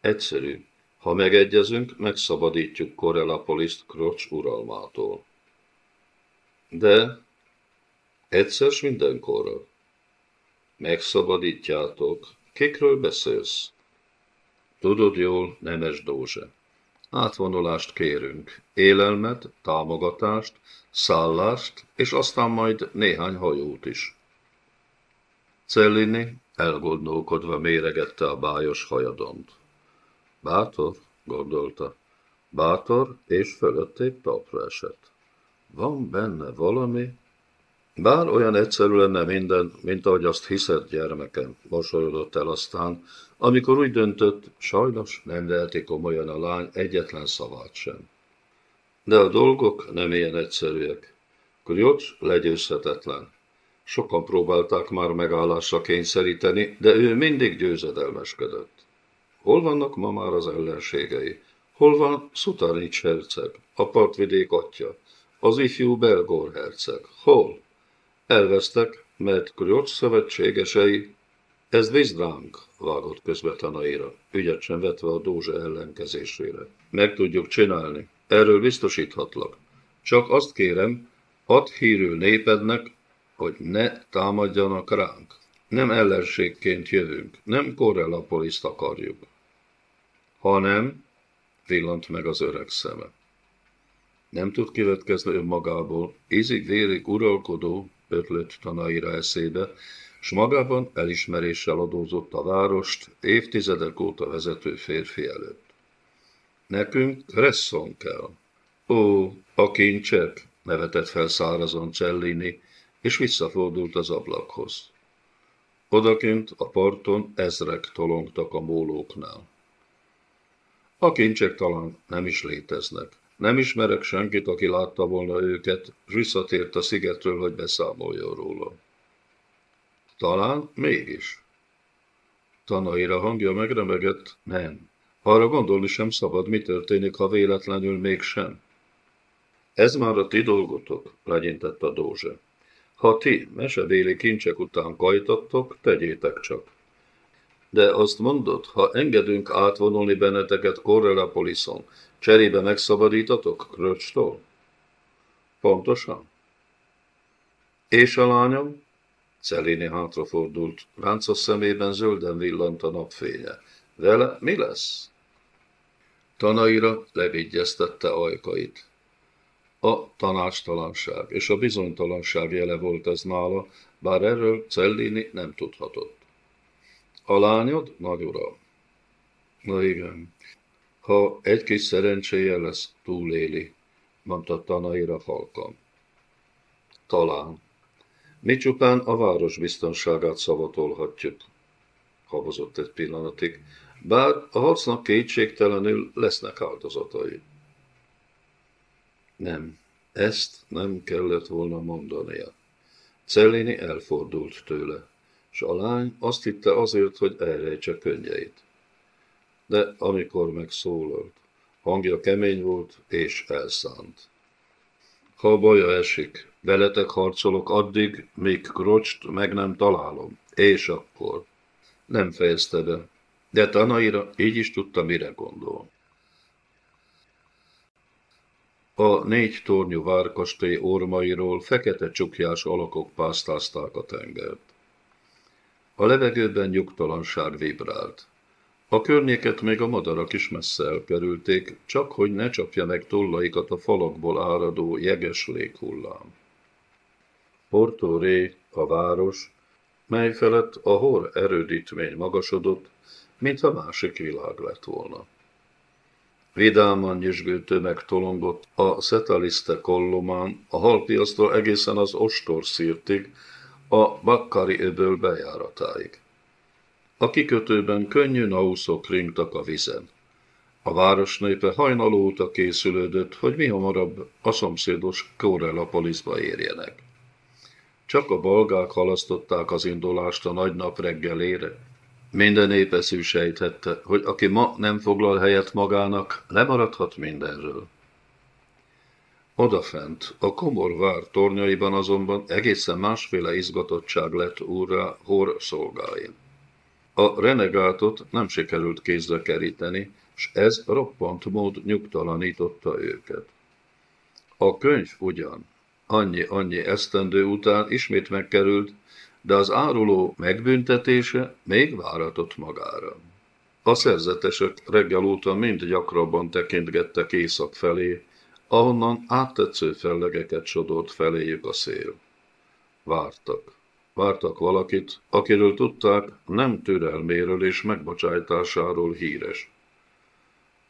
Egyszerű. Ha megegyezünk, megszabadítjuk Korellapoliszt Krocs uralmától. De egyszer mindenkorra. Megszabadítjátok. Kikről beszélsz? Tudod jól, Nemes Dózse. Átvonulást kérünk, élelmet, támogatást, szállást, és aztán majd néhány hajót is. Cellini elgondolkodva méregette a bájos hajadont. Bátor, gondolta. Bátor, és fölötték talpra esett. Van benne valami, bár olyan egyszerű lenne minden, mint ahogy azt hiszed, gyermekem, mosolyodott el aztán, amikor úgy döntött, sajnos nem veheti komolyan a lány egyetlen szavát sem. De a dolgok nem ilyen egyszerűek. Kriocs legyőzhetetlen. Sokan próbálták már megállásra kényszeríteni, de ő mindig győzedelmeskedett. Hol vannak ma már az ellenségei? Hol van Szutanics herceg, a partvidék atya, az ifjú Belgór herceg? Hol? Elvesztek, mert Kriocs szövetségesei ez Vizdránk, vágott közbe Tanaira, ügyet sem vetve a Dózsa ellenkezésére. Meg tudjuk csinálni, erről biztosíthatlak. Csak azt kérem, add hírül népednek, hogy ne támadjanak ránk. Nem ellenségként jövünk, nem Korrellapoliszt akarjuk, hanem, villant meg az öreg szeme. Nem tud kivetkezni önmagából, ízig-vérig uralkodó, ötlött Tanaira eszébe, s magában elismeréssel adózott a várost évtizedek óta vezető férfi előtt. Nekünk Resszon kell. Ó, a kincsek, nevetett fel szárazon Cellini, és visszafordult az ablakhoz. Odakint a parton ezrek tolongtak a mólóknál. A kincsek talán nem is léteznek. Nem ismerek senkit, aki látta volna őket, és visszatért a szigetről, hogy beszámoljon róla. Talán mégis. Tanaira hangja megremegett, nem. Arra gondolni sem szabad, mi történik, ha véletlenül mégsem. Ez már a ti dolgotok, legyintett a Dózse. Ha ti mesebéli kincsek után kajtattok, tegyétek csak. De azt mondod, ha engedünk átvonulni benneteket Correlapolison, cserébe megszabadítatok Kröcstól? Pontosan. És a lányom? Celéni hátrafordult, ráncos szemében zölden villant a napfénye. Vele mi lesz? Tanaira levigyeztette ajkait. A tanástalanság és a bizonytalanság jele volt ez nála, bár erről Cellini nem tudhatott. A lányod, nagy uram? Na igen, ha egy kis szerencséje lesz, túléli, mondta Tanaira halkan. Talán. Mi csupán a város biztonságát szavatolhatjuk, habozott egy pillanatig, bár a harcnak kétségtelenül lesznek áldozatai. Nem, ezt nem kellett volna mondania. Cellini elfordult tőle, s a lány azt hitte azért, hogy elrejtse könnyeit. De amikor megszólalt, hangja kemény volt és elszánt. Ha baja esik, Veletek harcolok addig, míg Krocst meg nem találom. És akkor. Nem fejezte be. De Tanaira így is tudta, mire gondol. A négy tornyú várkastély ormairól fekete csukjás alakok pásztázták a tengert. A levegőben nyugtalanság vibrált. A környéket még a madarak is messze elkerülték, csak hogy ne csapja meg tollaikat a falakból áradó jeges léghullám. Porto Ré a város, mely felett a hor erődítmény magasodott, mintha másik világ lett volna. Vidáman nyüzsgő tömeg tolongott a Szetaliste kollomán, a halpiasztól egészen az Ostor szírtig, a Bakkari öböl bejáratáig. A kikötőben könnyű nauszok ringtak a vizen. A város népe hajnal óta készülődött, hogy mi hamarabb a szomszédos Kórelapolisba érjenek. Csak a balgák halasztották az indulást a nagy nap reggelére. Minden népeszű sejthette, hogy aki ma nem foglal helyet magának, lemaradhat mindenről. Odafent, a komor vár tornyaiban azonban egészen másféle izgatottság lett úrra Hor szolgáin. A renegátot nem sikerült kézre keríteni, s ez roppant mód nyugtalanította őket. A könyv ugyan annyi-annyi esztendő után ismét megkerült, de az áruló megbüntetése még váratott magára. A szerzetesek reggel óta mind gyakrabban tekintgettek észak felé, ahonnan áttetsző fellegeket sodort feléjük a szél. Vártak. Vártak valakit, akiről tudták, nem türelméről és megbocsájtásáról híres.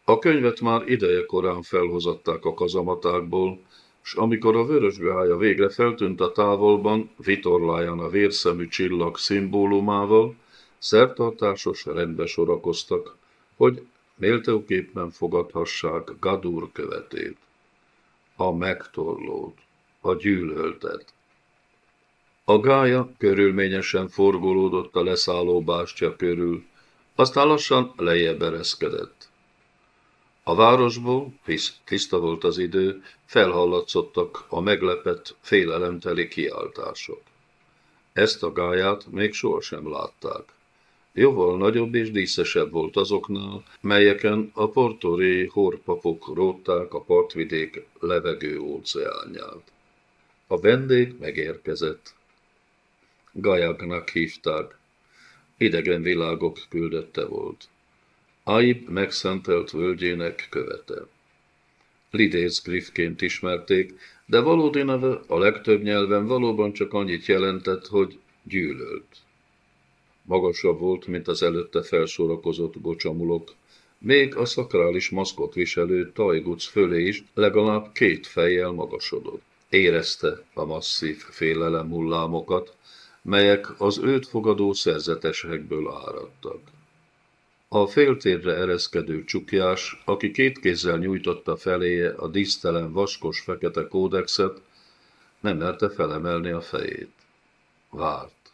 A könyvet már ideje korán felhozatták a kazamatákból, s amikor a vörösgája végre feltűnt a távolban, vitorláján a vérszemű csillag szimbólumával, szertartásos rendbe sorakoztak, hogy méltóképpen fogadhassák Gadur követét, a megtorlót, a gyűlöltet. A gája körülményesen forgolódott a leszálló bástya körül, aztán lassan lejjebb ereszkedett. A városból, hisz tiszta volt az idő, felhallatszottak a meglepett, félelemteli kiáltások. Ezt a gáját még sohasem látták. Jóval nagyobb és díszesebb volt azoknál, melyeken a portoré horpapok rótták a partvidék levegő óceánját. A vendég megérkezett. Gajagnak hívták. Idegen világok küldötte volt. Aib megszentelt völgyének követe. Lidész Griffként ismerték, de valódi neve a legtöbb nyelven valóban csak annyit jelentett, hogy gyűlölt. Magasabb volt, mint az előtte felsorakozott gocsamulok, még a szakrális maszkot viselő tajguc fölé is legalább két fejjel magasodott. Érezte a masszív félelem hullámokat, melyek az őt fogadó szerzetesekből áradtak. A féltérre ereszkedő csukjás, aki két kézzel nyújtotta feléje a dísztelen vaskos fekete kódexet, nem merte felemelni a fejét. Várt.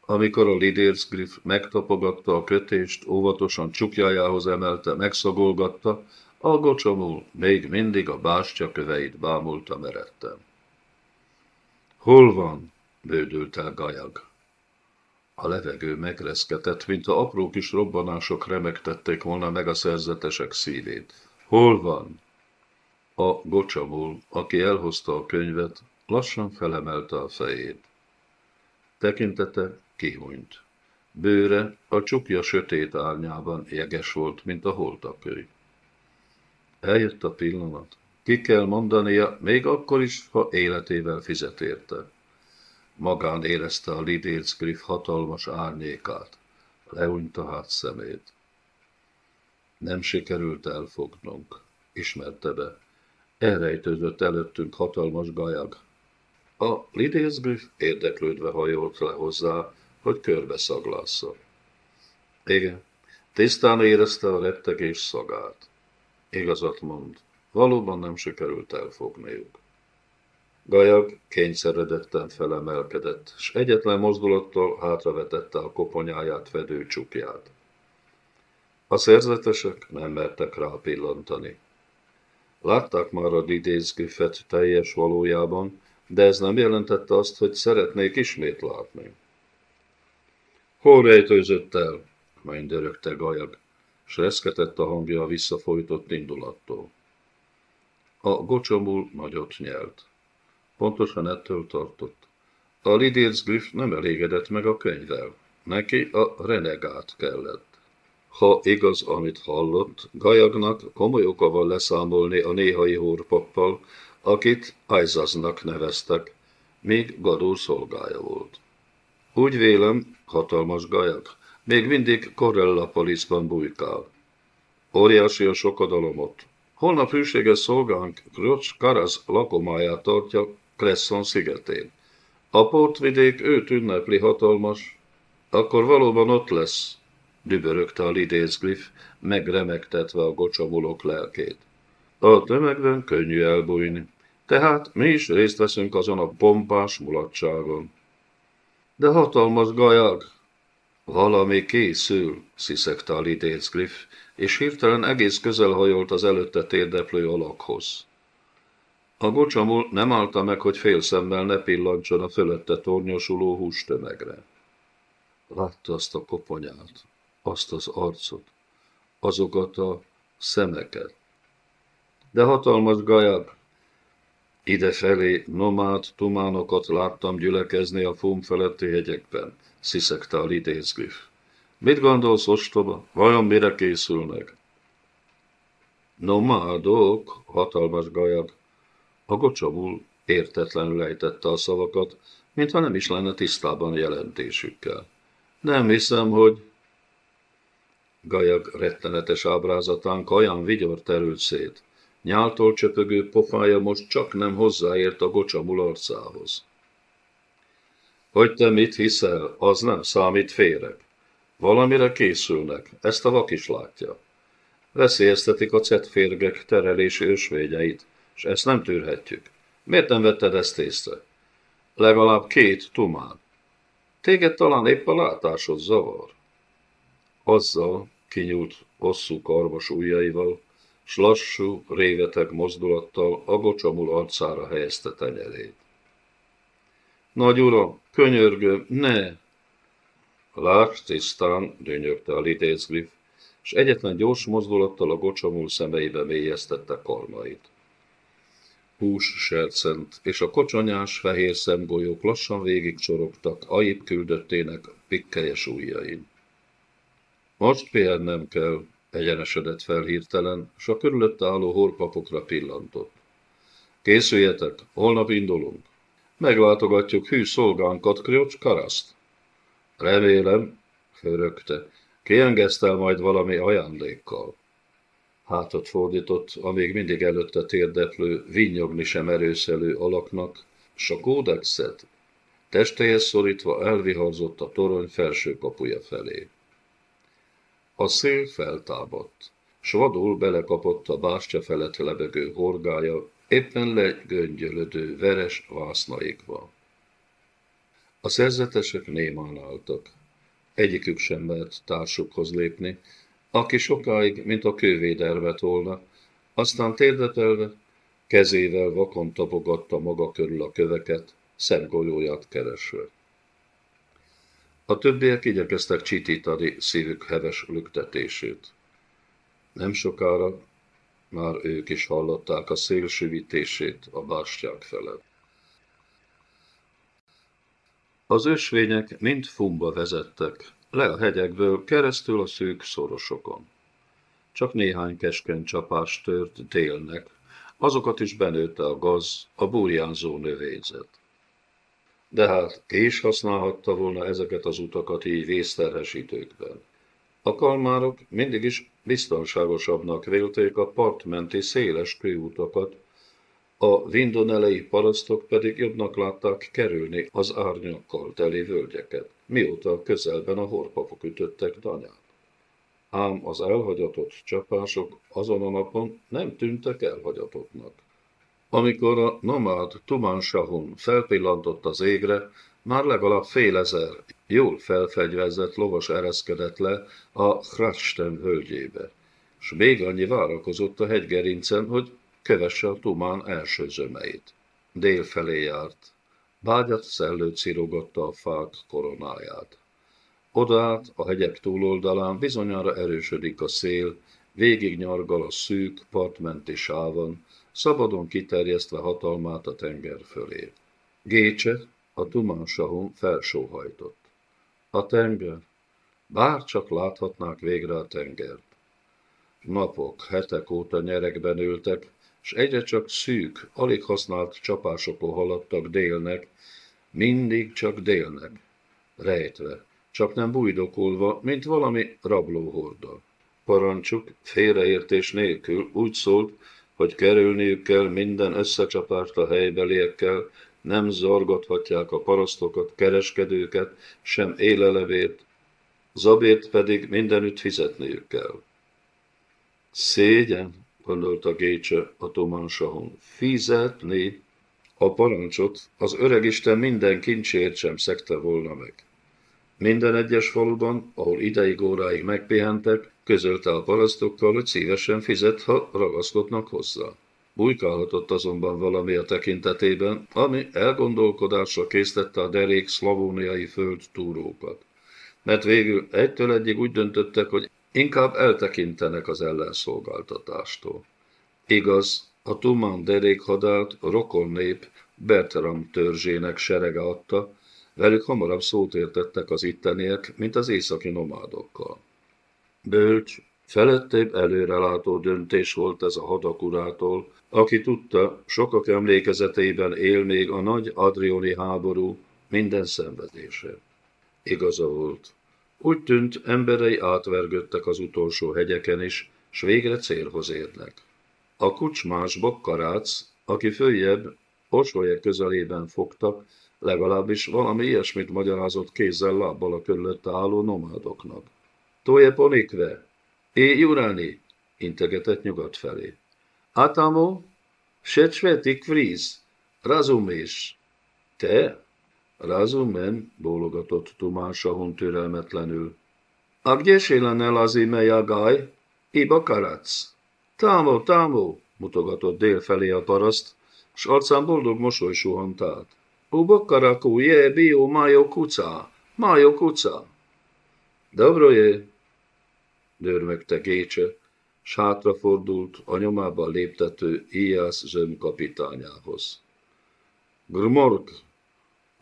Amikor a Lidérsgriff megtapogatta a kötést, óvatosan csukjájához emelte, megszagolgatta, a gocsomul még mindig a bástya köveit bámulta meredten. Hol van? Bődült el Gajag. A levegő megreszketett, mint a apró kis robbanások remektették volna meg a szerzetesek szívét. Hol van? A gocsamul, aki elhozta a könyvet, lassan felemelte a fejét. Tekintete kihunyt. Bőre a csukja sötét árnyában jeges volt, mint a holtaköly. Eljött a pillanat. Ki kell mondania, még akkor is, ha életével fizet érte. Magán érezte a Lidécgriff hatalmas árnyékát. Lehunyta hát szemét. Nem sikerült elfognunk, ismerte be. Elrejtődött előttünk hatalmas gajag. A Lidécgriff érdeklődve hajolt le hozzá, hogy körbe szaglássza. Igen, tisztán érezte a rettegés szagát. Igazat mond, valóban nem sikerült elfogniuk. Gajag kényszeredetten felemelkedett, s egyetlen mozdulattal hátravetette a koponyáját vedő csukját. A szerzetesek nem mertek rá pillantani. Látták már a didézgüffet teljes valójában, de ez nem jelentette azt, hogy szeretnék ismét látni. Hol rejtőzött el? Mennydörögte Gajag, s reszketett a hangja a visszafolytott indulattól. A gocsomul nagyot nyelt. Pontosan ettől tartott. A Lidérc Griff nem elégedett meg a könyvvel. Neki a renegát kellett. Ha igaz, amit hallott, Gajagnak komoly oka van leszámolni a néhai hórpappal, akit Aizaznak neveztek, még Gadó szolgája volt. Úgy vélem, hatalmas Gajag, még mindig Corella-Polisban bujkál. Óriási a sokadalomot. Holnap hűséges szolgánk Krocs Karasz lakomáját tartja Cresson szigetén. A portvidék őt ünnepli hatalmas, akkor valóban ott lesz, dübörögte a lidézgliff, megremegtetve a gocsabulok lelkét. A tömegben könnyű elbújni, tehát mi is részt veszünk azon a pompás mulatságon. De hatalmas gajag! Valami készül, sziszegte a lidézgliff, és hirtelen egész közel hajolt az előtte térdeplő alakhoz. A gocsamul nem állta meg, hogy félszemmel ne pillancson a fölötte tornyosuló hústömegre. Látta azt a koponyát, azt az arcot, azokat a szemeket. De hatalmas gajab, Idefelé nomád tumánokat láttam gyülekezni a fum feletti hegyekben, sziszegte a lidézgüf. Mit gondolsz, ostoba? Vajon mire készülnek? Nomádok, hatalmas gajag. A gocsabul értetlenül ejtette a szavakat, mintha nem is lenne tisztában jelentésükkel. Nem hiszem, hogy... Gajag rettenetes ábrázatán kaján vigyor terült szét. Nyáltól csöpögő pofája most csak nem hozzáért a gocsamul arcához. Hogy te mit hiszel, az nem számít féreg. Valamire készülnek, ezt a vak is látja. Veszélyeztetik a cetférgek terelési ösvényeit, és ezt nem tűrhetjük. Miért nem vetted ezt észre? Legalább két tumán. Téged talán épp a látásod zavar. Azzal kinyúlt hosszú karvas ujjaival, s lassú, réveteg mozdulattal a gocsamul arcára helyezte tenyerét. Nagy uram, könyörgöm, ne! Lásd tisztán, dönyögte a lidézglif, és egyetlen gyors mozdulattal a gocsamul szemeibe mélyeztette karmait. Hús sercent, és a kocsonyás fehér szemgolyók lassan végig csorogtak Aib küldöttének pikkelyes ujjain. Most pihennem kell, egyenesedett fel hirtelen, s a körülötte álló horpapokra pillantott. Készüljetek, holnap indulunk. Meglátogatjuk hű szolgánkat, Kriocs Karaszt. Remélem, hörögte, kiengesztel majd valami ajándékkal. Hátat fordított, amíg mindig előtte térdeplő, vinnyogni sem erőszelő alaknak, s a kódexet testéhez szorítva elviharzott a torony felső kapuja felé. A szél feltámadt, s vadul belekapott a bástya felett lebegő horgája, éppen legöngyölödő veres vásznaikba. A szerzetesek némán álltak. Egyikük sem mert társukhoz lépni, aki sokáig, mint a kővédervet volna, aztán térdetelve, kezével vakon tapogatta maga körül a köveket, szemgolyóját keresve. A többiek igyekeztek csitítani szívük heves lüktetését. Nem sokára már ők is hallották a szélsűvítését a bástyák felett. Az ösvények mind fumba vezettek, le a hegyekből, keresztül a szűk szorosokon. Csak néhány keskeny csapás tört délnek, azokat is benőtte a gaz, a burjánzó növényzet de hát ki is használhatta volna ezeket az utakat így vészterhes időkben. A kalmárok mindig is biztonságosabbnak vélték a partmenti széles kőutakat, a vindonelei parasztok pedig jobbnak látták kerülni az árnyakkal teli völgyeket, mióta közelben a horpapok ütöttek danyát. Ám az elhagyatott csapások azon a napon nem tűntek elhagyatottnak. Amikor a nomád Tumansahun felpillantott az égre, már legalább fél ezer jól felfegyverzett lovas ereszkedett le a Hrasten völgyébe, s még annyi várakozott a hegygerincen, hogy kövesse a Tumán első zömeit. Dél felé járt. Bágyat szellő cirogatta a fák koronáját. Odát a hegyek túloldalán bizonyára erősödik a szél, végig nyargal a szűk, partmenti sávon, szabadon kiterjesztve hatalmát a tenger fölé. Gécse, a tumánsahon felsóhajtott. A tenger, bár csak láthatnák végre a tengert. Napok, hetek óta nyerekben ültek, s egyre csak szűk, alig használt csapásokon haladtak délnek, mindig csak délnek, rejtve, csak nem bujdokolva, mint valami rablóhorda. Parancsuk félreértés nélkül úgy szólt, hogy kerülniük kell minden összecsapást a helybeliekkel, nem zorgathatják a parasztokat, kereskedőket, sem élelevét, zabét pedig mindenütt fizetniük kell. Szégyen, gondolta Gécse a Tomansahon, fizetni a parancsot az öreg Isten minden kincsért sem szekte volna meg. Minden egyes faluban, ahol ideig óráig megpihentek, közölte a parasztokkal, hogy szívesen fizet, ha ragaszkodnak hozzá. Bújkálhatott azonban valami a tekintetében, ami elgondolkodásra késztette a derék szlavóniai földtúrókat. Mert végül egytől egyig úgy döntöttek, hogy inkább eltekintenek az ellenszolgáltatástól. Igaz, a Tumán derékhadárt a rokon nép Bertram törzsének serege adta, velük hamarabb szót értettek az itteniek, mint az északi nomádokkal. Bölcs, felettébb előrelátó döntés volt ez a hadakurától, aki tudta, sokak emlékezetében él még a nagy adrioni háború minden szenvedése. Igaza volt. Úgy tűnt, emberei átvergődtek az utolsó hegyeken is, s végre célhoz érnek. A kucsmás bokkarác, aki följebb, orsolye közelében fogtak, legalábbis valami ilyesmit magyarázott kézzel lábbal a körülötte álló nomádoknak. Toje ponikve, é jurani, integetett nyugat felé. Atamo, secsvetik fríz, razumés. Te? Razumem, bólogatott Tumásahon türelmetlenül. A gdzie się lazi meja gaj? Iba karac. Támó, támó, mutogatott dél felé a paraszt, s arcán boldog mosoly suhant át. Ubakarakú, je, bio, májó kuca, májó kuca. Dobro je, dörmögte Gécse, s hátrafordult a nyomában léptető Iász zsöm kapitányához. Grmork,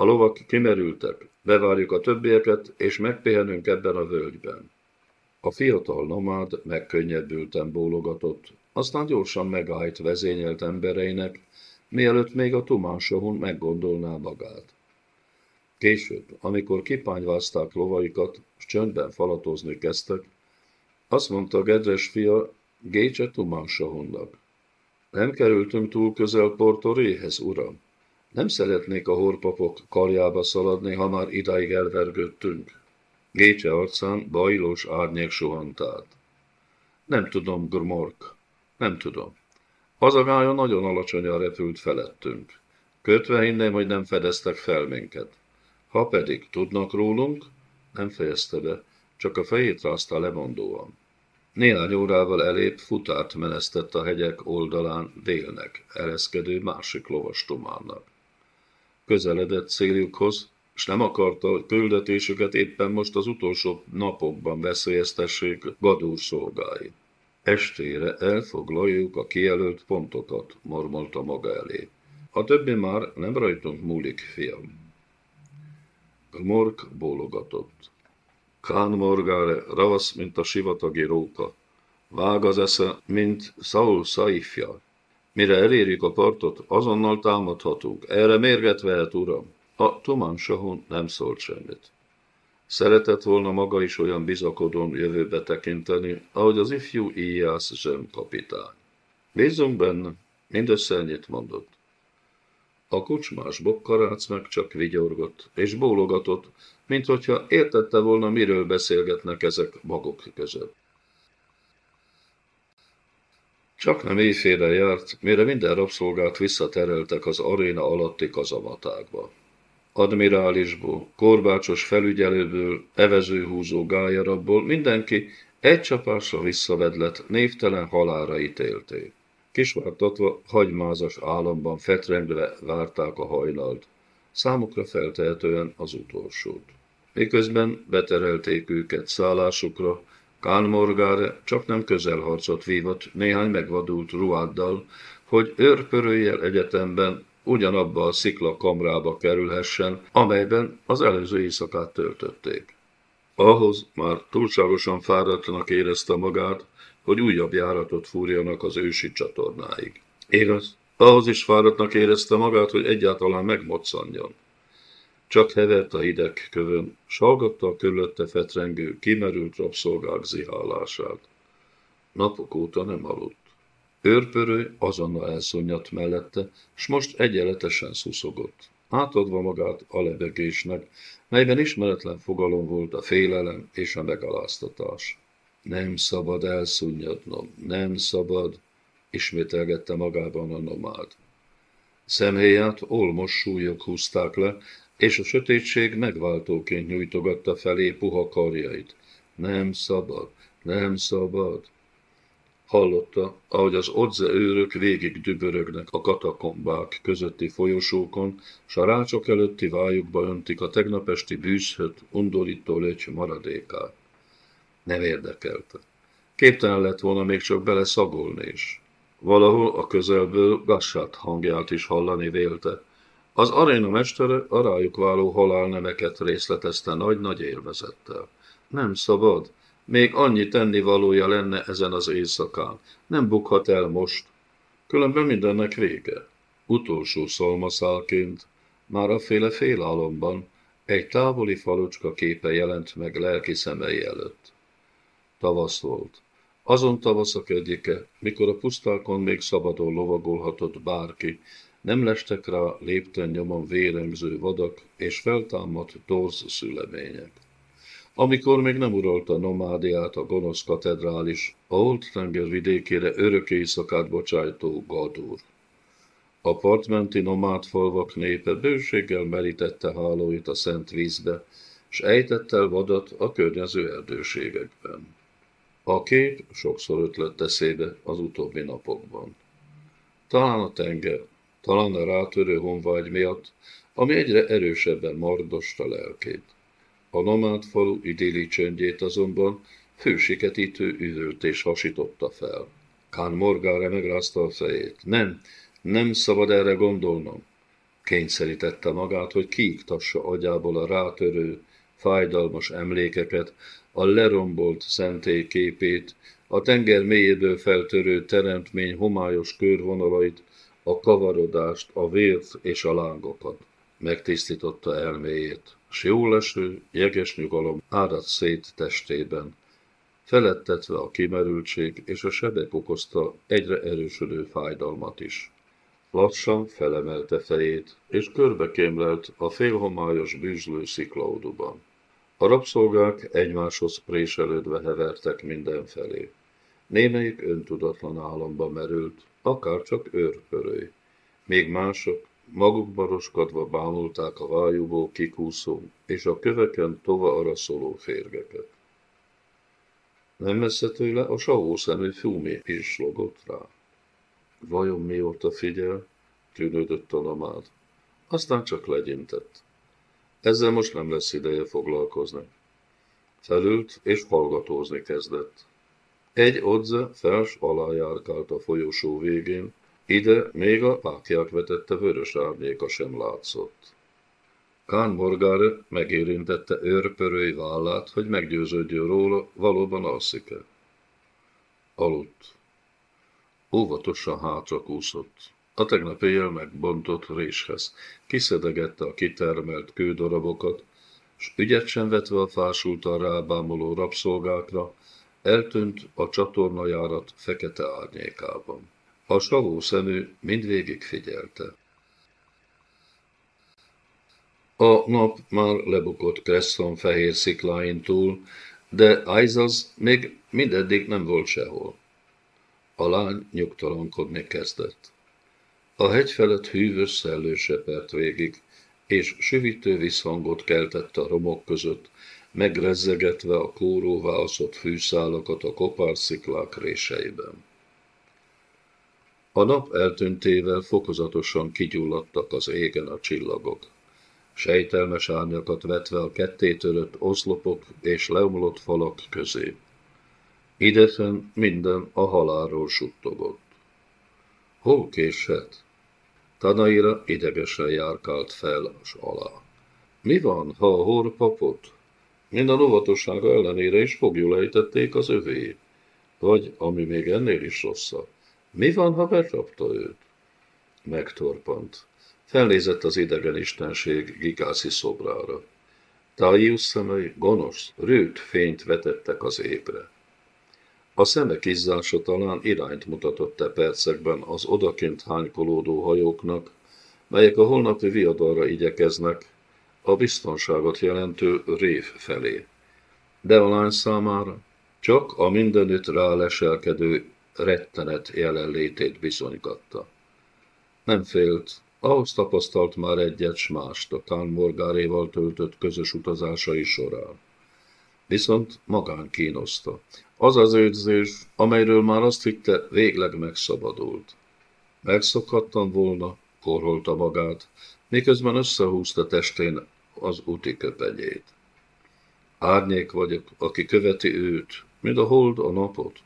a lovak kimerültek, bevárjuk a többieket, és megpihenünk ebben a völgyben. A fiatal nomád megkönnyebbülten bólogatott, aztán gyorsan megállt vezényelt embereinek, mielőtt még a Tumánsohun meggondolná magát. Később, amikor kipányvázták lovaikat, s csöndben falatozni kezdtek, azt mondta a gedves fia Gécse Tumánsohunnak. Nem kerültünk túl közel Portoréhez, uram. Nem szeretnék a horpapok karjába szaladni, ha már idáig elvergődtünk. Gécse arcán bajlós árnyék suhant át. Nem tudom, Grmork, nem tudom. Az a gálya nagyon alacsonyan repült felettünk. Kötve hinném, hogy nem fedeztek fel minket. Ha pedig tudnak rólunk, nem fejezte be, csak a fejét rázta lemondóan. Néhány órával elép futárt menesztett a hegyek oldalán délnek, ereszkedő másik lovastománnak. Közeledett céljukhoz, és nem akarta, hogy küldetésüket éppen most az utolsó napokban veszélyeztessék gadúr szolgái. Estére elfoglaljuk a kijelölt pontokat, mormolta maga elé. A többi már nem rajtunk múlik, fiam. Mork bólogatott. Kán morgáre ravasz, mint a sivatagi róka. Vág az esze, mint Saul szaifja. Mire elérjük a partot, azonnal támadhatunk. Erre mérget vehet, uram. A Tumán Sahun nem szólt semmit. Szeretett volna maga is olyan bizakodón jövőbe tekinteni, ahogy az ifjú Ijász zsem kapitány. Bízunk benne, mindössze ennyit mondott. A kocsmás bokkarác meg csak vigyorgott, és bólogatott, mint hogyha értette volna, miről beszélgetnek ezek maguk között. Csak nem éjfélre járt, mire minden rabszolgát visszatereltek az aréna alatti kazamatákba admirálisból, korbácsos felügyelőből, evezőhúzó gályarabból mindenki egy csapásra visszavedlet, névtelen halára ítélték. Kisvártatva, hagymázas államban fetrengve várták a hajnalt, számukra feltehetően az utolsót. Miközben beterelték őket szállásukra, Kán csak nem közelharcot vívott néhány megvadult ruáddal, hogy őrpörőjel egyetemben ugyanabba a szikla kamrába kerülhessen, amelyben az előző éjszakát töltötték. Ahhoz már túlságosan fáradtnak érezte magát, hogy újabb járatot fúrjanak az ősi csatornáig. Igaz, ahhoz is fáradtnak érezte magát, hogy egyáltalán megmoccanjon. Csak hevert a hideg kövön, salgatta a körülötte fetrengő, kimerült rabszolgák zihálását. Napok óta nem aludt. Őrpörő azonnal elszonnyadt mellette, s most egyenletesen szuszogott, átadva magát a lebegésnek, melyben ismeretlen fogalom volt a félelem és a megaláztatás. Nem szabad elszunnyadnom, nem szabad, ismételgette magában a nomád. Szemhéját olmos súlyok húzták le, és a sötétség megváltóként nyújtogatta felé puha karjait. Nem szabad, nem szabad. Hallotta, ahogy az odze őrök végig dübörögnek a katakombák közötti folyosókon, s a rácsok előtti vájukba öntik a tegnap esti bűzhöt, undorító löty maradékát. Nem érdekelte. Képtelen lett volna még csak bele szagolni is. Valahol a közelből gassát hangját is hallani vélte. Az aréna mestere a rájuk váló halálnemeket részletezte nagy-nagy élvezettel. Nem szabad, még annyi tennivalója lenne ezen az éjszakán. Nem bukhat el most. Különben mindennek vége. Utolsó szalmaszálként, már a féle félálomban, egy távoli falucska képe jelent meg lelki szemei előtt. Tavasz volt. Azon tavaszak egyike, mikor a pusztákon még szabadon lovagolhatott bárki, nem lestek rá lépten nyomon vérengző vadak és feltámadt torz szülemények. Amikor még nem uralta nomádiát a gonosz katedrális, a Holt-tenger vidékére örök éjszakát bocsájtó Gadur. A partmenti nomád falvak népe bőséggel merítette hálóit a szent vízbe, s ejtett el vadat a környező erdőségekben. A kép sokszor ötlött eszébe az utóbbi napokban. Talán a tenger, talán a rátörő honvágy miatt, ami egyre erősebben mardosta lelkét. A nomád falu idilli csöndjét azonban fősiketítő üvöltés hasította fel. Kán Morgára megrázta a fejét. Nem, nem szabad erre gondolnom. Kényszerítette magát, hogy kiiktassa agyából a rátörő, fájdalmas emlékeket, a lerombolt szentély képét, a tenger mélyéből feltörő teremtmény homályos körvonalait, a kavarodást, a vért és a lángokat. Megtisztította elméjét. S jól leső, jeges nyugalom áradt szét testében, felettetve a kimerültség és a sebek okozta egyre erősödő fájdalmat is. Lassan felemelte fejét, és körbekémlelt a félhomályos bűzlő sziklauduban. A rabszolgák egymáshoz préselődve hevertek mindenfelé. Némelyik öntudatlan álomba merült, akár csak. Még mások magukba roskadva bámulták a vájúból kikúszó és a köveken tova araszoló férgeket. Nem messze tőle a savó szemű Fumi is logott rá. Vajon mióta figyel? Tűnődött a nomád. Aztán csak legyintett. Ezzel most nem lesz ideje foglalkozni. Felült és hallgatózni kezdett. Egy odze fels alá járkált a folyosó végén, ide még a pákják vetette vörös árnyéka sem látszott. Kán Morgáre megérintette őrpörői vállát, hogy meggyőződjön róla, valóban alszik-e. Aludt. Óvatosan hátra kúszott. A tegnap éjjel megbontott réshez. Kiszedegette a kitermelt kődarabokat, s ügyet sem vetve a fásultan rábámoló rabszolgákra, eltűnt a csatornajárat fekete árnyékában. A savó szemű mindvégig figyelte. A nap már lebukott Cresson fehér szikláin túl, de Aizaz még mindeddig nem volt sehol. A lány nyugtalankodni kezdett. A hegy felett hűvös szellő sepert végig, és süvítő visszhangot keltett a romok között, megrezzegetve a kóróvá aszott fűszálakat a kopársziklák réseiben. A nap eltűntével fokozatosan kigyulladtak az égen a csillagok. Sejtelmes árnyakat vetve a kettétörött oszlopok és leomlott falak közé. Idesen minden a halálról suttogott. Hol késhet? Tanaira idegesen járkált fel alá. Mi van, ha a hor papot? Minden óvatossága ellenére is fogjul ejtették az övé. Vagy, ami még ennél is rosszabb, mi van, ha becsapta őt? Megtorpant. Felnézett az idegen istenség Gigászi szobrára. Tájius szemei gonosz, rőt fényt vetettek az épre. A szemek izzása talán irányt mutatott e percekben az odakint hánykolódó hajóknak, melyek a holnapi viadalra igyekeznek, a biztonságot jelentő rév felé. De a lány számára csak a mindenütt ráleselkedő rettenet jelenlétét bizonygatta. Nem félt, ahhoz tapasztalt már egyet s mást a Kán Morgáréval töltött közös utazásai során. viszont magán kínoszta. Az az érzés, amelyről már azt hitte, végleg megszabadult. Megszokhattam volna, korholta magát, miközben összehúzta testén az úti köpenyét. Árnyék vagyok, aki követi őt, mint a hold a napot.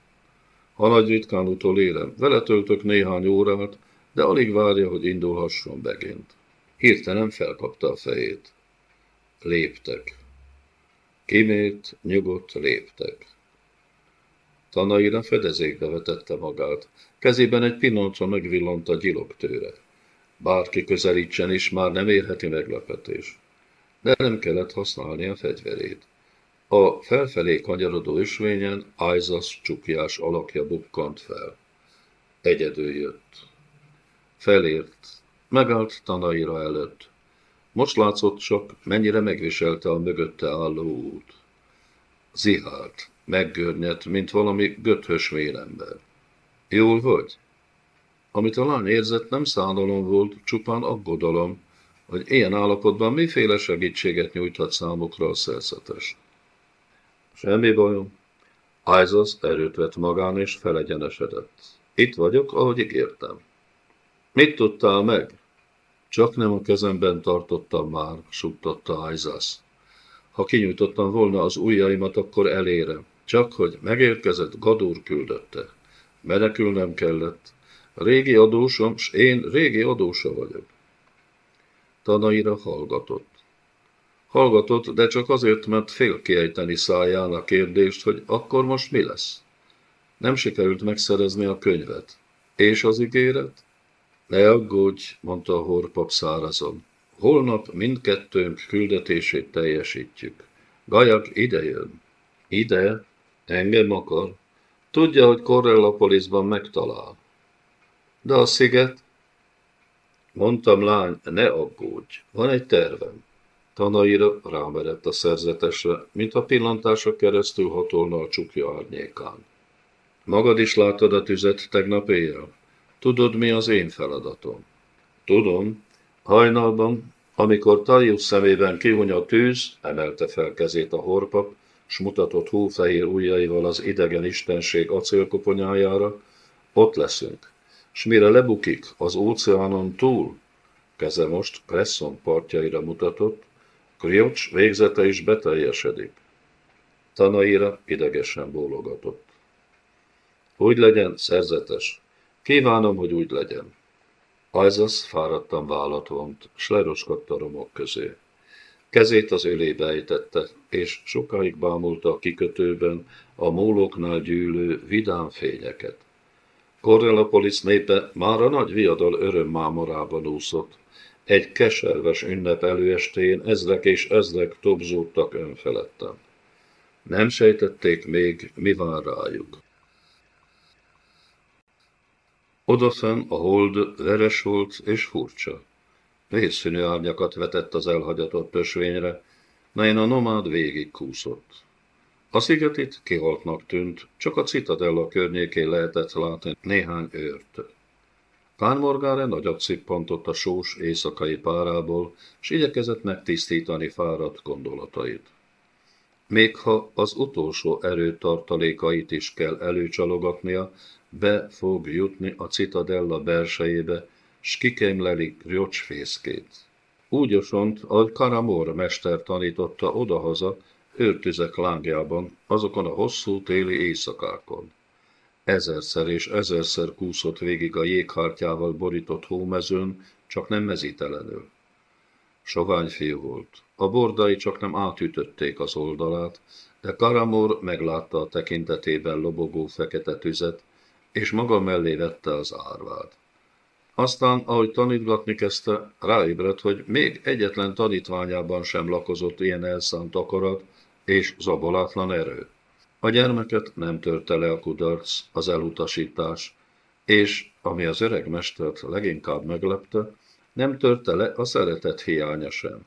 Ha nagy ritkán utolérem, vele töltök néhány órát, de alig várja, hogy indulhasson megint. Hirtelen felkapta a fejét. Léptek. Kimét, nyugodt léptek. Tanaira fedezékbe vetette magát. Kezében egy pillanatra megvillant a gyilogtőre. Bárki közelítsen is, már nem érheti meglepetés. De nem kellett használni a fegyverét. A felfelé kanyarodó ösvényen Ájzasz csukjás alakja bukkant fel. Egyedül jött. Felért. Megállt Tanaira előtt. Most látszott csak, mennyire megviselte a mögötte álló út. Zihált, meggörnyedt, mint valami göthös vérember. Jól vagy? Amit a lány érzett, nem szánalom volt, csupán aggodalom, hogy ilyen állapotban miféle segítséget nyújthat számukra a szerzetes. Semmi bajom. Ájzasz erőt vett magán és felegyenesedett. Itt vagyok, ahogy ígértem. Mit tudtál meg? Csak nem a kezemben tartottam már, suttatta Ájzasz. Ha kinyújtottam volna az ujjaimat, akkor elérem. Csak hogy megérkezett, Gadur küldötte. Menekülnem kellett. Régi adósom, s én régi adósa vagyok. Tanaira hallgatott. Hallgatott, de csak azért, mert fél kiejteni száján a kérdést, hogy akkor most mi lesz. Nem sikerült megszerezni a könyvet. És az ígéret? Ne aggódj, mondta a horpap szárazon. Holnap mindkettőnk küldetését teljesítjük. Gajak ide jön. Ide? Engem akar. Tudja, hogy Correllapolisban megtalál. De a sziget? Mondtam, lány, ne aggódj. Van egy tervem. Tanaira rámerett a szerzetesre, mint a pillantása keresztül hatolna a csukja árnyékán. Magad is láttad a tüzet tegnap éjjel? Tudod, mi az én feladatom? Tudom. Hajnalban, amikor Talius szemében kihuny a tűz, emelte fel kezét a horpap, s mutatott hófehér ujjaival az idegen istenség acélkoponyájára, ott leszünk. S mire lebukik az óceánon túl, keze most Cresson partjaira mutatott, Kriocs végzete is beteljesedik. Tanaira idegesen bólogatott. Úgy legyen, szerzetes. Kívánom, hogy úgy legyen. Ajzasz fáradtan vállat vont, s leroskadt a romok közé. Kezét az ölébe ejtette, és sokáig bámulta a kikötőben a móloknál gyűlő vidám fényeket. Correllapolis népe már a nagy viadal örömmámorában úszott, egy keserves ünnep előestén ezrek és ezrek tobzódtak önfelettem. Nem sejtették még, mi vár rájuk. Odafenn a hold veres volt és furcsa. Vészszínű árnyakat vetett az elhagyatott ösvényre, melyen a nomád végig kúszott. A sziget itt kihaltnak tűnt, csak a citadella környékén lehetett látni néhány őrt. Kánmorgáre nagyot szippantott a sós éjszakai párából, s igyekezett megtisztítani fáradt gondolatait. Még ha az utolsó erőtartalékait is kell előcsalogatnia, be fog jutni a citadella belsejébe, s kikémleli Riocs fészkét. Úgy osont, ahogy Karamor mester tanította odahaza, őrtüzek lángjában, azokon a hosszú téli éjszakákon. Ezerszer és ezerszer kúszott végig a jéghártyával borított hómezőn, csak nem mezítelenül. Sovány fiú volt. A bordai csak nem átütötték az oldalát, de Karamor meglátta a tekintetében lobogó fekete tüzet, és maga mellé vette az árvát. Aztán, ahogy tanítgatni kezdte, ráébredt, hogy még egyetlen tanítványában sem lakozott ilyen elszánt akarat és zabolátlan erő. A gyermeket nem törte le a kudarc, az elutasítás, és, ami az öreg mestert leginkább meglepte, nem törte le a szeretet hiánya sem.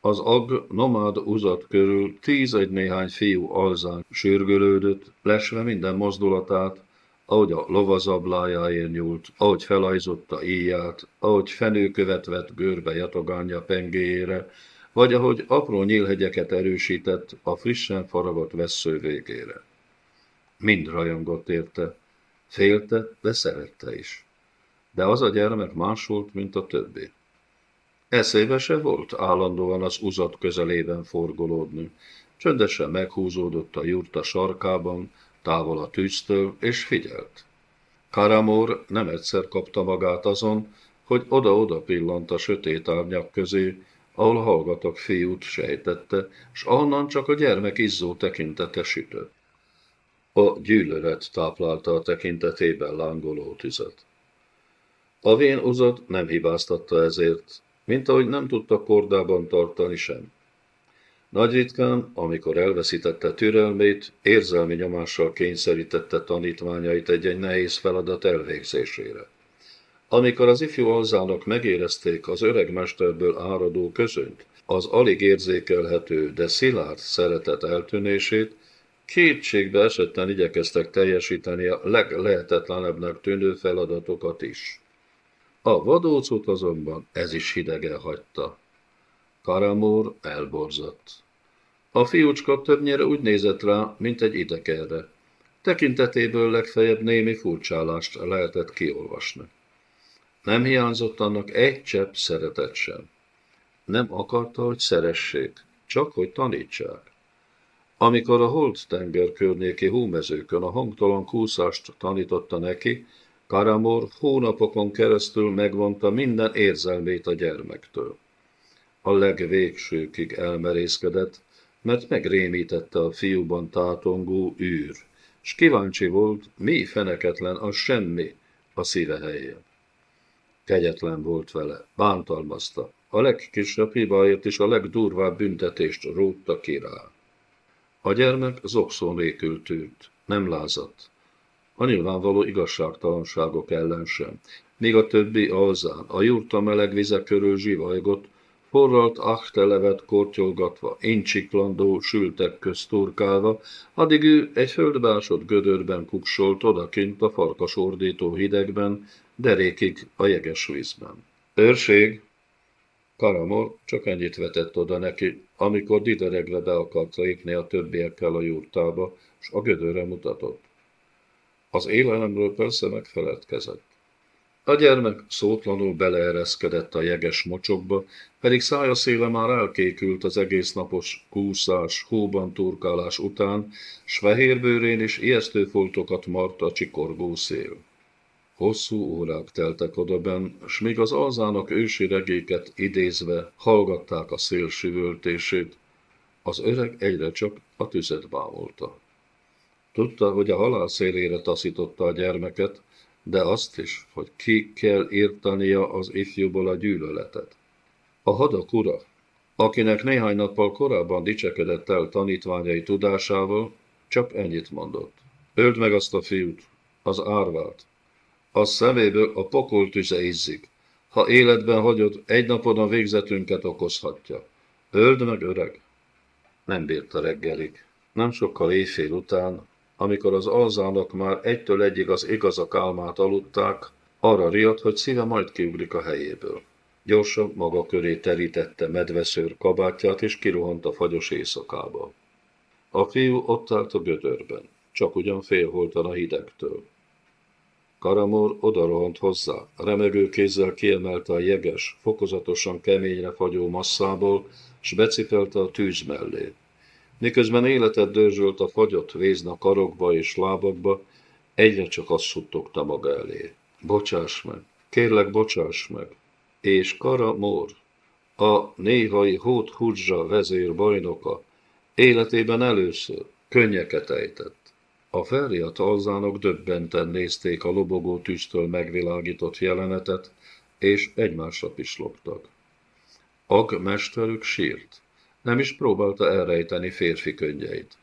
Az ag nomád uzat körül tíz-egy néhány fiú alzán sürgölődött, lesve minden mozdulatát, ahogy a lovazablájáért nyúlt, ahogy felajzotta íját, ahogy fenőkövet vett görbe jatogánja pengéjére, vagy ahogy apró nyílhegyeket erősített a frissen faragott vesző végére. Mind rajongott érte, félte, de szerette is. De az a gyermek más volt, mint a többi. Eszébe se volt állandóan az uzat közelében forgolódni. Csöndesen meghúzódott a jurta sarkában, távol a tűztől, és figyelt. Karamor nem egyszer kapta magát azon, hogy oda-oda pillant a sötét árnyak közé, ahol a hallgatok fiút sejtette, s onnan csak a gyermek izzó tekintete sütött. A gyűlölet táplálta a tekintetében lángoló tüzet. A vén uzat nem hibáztatta ezért, mint ahogy nem tudta kordában tartani sem. Nagy ritkán, amikor elveszítette türelmét, érzelmi nyomással kényszerítette tanítványait egy-egy nehéz feladat elvégzésére. Amikor az ifjú alzának megérezték az öreg mesterből áradó közönyt, az alig érzékelhető, de szilárd szeretet eltűnését, kétségbe esetten igyekeztek teljesíteni a leglehetetlenebbnek tűnő feladatokat is. A vadócot azonban ez is hidegen hagyta. Karamor elborzott. A fiúcska többnyire úgy nézett rá, mint egy idegerre. Tekintetéből legfeljebb némi furcsálást lehetett kiolvasni. Nem hiányzott annak egy csepp szeretet sem. Nem akarta, hogy szeressék, csak hogy tanítsák. Amikor a Holt tenger környéki hómezőkön a hangtalan kúszást tanította neki, Karamor hónapokon keresztül megvonta minden érzelmét a gyermektől. A legvégsőkig elmerészkedett, mert megrémítette a fiúban tátongó űr, s kíváncsi volt, mi feneketlen a semmi a szíve helyén. Kegyetlen volt vele, bántalmazta, a legkisebb hibáért is a legdurvább büntetést rótta ki rá. A gyermek zokszó nélkül tűnt, nem lázadt. A nyilvánvaló igazságtalanságok ellen sem. Míg a többi alzán, a jurta meleg vize körül zsivajgott, forralt achtelevet kortyolgatva, incsiklandó sültek közt turkálva, addig ő egy földbásott gödörben kuksolt odakint a farkas ordító hidegben, derékig a jeges vízben. Őrség! Karamor csak ennyit vetett oda neki, amikor dideregve be akart lépni a többiekkel a jurtába, s a gödörre mutatott. Az élelemről persze megfeledkezett. A gyermek szótlanul beleereszkedett a jeges mocsokba, pedig szája széle már elkékült az egész napos kúszás, hóban turkálás után, s fehérbőrén is ijesztő foltokat mart a csikorgó szél. Hosszú órák teltek odaben, s még az alzának ősi regéket idézve hallgatták a szél az öreg egyre csak a tüzet bámulta. Tudta, hogy a halál szélére taszította a gyermeket, de azt is, hogy ki kell írtania az ifjúból a gyűlöletet. A hadak ura, akinek néhány nappal korábban dicsekedett el tanítványai tudásával, csak ennyit mondott. Öld meg azt a fiút, az árvát. A szeméből a pokol tüze izzik. Ha életben hagyod, egy napon a végzetünket okozhatja. Öld meg, öreg! Nem bírta reggelig. Nem sokkal éjfél után amikor az alzának már egytől egyig az igazak álmát aludták, arra riadt, hogy szíve majd kiugrik a helyéből. Gyorsan maga köré terítette medveszőr kabátját, és kirohant a fagyos éjszakába. A fiú ott állt a gödörben, csak ugyan félholtan a hidegtől. Karamor odarohant hozzá, remegő kézzel kiemelte a jeges, fokozatosan keményre fagyó masszából, s becipelte a tűz mellé. Miközben életet dörzsölt a fagyott vézna karokba és lábakba, egyre csak azt suttogta maga elé. Bocsáss meg, kérlek, bocsáss meg. És Kara Mór, a néhai Hót Hudzsa vezér bajnoka, életében először könnyeket ejtett. A felriadt alzánok döbbenten nézték a lobogó tüstől megvilágított jelenetet, és egymásra pislogtak. Ag mesterük sírt. Nem is próbálta elrejteni férfi könnyeit.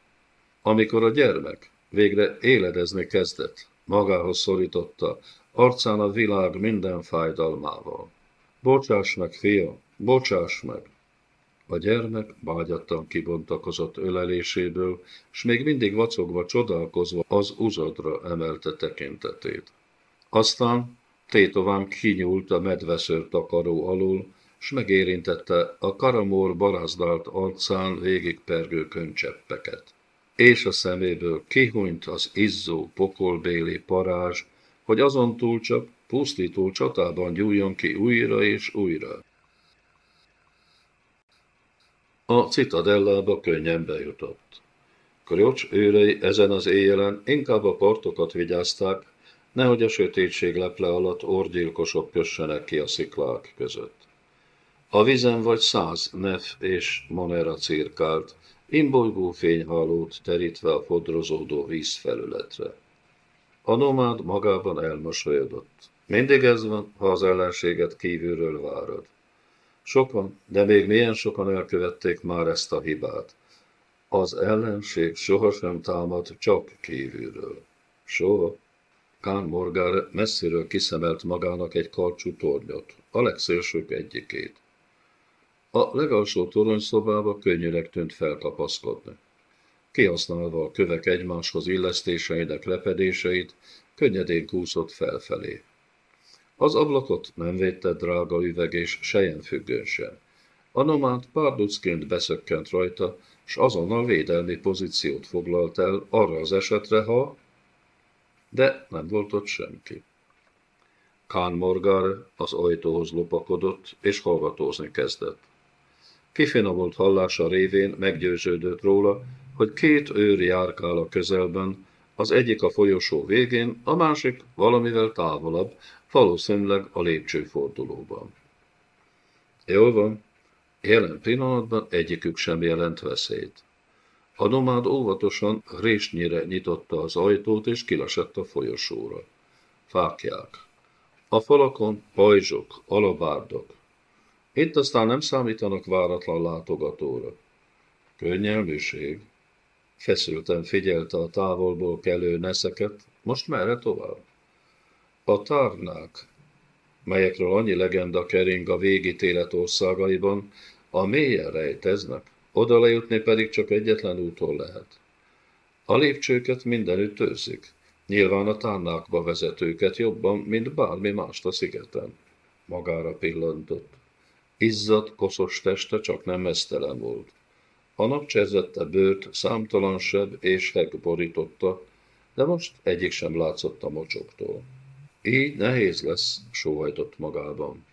Amikor a gyermek végre éledezni kezdett, magához szorította, arcán a világ minden fájdalmával. Bocsáss meg, fia, bocsáss meg! A gyermek vágyattan kibontakozott öleléséből, s még mindig vacogva, csodálkozva az uzadra emelte tekintetét. Aztán tétován kinyúlt a medveszőr takaró alul, s megérintette a karamór barázdált arcán végigpergő könycseppeket. És a szeméből kihunyt az izzó pokolbéli parázs, hogy azon túl csak pusztító csatában gyújjon ki újra és újra. A citadellába könnyen bejutott. Kriocs őrei ezen az éjjelen inkább a partokat vigyázták, nehogy a sötétség leple alatt orgyilkosok kössenek ki a sziklák között. A vizen vagy száz nef és monera cirkált, imbolygó fényhálót terítve a fodrozódó vízfelületre. A nomád magában elmosolyodott. Mindig ez van, ha az ellenséget kívülről várod. Sokan, de még milyen sokan elkövették már ezt a hibát. Az ellenség sohasem támad csak kívülről. Soha. Kán Morgár messziről kiszemelt magának egy karcsú tornyot, a legszélsők egyikét. A legalsó toronyszobába könnyűnek tűnt felkapaszkodni. Kihasználva a kövek egymáshoz illesztéseinek lepedéseit, könnyedén kúszott felfelé. Az ablakot nem védte drága üveg és függőn sem. A nomád párducként beszökkent rajta, s azonnal védelmi pozíciót foglalt el arra az esetre, ha... De nem volt ott senki. Kán Morgar az ajtóhoz lopakodott, és hallgatózni kezdett. Kifinomult hallása révén meggyőződött róla, hogy két őr járkál a közelben, az egyik a folyosó végén, a másik valamivel távolabb, valószínűleg a lépcsőfordulóban. Jól van, jelen pillanatban egyikük sem jelent veszélyt. A nomád óvatosan résnyire nyitotta az ajtót, és kilesett a folyosóra. Fákják. A falakon pajzsok, alabárdok. Itt aztán nem számítanak váratlan látogatóra. Könnyelműség. Feszülten figyelte a távolból kelő neszeket, most merre tovább? A tárnák, melyekről annyi legenda kering a végítélet országaiban, a mélyen rejteznek, oda lejutni pedig csak egyetlen úton lehet. A lépcsőket mindenütt őrzik, nyilván a tárnákba vezetőket jobban, mint bármi mást a szigeten. Magára pillantott. Izzadt, koszos teste csak nem mesztelen volt. A napcserzette bőrt számtalan seb és heg borította, de most egyik sem látszott a mocsoktól. Így nehéz lesz, sóhajtott magában.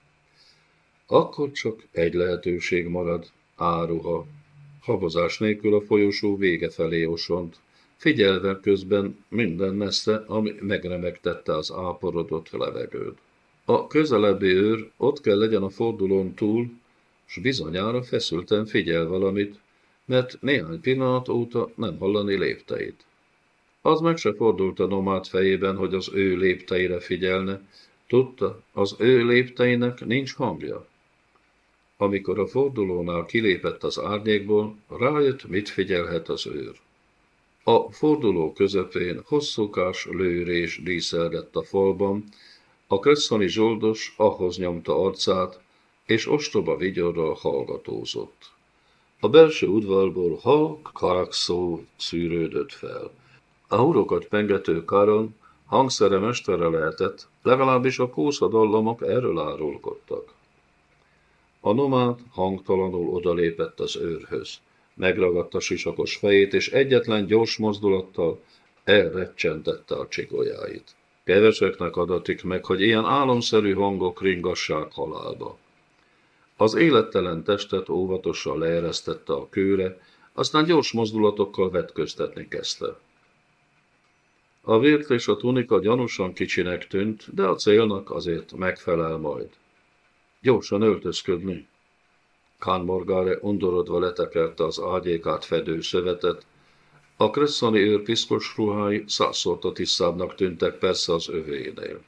Akkor csak egy lehetőség marad, áruha. Habozás nélkül a folyosó vége felé osont, figyelve közben minden messze, ami megremegtette az áporodott levegőt. A közelebbi őr ott kell legyen a fordulón túl, s bizonyára feszülten figyel valamit, mert néhány pillanat óta nem hallani lépteit. Az meg se fordult a nomád fejében, hogy az ő lépteire figyelne. Tudta, az ő lépteinek nincs hangja. Amikor a fordulónál kilépett az árnyékból, rájött, mit figyelhet az őr. A forduló közepén hosszúkás lőrés díszelgett a falban, a kresszani zsoldos ahhoz nyomta arcát, és ostoba vigyorral hallgatózott. A belső udvarból halk karakszó szűrődött fel. A hurokat pengető karon hangszere mestere lehetett, legalábbis a kószadallamok erről árulkodtak. A nomád hangtalanul odalépett az őrhöz. Megragadta sisakos fejét, és egyetlen gyors mozdulattal elrecsentette a csigolyáit. Keveseknek adatik meg, hogy ilyen álomszerű hangok ringassák halálba. Az élettelen testet óvatosan leeresztette a kőre, aztán gyors mozdulatokkal vetköztetni kezdte. A vért és a tunika gyanúsan kicsinek tűnt, de a célnak azért megfelel majd. Gyorsan öltözködni. Kán Morgare undorodva letekerte az ágyékát fedő szövetet. A kresszani őr piszkos ruhái százszorta tisztábbnak tűntek persze az övénél.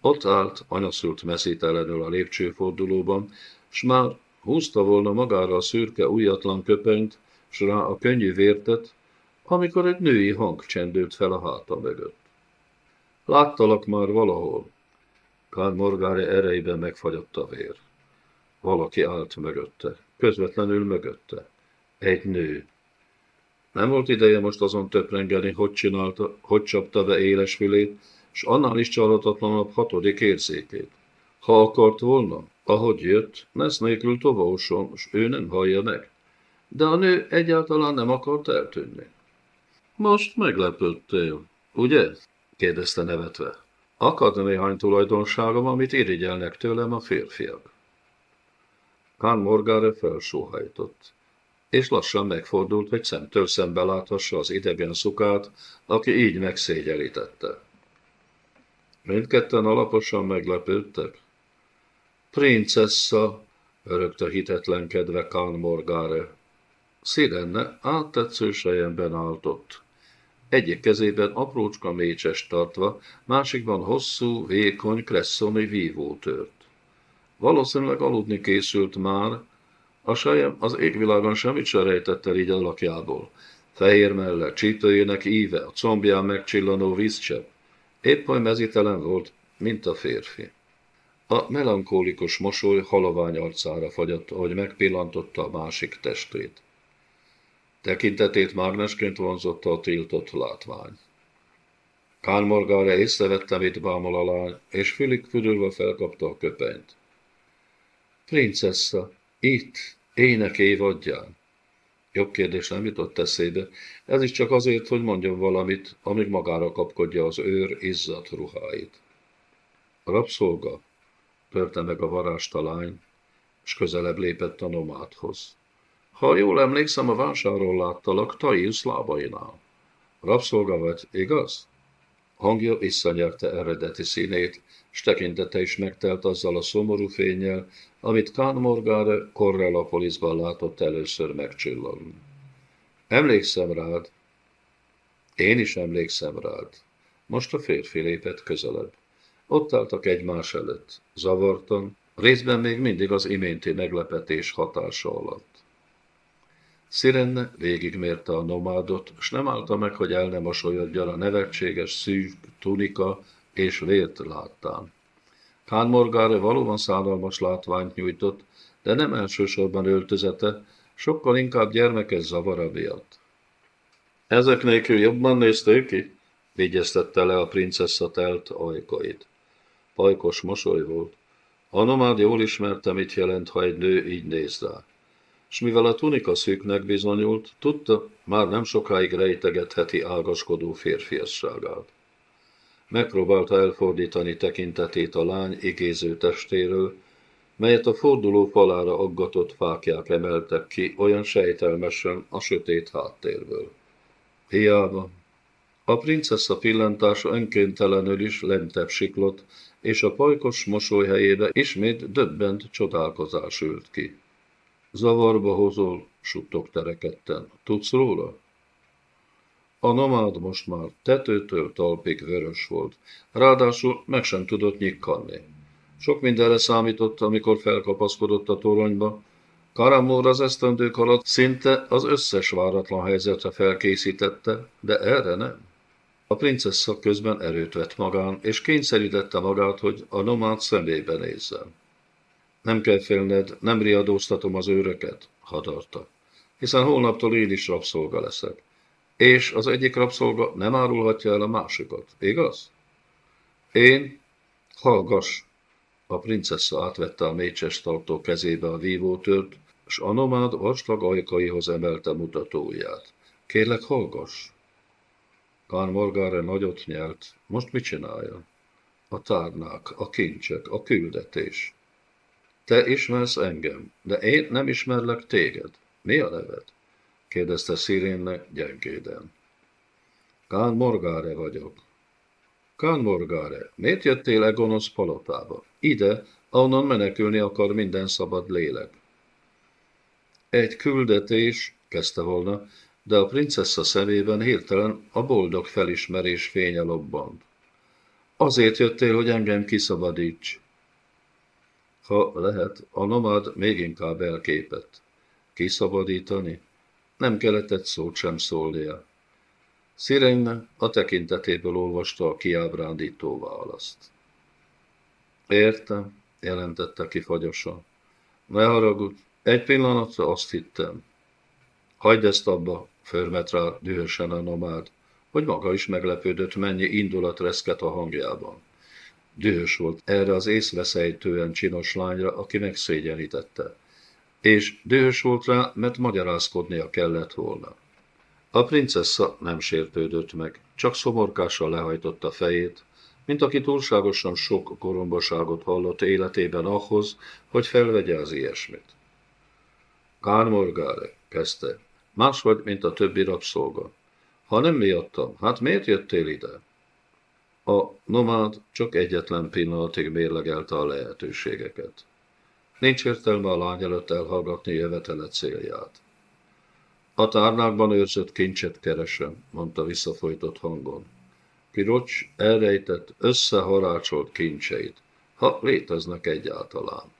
Ott állt, anyaszült messzítelenül a lépcsőfordulóban, s már húzta volna magára a szürke újatlan köpenyt, s rá a könnyű vértet, amikor egy női hang csendült fel a háta mögött. Láttalak már valahol. Kán Morgári erejében megfagyott a vér. Valaki állt mögötte, közvetlenül mögötte. Egy nő. Nem volt ideje most azon töprengeni, hogy csinálta, hogy csapta be éles fülét, s annál is csalhatatlanabb hatodik érzékét. Ha akart volna, Ahogy jött, nesz nélkül tovóson, s ő nem hallja meg. De a nő egyáltalán nem akart eltűnni. Most meglepődtél, ugye? kérdezte nevetve. Akad néhány tulajdonságom, amit irigyelnek tőlem a férfiak. Kán Morgára felsóhajtott, és lassan megfordult, hogy szemtől szembe láthassa az idegen szukát, aki így megszégyenítette. Mindketten alaposan meglepődtek. Princessa, örögte hitetlenkedve Kán Morgáre. Szirenne áttetsző sejemben áltott. Egyik kezében aprócska mécses tartva, másikban hosszú, vékony, kresszoni vívótört. Valószínűleg aludni készült már, a sejem az égvilágon semmit se rejtett el így alakjából. Fehér mellett, csípőjének íve, a combján megcsillanó vízcsepp. Épp oly mezitelen volt, mint a férfi. A melankólikus mosoly halovány arcára fagyott, ahogy megpillantotta a másik testét. Tekintetét mágnesként vonzotta a tiltott látvány. Kán Morgára észrevette, mit bámol a lány, és fülig fürülve felkapta a köpenyt. Princessa, itt, ének évadján. Jobb kérdés nem jutott eszébe, ez is csak azért, hogy mondjon valamit, amíg magára kapkodja az őr izzadt ruháit. A rabszolga törte meg a varásta lány, és közelebb lépett a nomádhoz. Ha jól emlékszem, a vásáron láttalak Taius lábainál. Rabszolga vagy, igaz? Hangja visszanyerte eredeti színét, s tekintete is megtelt azzal a szomorú fényjel, amit Kán Morgáre Correllapolisban látott először megcsillogni. Emlékszem rád. Én is emlékszem rád. Most a férfi lépett közelebb. Ott álltak egymás előtt, zavartan, részben még mindig az iménti meglepetés hatása alatt. Szirenne végigmérte a nomádot, s nem állta meg, hogy el nem mosolyodjon a nevetséges szűk tunika és vért láttán. Kán Morgára valóban szánalmas látványt nyújtott, de nem elsősorban öltözete, sokkal inkább gyermekes zavara miatt. Ezek nélkül jobban nézték ki? Vigyeztette le a princessa telt ajkait. Pajkos mosoly volt. A nomád jól ismerte, mit jelent, ha egy nő így néz rá s mivel a tunika szűknek bizonyult, tudta, már nem sokáig rejtegetheti ágaskodó férfiasságát. Megpróbálta elfordítani tekintetét a lány igéző testéről, melyet a forduló falára aggatott fákják emeltek ki olyan sejtelmesen a sötét háttérből. Hiába. A princessa pillantása önkéntelenül is lentebb siklott, és a pajkos mosoly helyébe ismét döbbent csodálkozás ült ki. Zavarba hozol, suttog tereketten. Tudsz róla? A nomád most már tetőtől talpig vörös volt, ráadásul meg sem tudott nyikkanni. Sok mindenre számított, amikor felkapaszkodott a toronyba. Karamor az esztendők alatt szinte az összes váratlan helyzetre felkészítette, de erre nem. A princessa közben erőt vett magán, és kényszerítette magát, hogy a nomád szemébe nézzen. Nem kell félned, nem riadóztatom az őröket, hadarta, hiszen holnaptól én is rabszolga leszek. És az egyik rabszolga nem árulhatja el a másikat, igaz? Én, hallgass, a princessa átvette a mécses tartó kezébe a vívótört, s a nomád vastag ajkaihoz emelte mutatóját. Kérlek, hallgass! Kán Morgára nagyot nyelt. Most mit csinálja? A tárnák, a kincsek, a küldetés. Te ismersz engem, de én nem ismerlek téged. Mi a neved? kérdezte Szirénnek gyengéden. Kán Morgáre vagyok. Kán Morgáre, miért jöttél e gonosz palotába? Ide, ahonnan menekülni akar minden szabad lélek. Egy küldetés, kezdte volna, de a princessa szemében hirtelen a boldog felismerés fénye lobbant. Azért jöttél, hogy engem kiszabadíts. Ha lehet, a nomád még inkább elképett. Kiszabadítani? Nem kellett szót sem szólnia. Szirenne a tekintetéből olvasta a kiábrándító választ. Értem, jelentette ki. Ne haragudj, egy pillanatra azt hittem. Hagyd ezt abba, förmet rá dühösen a nomád, hogy maga is meglepődött, mennyi indulat reszket a hangjában. Dühös volt erre az észveszejtően csinos lányra, aki megszégyenítette. És dühös volt rá, mert magyarázkodnia kellett volna. A princessa nem sértődött meg, csak szomorkással lehajtotta fejét, mint aki túlságosan sok korombaságot hallott életében ahhoz, hogy felvegye az ilyesmit. Morgáre, kezdte, más vagy, mint a többi rabszolga. Ha nem miattam, hát miért jöttél ide? A nomád csak egyetlen pillanatig mérlegelte a lehetőségeket. Nincs értelme a lány előtt elhallgatni jövetele célját. A tárnákban őrzött kincset keresem, mondta visszafolytott hangon. Pirocs elrejtett, összeharácsolt kincseit, ha léteznek egyáltalán.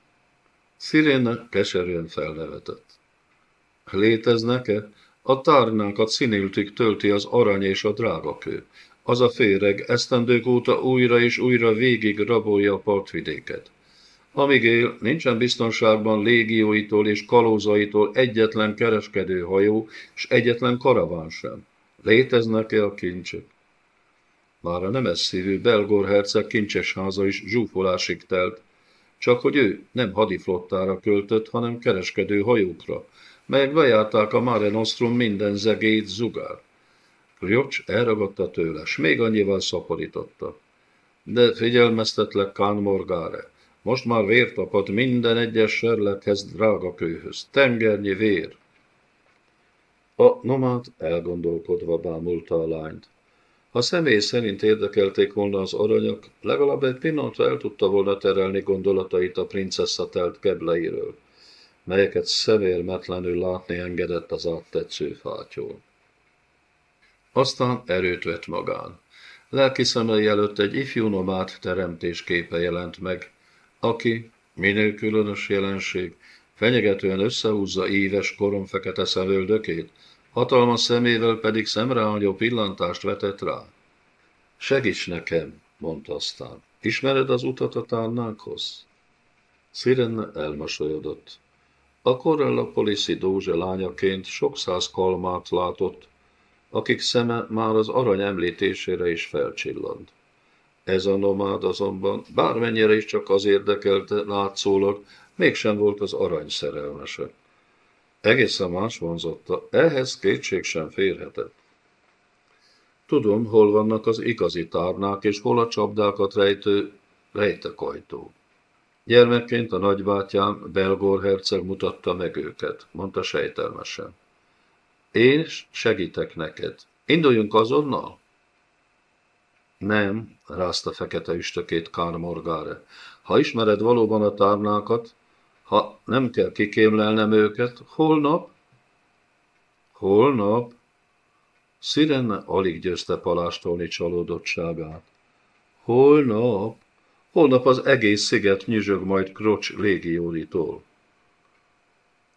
Szirénne keserűen felnevetett. Léteznek-e? A tárnákat színültig tölti az arany és a drágakő. Az a féreg esztendők óta újra és újra végig rabolja a partvidéket. Amíg él, nincsen biztonságban légióitól és kalózaitól egyetlen kereskedő hajó, és egyetlen karaván sem. Léteznek-e a kincsek? Már a nemes szívű Belgor herceg kincses háza is zsúfolásig telt, csak hogy ő nem hadiflottára költött, hanem kereskedő hajókra, melyek bejárták a Mare Nostrum minden zegét zugár. Kriocs elragadta tőle, s még annyival szaporította. De figyelmeztetlek Kán Morgáre, most már vér tapad minden egyes serlethez, drága kőhöz, tengernyi vér. A nomád elgondolkodva bámulta a lányt. Ha személy szerint érdekelték volna az aranyak, legalább egy pillanatra el tudta volna terelni gondolatait a princessa telt kebleiről, melyeket szemérmetlenül látni engedett az áttetsző fátyól. Aztán erőt vett magán. Lelki szemei előtt egy ifjú nomád teremtés képe jelent meg, aki, minél különös jelenség, fenyegetően összehúzza éves koromfekete szemöldökét, hatalmas szemével pedig szemreálló pillantást vetett rá. Segíts nekem, mondta aztán. Ismered az utat a tárnákhoz? Szirenne elmosolyodott. A Corella Polici Dózse lányaként sok száz kalmát látott, akik szeme már az arany említésére is felcsillant. Ez a nomád azonban, bármennyire is csak az érdekelte látszólag, mégsem volt az arany szerelmese. Egészen más vonzotta, ehhez kétség sem férhetett. Tudom, hol vannak az igazi tárnák, és hol a csapdákat rejtő rejtekajtó. Gyermekként a nagybátyám, Belgor herceg mutatta meg őket, mondta sejtelmesen. Én segítek neked. Induljunk azonnal? Nem, rázta fekete üstökét Kár Morgáre. Ha ismered valóban a tárnákat, ha nem kell kikémlelnem őket, holnap? Holnap? Szirenne alig győzte palástolni csalódottságát. Holnap? Holnap az egész sziget nyüzsög majd Krocs légióritól.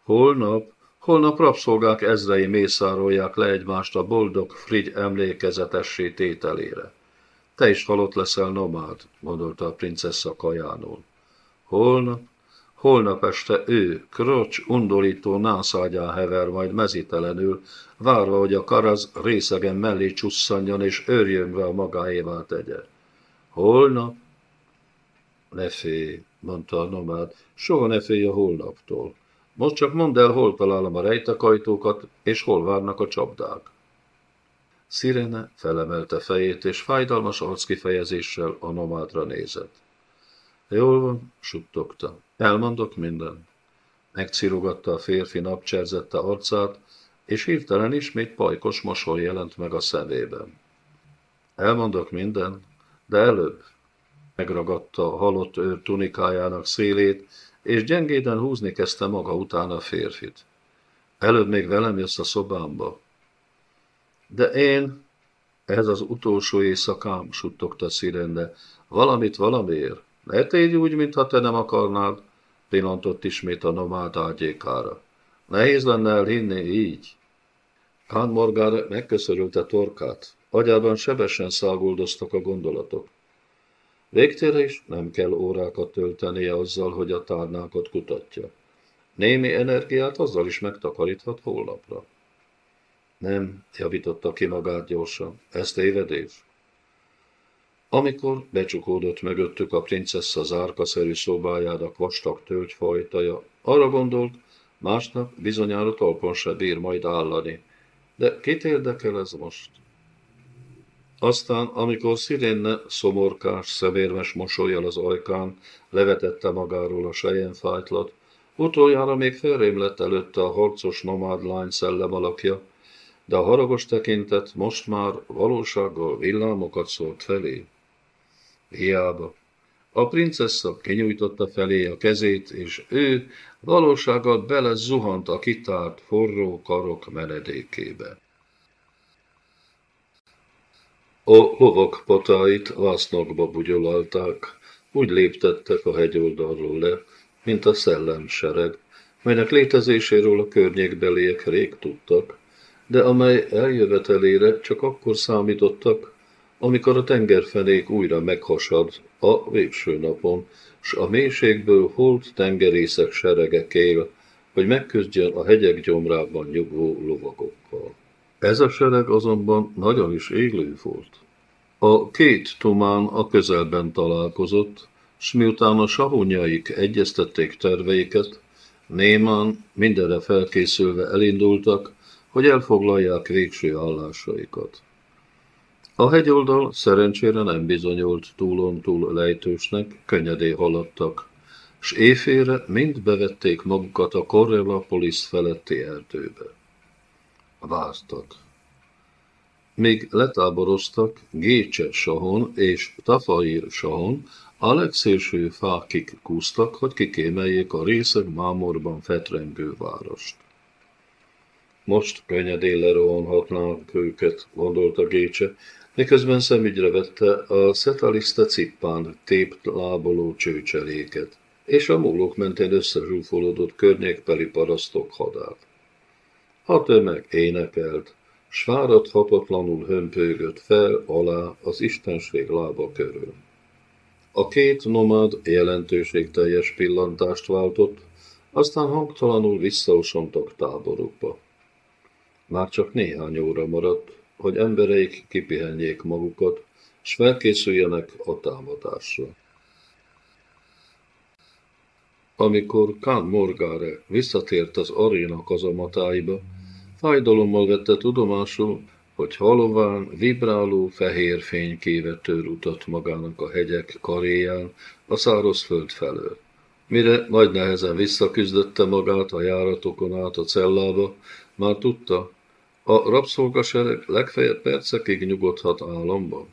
Holnap? Holnap rabszolgák ezrei mészárolják le egymást a boldog Frigy emlékezetessé tételére. Te is halott leszel nomád, gondolta a princessa kajánul. Holnap, holnap este ő, krocs, undorító nászágyán hever majd mezitelenül, várva, hogy a karaz részegen mellé csusszanjon és őrjönve a magáévá tegye. Holnap? Ne félj, mondta a nomád, soha ne félj a holnaptól. Most csak mondd el, hol találom a rejtekajtókat, és hol várnak a csapdák. Szirene felemelte fejét, és fájdalmas arckifejezéssel a nomádra nézett. Jól van, suttogta. Elmondok minden. Megcirogatta a férfi napcserzette arcát, és hirtelen ismét pajkos mosoly jelent meg a szemében. Elmondok minden, de előbb megragadta a halott őr tunikájának szélét, és gyengéden húzni kezdte maga után a férfit. Előbb még velem jössz a szobámba. De én, ez az utolsó éjszakám, suttogta Szirende, valamit valamiért. Ne tégy úgy, mintha te nem akarnád, pillantott ismét a nomád ágyékára. Nehéz lenne elhinni így. Kán Morgár megköszörülte torkát. Agyában sebesen száguldoztak a gondolatok. Végtére is nem kell órákat töltenie azzal, hogy a tárnákat kutatja. Némi energiát azzal is megtakaríthat holnapra. Nem, javította ki magát gyorsan. Ez tévedés. Amikor becsukódott mögöttük a princessa zárkaszerű szobájának vastag tölgyfajtaja, arra gondolt, másnap bizonyára talpon se bír majd állani. De kit érdekel ez most? Aztán, amikor Szirénne szomorkás, szemérmes mosolyjal az ajkán levetette magáról a sejenfájtlat, utoljára még felrém lett előtte a harcos nomád lány szellem alakja, de a haragos tekintet most már valósággal villámokat szólt felé. Hiába. A princessa kinyújtotta felé a kezét, és ő valósággal bele zuhant a kitárt forró karok menedékébe. A lovak patáit vásznakba bugyolalták, úgy léptettek a hegyoldalról le, mint a szellemsereg, melynek létezéséről a környékbeliek rég tudtak, de amely eljövetelére csak akkor számítottak, amikor a tengerfenék újra meghasad a végső napon, s a mélységből holt tengerészek serege kél, hogy megküzdjön a hegyek gyomrában nyugvó lovagokkal. Ez a sereg azonban nagyon is élő volt. A két tumán a közelben találkozott, s miután a sahunyaik egyeztették terveiket, Némán mindenre felkészülve elindultak, hogy elfoglalják végső állásaikat. A hegyoldal szerencsére nem bizonyult túlon túl lejtősnek, könnyedé haladtak, s éjfélre mind bevették magukat a Correllapolis feletti erdőbe. Vártak. Míg letáboroztak Gécse Sahon és Tafair Sahon, a legszélső fákig kúztak, hogy kikémeljék a részeg mámorban fetrengő várost. Most könnyedén lerohanhatnánk őket, gondolta Gécse, miközben szemügyre vette a szetalista cippán tépt láboló csőcseléket, és a múlók mentén összezsúfolódott környékbeli parasztok hadát. A tömeg énekelt, s fáradhatatlanul hömpögött fel alá az istenség lába körül. A két nomád jelentőségteljes pillantást váltott, aztán hangtalanul visszaosontak táborukba. Már csak néhány óra maradt, hogy embereik kipihenjék magukat, s felkészüljenek a támadásra. Amikor Kán Morgáre visszatért az aréna kazamatáiba, fájdalommal vette tudomásul, hogy halován, vibráló fehér fény kévető utat magának a hegyek karéján a szárazföld felől. Mire nagy nehezen visszaküzdötte magát a járatokon át a cellába, már tudta, a rabszolgasereg legfeljebb percekig nyugodhat államban.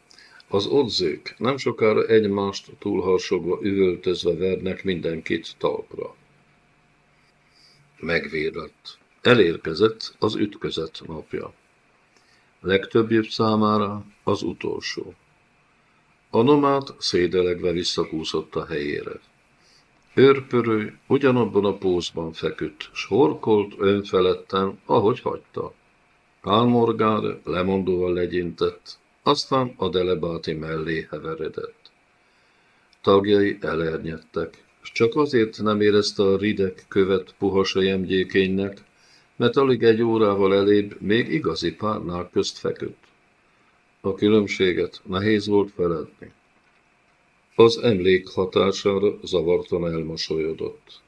Az odzők nem sokára egymást túlharsogva üvöltözve vernek mindenkit talpra. Megvédett. Elérkezett az ütközet napja. Legtöbbjük számára az utolsó. A nomád szédelegve visszakúszott a helyére. Őrpörő ugyanabban a pózban feküdt, s horkolt önfeledten, ahogy hagyta. Kálmorgár lemondóval legyintett, aztán a delebáti mellé heveredett. Tagjai elernyedtek, s csak azért nem érezte a rideg követ puha sejemgyékénynek, mert alig egy órával elébb még igazi párnák közt feküdt. A különbséget nehéz volt feledni. Az emlék hatására zavartan elmosolyodott.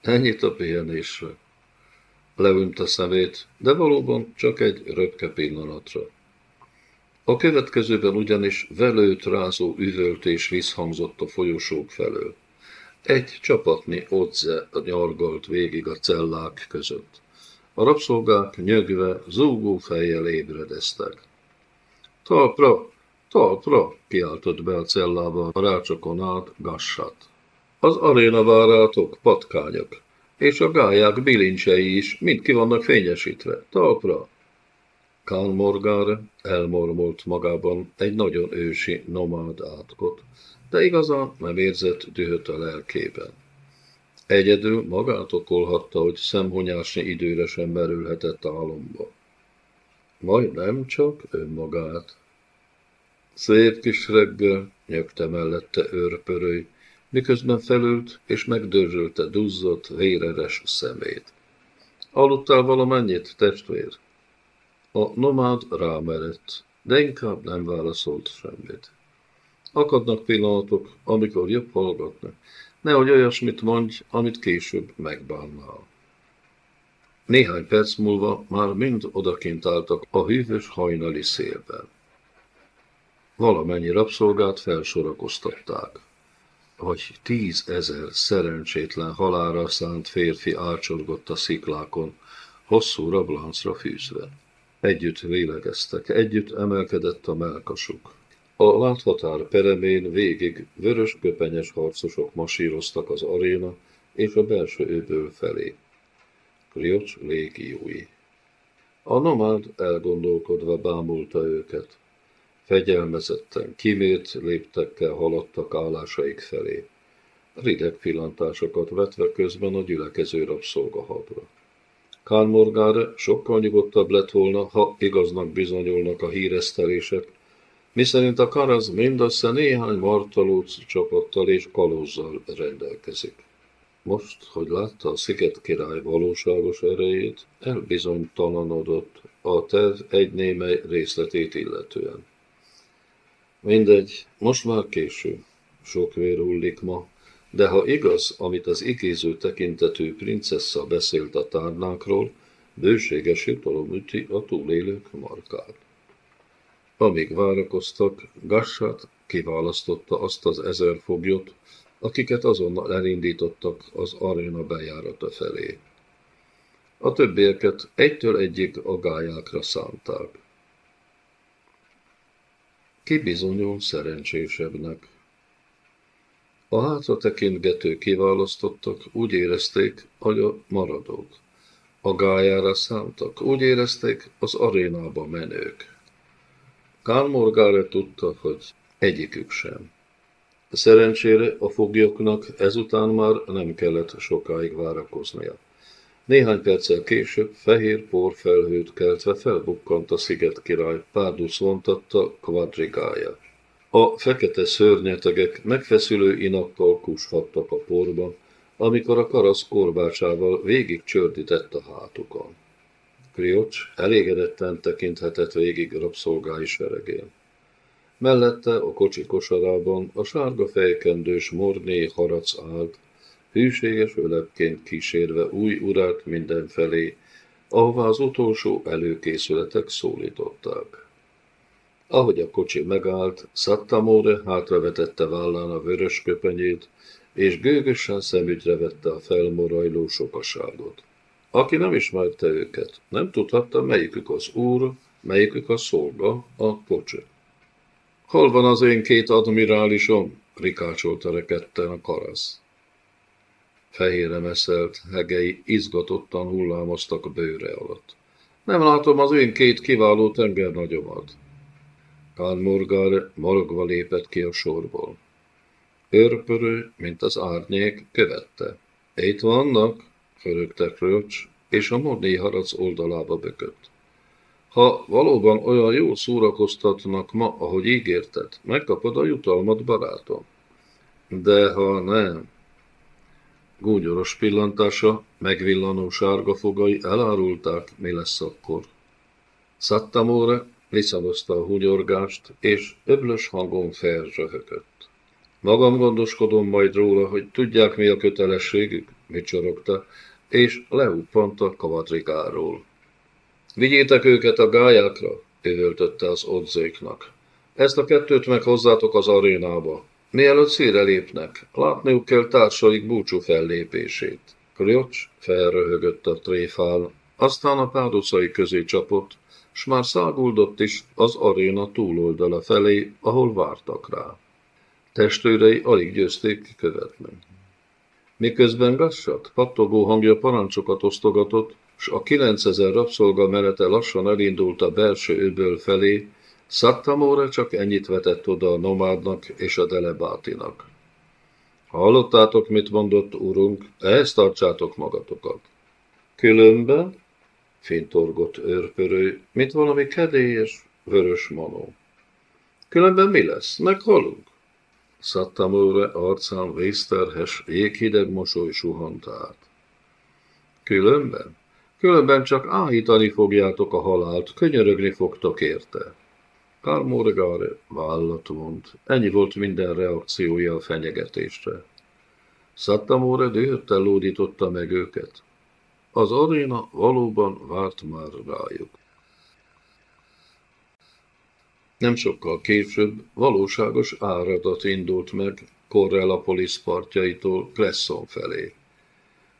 Ennyit a pihenésre. Leünt a szemét, de valóban csak egy röpke pillanatra. A következőben ugyanis velőt rázó üvöltés visszhangzott a folyosók felől. Egy csapatni odze nyargalt végig a cellák között. A rabszolgák nyögve, zúgó fejjel ébredeztek. Talpra, talpra, kiáltott be a cellába a rácsokon át Gassat. Az aréna várátok, patkányok, és a gályák bilincsei is mind ki vannak fényesítve. Talpra! Kán Morgar elmormolt magában egy nagyon ősi nomád átkot, de igazán nem érzett dühöt a lelkében. Egyedül magát okolhatta, hogy szemhonyásni időre sem merülhetett álomba. Majd nem csak önmagát. Szép kis reggel, nyögte mellette őrpöröly, miközben felült és megdörzsölte duzzott, véreres szemét. Aludtál valamennyit, testvér? A nomád rámerett, de inkább nem válaszolt semmit. Akadnak pillanatok, amikor jobb hallgatnak. Nehogy olyasmit mondj, amit később megbánnál. Néhány perc múlva már mind odakint álltak a hűvös hajnali szélben. Valamennyi rabszolgát felsorakoztatták. Vagy tízezer szerencsétlen halára szánt férfi ácsorgott a sziklákon, hosszú rabláncra fűzve. Együtt lélegeztek, együtt emelkedett a melkasuk. A láthatár peremén végig vörös köpenyes harcosok masíroztak az aréna és a belső öböl felé. Kriocs légiói. A nomád elgondolkodva bámulta őket. Fegyelmezetten, kimért léptekkel haladtak állásaik felé. Rideg pillantásokat vetve közben a gyülekező rabszolgahadra. Kálmorgára sokkal nyugodtabb lett volna, ha igaznak bizonyulnak a híresztelések, miszerint a Karaz mindössze néhány martalóc csapattal és kalózzal rendelkezik. Most, hogy látta a sziget király valóságos erejét, elbizonytalanodott a terv egy némely részletét illetően. Mindegy, most már késő. Sok vér hullik ma, de ha igaz, amit az igéző tekintetű princessa beszélt a tárnákról, bőséges jutalom üti a túlélők markát. Amíg várakoztak, Gassat kiválasztotta azt az ezer foglyot, akiket azonnal elindítottak az aréna bejárata felé. A többieket egytől egyik a gályákra szánták. Ki bizonyul szerencsésebbnek? A hátra tekintgető kiválasztottak úgy érezték, hogy a maradók. A gályára szántak, úgy érezték az arénába menők. Kálmorgára tudta, hogy egyikük sem. Szerencsére a foglyoknak ezután már nem kellett sokáig várakoznia. Néhány perccel később fehér porfelhőt keltve felbukkant a sziget király, párduc vontatta kvadrigája. A fekete szörnyetegek megfeszülő inakkal kushattak a porban, amikor a karasz korbácsával végig csördített a hátukon. Kriocs elégedetten tekinthetett végig rabszolgái seregén. Mellette a kocsi kosarában a sárga fejkendős morné harac állt, hűséges ölepként kísérve új urát mindenfelé, ahová az utolsó előkészületek szólították. Ahogy a kocsi megállt, Szattamóre hátravetette vállán a vörös köpenyét, és gőgösen szemügyre vette a felmorajló sokaságot. Aki nem ismerte őket, nem tudhatta, melyikük az úr, melyikük a szolga, a kocsi. Hol van az én két admirálisom? rikácsolta rekedten a karasz. Fehérre meszelt, hegei izgatottan hullámoztak a bőre alatt. Nem látom az én két kiváló tengernagyomat. Kán Morgar morogva lépett ki a sorból. Örpörő, mint az árnyék, követte. Itt vannak, förögte Krölcs, és a modné harac oldalába bökött. Ha valóban olyan jól szórakoztatnak ma, ahogy ígérted, megkapod a jutalmat, barátom. De ha nem, gúnyoros pillantása, megvillanó sárga fogai elárulták, mi lesz akkor. Szattamóra visszadozta a húgyorgást, és öblös hangon felzsöhögött. Magam gondoskodom majd róla, hogy tudják, mi a kötelességük, mit csorogta, és leuppant a kavadrigáról. Vigyétek őket a gályákra, üvöltötte az odzéknak. Ezt a kettőt meg hozzátok az arénába. Mielőtt szíre lépnek, látniuk kell társaik búcsú fellépését. Kriocs felröhögött a tréfál, aztán a párducai közé csapott, s már száguldott is az aréna túloldala felé, ahol vártak rá. Testőrei alig győzték követni. Miközben Gassat pattogó hangja parancsokat osztogatott, s a 9000 rabszolga menete lassan elindult a belső öböl felé, Szattamóra csak ennyit vetett oda a nomádnak és a delebátinak. Hallottátok, mit mondott urunk, ehhez tartsátok magatokat. Különben, fintorgott őrpörő, mint valami kedélyes, vörös manó. Különben mi lesz? Meghalunk? Szattamóra arcán vészterhes, jéghideg mosoly suhant át. Különben? Különben csak áhítani fogjátok a halált, könyörögni fogtok érte. Kármóregare vállat vont. Ennyi volt minden reakciója a fenyegetésre. Szattamóre dühötten lódította meg őket. Az aréna valóban várt már rájuk. Nem sokkal később valóságos áradat indult meg Correllapolis partjaitól Cresson felé.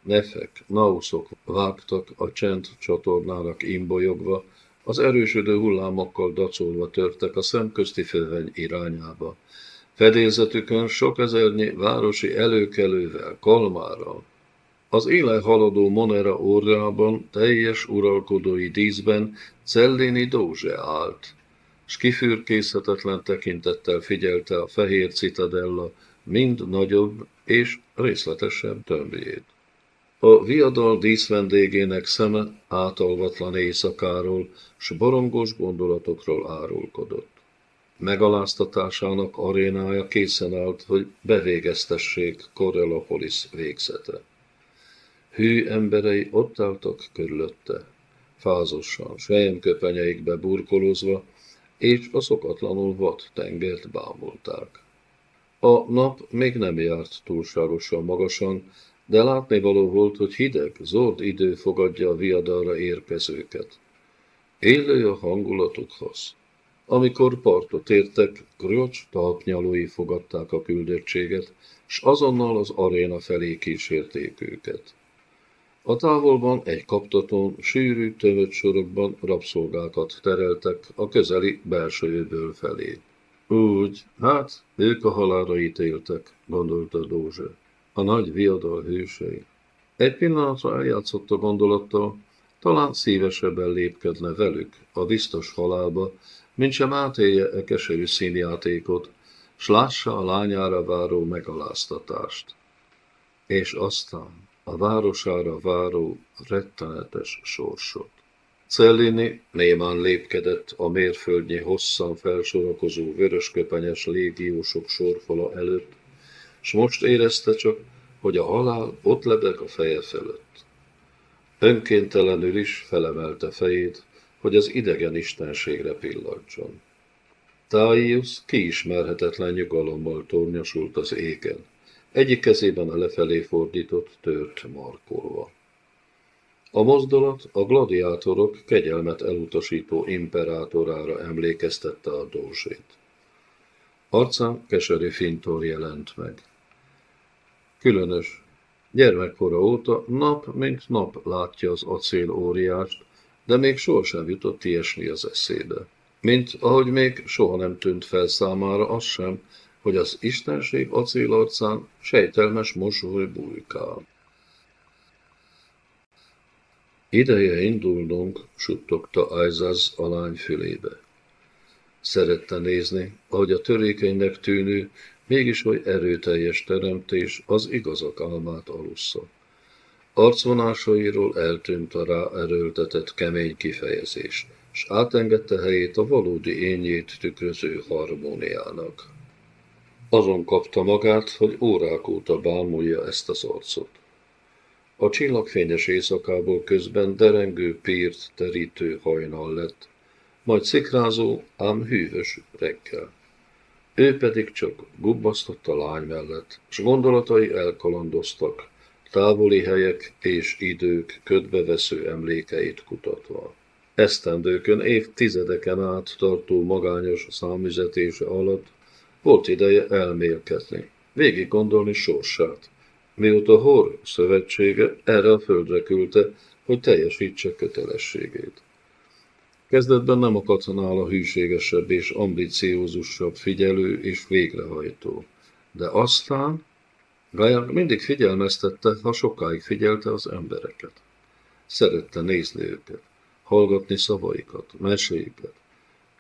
Nefek, nauszok vágtak a csend csatornának imbolyogva, az erősödő hullámokkal dacolva törtek a szemközti főveny irányába. Fedélzetükön sok ezernyi városi előkelővel, kalmárral. Az éle haladó Monera orrában, teljes uralkodói díszben Cellini Dózse állt, s kifürkészhetetlen tekintettel figyelte a fehér citadella mind nagyobb és részletesebb tömbjét. A viadal díszvendégének szeme átalvatlan éjszakáról, s borongos gondolatokról árulkodott. Megaláztatásának arénája készen állt, hogy bevégeztessék Corellopolis végzete. Hű emberei ott álltak körülötte, fázosan, sejemköpenyeikbe burkolozva, és a szokatlanul vad tengert bámulták. A nap még nem járt túlságosan magasan, de látnivaló volt, hogy hideg, zord idő fogadja a viadalra érkezőket. Élő a hangulatukhoz. Amikor partot értek, Gröcs talpnyalói fogadták a küldöttséget, s azonnal az aréna felé kísérték őket. A távolban egy kaptatón, sűrű, tömött sorokban rabszolgákat tereltek a közeli belső öböl felé. Úgy, hát, ők a halára ítéltek, gondolta Dózse. A nagy viadal hősei. Egy pillanatra eljátszott a gondolattal, talán szívesebben lépkedne velük a biztos halálba, mint sem átélje e keserű színjátékot, s lássa a lányára váró megaláztatást. És aztán a városára váró rettenetes sorsot. Cellini némán lépkedett a mérföldnyi hosszan felsorakozó vörösköpenyes légiósok sorfala előtt, s most érezte csak, hogy a halál ott lebeg a feje fölött. Önkéntelenül is felemelte fejét, hogy az idegen istenségre pillantson. Táius kiismerhetetlen nyugalommal tornyosult az égen, egyik kezében a lefelé fordított tört markolva. A mozdulat a gladiátorok kegyelmet elutasító imperátorára emlékeztette a dózsét. Arcán keserű fintor jelent meg. Különös. Gyermekkora óta nap mint nap látja az acél óriást, de még sohasem jutott ilyesmi az eszébe. Mint ahogy még soha nem tűnt fel számára az sem, hogy az istenség acélarcán sejtelmes mosoly bujkál. Ideje indulnunk, suttogta Ajzaz a lány fülébe. Szerette nézni, ahogy a törékenynek tűnő, mégis hogy erőteljes teremtés az igazak álmát alussza. Arcvonásairól eltűnt a rá erőltetett kemény kifejezés, s átengedte helyét a valódi ényét tükröző harmóniának. Azon kapta magát, hogy órák óta bámulja ezt az arcot. A csillagfényes éjszakából közben derengő pírt terítő hajnal lett, majd szikrázó, ám hűvös reggel. Ő pedig csak gubbasztott a lány mellett, s gondolatai elkalandoztak, távoli helyek és idők ködbevesző emlékeit kutatva. Esztendőkön, évtizedeken át tartó magányos számüzetése alatt volt ideje elmélkedni, végig gondolni sorsát, mióta Hor szövetsége erre a földre küldte, hogy teljesítse kötelességét. Kezdetben nem akadt nála hűségesebb és ambiciózusabb figyelő és végrehajtó, de aztán Gaia mindig figyelmeztette, ha sokáig figyelte az embereket. Szerette nézni őket, hallgatni szavaikat, meséiket,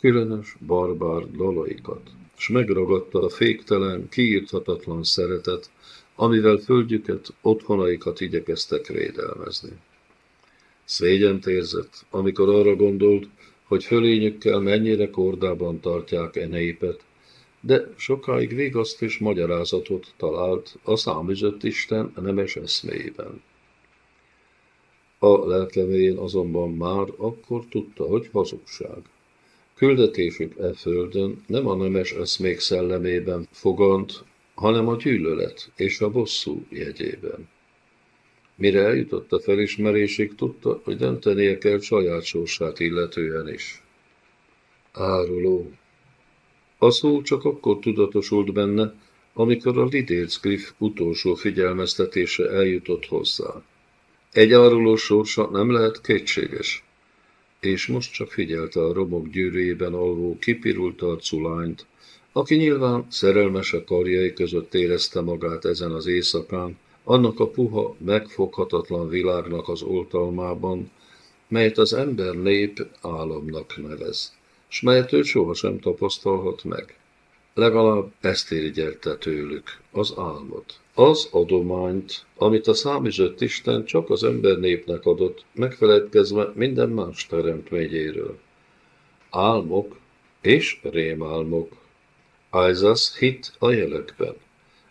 különös, barbár dalaikat, és megragadta a féktelen, kiírthatatlan szeretet, amivel földjüket, otthonaikat igyekeztek védelmezni. Szégyent érzett, amikor arra gondolt, hogy fölényükkel mennyire kordában tartják e népet, de sokáig végaszt és magyarázatot talált a számüzött Isten nemes eszméjében. A lelkemén azonban már akkor tudta, hogy hazugság. Küldetésük e földön nem a nemes eszmék szellemében fogant, hanem a gyűlölet és a bosszú jegyében. Mire eljutott a felismerésig, tudta, hogy döntenie kell saját sorsát illetően is. Áruló. A szó csak akkor tudatosult benne, amikor a Lidérc Griff utolsó figyelmeztetése eljutott hozzá. Egy áruló sorsa nem lehet kétséges és most csak figyelte a romok gyűrűjében alvó, kipirult arcú lányt, aki nyilván szerelmese karjai között érezte magát ezen az éjszakán, annak a puha, megfoghatatlan világnak az oltalmában, melyet az ember nép álomnak nevez, s melyet ő sohasem tapasztalhat meg. Legalább ezt érigyelte tőlük, az álmot. Az adományt, amit a számüzött Isten csak az ember népnek adott, megfeledkezve minden más teremtményéről. Álmok és rémálmok. Ájzasz hit a jelekben,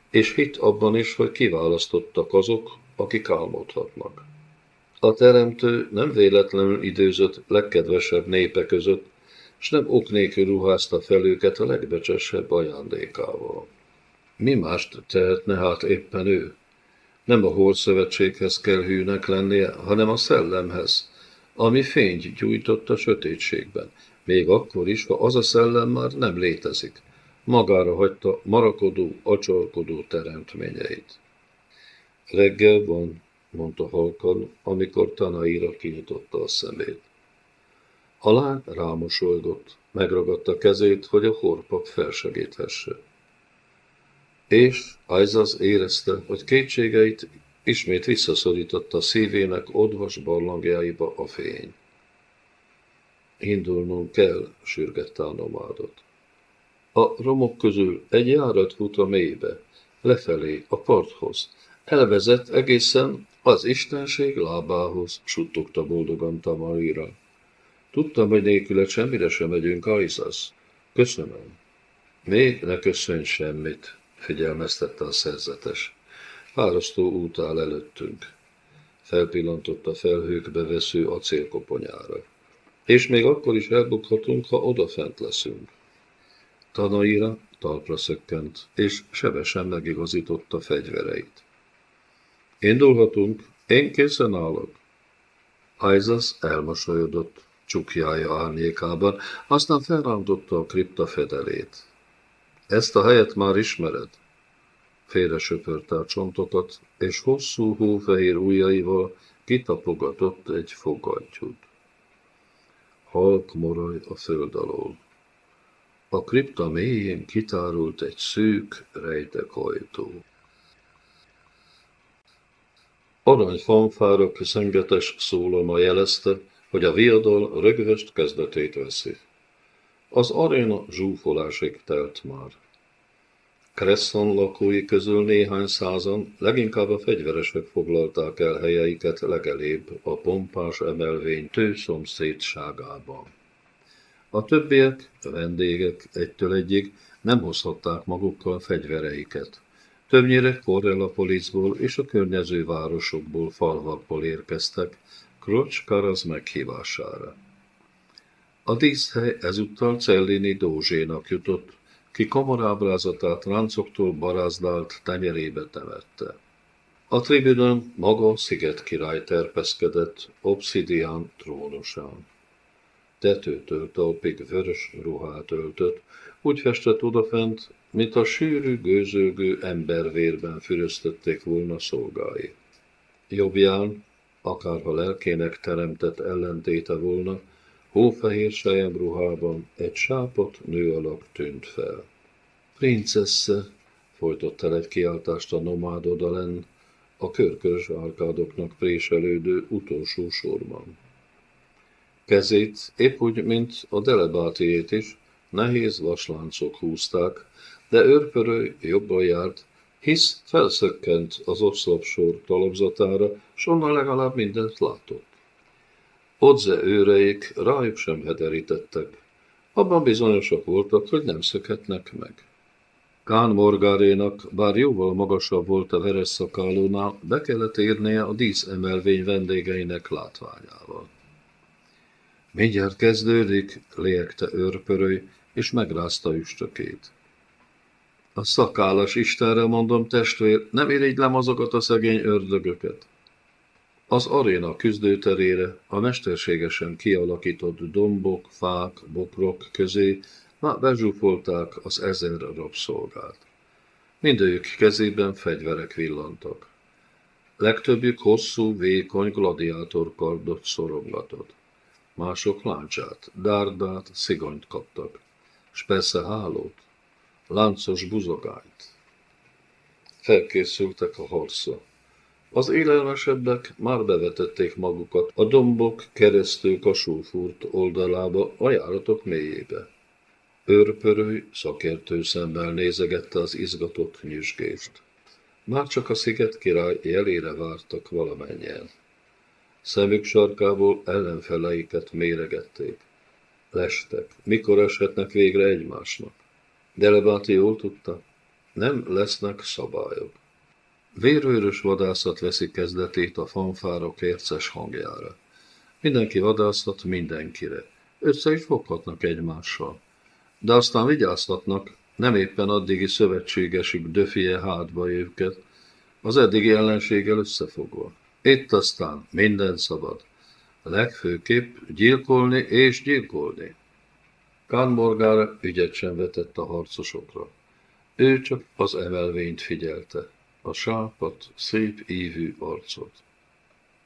és hit abban is, hogy kiválasztottak azok, akik álmodhatnak. A teremtő nem véletlenül időzött legkedvesebb népe között, s nem ok nélkül ruházta fel őket a legbecsesebb ajándékával. Mi mást tehetne hát éppen ő? Nem a Hórszövetséghez kell hűnek lennie, hanem a szellemhez, ami fényt gyújtott a sötétségben, még akkor is, ha az a szellem már nem létezik. Magára hagyta marakodó, acsorkodó teremtményeit. Reggel van, mondta halkan, amikor Tanaira kinyitotta a szemét. A lány rámosolygott, megragadta kezét, hogy a horpap felsegíthesse. És Ajzaz érezte, hogy kétségeit ismét visszaszorította szívének odvas barlangjáiba a fény. Indulnunk kell, sürgette a nomádot. A romok közül egy járat fut a mélybe, lefelé, a parthoz. Elvezet egészen az istenség lábához, suttogta boldogan Tamarira. Tudtam, hogy nélküle semmire sem megyünk, Ajzaz. Köszönöm. Még ne köszönj semmit, figyelmeztette a szerzetes. Fárasztó út áll előttünk. Felpillantott a felhőkbe vesző acélkoponyára. És még akkor is elbukhatunk, ha odafent leszünk. Tanaira talpra szökkent, és sebesen megigazította fegyvereit. Indulhatunk, én készen állok. Aizas elmosolyodott csukjája árnyékában, aztán felrántotta a kripta fedelét. Ezt a helyet már ismered? Félre söpörte a csontokat, és hosszú hófehér ujjaival kitapogatott egy fogantyút. Halk moraj a föld alól. A kripta mélyén kitárult egy szűk, rejtek ajtó. Arany fanfárok szengetes szólama jelezte, hogy a viadal rögvest kezdetét veszi. Az aréna zsúfolásig telt már. Cresson lakói közül néhány százan, leginkább a fegyveresek foglalták el helyeiket legelébb a pompás emelvény tő szomszédságában. A többiek, a vendégek egytől egyig nem hozhatták magukkal fegyvereiket. Többnyire Correllapolisból és a környező városokból, falvakból érkeztek, Krocs Karaz meghívására. A díszhely ezúttal Cellini Dózsénak jutott, ki kamarábrázatát ráncoktól barázdált tenyerébe temette. A tribünön maga sziget király terpeszkedett, obszidián trónosán. Tetőtől talpig vörös ruhát öltött, úgy festett odafent, mint a sűrű, gőzölgő embervérben füröztették volna szolgái. Jobbján, akárha lelkének teremtett ellentéte volna, hófehér ruhában egy sápat nő alak tűnt fel. Princessze, folytott el egy kiáltást a nomád odalen, a körkörös arkádoknak préselődő utolsó sorban. Kezét, épp úgy, mint a delebátiét is, nehéz vasláncok húzták, de őrpörő jobban járt, hisz felszökkent az oszlopsor talapzatára, s onnan legalább mindent látott. Odze őreik rájuk sem hederítettek. Abban bizonyosak voltak, hogy nem szökhetnek meg. Kán Morgárénak, bár jóval magasabb volt a veres szakálónál, be kellett érnie a díszemelvény vendégeinek látványával. Mindjárt kezdődik, lélegte őrpöröly, és megrázta üstökét. A szakállas Istenre mondom, testvér, nem irigylem azokat a szegény ördögöket. Az aréna küzdőterére a mesterségesen kialakított dombok, fák, bokrok közé már bezsúfolták az ezer rabszolgát. Mindőjük kezében fegyverek villantak. Legtöbbjük hosszú, vékony gladiátorkardot szorongatott. Mások láncsát, dárdát, szigonyt kaptak, s persze hálót, láncos buzogányt. Felkészültek a harcra. Az élelmesebbek már bevetették magukat a dombok keresztül kasúfúrt oldalába a járatok mélyébe. Őrpöröly szakértő szemmel nézegette az izgatott nyüzsgést. Már csak a sziget király jelére vártak valamennyien. Szemük sarkából ellenfeleiket méregették. Lestek, mikor eshetnek végre egymásnak. Delebáti jól tudta, nem lesznek szabályok. Vérőrös vadászat veszi kezdetét a fanfárok érces hangjára. Mindenki vadászhat mindenkire. Össze is foghatnak egymással. De aztán vigyáztatnak, nem éppen addigi szövetségesük döfie hátba őket, az eddigi ellenséggel összefogva. Itt aztán minden szabad. Legfőképp gyilkolni és gyilkolni. Kán Morgára ügyet sem vetett a harcosokra. Ő csak az emelvényt figyelte, a sápat, szép ívű arcot.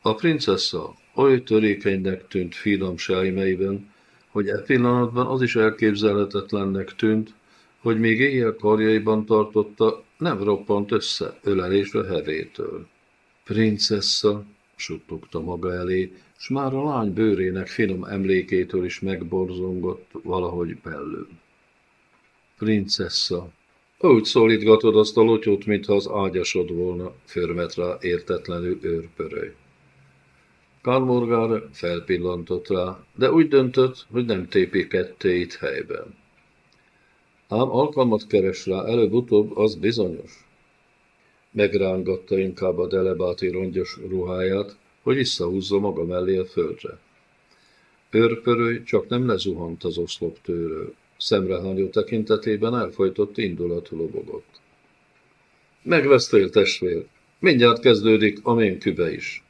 A princessa oly törékenynek tűnt finomságimeiben, hogy e pillanatban az is elképzelhetetlennek tűnt, hogy még éjjel karjaiban tartotta, nem roppant össze ölelésre hevétől. Princessa, suttogta maga elé, s már a lány bőrének finom emlékétől is megborzongott valahogy belül. Princessa, úgy szólítgatod azt a lotyót, mintha az ágyasod volna, förmet rá értetlenül őrpöröly. Kalmorgár felpillantott rá, de úgy döntött, hogy nem tépi ketté itt helyben. Ám alkalmat keres rá előbb-utóbb, az bizonyos. Megrángatta inkább a delebáti rongyos ruháját, hogy visszahúzza maga mellé a földre. Őrpöröly csak nem lezuhant az oszloptőről. Szemrehányó tekintetében elfolytott indulat lobogott. Megvesztél, testvér! Mindjárt kezdődik a ménkübe is.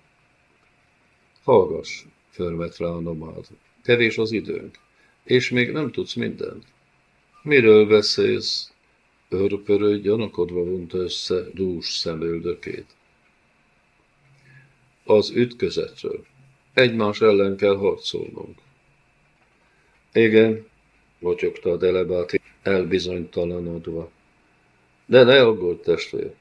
Hallgass, förmet rá a nomád. Kevés az időnk, és még nem tudsz mindent. Miről beszélsz? Őrpörő gyanakodva vonta össze dús szemöldökét. Az ütközetről. Egymás ellen kell harcolnunk. Igen, motyogta a delebáti, elbizonytalanodva. De ne aggódj, testvér.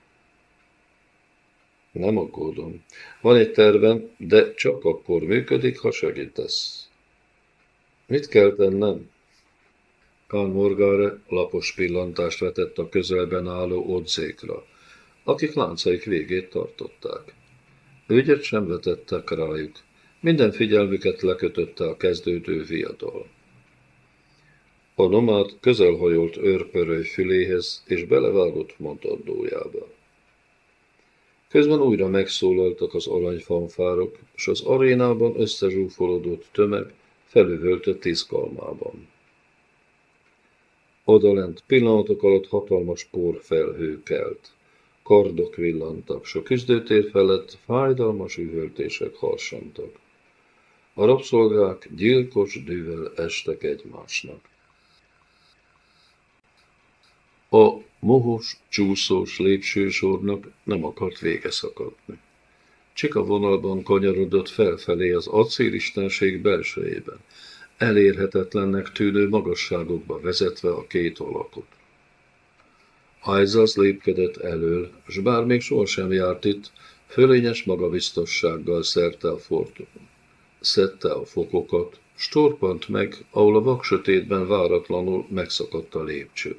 Nem aggódom. Van egy tervem, de csak akkor működik, ha segítesz. Mit kell tennem? Kán Morgare lapos pillantást vetett a közelben álló odzékra, akik láncaik végét tartották. Ügyet sem vetettek rájuk, minden figyelmüket lekötötte a kezdődő viadal. A nomád közelhajolt őrpöröly füléhez, és belevágott mondandójába. Közben újra megszólaltak az aranyfanfárok, és az arénában összezsúfolódott tömeg felüvöltött izgalmában. Odalent pillanatok alatt hatalmas porfelhő kelt. Kardok villantak, s a küzdőtér felett fájdalmas üvöltések harsantak. A rabszolgák gyilkos dűvel estek egymásnak. A mohos, csúszós lépsősornak nem akart vége szakadni. Csika vonalban kanyarodott felfelé az acélistenség belsejében, elérhetetlennek tűnő magasságokba vezetve a két alakot. Ajzasz lépkedett elől, s bár még sohasem járt itt, fölényes magabiztossággal szerte a fortun. Szedte a fokokat, storpant meg, ahol a vaksötétben váratlanul megszakadt a lépcső.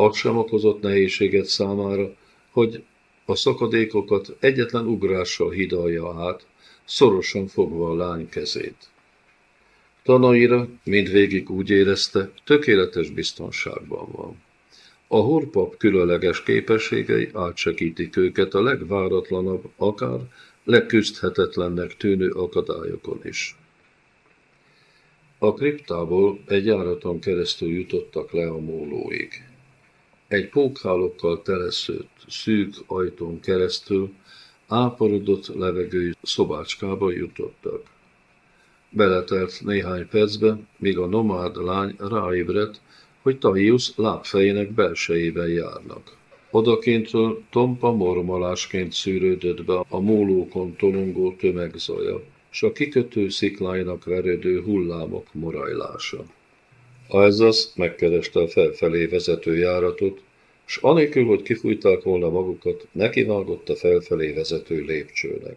Az sem okozott nehézséget számára, hogy a szakadékokat egyetlen ugrással hidalja át, szorosan fogva a lány kezét. Tanaira mindvégig úgy érezte, tökéletes biztonságban van. A horpap különleges képességei átsegítik őket a legváratlanabb, akár legküzdhetetlennek tűnő akadályokon is. A kriptából egy járaton keresztül jutottak le a mólóig. Egy pókhálókkal teleszőtt, szűk ajtón keresztül áporodott levegő szobácskába jutottak. Beletelt néhány percbe, míg a nomád lány ráébredt, hogy Taius lábfejének belsejében járnak. Odakintről tompa mormolásként szűrődött be a mólókon tolongó tömegzaja, s a kikötő szikláinak verődő hullámok morajlása. Azaz megkereste a felfelé vezető járatot, s anélkül, hogy kifújták volna magukat, nekivágott a felfelé vezető lépcsőnek.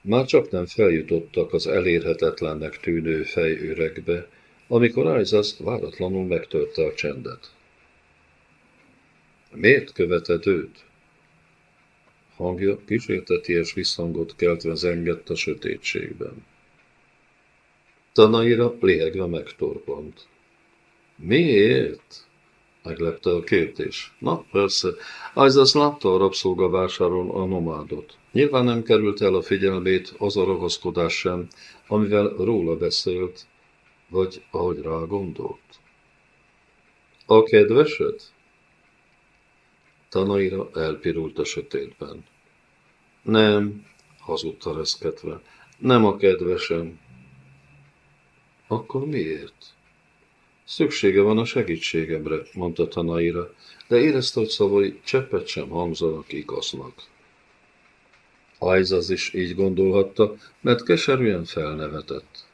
Már csak nem feljutottak az elérhetetlennek tűnő fejüregbe, amikor Isaac váratlanul megtörte a csendet. Miért követed őt? Hangja kísérteties visszhangot keltve zengett a sötétségben. Tanaira lihegve megtorpant. Miért? Meglepte a kérdés. Na, persze. Isaac látta a rabszolgavásáron a nomádot. Nyilván nem került el a figyelmét az a ragaszkodás sem, amivel róla beszélt, vagy ahogy rá gondolt. A kedvesed? Tanaira elpirult a sötétben. Nem, hazudta reszketve. Nem a kedvesem. Akkor miért? Szüksége van a segítségemre, mondta Tanaira, de érezte, hogy szavai cseppet sem hangzanak igaznak. az is így gondolhatta, mert keserűen felnevetett.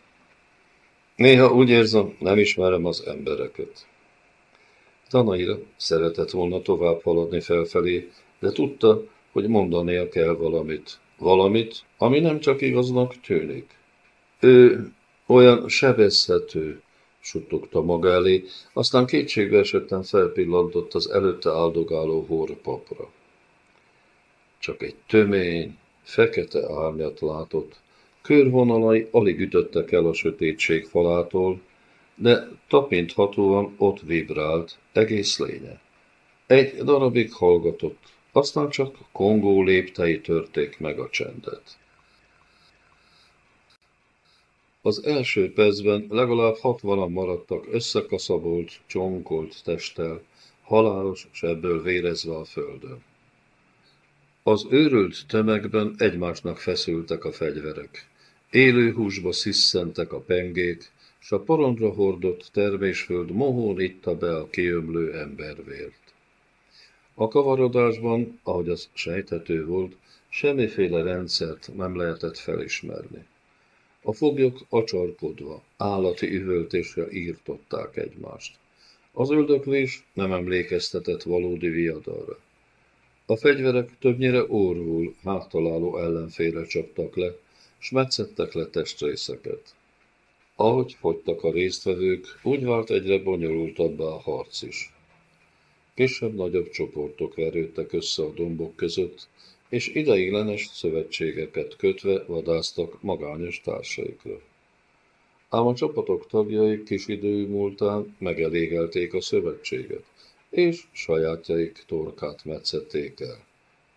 Néha úgy érzem, nem ismerem az embereket. Tanaira szeretett volna tovább haladni felfelé, de tudta, hogy mondania kell valamit. Valamit, ami nem csak igaznak tűnik. Ő olyan sebezhető, suttogta maga elé, aztán kétségbe esetten felpillantott az előtte áldogáló horpapra. Csak egy tömény, fekete árnyat látott, körvonalai alig ütöttek el a sötétség falától, de tapinthatóan ott vibrált egész lénye. Egy darabig hallgatott, aztán csak Kongó léptei törték meg a csendet. Az első percben legalább hatvanan maradtak összekaszabolt, csonkolt testtel, halálos sebből vérezve a földön. Az őrült tömegben egymásnak feszültek a fegyverek. Élő húsba sziszentek a pengék, s a porondra hordott termésföld mohón itta be a kiömlő embervért. A kavarodásban, ahogy az sejthető volt, semmiféle rendszert nem lehetett felismerni. A foglyok acsarkodva, állati üvöltésre írtották egymást. Az öldöklés nem emlékeztetett valódi viadalra. A fegyverek többnyire orvul, háttaláló ellenfélre csaptak le, s metszettek le testrészeket. Ahogy fogytak a résztvevők, úgy vált egyre bonyolultabbá a harc is. Kisebb-nagyobb csoportok verődtek össze a dombok között, és ideiglenes szövetségeket kötve vadáztak magányos társaikra. Ám a csapatok tagjai kis idő múltán megelégelték a szövetséget, és sajátjaik torkát metszették el.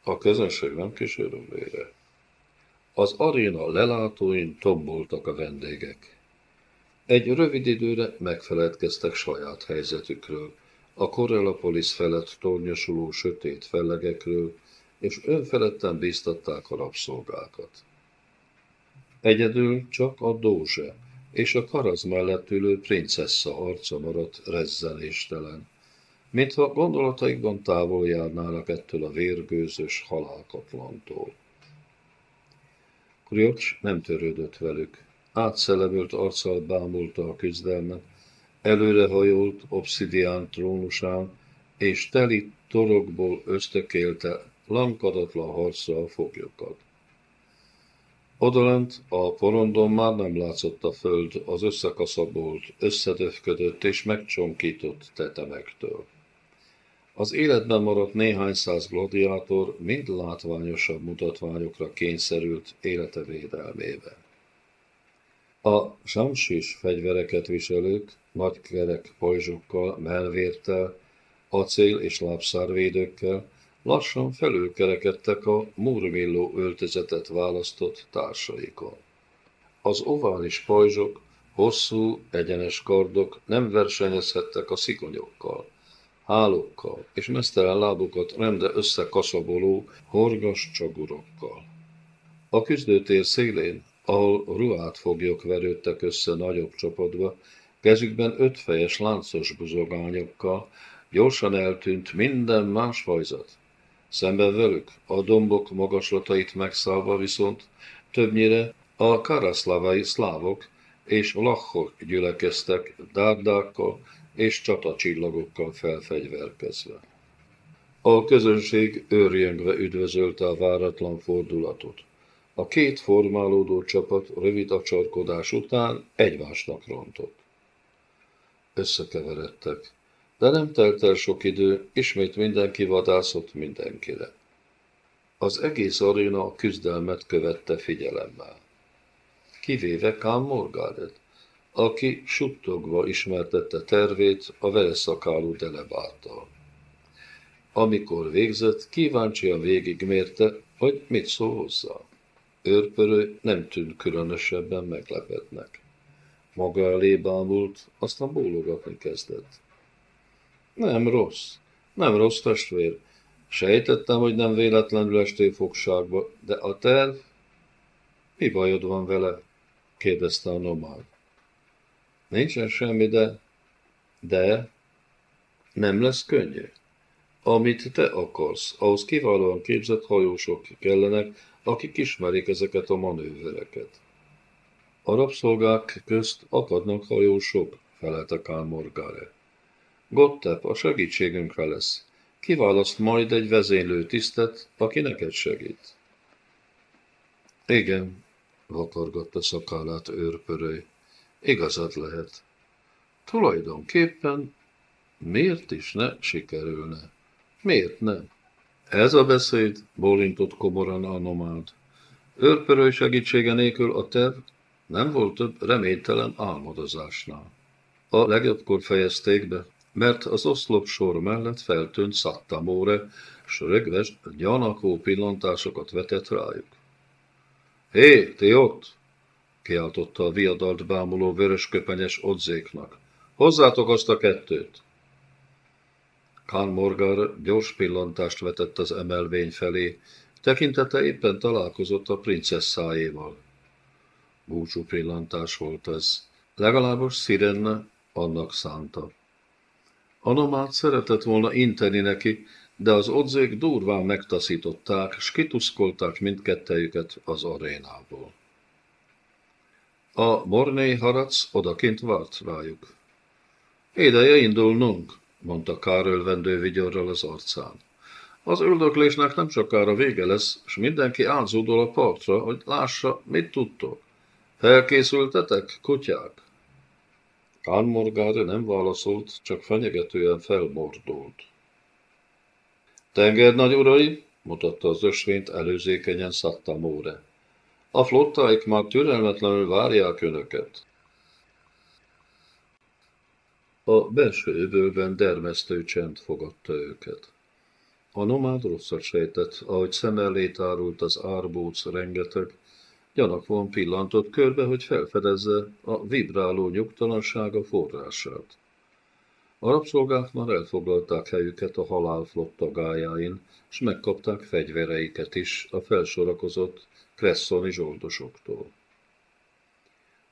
A közönség nem kis örömére. Az aréna lelátóin tomboltak a vendégek. Egy rövid időre megfeledkeztek saját helyzetükről, a Corellopolis felett tornyosuló sötét fellegekről, és önfeledten bíztatták a rabszolgákat. Egyedül csak a dózse és a karaz mellett ülő princessa arca maradt rezzenéstelen, mintha gondolataikban távol járnának ettől a vérgőzös halálkatlantól. Kriocs nem törődött velük, átszelevült arccal bámulta a küzdelmet, előrehajolt obszidián trónusán, és teli torokból ösztökélte lankadatlan harcra a foglyokat. Odalent a porondon már nem látszott a föld az összekaszabolt, összedöfködött és megcsonkított tetemektől. Az életben maradt néhány száz gladiátor mind látványosabb mutatványokra kényszerült élete védelmébe. A samsis fegyvereket viselők nagy kerek pajzsokkal, melvértel, acél és lábszárvédőkkel lassan felülkerekedtek a murmilló öltözetet választott társaikon. Az ovális pajzsok Hosszú, egyenes kardok nem versenyezhettek a szikonyokkal, hálókkal és mesztelen lábukat rende összekaszaboló, horgas csagurokkal. A küzdőtér szélén, ahol ruhát foglyok verődtek össze nagyobb csapatba, kezükben ötfejes láncos buzogányokkal, gyorsan eltűnt minden más fajzat. Szemben velük a dombok magaslatait megszállva viszont többnyire a karaszlavai szlávok és lachok gyülekeztek dárdákkal és csatacsillagokkal felfegyverkezve. A közönség őrjengve üdvözölte a váratlan fordulatot. A két formálódó csapat rövid acsarkodás után egymásnak rontott. Összekeveredtek, de nem telt el sok idő, ismét mindenki vadászott mindenkire. Az egész aréna a küzdelmet követte figyelemmel. Kivéve Kám Morgaret, aki suttogva ismertette tervét a vereszakálú delebáltal. Amikor végzett, kíváncsian végigmérte, hogy mit szól hozzá. Őrpörő nem tűnt különösebben meglepetnek. Maga elé bámult, aztán bólogatni kezdett. Nem rossz, nem rossz testvér. Sejtettem, hogy nem véletlenül estél fogságba, de a terv... Mi bajod van vele? kérdezte a nomád. Nincsen semmi, de... De... Nem lesz könnyű. Amit te akarsz, ahhoz kiválóan képzett hajósok kellenek, akik ismerik ezeket a manővereket. A rabszolgák közt akadnak hajósok, felelte Kál Morgare. Gottep a segítségünkre lesz. Kiválaszt majd egy vezénylő tisztet, aki neked segít. Igen, vakargatta szakállát őrpöröly. Igazad lehet. Tulajdonképpen miért is ne sikerülne? Miért nem? Ez a beszéd, bólintott komoran a nomád. Őrpöröly segítsége nélkül a terv nem volt több reménytelen álmodozásnál. A legjobbkor fejezték be, mert az oszlop sor mellett feltűnt Szattamóre, s rögves, gyanakó pillantásokat vetett rájuk. Hé, ti ott! kiáltotta a viadalt bámuló vörösköpenyes odzéknak. Hozzátok azt a kettőt! Kán Morgar gyors pillantást vetett az emelvény felé, tekintete éppen találkozott a princesszájéval. Búcsú pillantás volt ez, legalábbis Szirenne annak szánta. Anomát szeretett volna inteni neki, de az odzék durván megtaszították, s kituszkolták mindkettejüket az arénából. A morné harac odakint várt rájuk. Ideje indulnunk, mondta Kár ölvendő vigyorral az arcán. Az üldöklésnek nem sokára vége lesz, és mindenki ázódol a partra, hogy lássa, mit tudtok. Felkészültetek, kutyák? Kán Morgáre nem válaszolt, csak fenyegetően felmordult. Tenger nagy urai, mutatta az ösvényt előzékenyen Szattamóre. A flottáik már türelmetlenül várják önöket. A belső öbölben dermesztő csend fogadta őket. A nomád rosszat sejtett, ahogy szem elé az árbóc rengeteg, gyanakvóan pillantott körbe, hogy felfedezze a vibráló nyugtalansága forrását. A rabszolgák már elfoglalták helyüket a halálflotta gájáin, és megkapták fegyvereiket is a felsorakozott kresszoni zsoldosoktól.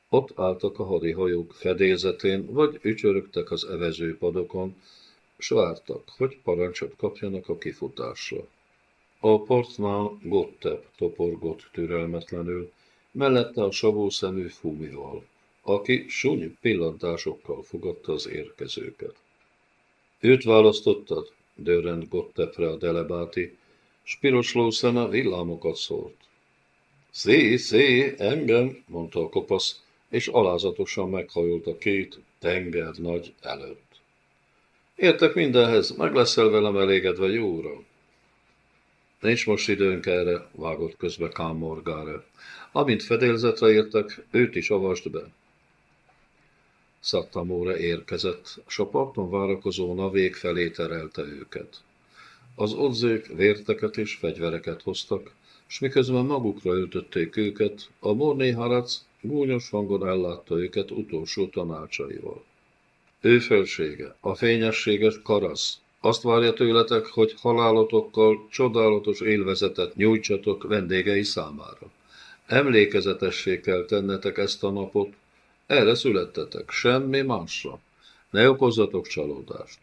Ott álltak a hadihajók fedélzetén, vagy ücsörögtek az evezőpadokon, s vártak, hogy parancsot kapjanak a kifutásra. A portnál Gottep toporgott türelmetlenül, mellette a savó szemű Fumival, aki súny pillantásokkal fogadta az érkezőket. Őt választottad? dörrend Gottepre a delebáti, s pirosló szeme villámokat szólt. Szé, szé, engem, mondta a kopasz, és alázatosan meghajolt a két tenger nagy előtt. Értek mindenhez, meg leszel velem elégedve, jóra. Nincs most időnk erre, vágott közbe Kám Morgára. Amint fedélzetre értek, őt is avasd be. Szattamóra érkezett, s a parton várakozó navék felé terelte őket. Az odzék vérteket és fegyvereket hoztak, s miközben magukra öltötték őket, a morné harac gúnyos hangon ellátta őket utolsó tanácsaival. Ő felsége, a fényességes karasz, azt várja tőletek, hogy halálotokkal csodálatos élvezetet nyújtsatok vendégei számára. Emlékezetessé kell tennetek ezt a napot, erre születtetek, semmi másra. Ne okozzatok csalódást.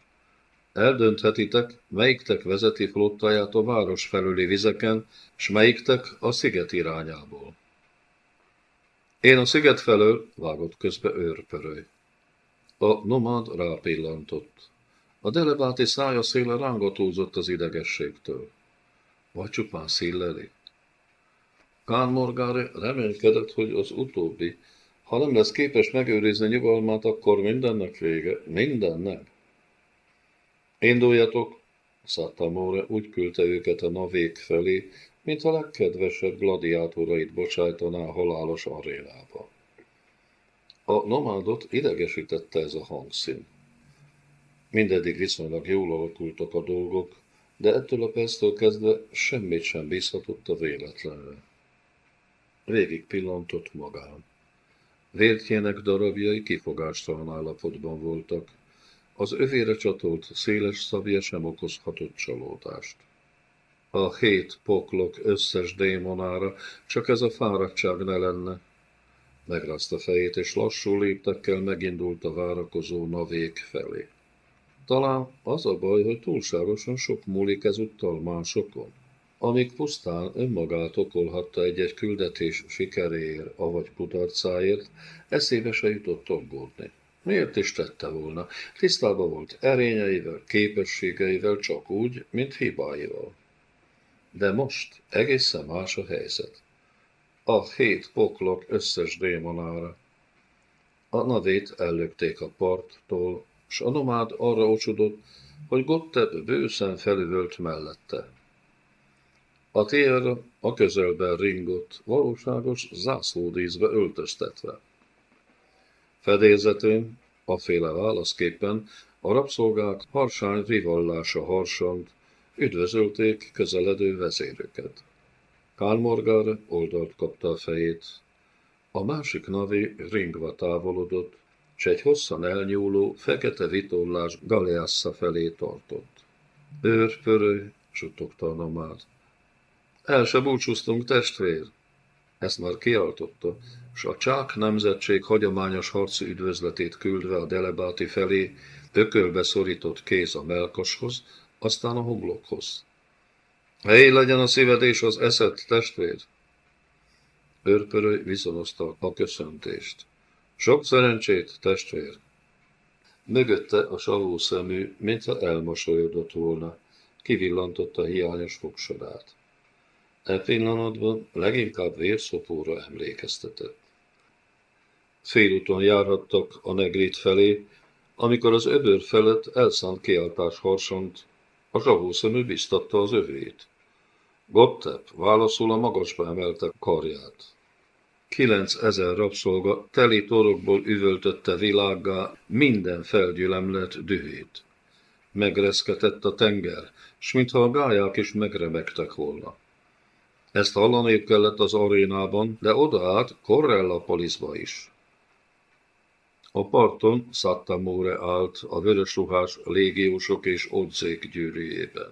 Eldönthetitek, melyiktek vezeti flottáját a város felüli vizeken, s melyiktek a sziget irányából. Én a sziget felől, vágott közbe őrpöröly. A nomád rápillantott. A delebáti szája széle rángatózott az idegességtől. Vagy csupán szilleli. Kán Morgáre reménykedett, hogy az utóbbi, ha nem lesz képes megőrizni nyugalmát, akkor mindennek vége, mindennek. Induljatok, Szattamóra úgy küldte őket a navék felé, mint a legkedvesebb gladiátorait bocsájtaná halálos arénába. A nomádot idegesítette ez a hangszín. Mindeddig viszonylag jól alakultak a dolgok, de ettől a perctől kezdve semmit sem bízhatott a véletlenre. Végig pillantott magán. Vértjének darabjai kifogástalan állapotban voltak, az övére csatolt széles szabja sem okozhatott csalódást. A hét poklok összes démonára csak ez a fáradtság ne lenne. Megrázta fejét, és lassú léptekkel megindult a várakozó navék felé. Talán az a baj, hogy túlságosan sok múlik ezúttal másokon. Amíg pusztán önmagát okolhatta egy-egy küldetés sikeréért, avagy kudarcáért, eszébe se jutott aggódni. Miért is tette volna? Tisztában volt erényeivel, képességeivel csak úgy, mint hibáival. De most egészen más a helyzet. A hét poklok összes démonára. A navét ellökték a parttól, s a nomád arra ocsudott, hogy Gotteb bőszen felüvölt mellette. A tér a közelben ringott, valóságos zászlódíszbe öltöztetve. Fedélzetén, féle válaszképpen a rabszolgák harsány rivallása harsant, üdvözölték közeledő vezéröket. Kálmorgár oldalt kapta a fejét, a másik navi ringva távolodott, s egy hosszan elnyúló, fekete vitollás Galeassa felé tartott. Őrpörő, suttogta a nomád. El se búcsúztunk, testvér! Ezt már kialtotta, s a csák nemzetség hagyományos harci üdvözletét küldve a delebáti felé, ökölbe szorított kéz a melkashoz, aztán a homlokhoz. Hely legyen a szíved és az eszed, testvér! Őrpöröly viszonozta a köszöntést. Sok szerencsét, testvér! Mögötte a savó szemű, mintha elmosolyodott volna, kivillantotta hiányos fogsorát. E pillanatban leginkább vérszopóra emlékeztetett. Félúton járhattak a negrit felé, amikor az öbör felett elszánt kiáltás harsant, a zsahószemű biztatta az övét. Gottep válaszul a magasba emelte karját. Kilenc ezer rabszolga teli torokból üvöltötte világgá minden felgyülemlet dühét. Megreszketett a tenger, s mintha a gályák is megremegtek volna. Ezt hallani kellett az arénában, de oda át Correllapolisba is. A parton Szattamóre állt a vörösruhás légiósok és odzék gyűrűjében.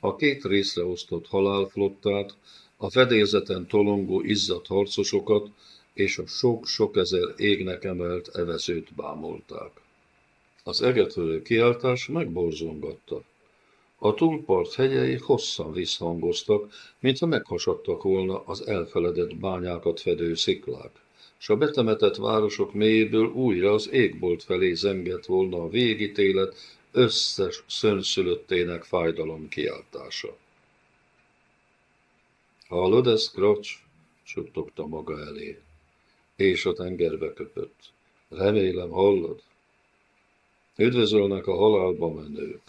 A két részre osztott halálflottát, a fedélzeten tolongó izzadt harcosokat és a sok-sok ezer égnek emelt evezőt bámulták. Az egetörő kiáltás megborzongatta. A túlpart hegyei hosszan visszhangoztak, mintha meghasadtak volna az elfeledett bányákat fedő sziklák, s a betemetett városok mélyéből újra az égbolt felé zengett volna a végítélet összes szönszülöttének fájdalom kiáltása. Hallod ezt, Krocs? suttogta maga elé, és a tengerbe köpött. Remélem hallod? Üdvözölnek a halálba menők.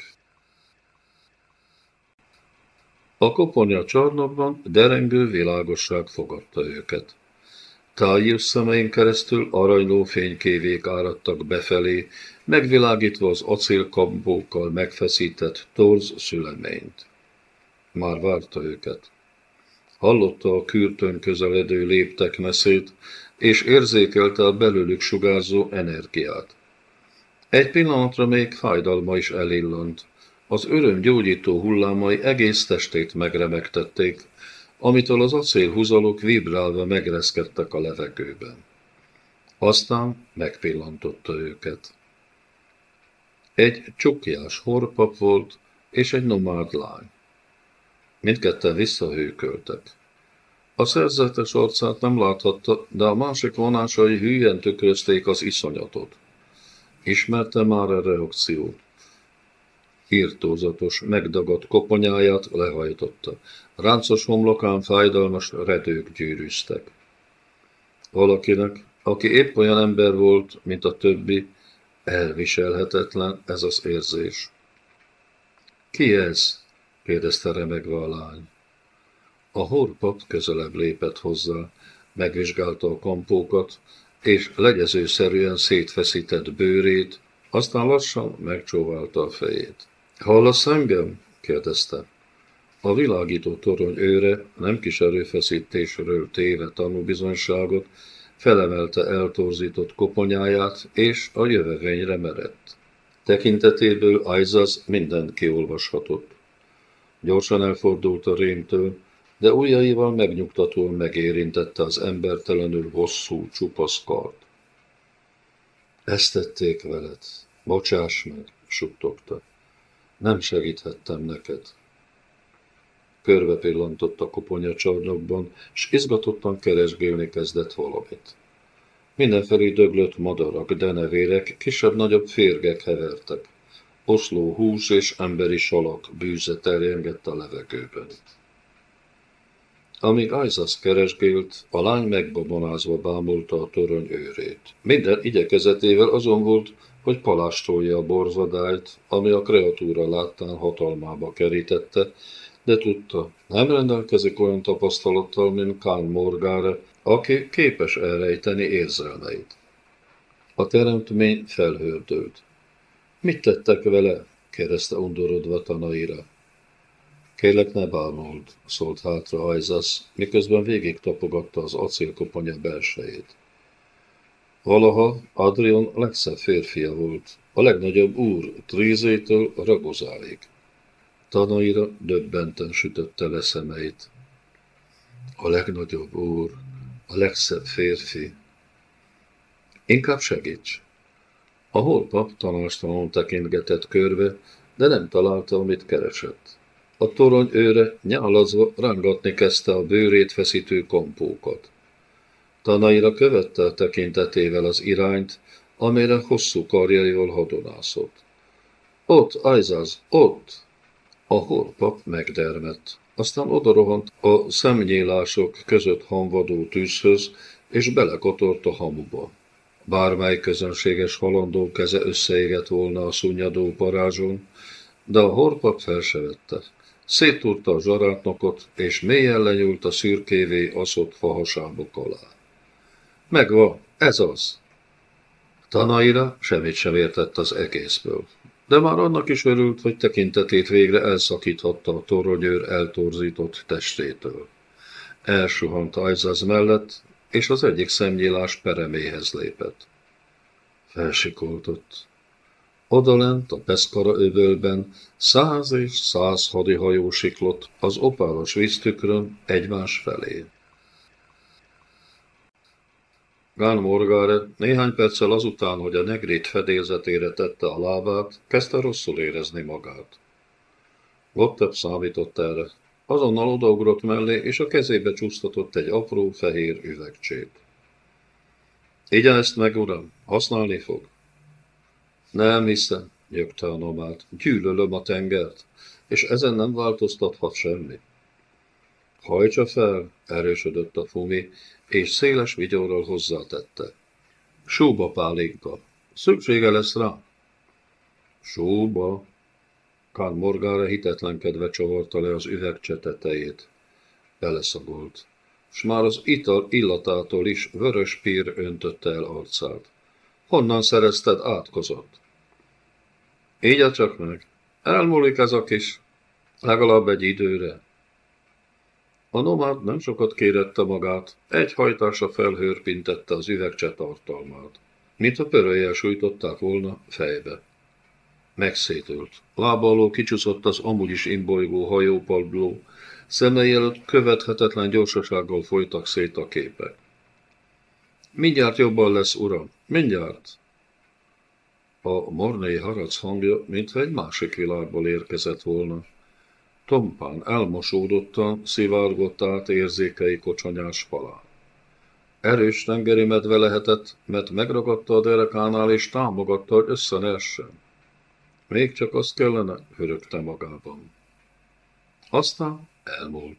A koponya csarnokban derengő világosság fogadta őket. Tájus szemein keresztül aranyló fénykévék áradtak befelé, megvilágítva az acélkambókkal megfeszített torz szüleményt. Már várta őket. Hallotta a kürtön közeledő léptek meszét, és érzékelte a belőlük sugárzó energiát. Egy pillanatra még fájdalma is elillant. Az öröm gyógyító hullámai egész testét megremegtették, amitől az acélhúzalok vibrálva megreszkedtek a levegőben. Aztán megpillantotta őket. Egy csukjás horpap volt, és egy nomád lány. Mindketten visszahőköltek. A szerzetes arcát nem láthatta, de a másik vonásai hülyen tükrözték az iszonyatot. Ismerte már a reakciót. Írtózatos, megdagadt koponyáját lehajtotta. Ráncos homlokán fájdalmas redők gyűrűztek. Valakinek, aki épp olyan ember volt, mint a többi, elviselhetetlen ez az érzés. Ki ez? Kérdezte remegve a lány. A horpap közelebb lépett hozzá, megvizsgálta a kampókat, és legyezőszerűen szétfeszített bőrét, aztán lassan megcsóválta a fejét. Hallasz engem? kérdezte. A világító torony őre nem kis erőfeszítésről téve tanúbizonyságot, felemelte eltorzított koponyáját, és a jövevényre merett. Tekintetéből Aizaz mindent kiolvashatott. Gyorsan elfordult a rémtől, de ujjaival megnyugtatóan megérintette az embertelenül hosszú, csupasz kart. Ezt tették veled. Bocsáss meg, suttogta. Nem segíthettem neked. Körbe pillantott a koponya csarnokban, s izgatottan keresgélni kezdett valamit. Mindenfelé döglött madarak, denevérek, kisebb-nagyobb férgek hevertek. Oszló hús és emberi salak bűze terjengett a levegőben. Amíg Isaac keresgélt, a lány megbabonázva bámulta a torony őrét. Minden igyekezetével azon volt, hogy palástolja a borzadályt, ami a kreatúra láttán hatalmába kerítette, de tudta, nem rendelkezik olyan tapasztalattal, mint Kán Morgára, aki képes elrejteni érzelmeit. A teremtmény felhőrdült. Mit tettek vele? kérdezte undorodva Tanaira. Kérlek, ne bámuld, szólt hátra Ajzasz, miközben végig tapogatta az acélkoponya belsejét. Valaha Adrian legszebb férfia volt, a legnagyobb úr Trízétől Ragozáig. Tanaira döbbenten sütötte le szemeit. A legnagyobb úr, a legszebb férfi. Inkább segíts! A holpap tanástalanul tekintgetett körbe, de nem találta, amit keresett. A torony őre nyálazva rángatni kezdte a bőrét feszítő kompókat. Tanaira követte a tekintetével az irányt, amire hosszú karjaival hadonászott. Ott, Ajzaz, ott! A holpap megdermett. Aztán odarohant a szemnyílások között hamvadó tűzhöz, és belekotort a hamuba. Bármely közönséges halandó keze összeégett volna a szunnyadó parázson, de a horpap fel se vette. Széttúrta a zsarátnokot, és mélyen lenyúlt a szürkévé aszott fahasábok alá. Megvan, ez az. Tanaira semmit sem értett az egészből, de már annak is örült, hogy tekintetét végre elszakíthatta a toronyőr eltorzított testétől. Elsuhant Ajzaz mellett, és az egyik szemnyílás pereméhez lépett. Felsikoltott. Odalent a Peszkara öbölben száz és száz hadihajó siklott az opálos víztükrön egymás felé. Gán Morgare néhány perccel azután, hogy a negrit fedélzetére tette a lábát, kezdte rosszul érezni magát. Gottep számított erre. Azonnal odaugrott mellé, és a kezébe csúsztatott egy apró fehér üvegcsét. Igyen ezt meg, uram, használni fog? Nem hiszem, nyögte a nomád. Gyűlölöm a tengert, és ezen nem változtathat semmi. Hajtsa fel, erősödött a fumi, és széles vigyorral hozzátette. Sóba pálinka. Szüksége lesz rá. Sóba? Kán Morgára hitetlenkedve csavarta le az üvegcse tetejét. Beleszagolt, s már az ital illatától is vörös pír öntötte el arcát. Honnan szerezted átkozott? Így csak meg. Elmúlik ez a kis, legalább egy időre. A nomád nem sokat kérette magát, egy hajtása felhőrpintette az üvegcse tartalmát, mint a pörőjel sújtották volna fejbe. Megszétült. Lába kicsúszott az amúgy is imbolygó hajópadló, szemei előtt követhetetlen gyorsasággal folytak szét a képek. Mindjárt jobban lesz, uram, mindjárt. A mornai harac hangja, mintha egy másik világból érkezett volna. Tompán, elmosódottan szivárgott át érzékei kocsonyás falán. Erős tengeri medve lehetett, mert megragadta a derekánál és támogatta, hogy össze ne essen. Még csak azt kellene, hörögte magában. Aztán elmúlt.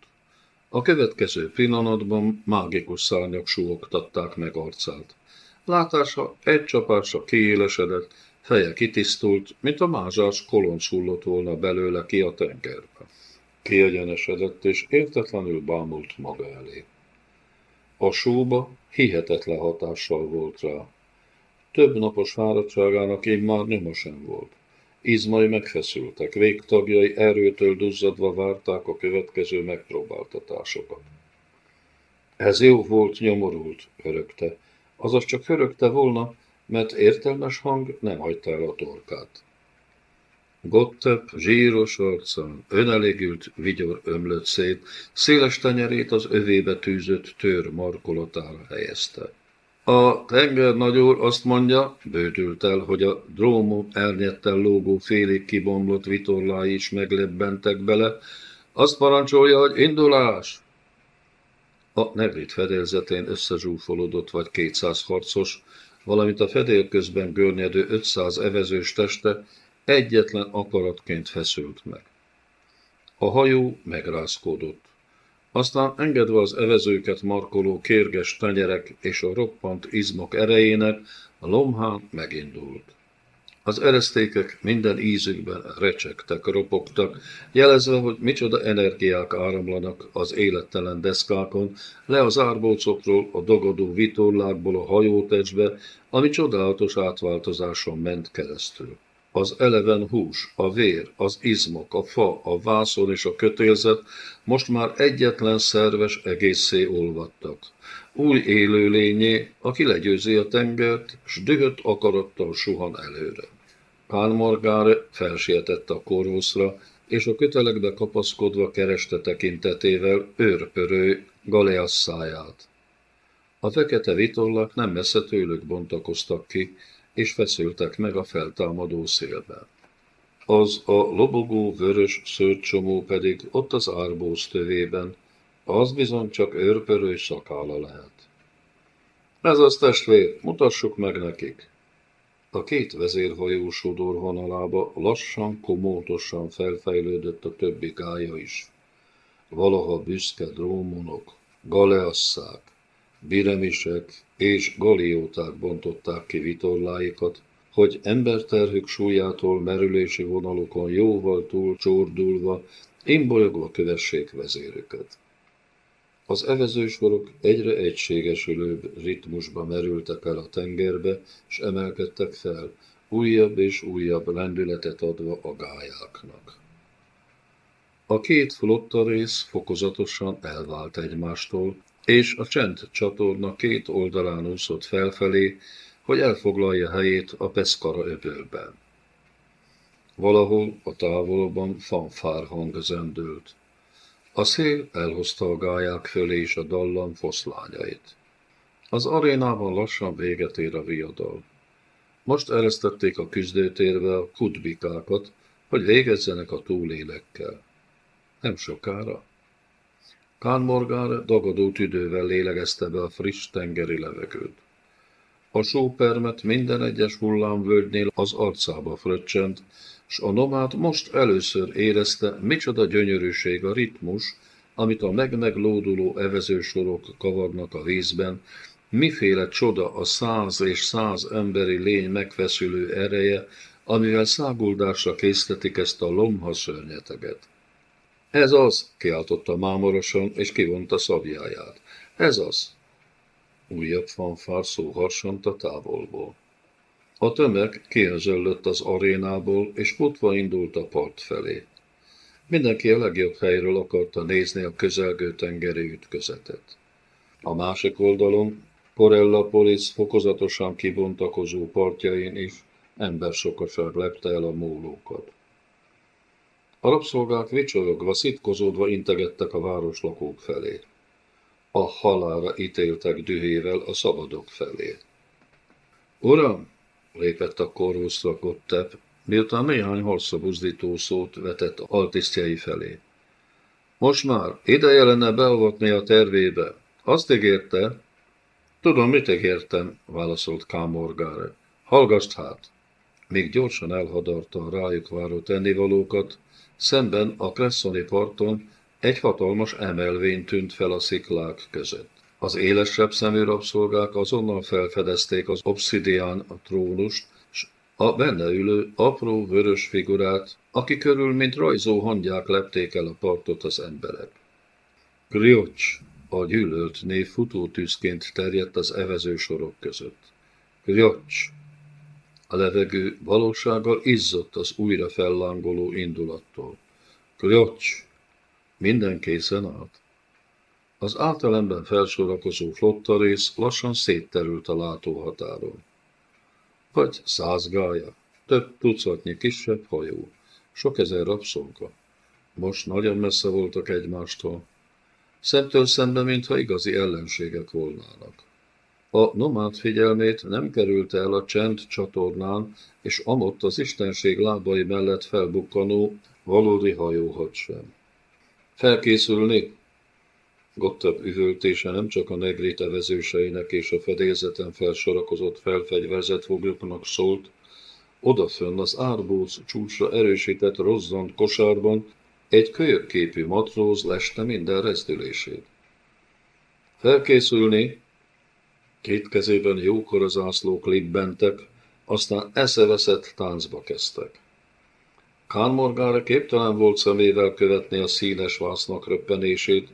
A következő pillanatban mágikus szárnyak súgtatták meg arcát. Látása egy csapásra kiélesedett, feje kitisztult, mint a mázsás kolonc hullott volna belőle ki a tengerbe. Kiegyenesedett és értetlenül bámult maga elé. A sóba hihetetlen hatással volt rá. Több napos fáradtságának én már nyoma sem volt. Izmai megfeszültek, végtagjai erőtől duzzadva várták a következő megpróbáltatásokat. Ez jó volt, nyomorult, örökte. Azaz csak örökte volna, mert értelmes hang nem hagyta el a torkát. Gottep zsíros arcán, önelégült vigyor ömlött szét, széles tenyerét az övébe tűzött tőr markolatára helyezte. A tenger nagyúr azt mondja, bődült el, hogy a drómon elnyettel lógó félig kibomlott vitorlái is meglebbentek bele, azt parancsolja, hogy indulás! A negrit fedélzetén összezsúfolódott vagy 200 harcos, valamint a fedél közben görnyedő 500 evezős teste egyetlen akaratként feszült meg. A hajó megrázkódott. Aztán engedve az evezőket markoló kérges tenyerek és a roppant izmok erejének, a lomhán megindult. Az eresztékek minden ízükben recsegtek, ropogtak, jelezve, hogy micsoda energiák áramlanak az élettelen deszkákon, le az árbócokról, a dogodó vitorlákból a hajótesbe, ami csodálatos átváltozáson ment keresztül. Az eleven hús, a vér, az izmok, a fa, a vászon és a kötélzet most már egyetlen szerves egészé olvadtak. Új élőlényé, aki legyőzi a tengert, s dühött akarattal suhan előre. Pán Morgár felsietett a kóruszra, és a kötelekbe kapaszkodva kereste tekintetével őrpörő Galeasz száját. A fekete vitorlak nem messze tőlük bontakoztak ki, és feszültek meg a feltámadó szélben. Az a lobogó vörös szőrcsomó pedig ott az árbóz tövében, az bizony csak őrpörő szakála lehet. Ez az testvér, mutassuk meg nekik. A két vezérhajó sodor vonalába lassan, komótosan felfejlődött a többi gája is. Valaha büszke drómonok, galeasszák, biremisek és galióták bontották ki vitorláikat, hogy emberterhük súlyától merülési vonalokon jóval túl csordulva, imbolyogva kövessék vezérüket. Az evezősorok egyre egységesülőbb ritmusba merültek el a tengerbe, és emelkedtek fel, újabb és újabb lendületet adva a gályáknak. A két flotta rész fokozatosan elvált egymástól, és a csend csatorna két oldalán úszott felfelé, hogy elfoglalja helyét a Peszkara öbölben. Valahol a távolban fanfár hang zendült. A szél elhozta a gályák fölé is a dallam foszlányait. Az arénában lassan véget ér a viadal. Most eresztették a küzdőtérbe a kutbikákat, hogy végezzenek a túlélekkel. Nem sokára Kán Morgán dagadó tüdővel lélegezte be a friss tengeri levegőt. A sópermet minden egyes hullámvölgynél az arcába fröccsent, s a nomád most először érezte, micsoda gyönyörűség a ritmus, amit a meg-meglóduló evezősorok kavarnak a vízben, miféle csoda a száz és száz emberi lény megfeszülő ereje, amivel száguldásra késztetik ezt a lomha szörnyeteget. Ez az, kiáltotta mámorosan, és kivonta szabjáját. Ez az. Újabb fanfár szó harsant a távolból. A tömeg kienzöllött az arénából, és futva indult a part felé. Mindenki a legjobb helyről akarta nézni a közelgő tengeri ütközetet. A másik oldalon, Porella Polis fokozatosan kibontakozó partjain is embersokaság lepte el a mólókat. A rabszolgák vicsorogva, szitkozódva integettek a városlakók felé. A halára ítéltek dühével a szabadok felé. Uram, lépett a korvuszra Gottep, miután néhány hosszú buzdító szót vetett altisztjai felé. Most már ideje lenne beavatni a tervébe. Azt ígérte? Tudom, mit ígértem, válaszolt Kámorgáre. Hallgass hát! Még gyorsan elhadarta a rájuk váró tennivalókat, szemben a Cressoni parton egy hatalmas emelvény tűnt fel a sziklák között. Az élesebb szemű rabszolgák azonnal felfedezték az obszidián trónust, s a benne ülő apró vörös figurát, aki körül, mint rajzó hangyák lepték el a partot az emberek. Griocs, a gyűlölt név futótűzként terjedt az evező sorok között. Griocs, a levegő valósággal izzott az újra fellángoló indulattól. Griocs, minden készen állt. Az általemben felsorakozó flottarész lassan szétterült a látóhatáron. Vagy száz gája, több tucatnyi kisebb hajó, sok ezer rabszolga. Most nagyon messze voltak egymástól. Szemtől szembe, mintha igazi ellenségek volnának. A nomád figyelmét nem került el a csend csatornán, és amott az istenség lábai mellett felbukkanó valódi hajóhad sem. Felkészülni, Gottebb üvöltése nem csak a negrit evezőseinek és a fedélzeten felsorakozott felfegyverzett foglyoknak szólt, odafönn az árbóc csúcsra erősített rozzant kosárban egy kölyökképű matróz leste minden rezdülését. Felkészülni, két kezében jókora zászlók libbentek, aztán eszeveszett táncba kezdtek. Kánmorgára képtelen volt szemével követni a színes vásznak röppenését,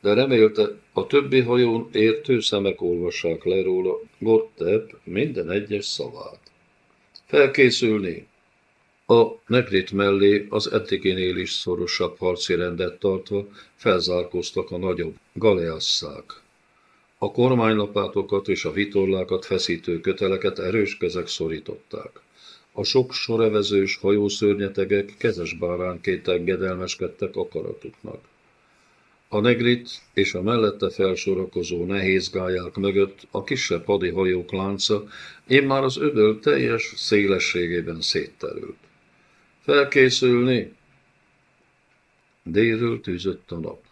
de remélte, a többi hajón értő szemek olvassák le róla Gottep minden egyes szavát. Felkészülni! A negrit mellé az etikénél is szorosabb harci rendet tartva felzárkóztak a nagyobb galeasszák. A kormánylapátokat és a vitorlákat feszítő köteleket erős kezek szorították. A sok sorevezős hajószörnyetegek kezes báránként engedelmeskedtek akaratuknak. A negrit és a mellette felsorakozó nehéz gályák mögött a kisebb hajók lánca én már az öböl teljes szélességében szétterült. Felkészülni? Délről tűzött a nap.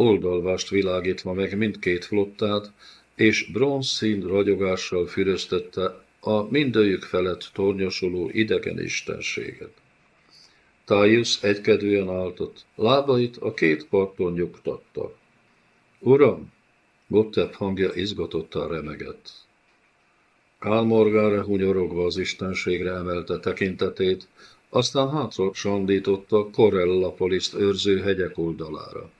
Oldalvást világítva meg mindkét flottát, és bronzszín ragyogással füröztette a mindőjük felett tornyosuló idegen istenséget. Tájusz egykedvűen álltott, lábait a két parton nyugtatta. Uram! Gottep hangja izgatottan remegett. Kálmorgára hunyorogva az istenségre emelte tekintetét, aztán hátra sandította Corella poliszt őrző hegyek oldalára.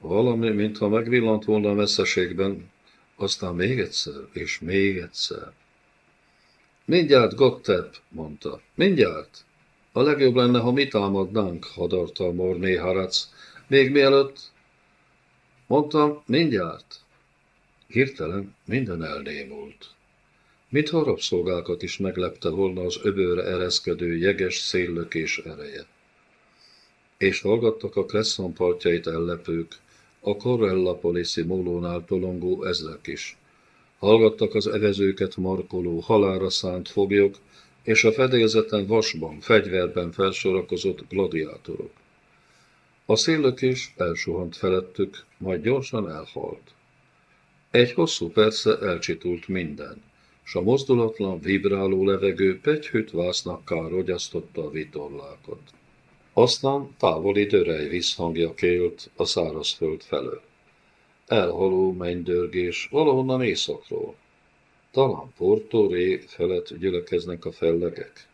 Valami, mintha megvillant volna a messzeségben, aztán még egyszer, és még egyszer. Mindjárt, Gottep, mondta, mindjárt. A legjobb lenne, ha mi támadnánk, hadarta a Morné Harac. Még mielőtt... Mondtam, mindjárt. Hirtelen minden elnémult. Mintha rabszolgákat is meglepte volna az öbőre ereszkedő jeges széllökés ereje. És hallgattak a Cresson partjait ellepők, a Corella Poliszi mólónál tolongó ezrek is. Hallgattak az evezőket markoló halára szánt foglyok, és a fedélzeten vasban, fegyverben felsorakozott gladiátorok. A széllökés elsuhant felettük, majd gyorsan elhalt. Egy hosszú perce elcsitult minden, s a mozdulatlan, vibráló levegő pegyhűt vásznakká rogyasztotta a vitorlákat. Aztán távoli dörej visszhangja kélt a szárazföld felől. Elhaló mennydörgés valahonnan északról. Talán Porto Ré felett gyülekeznek a fellegek.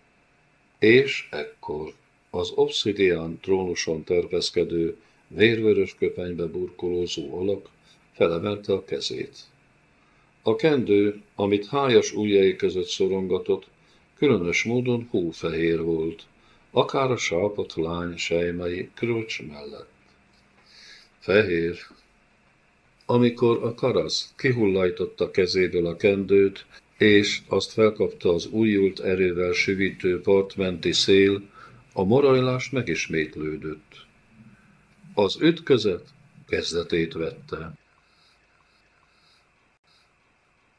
És ekkor az obszidián trónuson terpeszkedő, vérvörös köpenybe burkolózó alak felemelte a kezét. A kendő, amit hájas ujjai között szorongatott, különös módon hófehér volt, akár a sápott lány sejmei krúcs mellett. Fehér. Amikor a karasz kihullajtotta kezéből a kendőt, és azt felkapta az újult erővel süvítő partmenti szél, a morajlás megismétlődött. Az ütközet kezdetét vette.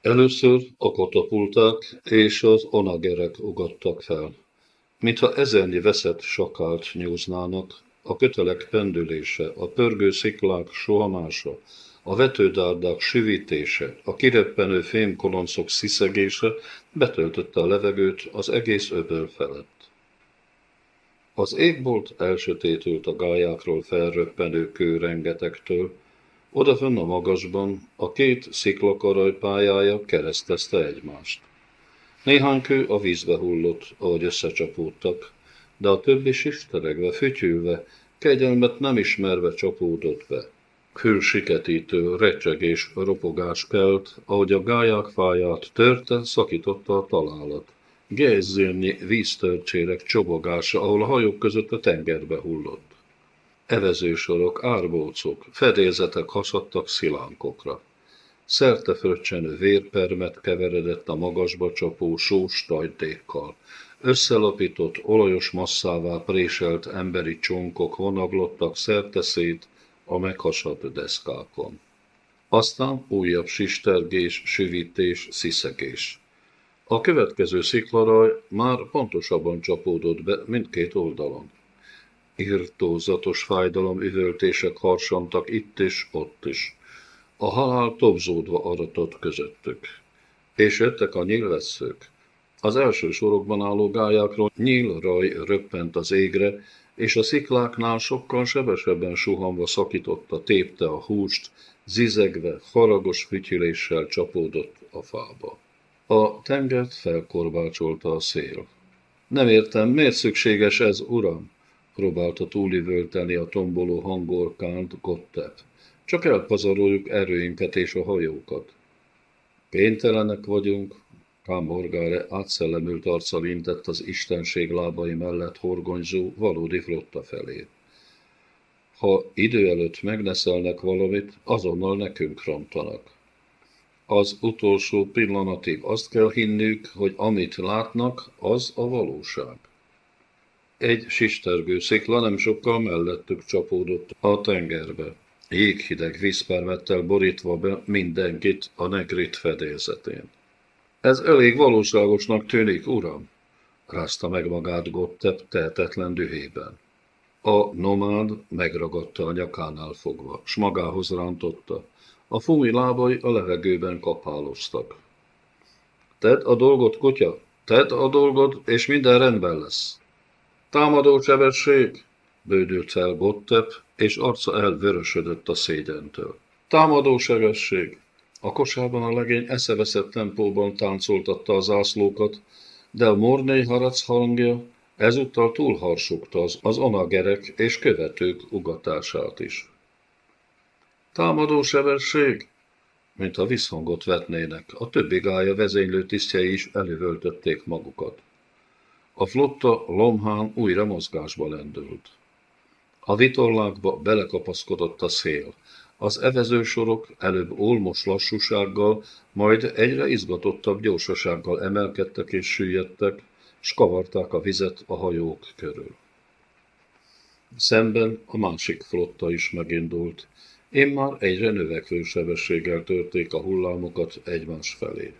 Először a katapulták és az onagerek ugattak fel. Mintha ezernyi veszett sakált nyúznának, a kötelek pendülése, a pörgő sziklák sohamása, a vetődárdák süvítése, a kireppenő fémkoloncok sziszegése betöltötte a levegőt az egész öböl felett. Az égbolt elsötétült a gályákról felröppenő kő rengetegtől, Odafönn a magasban a két sziklakaraj pályája keresztezte egymást. Néhány kő a vízbe hullott, ahogy összecsapódtak, de a többi sisteregve, fütyülve, kegyelmet nem ismerve csapódott be. Külsiketítő recsegés, ropogás kelt, ahogy a gályák fáját törte, szakította a találat. Gézzérnyi víztörcsérek csobogása, ahol a hajók között a tengerbe hullott. Evezősorok, árbócok, fedélzetek hasadtak szilánkokra. Szerte fröccsenő vérpermet keveredett a magasba csapó sós tajtékkal. Összelapított, olajos masszává préselt emberi csonkok vonaglottak szét a meghasadt deszkákon. Aztán újabb sistergés, süvítés, sziszegés. A következő sziklaraj már pontosabban csapódott be mindkét oldalon. Irtózatos fájdalom üvöltések harsantak itt és ott is. A halál tobzódva aratott közöttük. És jöttek a nyílvesszők. Az első sorokban álló gályákról nyílraj röppent az égre, és a szikláknál sokkal sebesebben suhanva szakította, tépte a húst, zizegve, haragos fütyüléssel csapódott a fába. A tengert felkorbácsolta a szél. Nem értem, miért szükséges ez, uram? próbálta túlivölteni a tomboló hangorkánt Gottep. Csak elpazaroljuk erőinket és a hajókat. Kénytelenek vagyunk, Kámorgáre átszellemült arccal intett az istenség lábai mellett horgonyzó valódi flotta felé. Ha idő előtt megneszelnek valamit, azonnal nekünk rontanak. Az utolsó pillanatig azt kell hinnük, hogy amit látnak, az a valóság. Egy sistergő szikla nem sokkal mellettük csapódott a tengerbe. Jéghideg vízpermettel borítva be mindenkit a negrit fedélzetén. Ez elég valóságosnak tűnik, uram, rázta meg magát Gottep tehetetlen dühében. A nomád megragadta a nyakánál fogva, s magához rántotta. A fumi lábai a levegőben kapáloztak. Tedd a dolgot, kutya, tedd a dolgot, és minden rendben lesz. Támadó sebesség! Bődült fel Gottep, és arca elvörösödött a szégyentől. Támadó sebesség! A kosárban a legény eszeveszett tempóban táncoltatta az zászlókat, de a mornéi harac hangja ezúttal túlharsogta az, az onagerek és követők ugatását is. Támadó sebesség! Mint a visszhangot vetnének, a többi gája vezénylő tisztjei is elővöltötték magukat. A flotta lomhán újra mozgásba lendült. A vitorlákba belekapaszkodott a szél. Az evezősorok előbb olmos lassúsággal, majd egyre izgatottabb gyorsasággal emelkedtek és süllyedtek, s kavarták a vizet a hajók körül. Szemben a másik flotta is megindult. Én már egyre növekvő sebességgel törték a hullámokat egymás felé.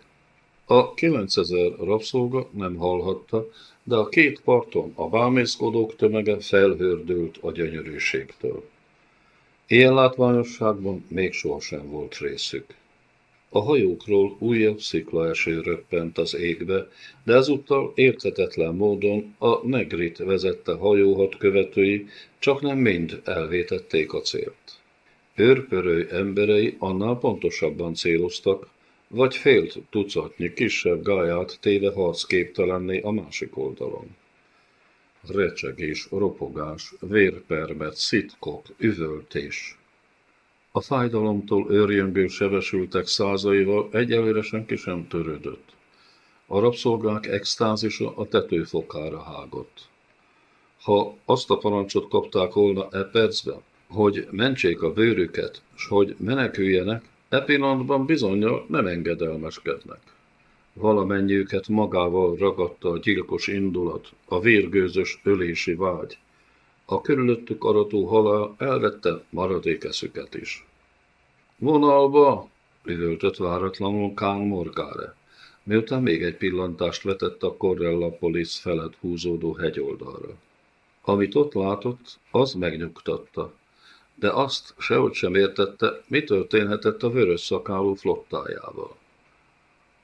A 9000 rabszolga nem hallhatta, de a két parton a bámészkodók tömege felhördült a gyönyörűségtől. Ilyen látványosságban még sohasem volt részük. A hajókról újabb sziklaeső röppent az égbe, de ezúttal érthetetlen módon a negrit vezette hajóhat követői csak nem mind elvétették a célt. Őrpörői emberei annál pontosabban céloztak, vagy félt tucatnyi kisebb gáját téve harcképtelenné a másik oldalon. Recsegés, ropogás, vérpermet, szitkok, üvöltés. A fájdalomtól őrjöngő sebesültek százaival egyelőre senki sem törődött. A rabszolgák extázisa a tetőfokára hágott. Ha azt a parancsot kapták volna e percben, hogy mentsék a bőrüket, s hogy meneküljenek, e pillanatban bizonyal nem engedelmeskednek. Valamennyiüket magával ragadta a gyilkos indulat, a vérgőzös ölési vágy. A körülöttük arató halál elvette maradékeszüket is. Vonalba! üvöltött váratlanul Kán Morgáre, miután még egy pillantást vetett a Corella Police felett húzódó hegyoldalra. Amit ott látott, az megnyugtatta, de azt sehogy sem értette, mi történhetett a vörös szakálú flottájával.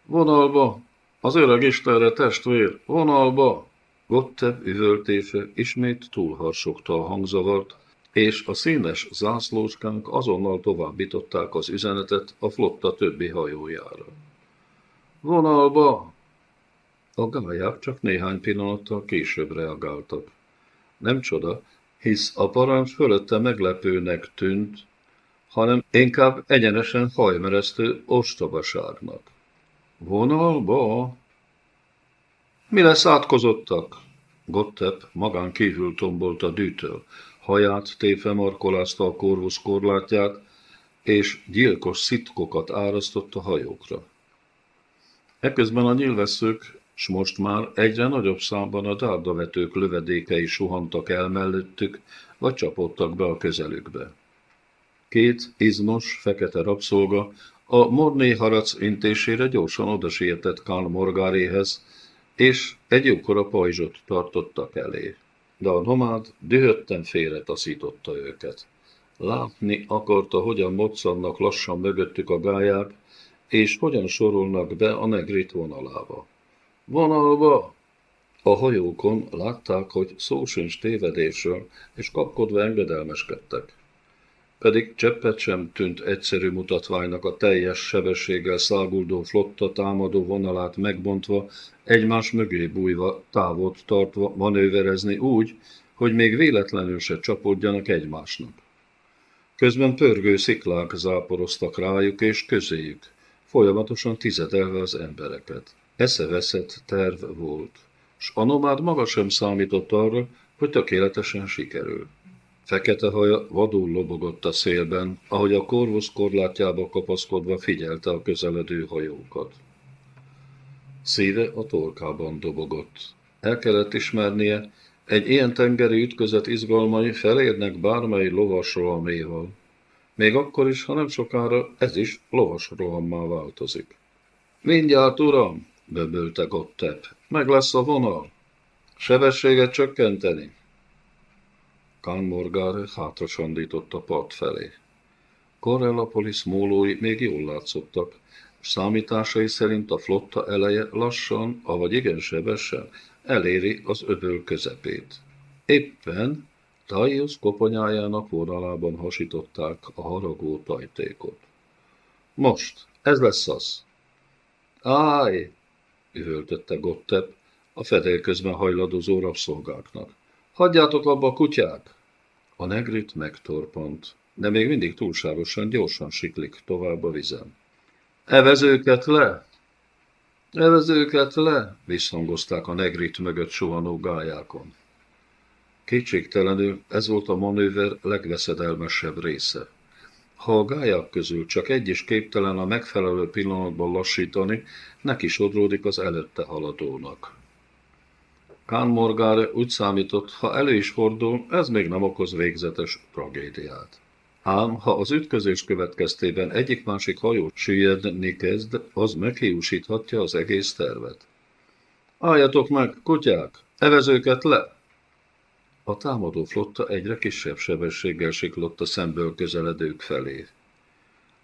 Vonalba! Az öreg Istenre testvér! Vonalba! Gottebb üvöltése ismét túlharsogta a hangzavart, és a színes zászlóskánk azonnal továbbították az üzenetet a flotta többi hajójára. Vonalba! A gályák csak néhány pillanattal később reagáltak. Nem csoda, hisz a parancs fölötte meglepőnek tűnt, hanem inkább egyenesen hajmeresztő ostobaságnak. Vonalba? Mi lesz átkozottak? Gottep magán kívül tombolt a dűtől, haját tépve markolázta a korvusz korlátját, és gyilkos szitkokat árasztott a hajókra. Eközben a nyilvesszők, s most már egyre nagyobb számban a dárdavetők lövedékei suhantak el mellettük, vagy csapottak be a közelükbe. Két izmos, fekete rabszolga a Morné harac intésére gyorsan odasietett Kán Morgáréhez, és egy jókora pajzsot tartottak elé de a nomád dühötten félretaszította őket. Látni akarta, hogyan moccannak lassan mögöttük a gályák, és hogyan sorolnak be a negrit vonalába. Vonalba! A hajókon látták, hogy szó sincs tévedésről, és kapkodva engedelmeskedtek. Pedig cseppet sem tűnt egyszerű mutatványnak a teljes sebességgel száguldó flotta támadó vonalát megbontva egymás mögé bújva, távot tartva manőverezni úgy, hogy még véletlenül se csapódjanak egymásnak. Közben pörgő sziklák záporoztak rájuk és közéjük, folyamatosan tizedelve az embereket. Eszeveszett terv volt, s a nomád maga sem számított arra, hogy tökéletesen sikerül. Fekete haja vadul lobogott a szélben, ahogy a korvusz korlátjába kapaszkodva figyelte a közeledő hajókat. Szíve a torkában dobogott. El kellett ismernie, egy ilyen tengeri ütközet izgalmai felérnek bármely lovas rohaméval. Még akkor is, ha nem sokára ez is lovas rohammá változik. Mindjárt, uram, böbölte Gottep. Meg lesz a vonal. Sebességet csökkenteni. Kán Morgár hátrasandított a part felé. Corellopolis mólói még jól látszottak, Számításai szerint a flotta eleje lassan, avagy igen sebesen eléri az öböl közepét. Éppen Taius koponyájának vonalában hasították a haragó tajtékot. Most, ez lesz az. Áj! Üvöltötte Gottep a fedél közben hajladozó rabszolgáknak. Hagyjátok abba a kutyák! A negrit megtorpant, de még mindig túlságosan gyorsan siklik tovább a vizen. Evezőket le! Evezőket le! visszhangozták a negrit mögött suhanó gályákon. Kétségtelenül ez volt a manőver legveszedelmesebb része. Ha a gályák közül csak egy is képtelen a megfelelő pillanatban lassítani, neki sodródik az előtte haladónak. Kán Morgáre úgy számított, ha elő is fordul, ez még nem okoz végzetes tragédiát. Ám ha az ütközés következtében egyik-másik hajó süllyedni kezd, az meghiúsíthatja az egész tervet. Álljatok meg, kutyák! Evezőket le! A támadó flotta egyre kisebb sebességgel siklott a szemből közeledők felé.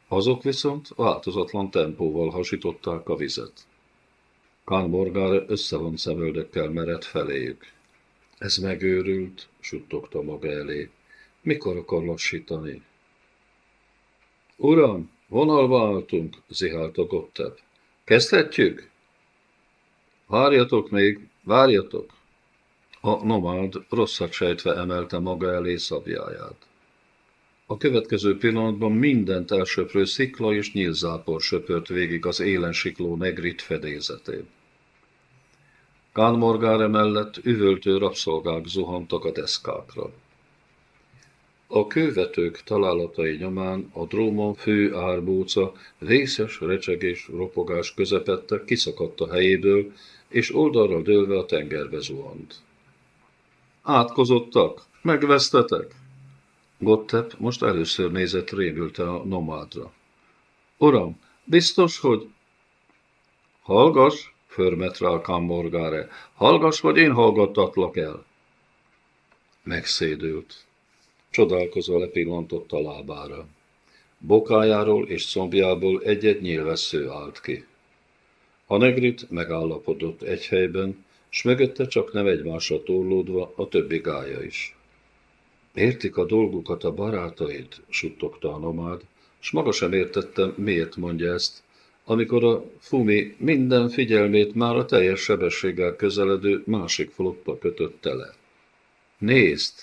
Azok viszont változatlan tempóval hasították a vizet. Kán Morgár összevont szemöldökkel mered feléjük. Ez megőrült, suttogta maga elé. Mikor akar lassítani? Uram, vonalba álltunk, zihálta Gotteb. Kezdhetjük? Várjatok még, várjatok! A nomád rosszat sejtve emelte maga elé szabjáját. A következő pillanatban mindent elsöprő szikla és nyílzápor söpört végig az élen sikló negrit fedézetén. Kánmorgáre mellett üvöltő rabszolgák zuhantak a deszkákra. A kővetők találatai nyomán a drómon fő árbóca vészes recsegés, ropogás közepette kiszakadt a helyéből, és oldalra dőlve a tengerbe zuhant. Átkozottak? Megvesztetek? Gottep most először nézett rémülte a nomádra. Uram, biztos, hogy... Hallgass, förmet rá Kammorgáre. Hallgass, vagy én hallgattatlak el. Megszédült. Csodálkozva lepillantott a lábára. Bokájáról és szombjából egy-egy nyilvessző állt ki. A negrit megállapodott egy helyben, s mögötte csak nem egymásra torlódva a többi gája is. Értik a dolgukat a barátaid, suttogta a nomád, s maga sem értettem, miért mondja ezt, amikor a Fumi minden figyelmét már a teljes sebességgel közeledő másik flotta kötötte le. Nézd!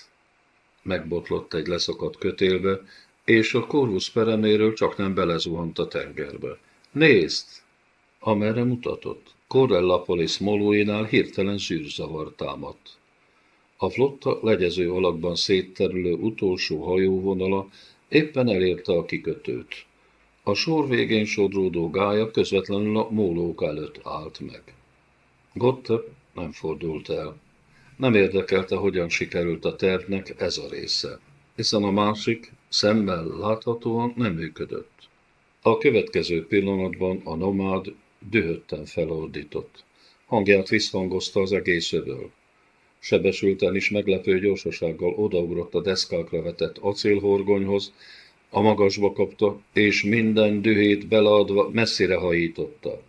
Megbotlott egy leszakadt kötélbe, és a korvusz pereméről csak nem belezuhant a tengerbe. Nézd! Amerre mutatott. Correllapolis molóinál hirtelen zűrzavar támadt. A flotta legyező alakban szétterülő utolsó hajóvonala éppen elérte a kikötőt. A sor végén sodródó gája közvetlenül a mólók előtt állt meg. Gottep nem fordult el. Nem érdekelte, hogyan sikerült a tervnek ez a része, hiszen a másik szemmel láthatóan nem működött. A következő pillanatban a nomád dühötten felordított. Hangját visszhangozta az egész öböl. Sebesülten is meglepő gyorsasággal odaugrott a deszkákra vetett acélhorgonyhoz, a magasba kapta, és minden dühét beleadva messzire hajította.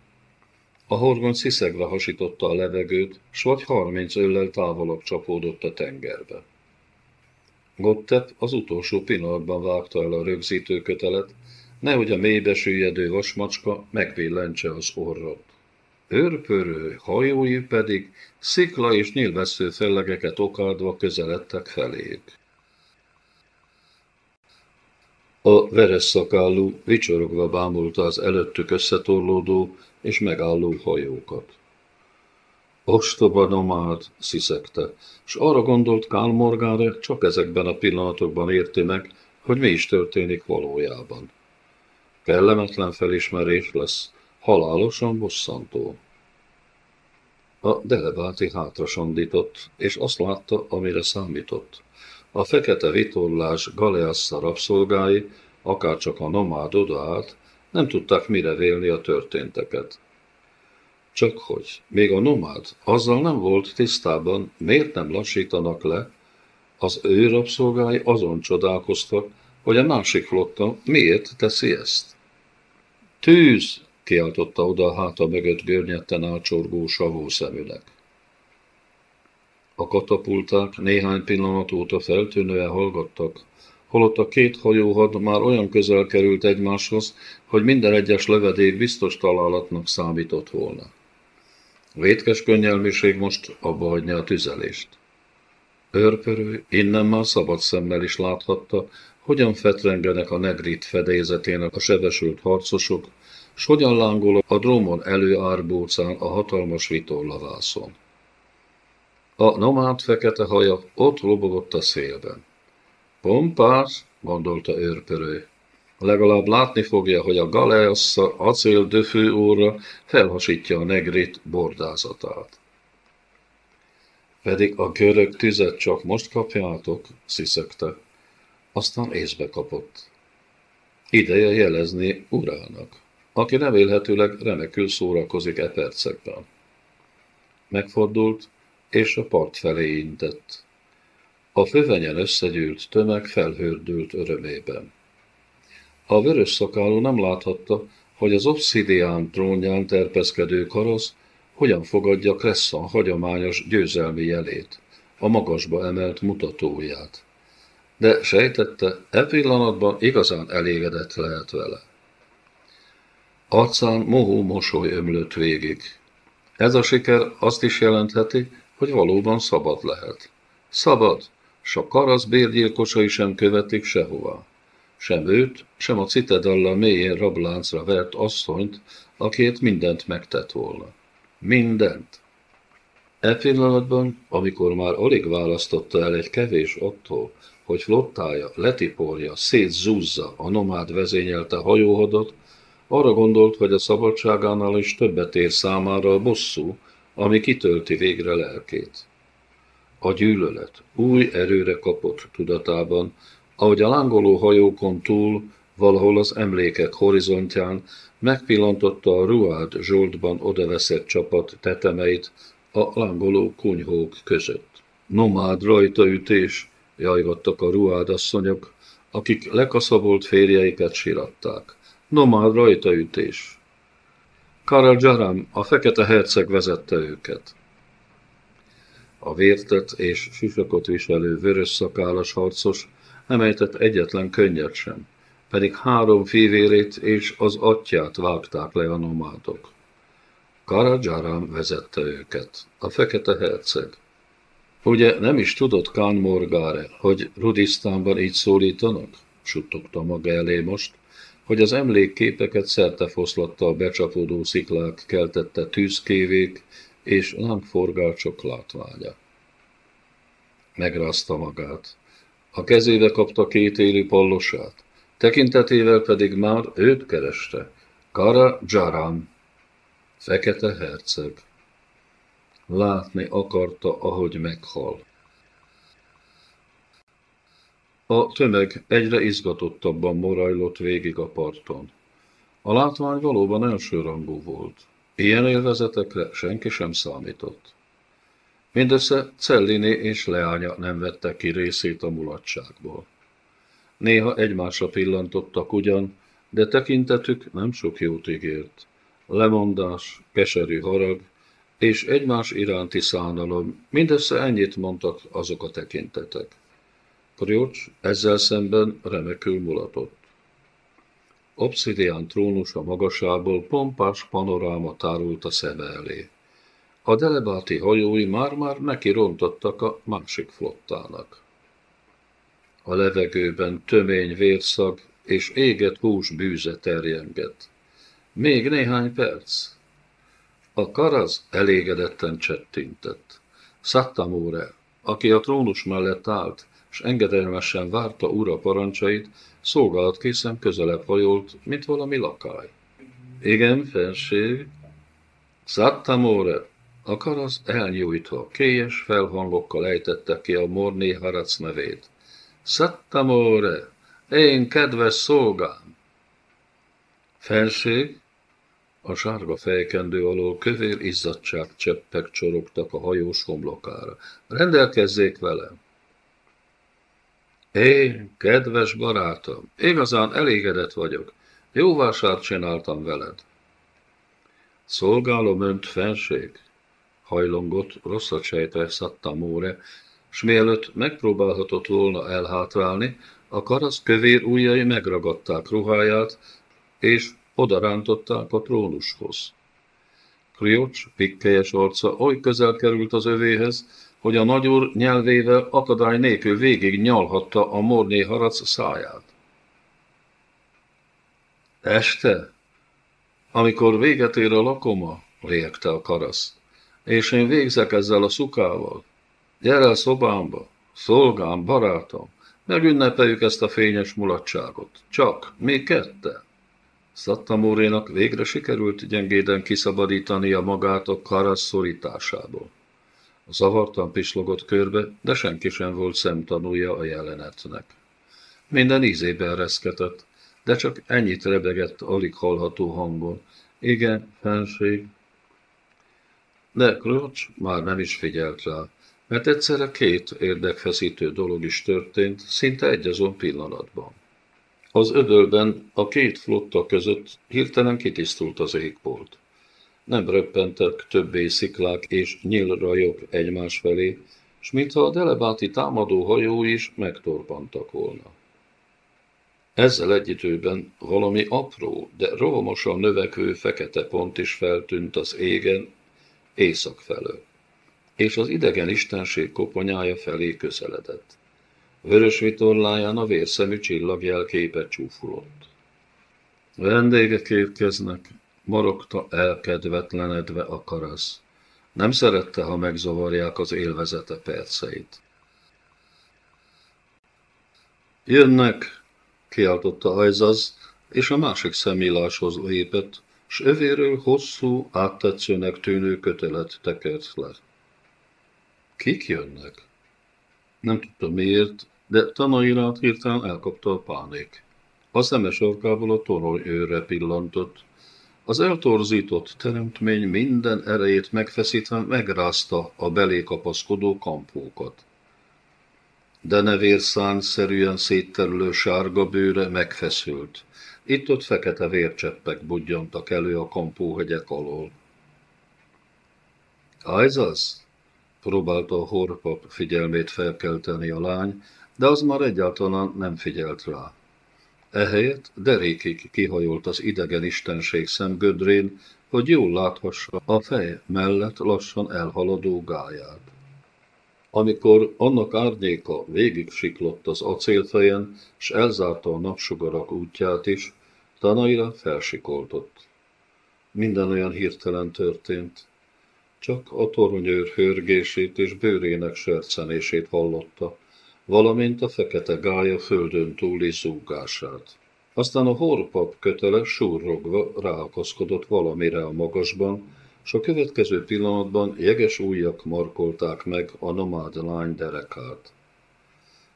A horgony sziszegve hasította a levegőt, s vagy harminc öllel távolabb csapódott a tengerbe. Gottep az utolsó pillanatban vágta el a rögzítő kötelet, nehogy a mélybe süllyedő vasmacska megvillentse az orrot. Őrpörő hajói pedig szikla és nyilvessző fellegeket okádva közeledtek feléjük. A veres szakállú vicsorogva bámulta az előttük összetorlódó és megálló hajókat. Ostoba nomád, sziszegte, s arra gondolt Kál Morgáre, csak ezekben a pillanatokban érti meg, hogy mi is történik valójában. Kellemetlen felismerés lesz, halálosan bosszantó. A delebáti hátrasandított, és azt látta, amire számított. A fekete vitorlás Galeassa rabszolgái, akárcsak a nomád odaállt, nem tudták mire vélni a történteket. Csak hogy, még a nomád azzal nem volt tisztában, miért nem lassítanak le, az ő rabszolgái azon csodálkoztak, hogy a másik flotta miért teszi ezt. Tűz! kiáltotta oda a háta mögött görnyetten átsorgó savó szemüleg. A katapulták néhány pillanat óta feltűnően hallgattak, holott a két hajóhad már olyan közel került egymáshoz, hogy minden egyes lövedék biztos találatnak számított volna. Vétkes könnyelmiség most abba hagyni a tüzelést. Őrpörő innen már szabad szemmel is láthatta, hogyan fetrengenek a negrit fedélzetének a sebesült harcosok, s hogyan lángol a drómon előárbócán a hatalmas vitorlavászon. A nomád fekete haja ott lobogott a szélben. Pompás, gondolta őrpörő. Legalább látni fogja, hogy a galeassa acél döfő óra felhasítja a negrit bordázatát. Pedig a görög tüzet csak most kapjátok, sziszegte. Aztán észbe kapott. Ideje jelezni urának, aki remélhetőleg remekül szórakozik e percekben. Megfordult, és a part felé intett. A fövenyen összegyűlt tömeg felhördült örömében. A vörös szakáló nem láthatta, hogy az obszidián trónján terpeszkedő karasz hogyan fogadja Kresszan hagyományos győzelmi jelét, a magasba emelt mutatóját. De sejtette, e pillanatban igazán elégedett lehet vele. Arcán mohó mosoly ömlött végig. Ez a siker azt is jelentheti, hogy valóban szabad lehet. Szabad, s a karasz bérgyilkosai sem követik sehová. Sem őt, sem a citadella mélyén rabláncra vert asszonyt, akét mindent megtett volna. Mindent. E pillanatban, amikor már alig választotta el egy kevés attól, hogy flottája letipolja, szétzúzza a nomád vezényelte hajóhadat, arra gondolt, hogy a szabadságánál is többet ér számára a bosszú, ami kitölti végre lelkét. A gyűlölet új erőre kapott tudatában, ahogy a lángoló hajókon túl, valahol az emlékek horizontján megpillantotta a Ruád Zsoltban odaveszett csapat tetemeit a lángoló kunyhók között. Nomád rajtaütés, jajgattak a Ruád asszonyok, akik lekaszabolt férjeiket siratták. Nomád rajtaütés. Karel Jaram, a fekete herceg vezette őket. A vértet és sisakot viselő vörös szakállas harcos nem ejtett egyetlen könnyet sem, pedig három fivérét és az atyát vágták le a nomádok. Karajaram vezette őket, a fekete herceg. Ugye nem is tudott Kán Morgáre, hogy Rudisztánban így szólítanak? Suttogta maga elé most, hogy az emlékképeket szerte foszlatta a becsapódó sziklák keltette tűzkévék és lángforgácsok látványa. Megrázta magát. A kezébe kapta két élő pallosát, tekintetével pedig már őt kereste. Kara Jaram, fekete herceg. Látni akarta, ahogy meghal. A tömeg egyre izgatottabban morajlott végig a parton. A látvány valóban elsőrangú volt. Ilyen élvezetekre senki sem számított. Mindössze Cellini és leánya nem vette ki részét a mulatságból. Néha egymásra pillantottak ugyan, de tekintetük nem sok jót ígért. Lemondás, keserű harag és egymás iránti szánalom, mindössze ennyit mondtak azok a tekintetek. Kriocs ezzel szemben remekül mulatott. Obszidián trónusa magasából pompás panoráma tárult a szeme elé. A delebáti hajói már-már neki rontottak a másik flottának. A levegőben tömény vérszag és éget hús bűze terjengett. Még néhány perc. A karaz elégedetten csettintett. Szattamóre, aki a trónus mellett állt, és engedelmesen várta ura parancsait, készen közelebb hajolt, mint valami lakály. Igen, fenség. Szattamóre, a karasz elnyújtva, kélyes felhangokkal ejtette ki a Morné Harac nevét. Szattamóre, én kedves szolgám! Fenség, a sárga fejkendő alól kövér izzadság cseppek csorogtak a hajós homlokára. Rendelkezzék velem! Én, kedves barátom, igazán elégedett vagyok. Jó vásárt csináltam veled. Szolgálom önt, fenség, hajlongott, rosszat sejtve szatta Móre, s mielőtt megpróbálhatott volna elhátrálni, a karasz kövér ujjai megragadták ruháját, és odarántották a trónushoz. Kriocs, pikkelyes arca oly közel került az övéhez, hogy a nagyúr nyelvével akadály nélkül végig nyalhatta a morné harac száját. Este, amikor véget ér a lakoma, riegte a karasz, és én végzek ezzel a szukával. Gyere a szobámba, szolgám, barátom, megünnepeljük ezt a fényes mulatságot. Csak, mi kette. Szattamórénak végre sikerült gyengéden kiszabadítania magát a karasz szorításából. Zavartan pislogott körbe, de senki sem volt szemtanúja a jelenetnek. Minden ízében reszketett, de csak ennyit rebegett alig hallható hangon. Igen, fenség. De Klocs már nem is figyelt rá, mert egyszerre két érdekfeszítő dolog is történt, szinte egyazon pillanatban. Az ödölben a két flotta között hirtelen kitisztult az égbolt nem röppentek többé sziklák és nyílrajok egymás felé, s mintha a delebáti támadó hajó is megtorpantak volna. Ezzel egy időben valami apró, de rohamosan növekvő fekete pont is feltűnt az égen észak felől, és az idegen istenség koponyája felé közeledett. Vörös vitorláján a vérszemű csillagjel képet csúfolott. Vendégek érkeznek, morogta elkedvetlenedve a karasz. Nem szerette, ha megzavarják az élvezete perceit. Jönnek, kiáltotta Ajzaz, és a másik szemilláshoz lépett, s övéről hosszú, áttetszőnek tűnő kötelet tekert le. Kik jönnek? Nem tudta miért, de tanairát hirtelen elkapta a pánik. A szemes orkából a torony őre pillantott. Az eltorzított teremtmény minden erejét megfeszítve megrázta a belé kapaszkodó kampókat. Nevérszánszerűen szétterülő sárga bőre megfeszült. Itt-ott fekete vércseppek budjantak elő a kampóhegyek alól. az? Próbálta a horpap figyelmét felkelteni a lány, de az már egyáltalán nem figyelt rá. Ehelyett derékig kihajolt az idegen istenség szemgödrén, hogy jól láthassa a fej mellett lassan elhaladó gáját. Amikor annak árnyéka végig siklott az acélfejen, s elzárta a napsugarak útját is, Tanaira felsikoltott. Minden olyan hirtelen történt. Csak a toronyőr hörgését és bőrének sercenését hallotta, valamint a fekete gája földön túli zúgását. Aztán a horpap kötele surrogva ráakaszkodott valamire a magasban, s a következő pillanatban jeges ujjak markolták meg a nomád lány derekát.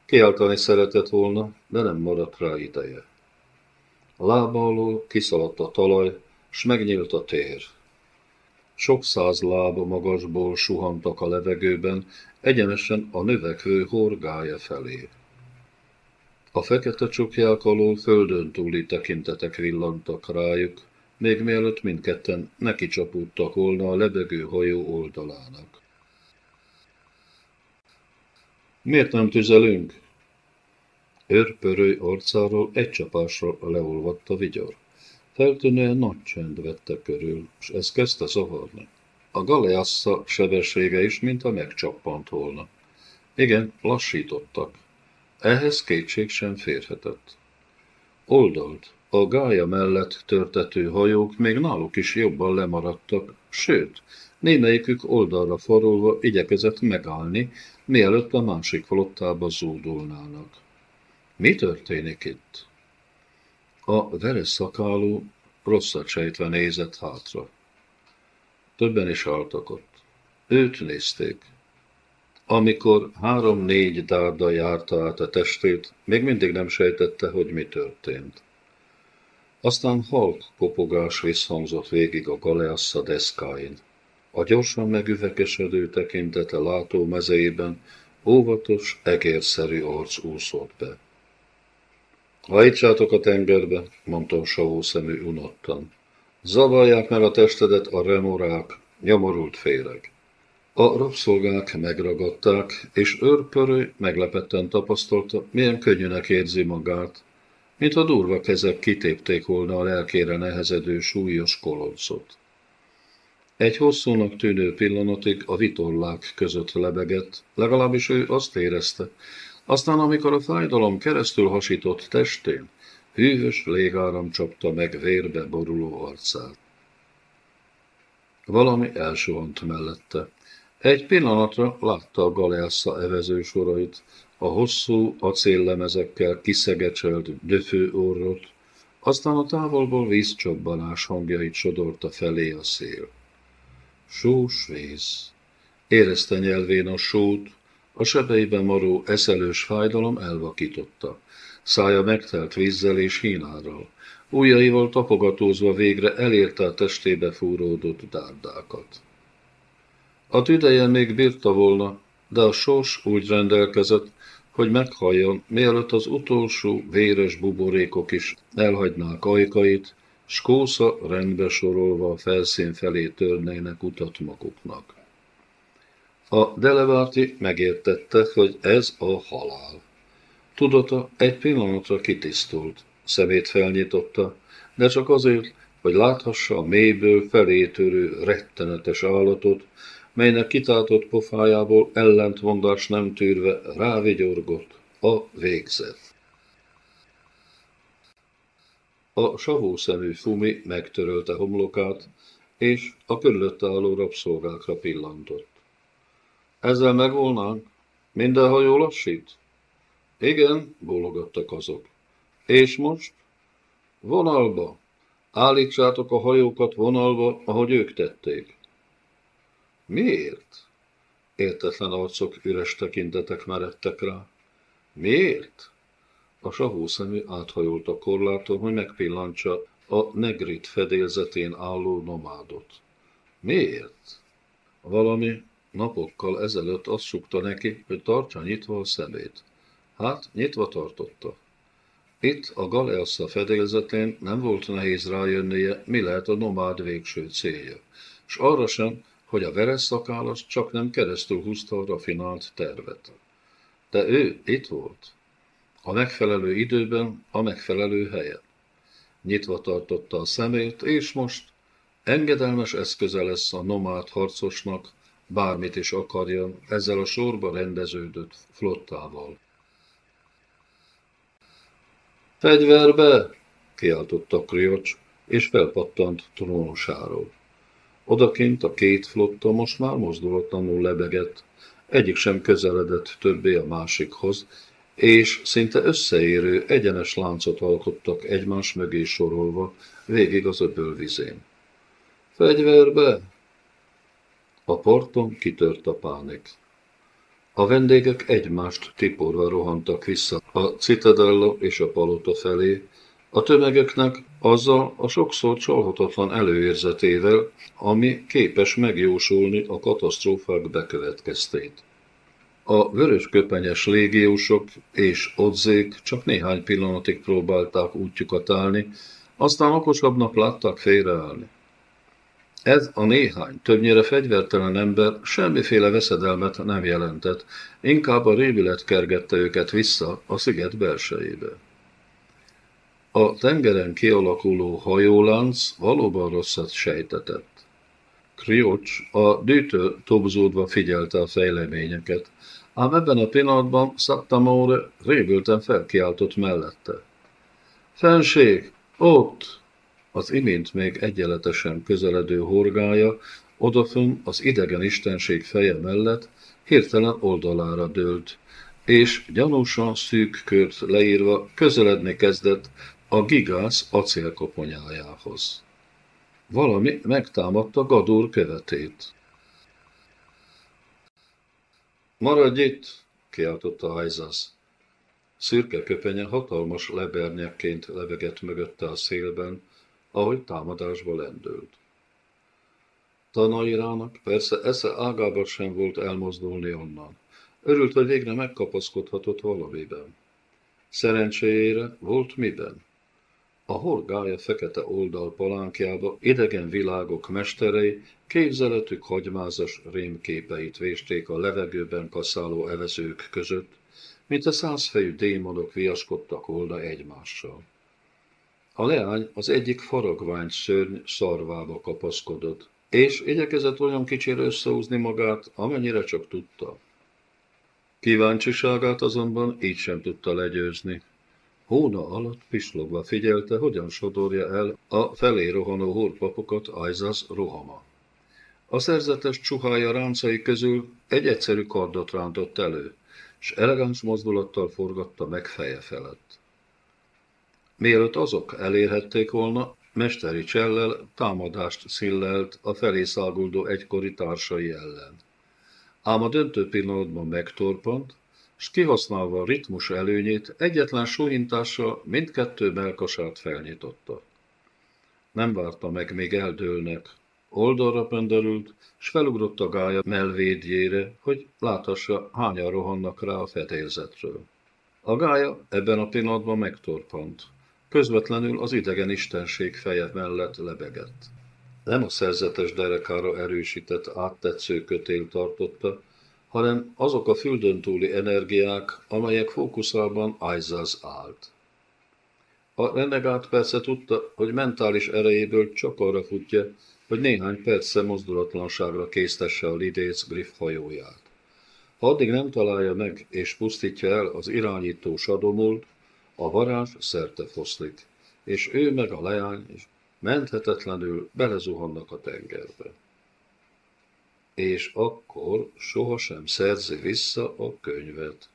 Kiáltani szeretett volna, de nem maradt rá ideje. A lába alól kiszaladt a talaj, s megnyílt a tér. Sok száz láb magasból suhantak a levegőben, egyenesen a növekvő horgája felé. A fekete csukják alól földön túli tekintetek villantak rájuk, még mielőtt mindketten neki csapódtak volna a lebegő hajó oldalának. Miért nem tüzelünk? Őrpörő arcáról egy csapásra leolvadt a vigyor. Feltűnően nagy csend vette körül, és ez kezdte zavarni. A galeassa sebessége is, mint a megcsappant volna. Igen, lassítottak. Ehhez kétség sem férhetett. Oldalt, a gája mellett törtető hajók még náluk is jobban lemaradtak, sőt, némelyikük oldalra forulva igyekezett megállni, mielőtt a másik flottába zúdulnának. Mi történik itt? A veres szakálú rosszat sejtve nézett hátra. Többen is álltak ott. Őt nézték. Amikor három-négy dárda járta át a testét, még mindig nem sejtette, hogy mi történt. Aztán halk kopogás visszhangzott végig a galeassa deszkáin. A gyorsan megüvegesedő tekintete látó mezeiben óvatos, egérszerű arc úszott be. Hajítsátok a tengerbe, mondta savó szemű unottan. Zavarják meg a testedet a remorák, nyomorult féreg. A rabszolgák megragadták, és őrpörő meglepetten tapasztalta, milyen könnyűnek érzi magát, mint a durva kezek kitépték volna a lelkére nehezedő súlyos koloncot. Egy hosszúnak tűnő pillanatig a vitorlák között lebegett, legalábbis ő azt érezte, aztán, amikor a fájdalom keresztül hasított testén, hűvös légáram csapta meg vérbe boruló arcát. Valami elsuhant mellette. Egy pillanatra látta a galelsza evező a hosszú acéllemezekkel kiszegecselt döfő orrot, aztán a távolból vízcsobbanás hangjait sodorta felé a szél. Sós víz. Érezte nyelvén a sót, a sebeiben maró eszelős fájdalom elvakította. Szája megtelt vízzel és hínárral. Ujjaival tapogatózva végre elérte a testébe fúródott dárdákat. A tüdeje még bírta volna, de a sors úgy rendelkezett, hogy meghalljon, mielőtt az utolsó véres buborékok is elhagynák ajkait, s kósza rendbe sorolva a felszín felé törnének utat maguknak. A Delevárti megértette, hogy ez a halál. Tudata egy pillanatra kitisztult, szemét felnyitotta, de csak azért, hogy láthassa a mélyből felé törő rettenetes állatot, melynek kitátott pofájából ellentmondás nem tűrve rávigyorgott a végzet. A savó szemű Fumi megtörölte homlokát, és a körülötte álló rabszolgákra pillantott. Ezzel megvolnánk? Minden hajó lassít? Igen, bólogattak azok. És most? Vonalba! Állítsátok a hajókat vonalba, ahogy ők tették. Miért? Értetlen arcok, üres tekintetek meredtek rá. Miért? A sahú szemű áthajolt a korláton, hogy megpillantsa a negrit fedélzetén álló nomádot. Miért? Valami napokkal ezelőtt azt sukta neki, hogy tartsa nyitva a szemét. Hát, nyitva tartotta. Itt a Galeassa fedélzetén nem volt nehéz rájönnie, mi lehet a nomád végső célja, és arra sem, hogy a veres csak nem keresztül húzta a rafinált tervet. De ő itt volt. A megfelelő időben, a megfelelő helyen. Nyitva tartotta a szemét, és most engedelmes eszköze lesz a nomád harcosnak, bármit is akarjon ezzel a sorba rendeződött flottával. Fegyverbe! kiáltotta Kriocs, és felpattant trónusáról. Odakint a két flotta most már mozdulatlanul lebegett, egyik sem közeledett többé a másikhoz, és szinte összeérő, egyenes láncot alkottak egymás mögé sorolva, végig az öbölvizén. Fegyverbe! A porton kitört a pánik. A vendégek egymást tiporva rohantak vissza a Citadella és a palota felé, a tömegeknek azzal a sokszor csalhatatlan előérzetével, ami képes megjósolni a katasztrófák bekövetkeztét. A vörös köpenyes légiósok és odzék csak néhány pillanatig próbálták útjukat állni, aztán okosabbnak láttak félreállni. Ez a néhány, többnyire fegyvertelen ember semmiféle veszedelmet nem jelentett, inkább a rémület kergette őket vissza a sziget belsejébe. A tengeren kialakuló hajólánc valóban rosszat sejtetett. Kriocs a dűtől tobzódva figyelte a fejleményeket, ám ebben a pillanatban Szattamóre révülten felkiáltott mellette. Fenség, ott! Az imént még egyenletesen közeledő horgája, odafön az idegen istenség feje mellett hirtelen oldalára dőlt, és gyanúsan szűk kört leírva közeledni kezdett a gigász acélkoponyájához. Valami megtámadta Gadur követét. Maradj itt! kiáltotta Aizasz. Szürke köpenye hatalmas lebernyeként levegett mögötte a szélben, ahogy támadásba lendült. Tanairának persze esze ágába sem volt elmozdulni onnan. Örült, hogy végre megkapaszkodhatott valamiben. Szerencséjére volt miben. A horgája fekete oldal palánkjába idegen világok mesterei képzeletük hagymázas rémképeit vésték a levegőben kaszáló evezők között, mint a százfejű démonok viaskodtak volna egymással. A leány az egyik faragvány szörny szarvába kapaszkodott, és igyekezett olyan kicsire összehúzni magát, amennyire csak tudta. Kíváncsiságát azonban így sem tudta legyőzni. Hóna alatt pislogva figyelte, hogyan sodorja el a felé rohanó hurpapokat Ajzaz rohama. A szerzetes csuhája ráncai közül egy egyszerű kardot rántott elő, és elegáns mozdulattal forgatta meg feje felett. Mielőtt azok elérhették volna, mesteri csellel támadást szillelt a felé száguldó egykori társai ellen. Ám a döntő pillanatban megtorpant, s kihasználva a ritmus előnyét, egyetlen súhintással mindkettő melkasát felnyitotta. Nem várta meg, még eldőlnek. Oldalra penderült, s felugrott a gája melvédjére, hogy láthassa, hányan rohannak rá a fedélzetről. A gája ebben a pillanatban megtorpant. Közvetlenül az idegen istenség feje mellett lebegett. Nem a szerzetes derekára erősített áttetsző kötél tartotta, hanem azok a füldön túli energiák, amelyek fókuszában Aizaz állt. A renegát persze tudta, hogy mentális erejéből csak arra futja, hogy néhány perce mozdulatlanságra késztesse a lidéc Griff hajóját. Ha addig nem találja meg és pusztítja el az irányító sadomult, a varázs szerte foszlik, és ő meg a leány is menthetetlenül belezuhannak a tengerbe. És akkor sohasem szerzi vissza a könyvet.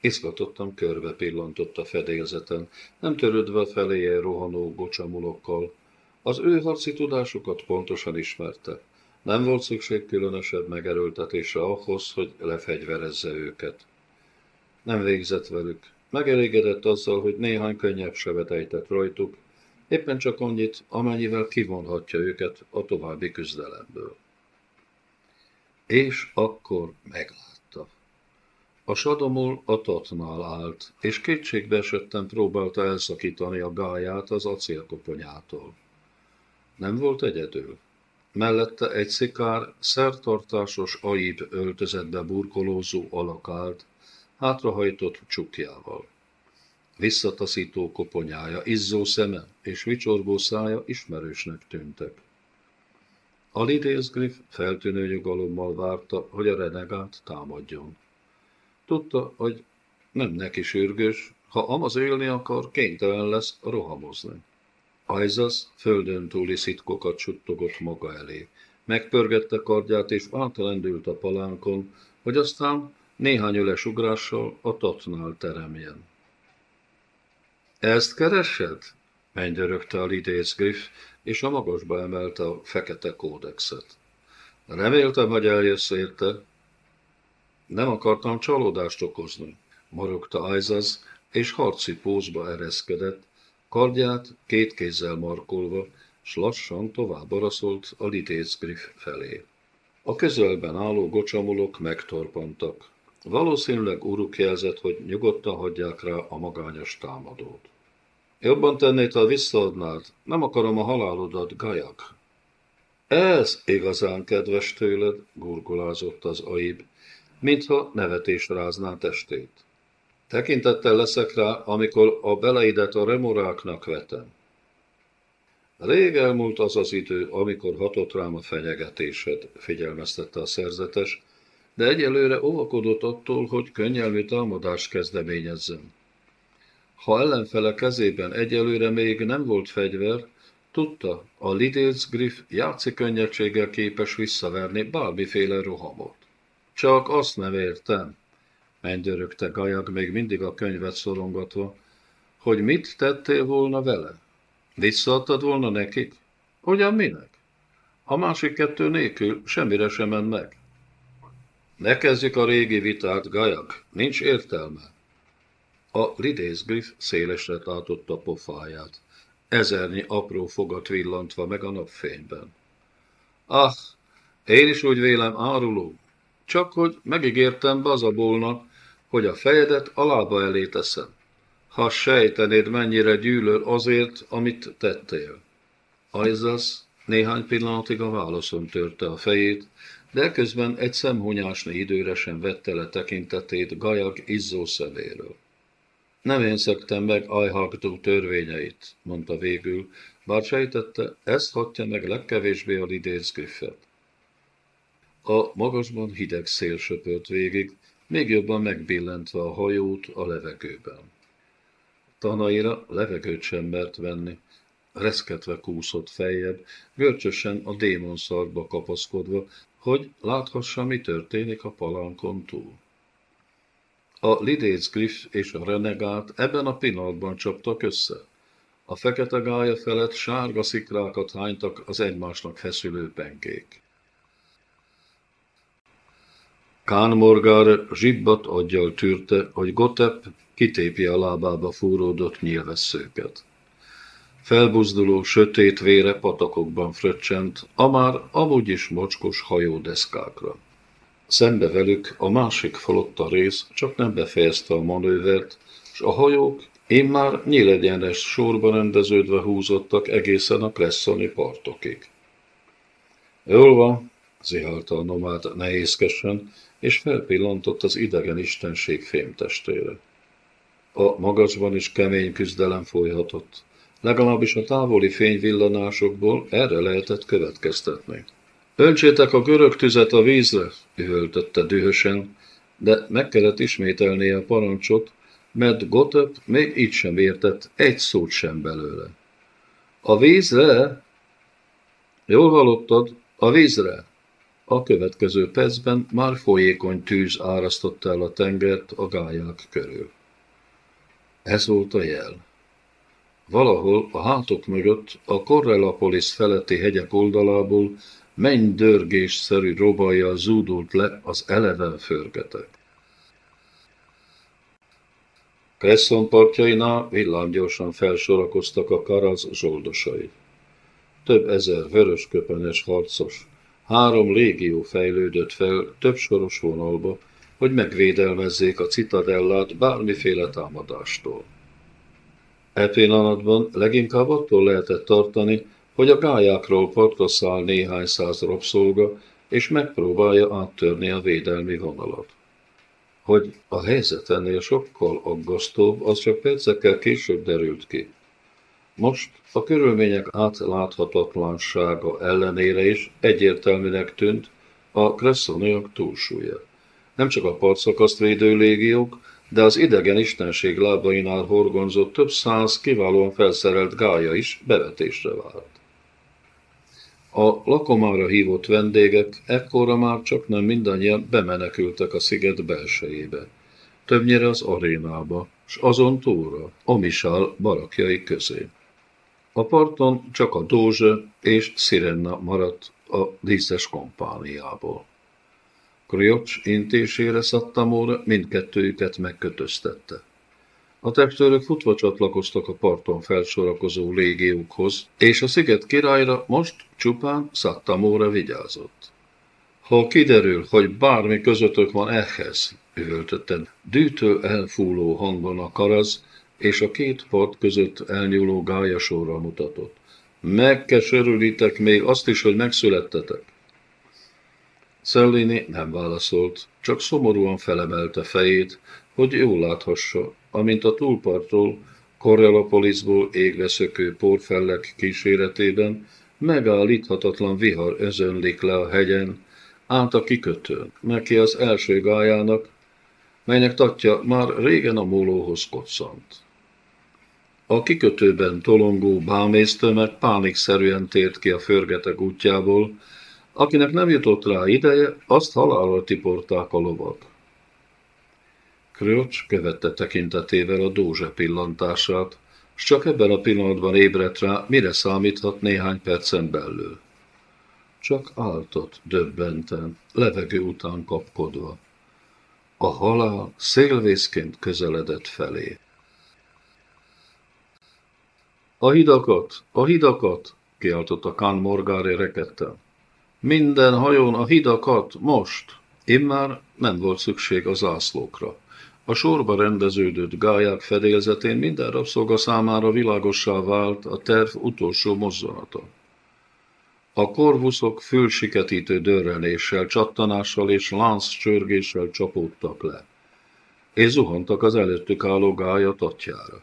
Izgatottan körbe pillantott a fedélzeten, nem törődve feléje rohanó bocsamulokkal. Az ő harci tudásukat pontosan ismerte. Nem volt szükség különösebb megerőltetésre ahhoz, hogy lefegyverezze őket. Nem végzett velük. Megelégedett azzal, hogy néhány könnyebb sebet ejtett rajtuk, éppen csak annyit, amennyivel kivonhatja őket a további küzdelemből. És akkor meglátta. A sadomul a tatnál állt, és kétségbe esetten próbálta elszakítani a gáját az acélkoponyától. Nem volt egyedül. Mellette egy szikár, szertartásos aib öltözetbe burkolózó alak állt, hátrahajított csukjával. Visszataszító koponyája, izzó szeme és vicsorgó szája ismerősnek tűntek. A Griff feltűnő nyugalommal várta, hogy a renegát támadjon. Tudta, hogy nem neki sürgős, ha Amaz élni akar, kénytelen lesz rohamozni. Ajzaz földön túli szitkokat suttogott maga elé. Megpörgette kardját és átlendült a palánkon, hogy aztán néhány öles ugrással a tatnál teremjen. Ezt keresed? Mennydörögte a lidész Griff, és a magasba emelte a fekete kódexet. Reméltem, hogy eljössz érte. Nem akartam csalódást okozni, morogta Ajzaz, és harci pózba ereszkedett, kardját két kézzel markolva, s lassan tovább araszolt a lidész Griff felé. A közelben álló gocsamulok megtorpantak. Valószínűleg uruk jelzett, hogy nyugodtan hagyják rá a magányos támadót. Jobban tennéd, ha visszaadnád. Nem akarom a halálodat, gajak. Ez igazán kedves tőled, gurgolázott az aib, mintha nevetés rázná testét. Tekintettel leszek rá, amikor a beleidet a remoráknak vetem. Rég elmúlt az az idő, amikor hatott rám a fenyegetésed, figyelmeztette a szerzetes, de egyelőre óvakodott attól, hogy könnyelmű támadást kezdeményezzem. Ha ellenfele kezében egyelőre még nem volt fegyver, tudta, a Lidész Griff játszik könnyedséggel képes visszaverni bármiféle rohamot. Csak azt nem értem, mennydörögte Gajag még mindig a könyvet szorongatva, hogy mit tettél volna vele? Visszaadtad volna nekik? Ugyan minek? A másik kettő nélkül semmire sem ment meg. Ne kezdjük a régi vitát, Gajag, nincs értelme. A lidész Griff szélesre tartotta pofáját, ezernyi apró fogat villantva meg a napfényben. Ah, én is úgy vélem áruló, csak hogy megígértem Bazabolnak, hogy a fejedet a lába elé teszem. Ha sejtenéd, mennyire gyűlöl azért, amit tettél. Ajzasz néhány pillanatig a válaszon törte a fejét, de közben egy szemhonyásni időre sem vette le tekintetét Gajag izzó szeméről. Nem én szöktem meg ajhagtó törvényeit, mondta végül, bár sejtette, ezt hatja meg legkevésbé a lidész Griffet. A magasban hideg szél söpört végig, még jobban megbillentve a hajót a levegőben. Tanaira levegőt sem mert venni, reszketve kúszott feljebb, görcsösen a démon szarba kapaszkodva, hogy láthassa, mi történik a palánkon túl. A lidéc Griff és a renegát ebben a pillanatban csaptak össze. A fekete gája felett sárga szikrákat hánytak az egymásnak feszülő penkék. Kán Morgar zsibbat aggyal tűrte, hogy Gotep kitépje a lábába fúródott nyilvesszőket. Felbuzduló, sötét vére patakokban fröccsent, a már amúgy is mocskos hajódeszkákra. Szembe velük a másik flotta rész csak nem befejezte a manővert, és a hajók immár nyílegyenes sorba rendeződve húzottak egészen a presszoni partokig. Jól van, zihálta a nomád nehézkesen, és felpillantott az idegen istenség fémtestére. A magasban is kemény küzdelem folyhatott. Legalábbis a távoli fényvillanásokból erre lehetett következtetni. Öntsétek a görög tüzet a vízre, üvöltötte dühösen, de meg kellett ismételnie a parancsot, mert Gotep még így sem értett egy szót sem belőle. A vízre? Jól hallottad, a vízre. A következő percben már folyékony tűz árasztotta el a tengert a gályák körül. Ez volt a jel. Valahol a hátok mögött a Correllapolis feletti hegyek oldalából menny dörgésszerű robajjal zúdult le az eleven förgetek. Cresson partjainál villámgyorsan felsorakoztak a karaz zsoldosai. Több ezer vörösköpenes harcos, három légió fejlődött fel több soros vonalba, hogy megvédelmezzék a citadellát bármiféle támadástól. E pillanatban leginkább attól lehetett tartani, hogy a gályákról partra száll néhány száz rabszolga, és megpróbálja áttörni a védelmi vonalat. Hogy a helyzet ennél sokkal aggasztóbb, az csak percekkel később derült ki. Most a körülmények átláthatatlansága ellenére is egyértelműnek tűnt a kresszoniak túlsúlya. Nem csak a partszakaszt védő légiók, de az idegen istenség lábainál horgonzott több száz kiválóan felszerelt gája is bevetésre várt. A lakomára hívott vendégek ekkorra már csak nem mindannyian bemenekültek a sziget belsejébe, többnyire az arénába, s azon túlra, Amisál barakjai közé. A parton csak a Dózse és Szirenna maradt a díszes kompániából. Kriocs intésére Szattamóra mindkettőjüket megkötöztette. A testőrök futva csatlakoztak a parton felsorakozó légiókhoz, és a sziget királyra most csupán Szattamóra vigyázott. Ha kiderül, hogy bármi közöttök van ehhez, üvöltötted, dűtő elfúló hangon a karaz, és a két part között elnyúló gályasóra mutatott. Megkeserülitek még azt is, hogy megszülettetek. Szellini nem válaszolt, csak szomorúan felemelte fejét, hogy jól láthassa, amint a túlpartról, Correllapolisból égve szökő porfellek kíséretében megállíthatatlan vihar özönlik le a hegyen, át a kikötőn, neki az első gájának, melynek tatja már régen a mólóhoz koccant. A kikötőben tolongó bámésztömeg pánikszerűen tért ki a förgetek útjából, akinek nem jutott rá ideje, azt halálra tiporták a lovak. Kröcs követte tekintetével a dózse pillantását, s csak ebben a pillanatban ébredt rá, mire számíthat néhány percen belül. Csak áltott döbbenten, levegő után kapkodva. A halál szélvészként közeledett felé. A hidakat, a hidakat, kiáltotta Kán Morgári rekedten. Minden hajón a hidakat, most! Immár nem volt szükség a zászlókra. A sorba rendeződött gályák fedélzetén minden rabszolga számára világossá vált a terv utolsó mozzanata. A korvuszok fülsiketítő dörrenéssel, csattanással és lánc csörgéssel csapódtak le, és zuhantak az előttük álló gálya tatjára.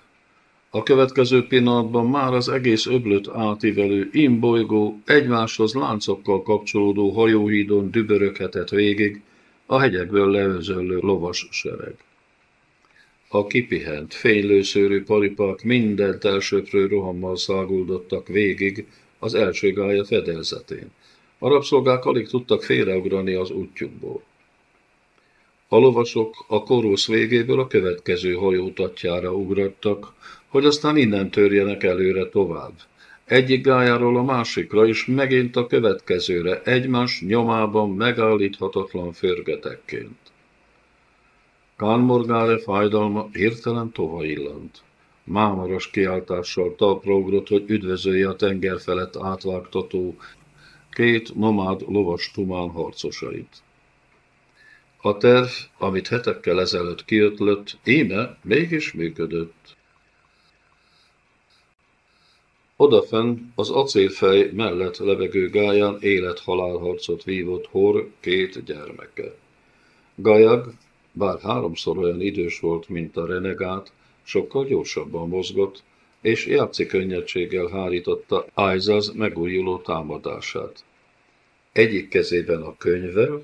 A következő pillanatban már az egész öblöt átívelő imbolygó egymáshoz láncokkal kapcsolódó hajóhídon düböröghetett végig a hegyekből leözöllő lovas sereg. A kipihent, fénylőszőrű paripák mindent elsőprő rohammal száguldottak végig az első gálya fedelzetén. A rabszolgák alig tudtak félreugrani az útjukból. A lovasok a korusz végéből a következő hajótatjára ugrattak, hogy aztán innen törjenek előre tovább. Egyik gájáról a másikra, és megint a következőre, egymás nyomában megállíthatatlan förgetekként. Kánmorgáre fájdalma hirtelen tova illant. Mámoros kiáltással talpra hogy üdvözölje a tenger felett átvágtató két nomád lovas tumán harcosait. A terv, amit hetekkel ezelőtt kiötlött, íme mégis működött. Odafenn az acélfej mellett levegő gáján élet-halálharcot vívott Hor két gyermeke. Gajag, bár háromszor olyan idős volt, mint a renegát, sokkal gyorsabban mozgott, és játszik könnyedséggel hárította Ájzaz megújuló támadását. Egyik kezében a könyvvel,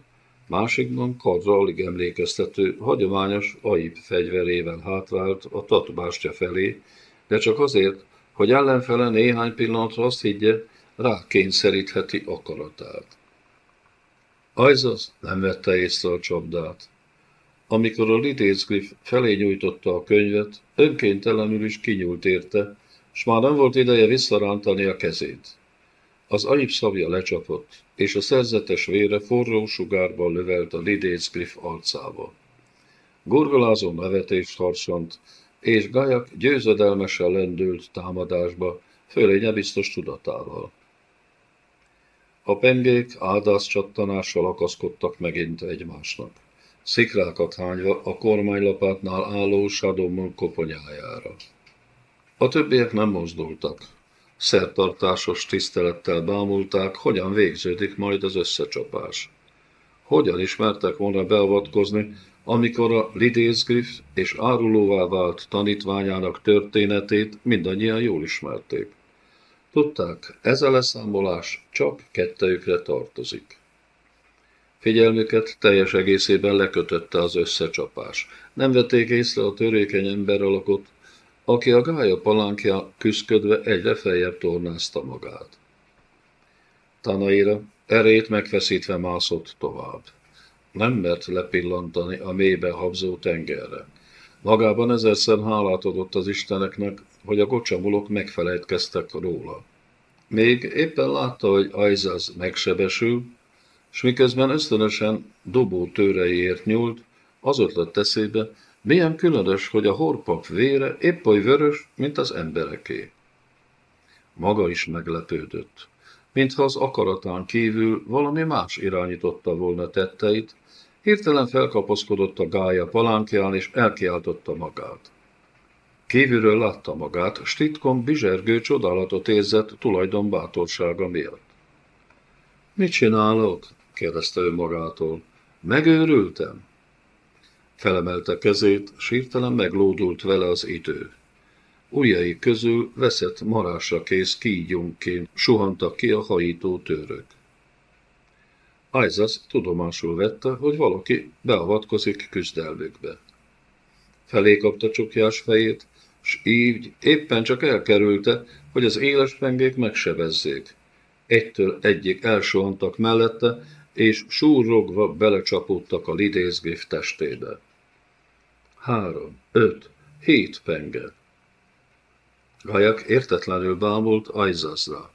másikban kardra alig emlékeztető, hagyományos aib fegyverével hátvált a tatbástya felé, de csak azért, hogy ellenfele néhány pillanatra azt higgye, rákényszerítheti akaratát. Ajzaz nem vette észre a csapdát. Amikor a Lidézgriff felé nyújtotta a könyvet, önkéntelenül is kinyúlt érte, s már nem volt ideje visszarántani a kezét. Az agyib szabja lecsapott, és a szerzetes vére forró sugárban lövelt a Lidézgriff arcába. Gurgolázó nevetést harsant, és Gajak győzedelmesen lendült támadásba, fölénye biztos tudatával. A pengék áldász csattanással akaszkodtak megint egymásnak, szikrákat hányva a kormánylapátnál álló Sadomon koponyájára. A többiek nem mozdultak. Szertartásos tisztelettel bámulták, hogyan végződik majd az összecsapás. Hogyan ismertek volna beavatkozni, amikor a Lidézgriff és árulóvá vált tanítványának történetét mindannyian jól ismerték. Tudták, ez a leszámolás csak kettejükre tartozik. Figyelmüket teljes egészében lekötötte az összecsapás. Nem vették észre a törékeny ember alakot, aki a gája palánkja küszködve egyre feljebb tornázta magát. Tanaira erét megfeszítve mászott tovább. Nem mert lepillantani a mélybe habzó tengerre. Magában ezerszer hálát adott az Isteneknek, hogy a kocsamulok megfelejtkeztek róla. Még éppen látta, hogy Ajzaz megsebesül, s miközben ösztönösen dobó tőreiért nyúlt, az ötlet eszébe, milyen különös, hogy a horpap vére épp oly vörös, mint az embereké. Maga is meglepődött, mintha az akaratán kívül valami más irányította volna tetteit, hirtelen felkapaszkodott a gája palánkján és elkiáltotta magát. Kívülről látta magát, Stitkon bizsergő csodálatot érzett tulajdon bátorsága miatt. Mit csinálok? kérdezte ő magától. Megőrültem? Felemelte kezét, sírtelen meglódult vele az idő. Ujjai közül veszett marásra kész kígyónként suhantak ki a hajító török. Isaac tudomásul vette, hogy valaki beavatkozik küzdelmükbe. Felé kapta csukjás fejét, s így éppen csak elkerülte, hogy az éles pengék megsebezzék. Egytől egyik elsohantak mellette, és súrogva belecsapódtak a lidézgriff testébe. Három, öt, hét penge. Gajak értetlenül bámult Ajzazra.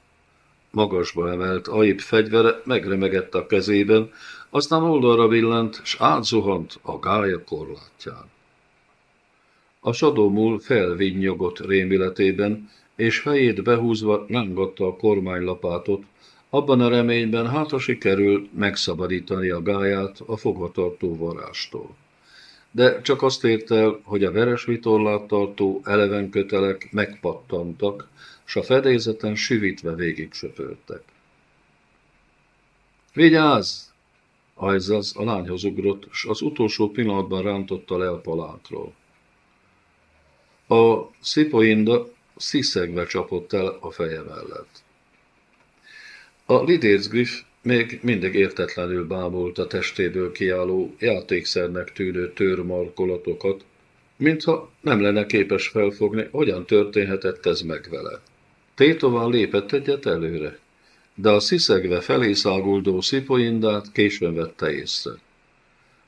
Magasba emelt Aib fegyvere megremegett a kezében, aztán oldalra villant, s átzuhant a gája korlátján. A sadomul felvinnyogott rémületében, és fejét behúzva lángatta a kormánylapátot, abban a reményben hátra sikerül megszabadítani a gáját a fogvatartó varástól. De csak azt ért hogy a veres vitorlát tartó eleven kötelek megpattantak, s a fedélzeten süvítve végig söpörtek. Vigyázz! Ajzaz a lányhoz ugrott, s az utolsó pillanatban rántotta le a palánkról. A szipoinda sziszegve csapott el a feje mellett. A Griff még mindig értetlenül bámult a testéből kiálló, játékszernek tűnő törmarkolatokat, mintha nem lenne képes felfogni, hogyan történhetett ez meg vele. Tétován lépett egyet előre, de a sziszegve felé száguldó szipoindát későn vette észre.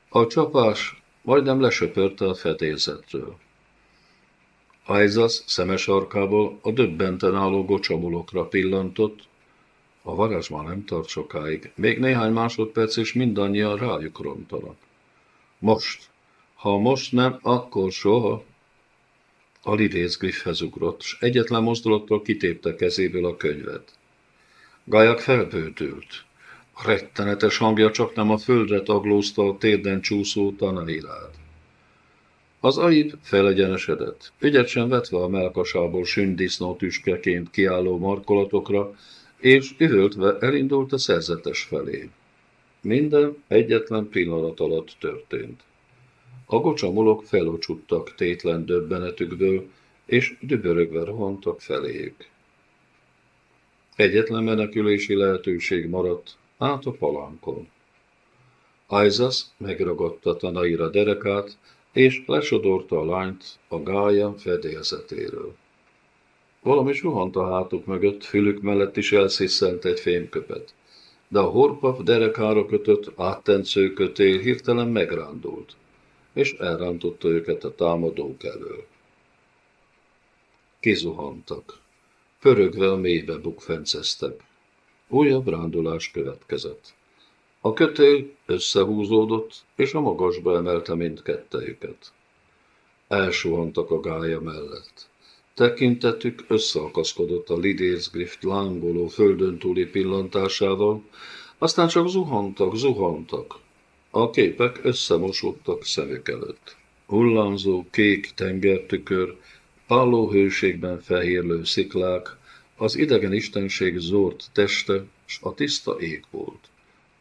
A csapás majdnem lesöpörte a fedélzetről. Aizas szemes arkából a döbbenten álló gocsamulokra pillantott, a varázs már nem tart sokáig, még néhány másodperc és mindannyian rájuk rontanak. Most, ha most nem, akkor soha. A lidész Griffhez ugrott, s egyetlen mozdulattól kitépte kezéből a könyvet. Gajak felbődült. A rettenetes hangja csak nem a földre taglózta a térden csúszó tanairát. Az aib felegyenesedett, ügyet sem vetve a melkasából sündisznó tüskeként kiálló markolatokra, és üvöltve elindult a szerzetes felé. Minden egyetlen pillanat alatt történt. A gocsamolok felocsuttak tétlen döbbenetükből, és dübörögve rohantak feléjük. Egyetlen menekülési lehetőség maradt át a palánkon. Aizas megragadta Tanaira derekát, és lesodorta a lányt a gája fedélzetéről. Valami suhant a hátuk mögött, fülük mellett is elsziszent egy fémköpet. De a horpap derekára kötött, áttencő kötél hirtelen megrándult, és elrántotta őket a támadók elől. Kizuhantak. Pörögve a mélybe bukfenceztek. Újabb rándulás következett. A kötél összehúzódott, és a magasba emelte mindkettejüket. Elsuhantak a gája mellett. Tekintetük összeakaszkodott a Lidérzgrift lángoló földön túli pillantásával, aztán csak zuhantak, zuhantak. A képek összemosódtak szemük előtt. Hullámzó kék tengertükör, páló hőségben fehérlő sziklák, az idegen istenség zord teste, s a tiszta ég volt.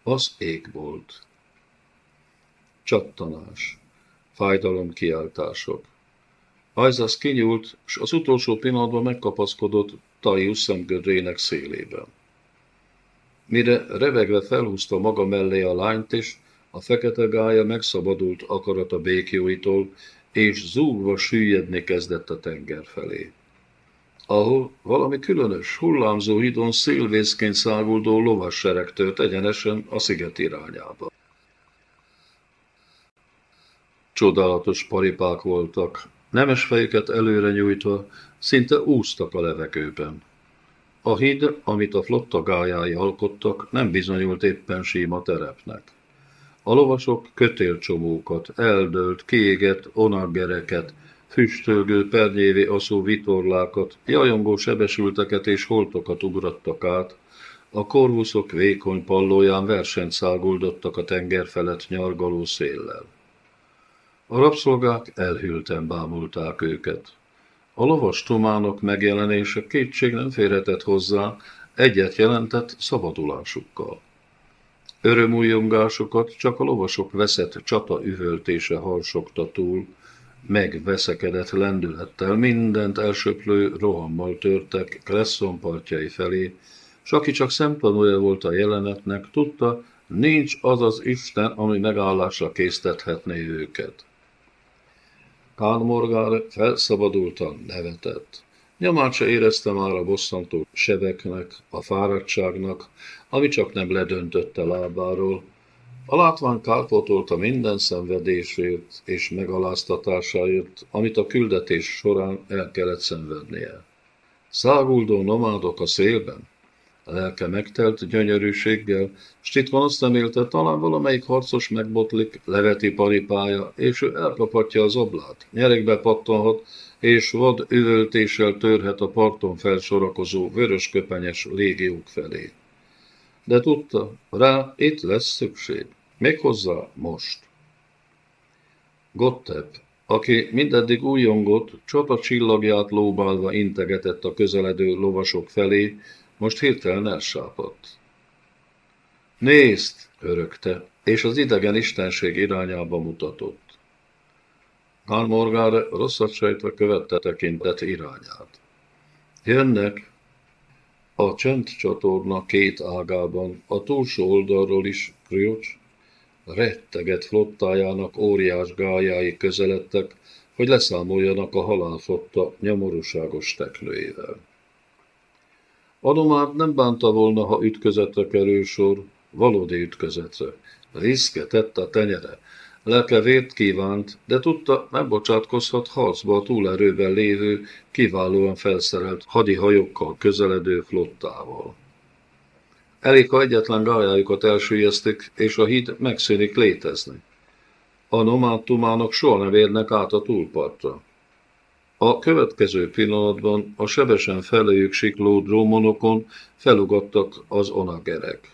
Az ég volt. Csattanás, fájdalom kiáltások. Ajzasz kinyúlt, s az utolsó pillanatban megkapaszkodott Taius szemgödrének szélében. Mire revegve felhúzta maga mellé a lányt is, a fekete gája megszabadult akarata békjóitól, és zúgva süllyedni kezdett a tenger felé. Ahol valami különös, hullámzó hidon szélvészként száguldó lovassereg tört egyenesen a sziget irányába. Csodálatos paripák voltak, nemes fejüket előre nyújtva, szinte úsztak a levegőben. A híd, amit a flotta gályái alkottak, nem bizonyult éppen síma terepnek. A lovasok kötélcsomókat, eldőlt, kiégett onaggereket, füstölgő, pernyévi aszó vitorlákat, jajongó sebesülteket és holtokat ugrattak át, a korvuszok vékony pallóján versenyt száguldottak a tenger felett nyargaló széllel. A rabszolgák elhűlten bámulták őket. A lovas tumánok megjelenése kétség nem férhetett hozzá, egyet jelentett szabadulásukkal. Örömújongásokat csak a lovasok veszett csata üvöltése harsogta túl, megveszekedett lendülettel, mindent elsöplő rohammal törtek Kresszon partjai felé, s aki csak szemtanúja volt a jelenetnek, tudta, nincs az az Isten, ami megállásra késztethetné őket. Kán Morgár felszabadultan nevetett. Nyomát se érezte már a bosszantó sebeknek, a fáradtságnak, ami csak nem ledöntötte lábáról. A látvány kárpótolta minden szenvedésért és megaláztatásáért, amit a küldetés során el kellett szenvednie. Száguldó nomádok a szélben, a lelke megtelt gyönyörűséggel, s titkon azt remélte, talán valamelyik harcos megbotlik, leveti paripája, és ő elkaphatja az oblát, nyerekbe pattanhat, és vad üvöltéssel törhet a parton felsorakozó vörösköpenyes légiók felé. De tudta, rá itt lesz szükség, méghozzá most. Gottep, aki mindeddig újongott, csata csillagját lóbálva integetett a közeledő lovasok felé, most hirtelen elsápadt. Nézd, örökte, és az idegen istenség irányába mutatott. Morgár rosszat sejtve követte tekintet irányát. Jönnek, a csendcsatorna két ágában, a túlsó oldalról is Kriocs, retteget flottájának óriás gályái közeledtek, hogy leszámoljanak a halálflotta nyomorúságos teknőjével. Adomár nem bánta volna, ha ütközetre kerül sor, valódi ütközetre. Riszke tett a tenyere. Lelke vért kívánt, de tudta, nem bocsátkozhat harcba a túlerőben lévő, kiválóan felszerelt hadihajókkal közeledő flottával. Elég, egyetlen gályájukat elsüllyesztik, és a híd megszűnik létezni. A nomátumának soha nem érnek át a túlpartra. A következő pillanatban a sebesen feléjük sikló drómonokon felugattak az onagerek.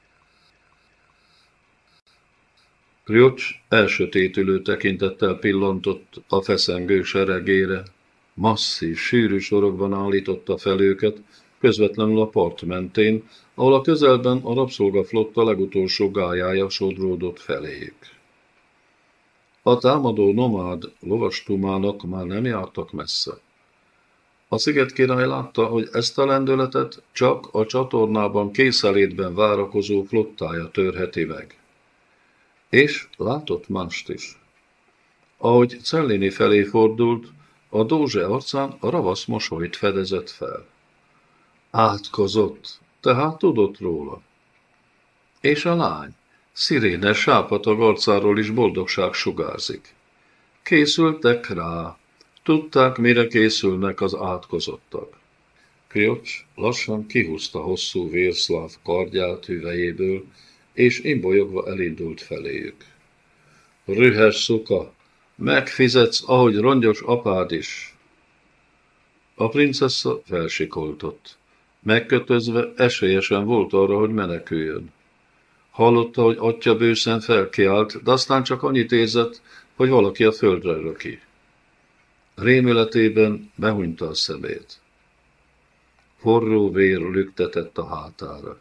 Kriocs elsötétülő tekintettel pillantott a feszengő seregére. Masszív, sűrű sorokban állította fel őket, közvetlenül a part mentén, ahol a közelben a rabszolgaflotta legutolsó gályája sodródott feléjük. A támadó nomád lovastumának már nem jártak messze. A sziget király látta, hogy ezt a lendületet csak a csatornában készelétben várakozó flottája törheti meg. És látott mást is. Ahogy Cellini felé fordult, a dózse arcán a ravasz mosolyt fedezett fel. Átkozott, tehát tudott róla. És a lány, szirénes sápatag arcáról is boldogság sugárzik. Készültek rá, tudták, mire készülnek az átkozottak. Kriocs lassan kihúzta hosszú vérszláv kardját hüvejéből, és imbolyogva elindult feléjük. Rühes szuka, megfizetsz, ahogy rongyos apád is. A princessa felsikoltott. Megkötözve esélyesen volt arra, hogy meneküljön. Hallotta, hogy atya bőszen felkiált, de aztán csak annyit érzett, hogy valaki a földre röki. Rémületében behunyta a szemét. Forró vér lüktetett a hátára.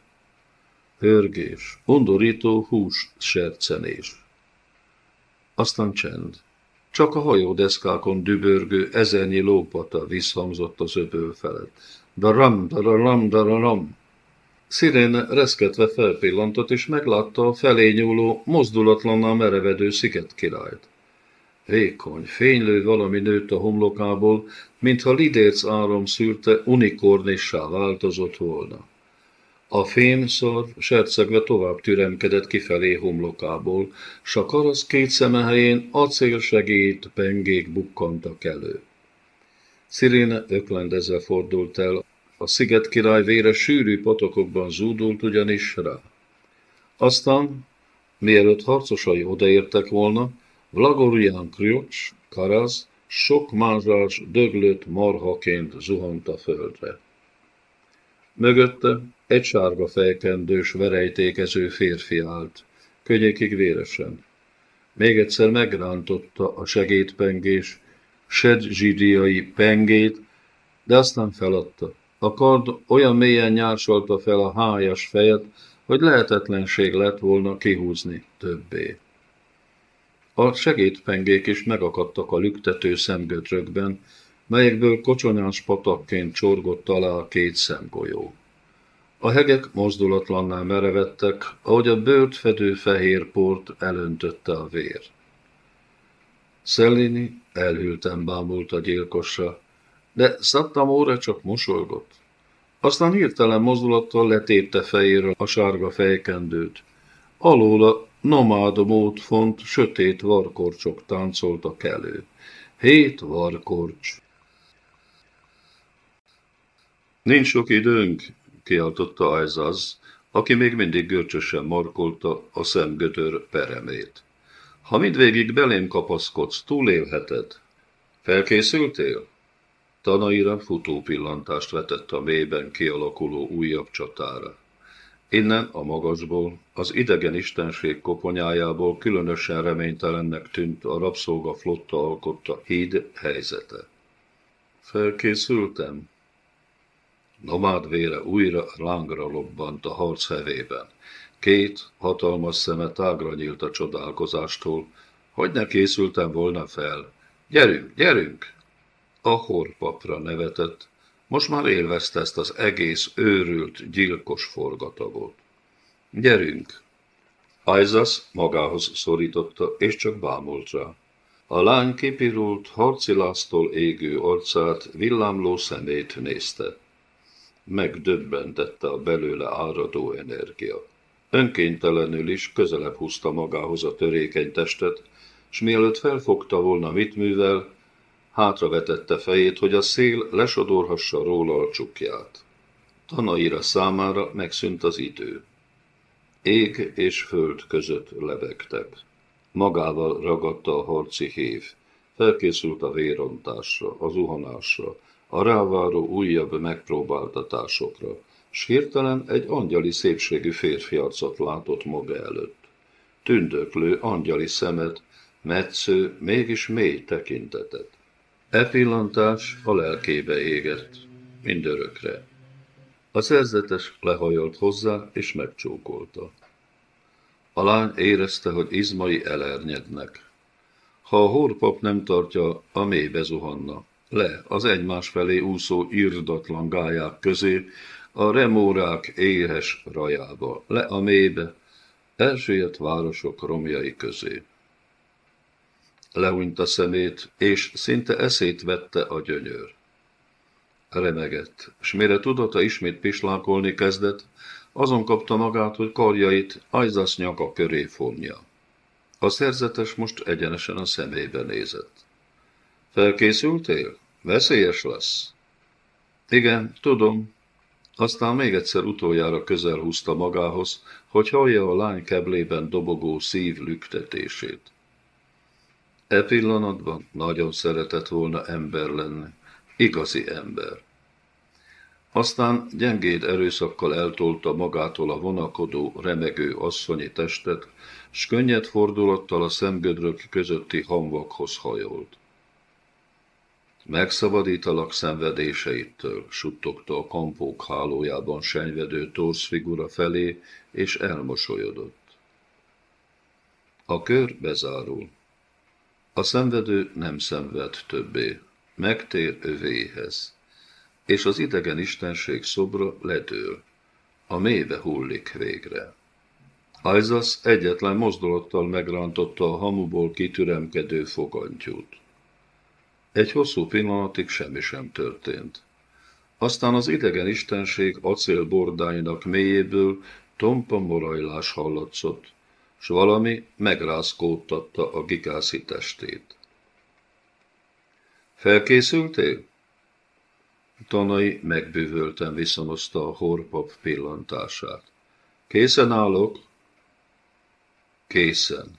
Hörgés, undorító hús sercenés. Aztán csend. Csak a hajódeszkákon dübörgő ezernyi lópata visszhangzott az öböl felett. Daram, dararam, dararam. Szirén reszketve felpillantott, és meglátta a felé nyúló, mozdulatlanná merevedő sziget királyt. Vékony, fénylő valami nőtt a homlokából, mintha lidérc áram szűrte, unikornissá változott volna. A fémszar sercegve tovább türemkedett kifelé homlokából, s a karasz két szeme helyén acélsegét pengék bukkantak elő. Sziréne öklendezve fordult el, a sziget király vére sűrű patokokban zúdult ugyanis rá. Aztán, mielőtt harcosai odaértek volna, Vlagorian Kriocs, Karaz, sok mázsás, döglött marhaként zuhant a földre. Mögötte egy sárga fejkendős, verejtékező férfi állt, könnyékig véresen. Még egyszer megrántotta a segédpengés, sedzsidiai pengét, de aztán feladta. A kard olyan mélyen nyársolta fel a hájas fejet, hogy lehetetlenség lett volna kihúzni többé. A segédpengék is megakadtak a lüktető szemgötrökben, melyekből kocsonyás patakként csorgott alá a két szemgolyó. A hegek mozdulatlanná merevettek, ahogy a bőrt fedő fehér port elöntötte a vér. Szellini elhűlten bámult a gyilkosra, de Szattamóra csak mosolygott. Aztán hirtelen mozdulattal letépte fejéről a sárga fejkendőt. Alóla nomád módfont, sötét varkorcsok táncoltak elő. Hét varkorcs. Nincs sok időnk, kiáltotta Ajzaz, aki még mindig görcsösen markolta a szemgötör peremét. Ha mindvégig belém kapaszkodsz, túlélheted. Felkészültél? Tanaira futó pillantást vetett a mélyben kialakuló újabb csatára. Innen a magasból, az idegen istenség koponyájából különösen reménytelennek tűnt a rabszolga flotta alkotta híd helyzete. Felkészültem, Nomád vére újra lángra lobbant a harc hevében. Két hatalmas szeme tágra nyílt a csodálkozástól, hogy ne készültem volna fel. Gyerünk, gyerünk! A horpapra nevetett, most már élvezte ezt az egész őrült, gyilkos forgatagot. Gyerünk! Ajzas magához szorította, és csak bámult rá. A lány kipirult, harciláztól égő arcát, villámló szemét nézte megdöbbentette a belőle áradó energia. Önkéntelenül is közelebb húzta magához a törékeny testet, s mielőtt felfogta volna, mit művel, hátravetette fejét, hogy a szél lesodorhassa róla a csukját. Tanaira számára megszűnt az idő. Ég és föld között lebegtek. Magával ragadta a harci hív. Felkészült a vérontásra, a zuhanásra, a ráváró újabb megpróbáltatásokra, s hirtelen egy angyali szépségű férfi arcot látott maga előtt. Tündöklő angyali szemet, metsző, mégis mély tekintetet. E pillantás a lelkébe égett, mindörökre. A szerzetes lehajolt hozzá, és megcsókolta. A lány érezte, hogy izmai elernyednek. Ha a hórpap nem tartja, a mélybe zuhanna le az egymás felé úszó irdatlan gályák közé, a remórák éhes rajába, le a mélybe, elsőjött városok romjai közé. Lehúnyt a szemét, és szinte eszét vette a gyönyör. remegett, s mire tudata ismét pislákolni kezdett, azon kapta magát, hogy karjait Ajzasz nyaka köré fonja. A szerzetes most egyenesen a szemébe nézett. Felkészültél? Veszélyes lesz. Igen, tudom. Aztán még egyszer utoljára közel húzta magához, hogy hallja a lány keblében dobogó szív lüktetését. E pillanatban nagyon szeretett volna ember lenni, igazi ember. Aztán gyengéd erőszakkal eltolta magától a vonakodó, remegő asszonyi testet, s könnyed fordulattal a szemgödrök közötti hamvakhoz hajolt. Megszabadítalak szenvedéseitől, suttogta a kampók hálójában senyvedő torszfigura felé, és elmosolyodott. A kör bezárul. A szenvedő nem szenved többé, megtér övéhez, és az idegen istenség szobra ledől, a mélybe hullik végre. Ajzasz egyetlen mozdulattal megrántotta a hamuból kitüremkedő fogantyút. Egy hosszú pillanatig semmi sem történt. Aztán az idegen istenség acélbordáinak mélyéből tompa morajlás hallatszott, s valami megrázkódtatta a gigászi testét. Felkészültél? Tanai megbűvölten viszonozta a horpap pillantását. Készen állok? Készen.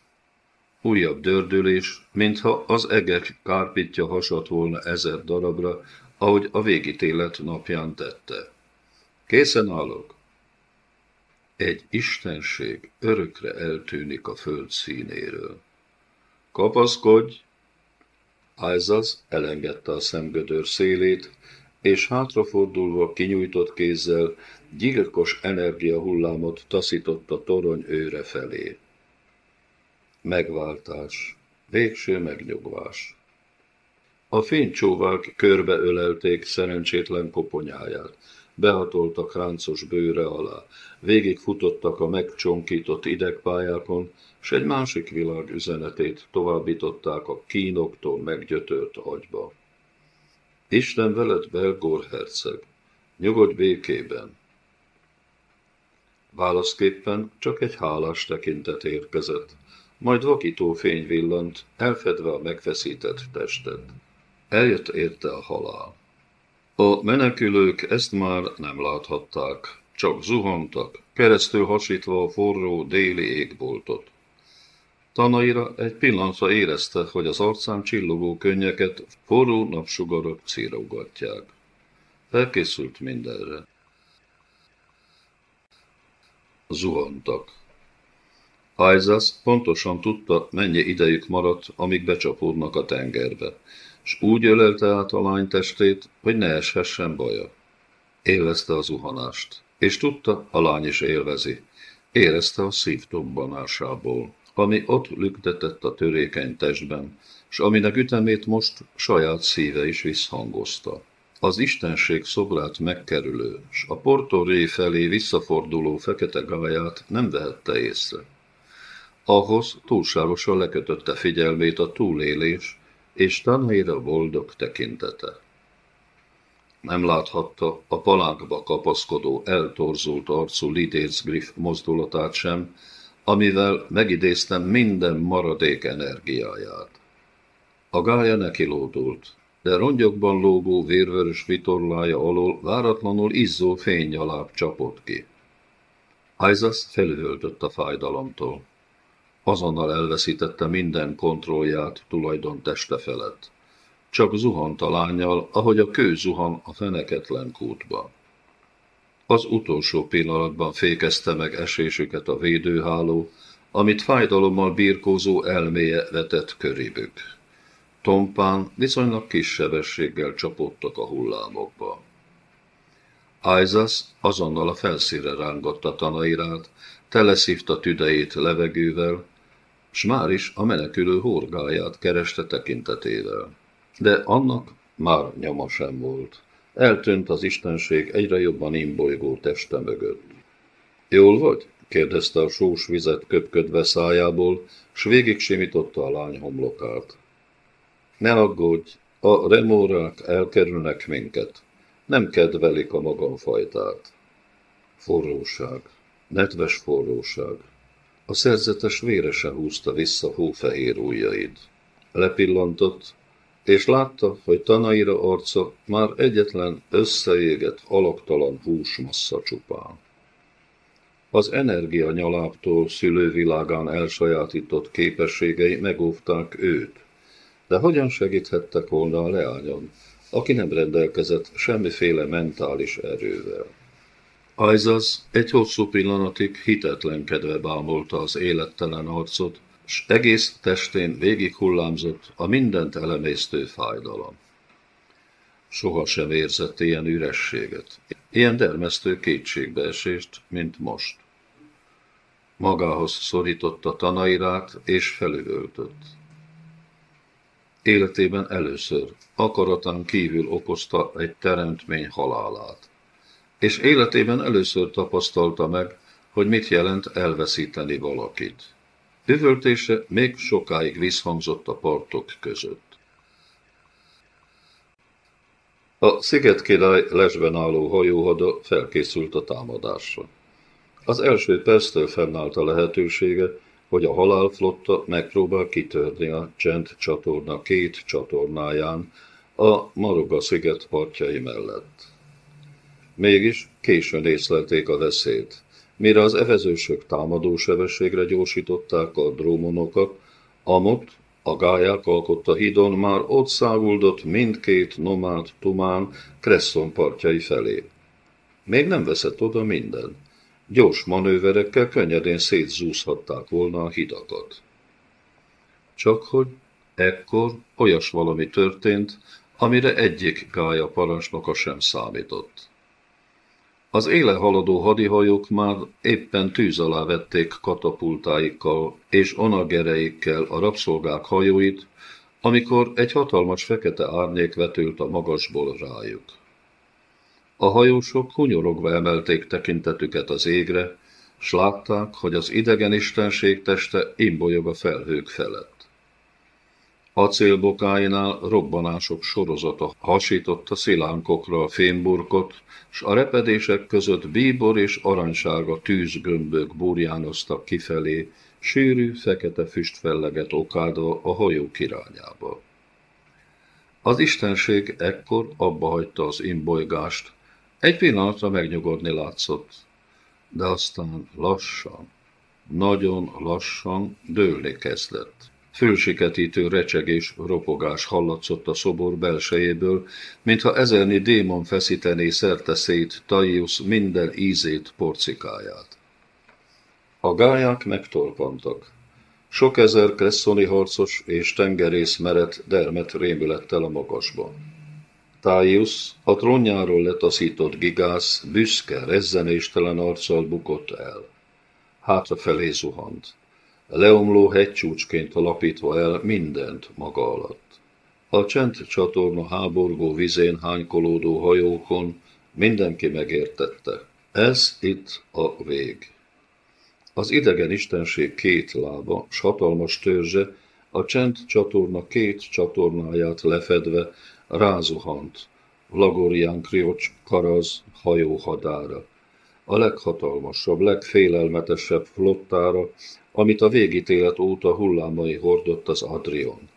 Újabb dördülés, mintha az egek kárpitja hasadt volna ezer darabra, ahogy a végítélet napján tette. Készen állok. Egy istenség örökre eltűnik a föld színéről. Kapaszkodj! Ájzaz elengedte a szemgödör szélét, és hátrafordulva kinyújtott kézzel gyilkos energiahullámot taszított a torony őre felé. Megváltás, végső megnyugvás. A fénycsóvák körbe ölelték szerencsétlen koponyáját, behatoltak ráncos bőre alá, végigfutottak a megcsonkított idegpályákon, s egy másik világ üzenetét továbbították a kínoktól meggyötört agyba. Isten veled, Belgor herceg, nyugodj békében. Válaszképpen csak egy hálás tekintet érkezett, majd vakító fény villant, elfedve a megfeszített testet. Eljött érte a halál. A menekülők ezt már nem láthatták, csak zuhantak, keresztül hasítva a forró déli égboltot. Tanaira egy pillanatra érezte, hogy az arcán csillogó könnyeket forró napsugarok círogatják. Felkészült mindenre. Zuhantak. Isaac pontosan tudta, mennyi idejük maradt, amíg becsapódnak a tengerbe, s úgy ölelte át a lány testét, hogy ne eshessen baja. Élvezte az zuhanást, és tudta, a lány is élvezi. Érezte a szív tobbanásából, ami ott lüktetett a törékeny testben, s aminek ütemét most saját szíve is visszhangozta. Az istenség szobrát megkerülő, s a Porto Ré felé visszaforduló fekete gáját nem vehette észre. Ahhoz túlságosan lekötötte figyelmét a túlélés, és tanhéra boldog tekintete. Nem láthatta a palánkba kapaszkodó, eltorzult arcú Lidéc Griff mozdulatát sem, amivel megidéztem minden maradék energiáját. A gája nekilódult, de rongyokban lógó vérvörös vitorlája alól váratlanul izzó fénynyaláb csapott ki. Isaac felüvöltött a fájdalomtól. Azonnal elveszítette minden kontrollját tulajdon teste felett. Csak zuhant a lányjal, ahogy a kő zuhan a feneketlen kútba. Az utolsó pillanatban fékezte meg esésüket a védőháló, amit fájdalommal birkózó elméje vetett körébük. Tompán viszonylag kis sebességgel csapódtak a hullámokba. Isaac azonnal a felszíre rángatta tanairát, teleszívta tüdejét levegővel, s már is a menekülő horgáját kereste tekintetével. De annak már nyoma sem volt. Eltűnt az istenség egyre jobban imbolygó teste mögött. Jól vagy? kérdezte a sós vizet köpködve szájából, s végig simította a lány homlokát. Ne aggódj, a remórák elkerülnek minket. nem kedvelik a magamfajtát. Forróság, nedves forróság. A szerzetes véresen húzta vissza hófehér ujjaid. Lepillantott, és látta, hogy Tanaira arca már egyetlen összeégett, alaktalan húsmassza csupán. Az energia nyaláptól szülővilágán elsajátított képességei megóvták őt, de hogyan segíthettek volna a leányon, aki nem rendelkezett semmiféle mentális erővel. Ajzaz egy hosszú pillanatig hitetlenkedve bámolta az élettelen arcot, s egész testén végig hullámzott a mindent elemésztő fájdalom. Soha sem érzett ilyen ürességet, ilyen dermesztő kétségbeesést, mint most. Magához szorította tanairát, és felüvöltött. Életében először, akaratán kívül okozta egy teremtmény halálát. És életében először tapasztalta meg, hogy mit jelent elveszíteni valakit. Üvöltése még sokáig visszhangzott a partok között. A sziget király lesben álló hajóhada felkészült a támadásra. Az első perctől fennállt a lehetősége, hogy a halálflotta megpróbál kitörni a Csend csatorna két csatornáján, a Maroga sziget partjai mellett. Mégis későn észlelték a veszélyt. Mire az evezősök támadó sebességre gyorsították a drómonokat, Amot, a gályák alkotta hídon már ott száguldott mindkét nomád tumán Kresszon partjai felé. Még nem veszett oda minden. Gyors manőverekkel könnyedén szétzúzhatták volna a hidakat. Csak hogy ekkor olyas valami történt, amire egyik gája parancsnoka sem számított. Az éle haladó hadihajók már éppen tűz alá vették katapultáikkal és onagereikkel a rabszolgák hajóit, amikor egy hatalmas fekete árnyék vetült a magasból rájuk. A hajósok hunyorogva emelték tekintetüket az égre, s látták, hogy az idegen istenség teste imbolyog a felhők felett. Acélbokáinál robbanások sorozata hasította szilánkokra a fémburkot, s a repedések között bíbor és aranysárga tűzgömbök burjánoztak kifelé, sűrű, fekete füstfelleget okádva a hajók irányába. Az istenség ekkor abba hagyta az imbolygást, egy pillanatra megnyugodni látszott, de aztán lassan, nagyon lassan dőlni kezdett. Fölsiketítő recsegés, ropogás hallatszott a szobor belsejéből, mintha ezerni démon feszítené szerte szét Taius minden ízét, porcikáját. A gályák megtorpantak. Sok ezer kresszoni harcos és tengerész meret dermet rémülettel a magasban. Táius, a trónjáról letaszított gigász, büszke, rezzenéstelen arccal bukott el. Hátrafelé zuhant leomló hegycsúcsként alapítva el mindent maga alatt. A csend csatorna háborgó vizén hánykolódó hajókon mindenki megértette. Ez itt a vég. Az idegen istenség két lába, s hatalmas törzse, a csend csatorna két csatornáját lefedve rázuhant, Lagorian Kriocs karaz hajóhadára, a leghatalmasabb, legfélelmetesebb flottára, amit a végítélet óta hullámai hordott az Adrion.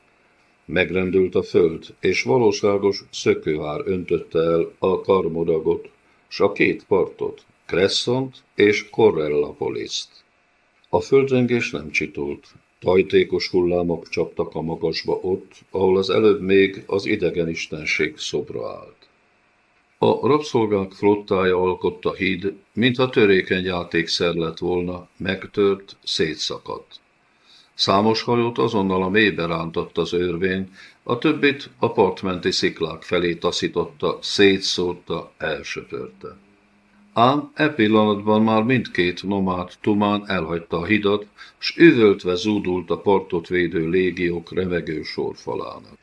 Megrendült a föld, és valóságos szökőár öntötte el a Karmodagot, s a két partot, Kresszont és Correllapoliszt. A földrengés nem csitult, tajtékos hullámok csaptak a magasba ott, ahol az előbb még az idegen istenség szobra állt. A rabszolgák flottája alkotta híd, mintha törékeny játékszer lett volna, megtört, szétszakadt. Számos hajót azonnal a mélybe rántott az őrvény, a többit a partmenti sziklák felé taszította, szétszórta, elsöpörte. Ám e pillanatban már mindkét nomád tumán elhagyta a hidat, s üvöltve zúdult a partot védő légiók remegő sorfalának.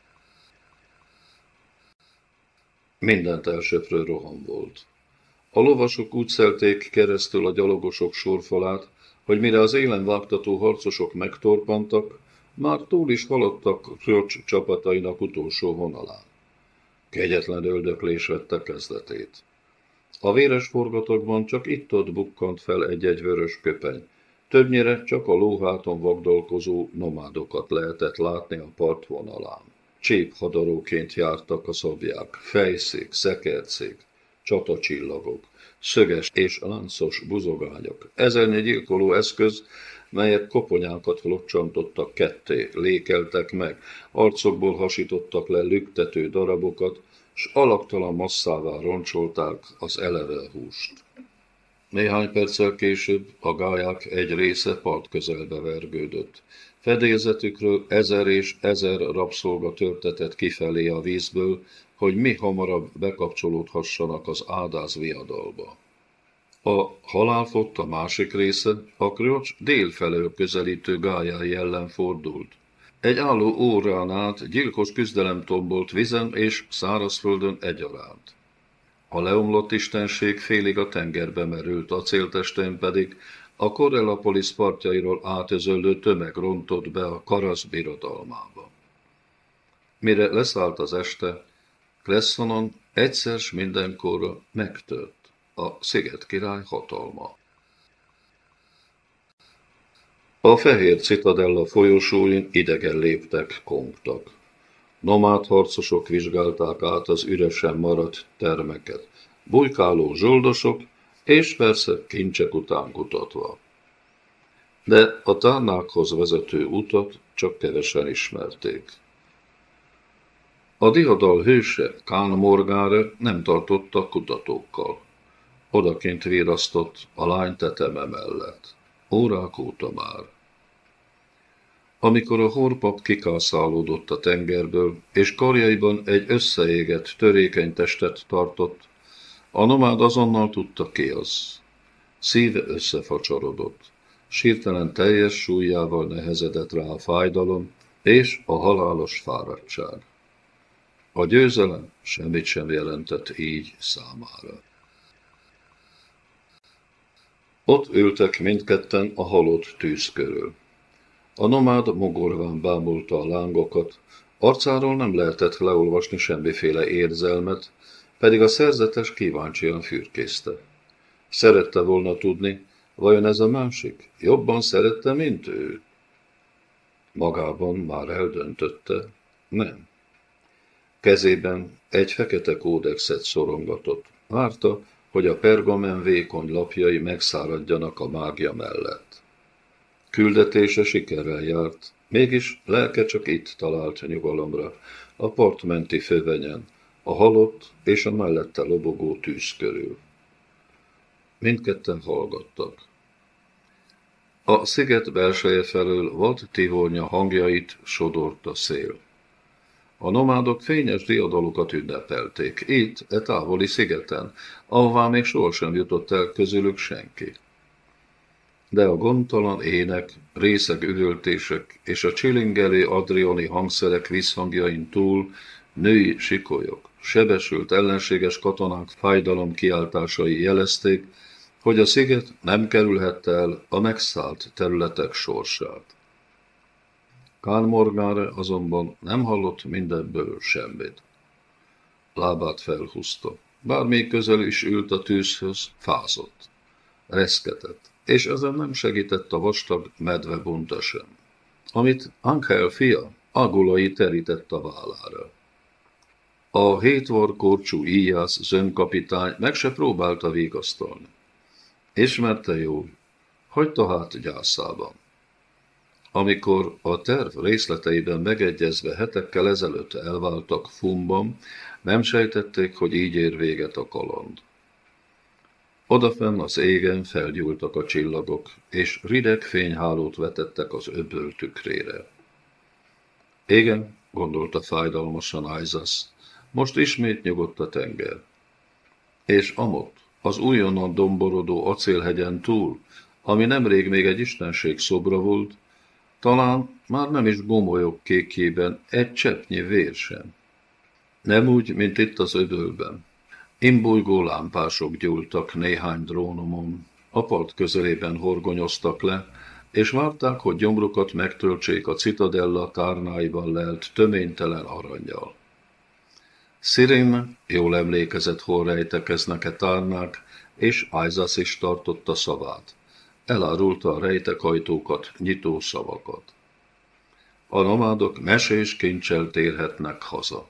Mindent elsöprő roham volt. A lovasok úgy szelték keresztül a gyalogosok sorfalát, hogy mire az élen vágtató harcosok megtorpantak, már túl is haladtak Kröcs csapatainak utolsó vonalán. Kegyetlen öldöklés vette kezdetét. A véres forgatokban csak itt-ott bukkant fel egy-egy vörös köpeny. Többnyire csak a lóháton vagdalkozó nomádokat lehetett látni a partvonalán. Csép hadaróként jártak a szobják, fejszék, szekercék, csatacsillagok, szöges és láncos buzogányok. Ezernyi gyilkoló eszköz, melyek koponyákat locsantottak ketté, lékeltek meg, arcokból hasítottak le lüktető darabokat, s alaktalan masszává roncsolták az elevel húst. Néhány perccel később a gályák egy része part közelbe vergődött. Fedélzetükről ezer és ezer rabszolga törtetett kifelé a vízből, hogy mi hamarabb bekapcsolódhassanak az ádáz viadalba. A halálfott a másik része a kröcs délfelől közelítő gályái ellen fordult. Egy álló órán át gyilkos küzdelem tombolt vizen és szárazföldön egyaránt. A leomlott istenség félig a tengerbe merült, a céltestén pedig a Corellopolis partjairól átözöllő tömeg rontott be a Karasz birodalmába. Mire leszállt az este, Klessonon egyszer s mindenkorra megtört a sziget király hatalma. A fehér citadella folyosóin idegen léptek, kongtak. Nomád harcosok vizsgálták át az üresen maradt termeket, bujkáló zsoldosok, és persze kincsek után kutatva. De a tárnákhoz vezető utat csak kevesen ismerték. A diadal hőse, Kán Morgára nem tartotta kutatókkal. Odaként vérasztott a lány teteme mellett. Órák óta már. Amikor a horpap kikászálódott a tengerből, és karjaiban egy összeégett, törékeny testet tartott, a nomád azonnal tudta ki az. Szíve összefacsarodott. Sírtelen teljes súlyával nehezedett rá a fájdalom és a halálos fáradtság. A győzelem semmit sem jelentett így számára. Ott ültek mindketten a halott tűz körül. A nomád mogorván bámulta a lángokat, arcáról nem lehetett leolvasni semmiféle érzelmet, pedig a szerzetes kíváncsian fürkészte. Szerette volna tudni, vajon ez a másik jobban szerette, mint ő? Magában már eldöntötte, nem. Kezében egy fekete kódexet szorongatott. Várta, hogy a pergamen vékony lapjai megszáradjanak a mágia mellett. Küldetése sikerrel járt, mégis lelke csak itt talált nyugalomra, a partmenti fővenyen, a halott és a mellette lobogó tűz körül. Mindketten hallgattak. A sziget belseje felől vad tivornya hangjait sodort a szél. A nomádok fényes diadalokat ünnepelték, itt, e távoli szigeten, ahová még sohasem jutott el közülük senki. De a gondtalan ének, részeg üvöltések és a csilingelő adrioni hangszerek visszhangjain túl női sikolyok, sebesült ellenséges katonák fájdalom kiáltásai jelezték, hogy a sziget nem kerülhette el a megszállt területek sorsát. Kán Morgára azonban nem hallott mindenből semmit. Lábát felhúzta. Bár még közel is ült a tűzhöz, fázott. Reszketett, és ezen nem segített a vastag medve bunta sem, amit Angel fia agulai terített a vállára. A hétvar korcsú íjász zönkapitány meg se próbálta vigasztalni. Ismerte jól, hagyta hát gyászában. Amikor a terv részleteiben megegyezve hetekkel ezelőtt elváltak Fumban, nem sejtették, hogy így ér véget a kaland. Odafenn az égen felgyúltak a csillagok, és rideg fényhálót vetettek az öböl tükrére. Igen, gondolta fájdalmasan Isas, most ismét nyugodt a tenger. És amott, az újonnan domborodó acélhegyen túl, ami nemrég még egy istenség szobra volt, talán már nem is gomolyok kékében egy cseppnyi vér sem. Nem úgy, mint itt az ödölben. Imbulygó lámpások gyúltak néhány drónomon, a part közelében horgonyoztak le, és várták, hogy gyomrukat megtöltsék a citadella tárnáiban lelt töménytelen aranyjal. Szirin jól emlékezett, hol rejtekeznek-e tárnák, és Ájzasz is tartotta szavát. Elárulta a rejtekajtókat, nyitó szavakat. A nomádok mesés kincsel térhetnek haza.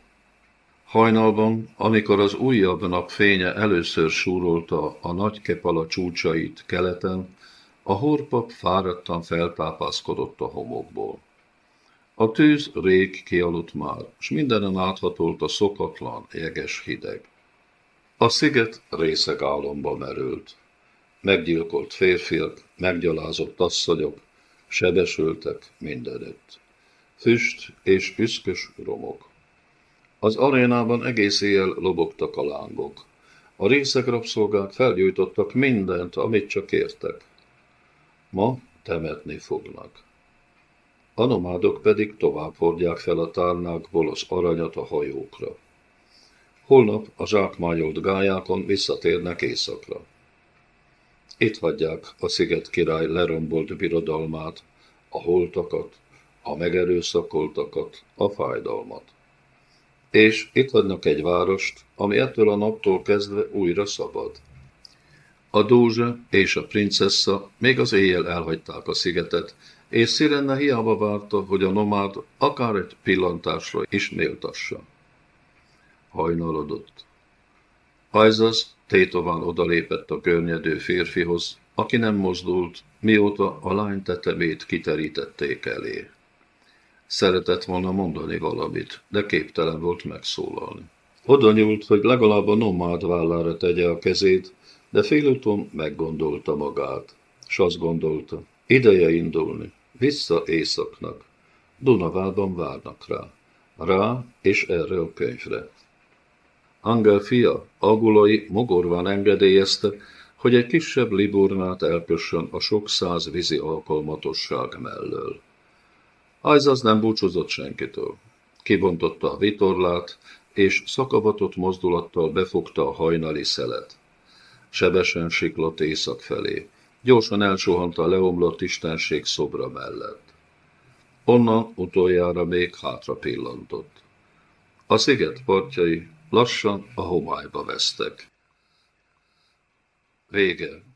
Hajnalban, amikor az újabb nap fénye először súrolta a nagy kepala csúcsait keleten, a horpap fáradtan feltápászkodott a homokból. A tűz rég kialudt már, s mindenen áthatolt a szokatlan, jeges hideg. A sziget részeg álomba merült. Meggyilkolt férfiak, meggyalázott asszonyok, sebesültek mindenütt. Füst és üszkös romok. Az arénában egész éjjel lobogtak a lángok. A részek rabszolgák felgyújtottak mindent, amit csak értek. Ma temetni fognak. A nomádok pedig tovább hordják fel a tárnákból az aranyat a hajókra. Holnap a zsákmányolt gályákon visszatérnek éjszakra. Itt hagyják a sziget király lerombolt birodalmát, a holtakat, a megerőszakoltakat, a fájdalmat. És itt hagynak egy várost, ami ettől a naptól kezdve újra szabad. A dózsa és a princessa még az éjjel elhagyták a szigetet, és Szirenne hiába várta, hogy a nomád akár egy pillantásra is méltassa. Hajnalodott. Ajzaz tétován odalépett a görnyedő férfihoz, aki nem mozdult, mióta a lány tetemét kiterítették elé. Szeretett volna mondani valamit, de képtelen volt megszólalni. Oda nyúlt, hogy legalább a nomád vállára tegye a kezét, de félúton meggondolta magát, s azt gondolta, ideje indulni, vissza éjszaknak. Dunavádban várnak rá, rá és erre a könyvre. Angel fia, Agulai mogorván engedélyezte, hogy egy kisebb liburnát elkössön a sok száz vízi alkalmatosság mellől. Ajzaz nem búcsúzott senkitől. Kibontotta a vitorlát, és szakavatott mozdulattal befogta a hajnali szelet. Sebesen siklott észak felé. Gyorsan elsuhant a leomlott istenség szobra mellett. Onnan utoljára még hátra pillantott. A sziget partjai lassan a homályba vesztek. Vége.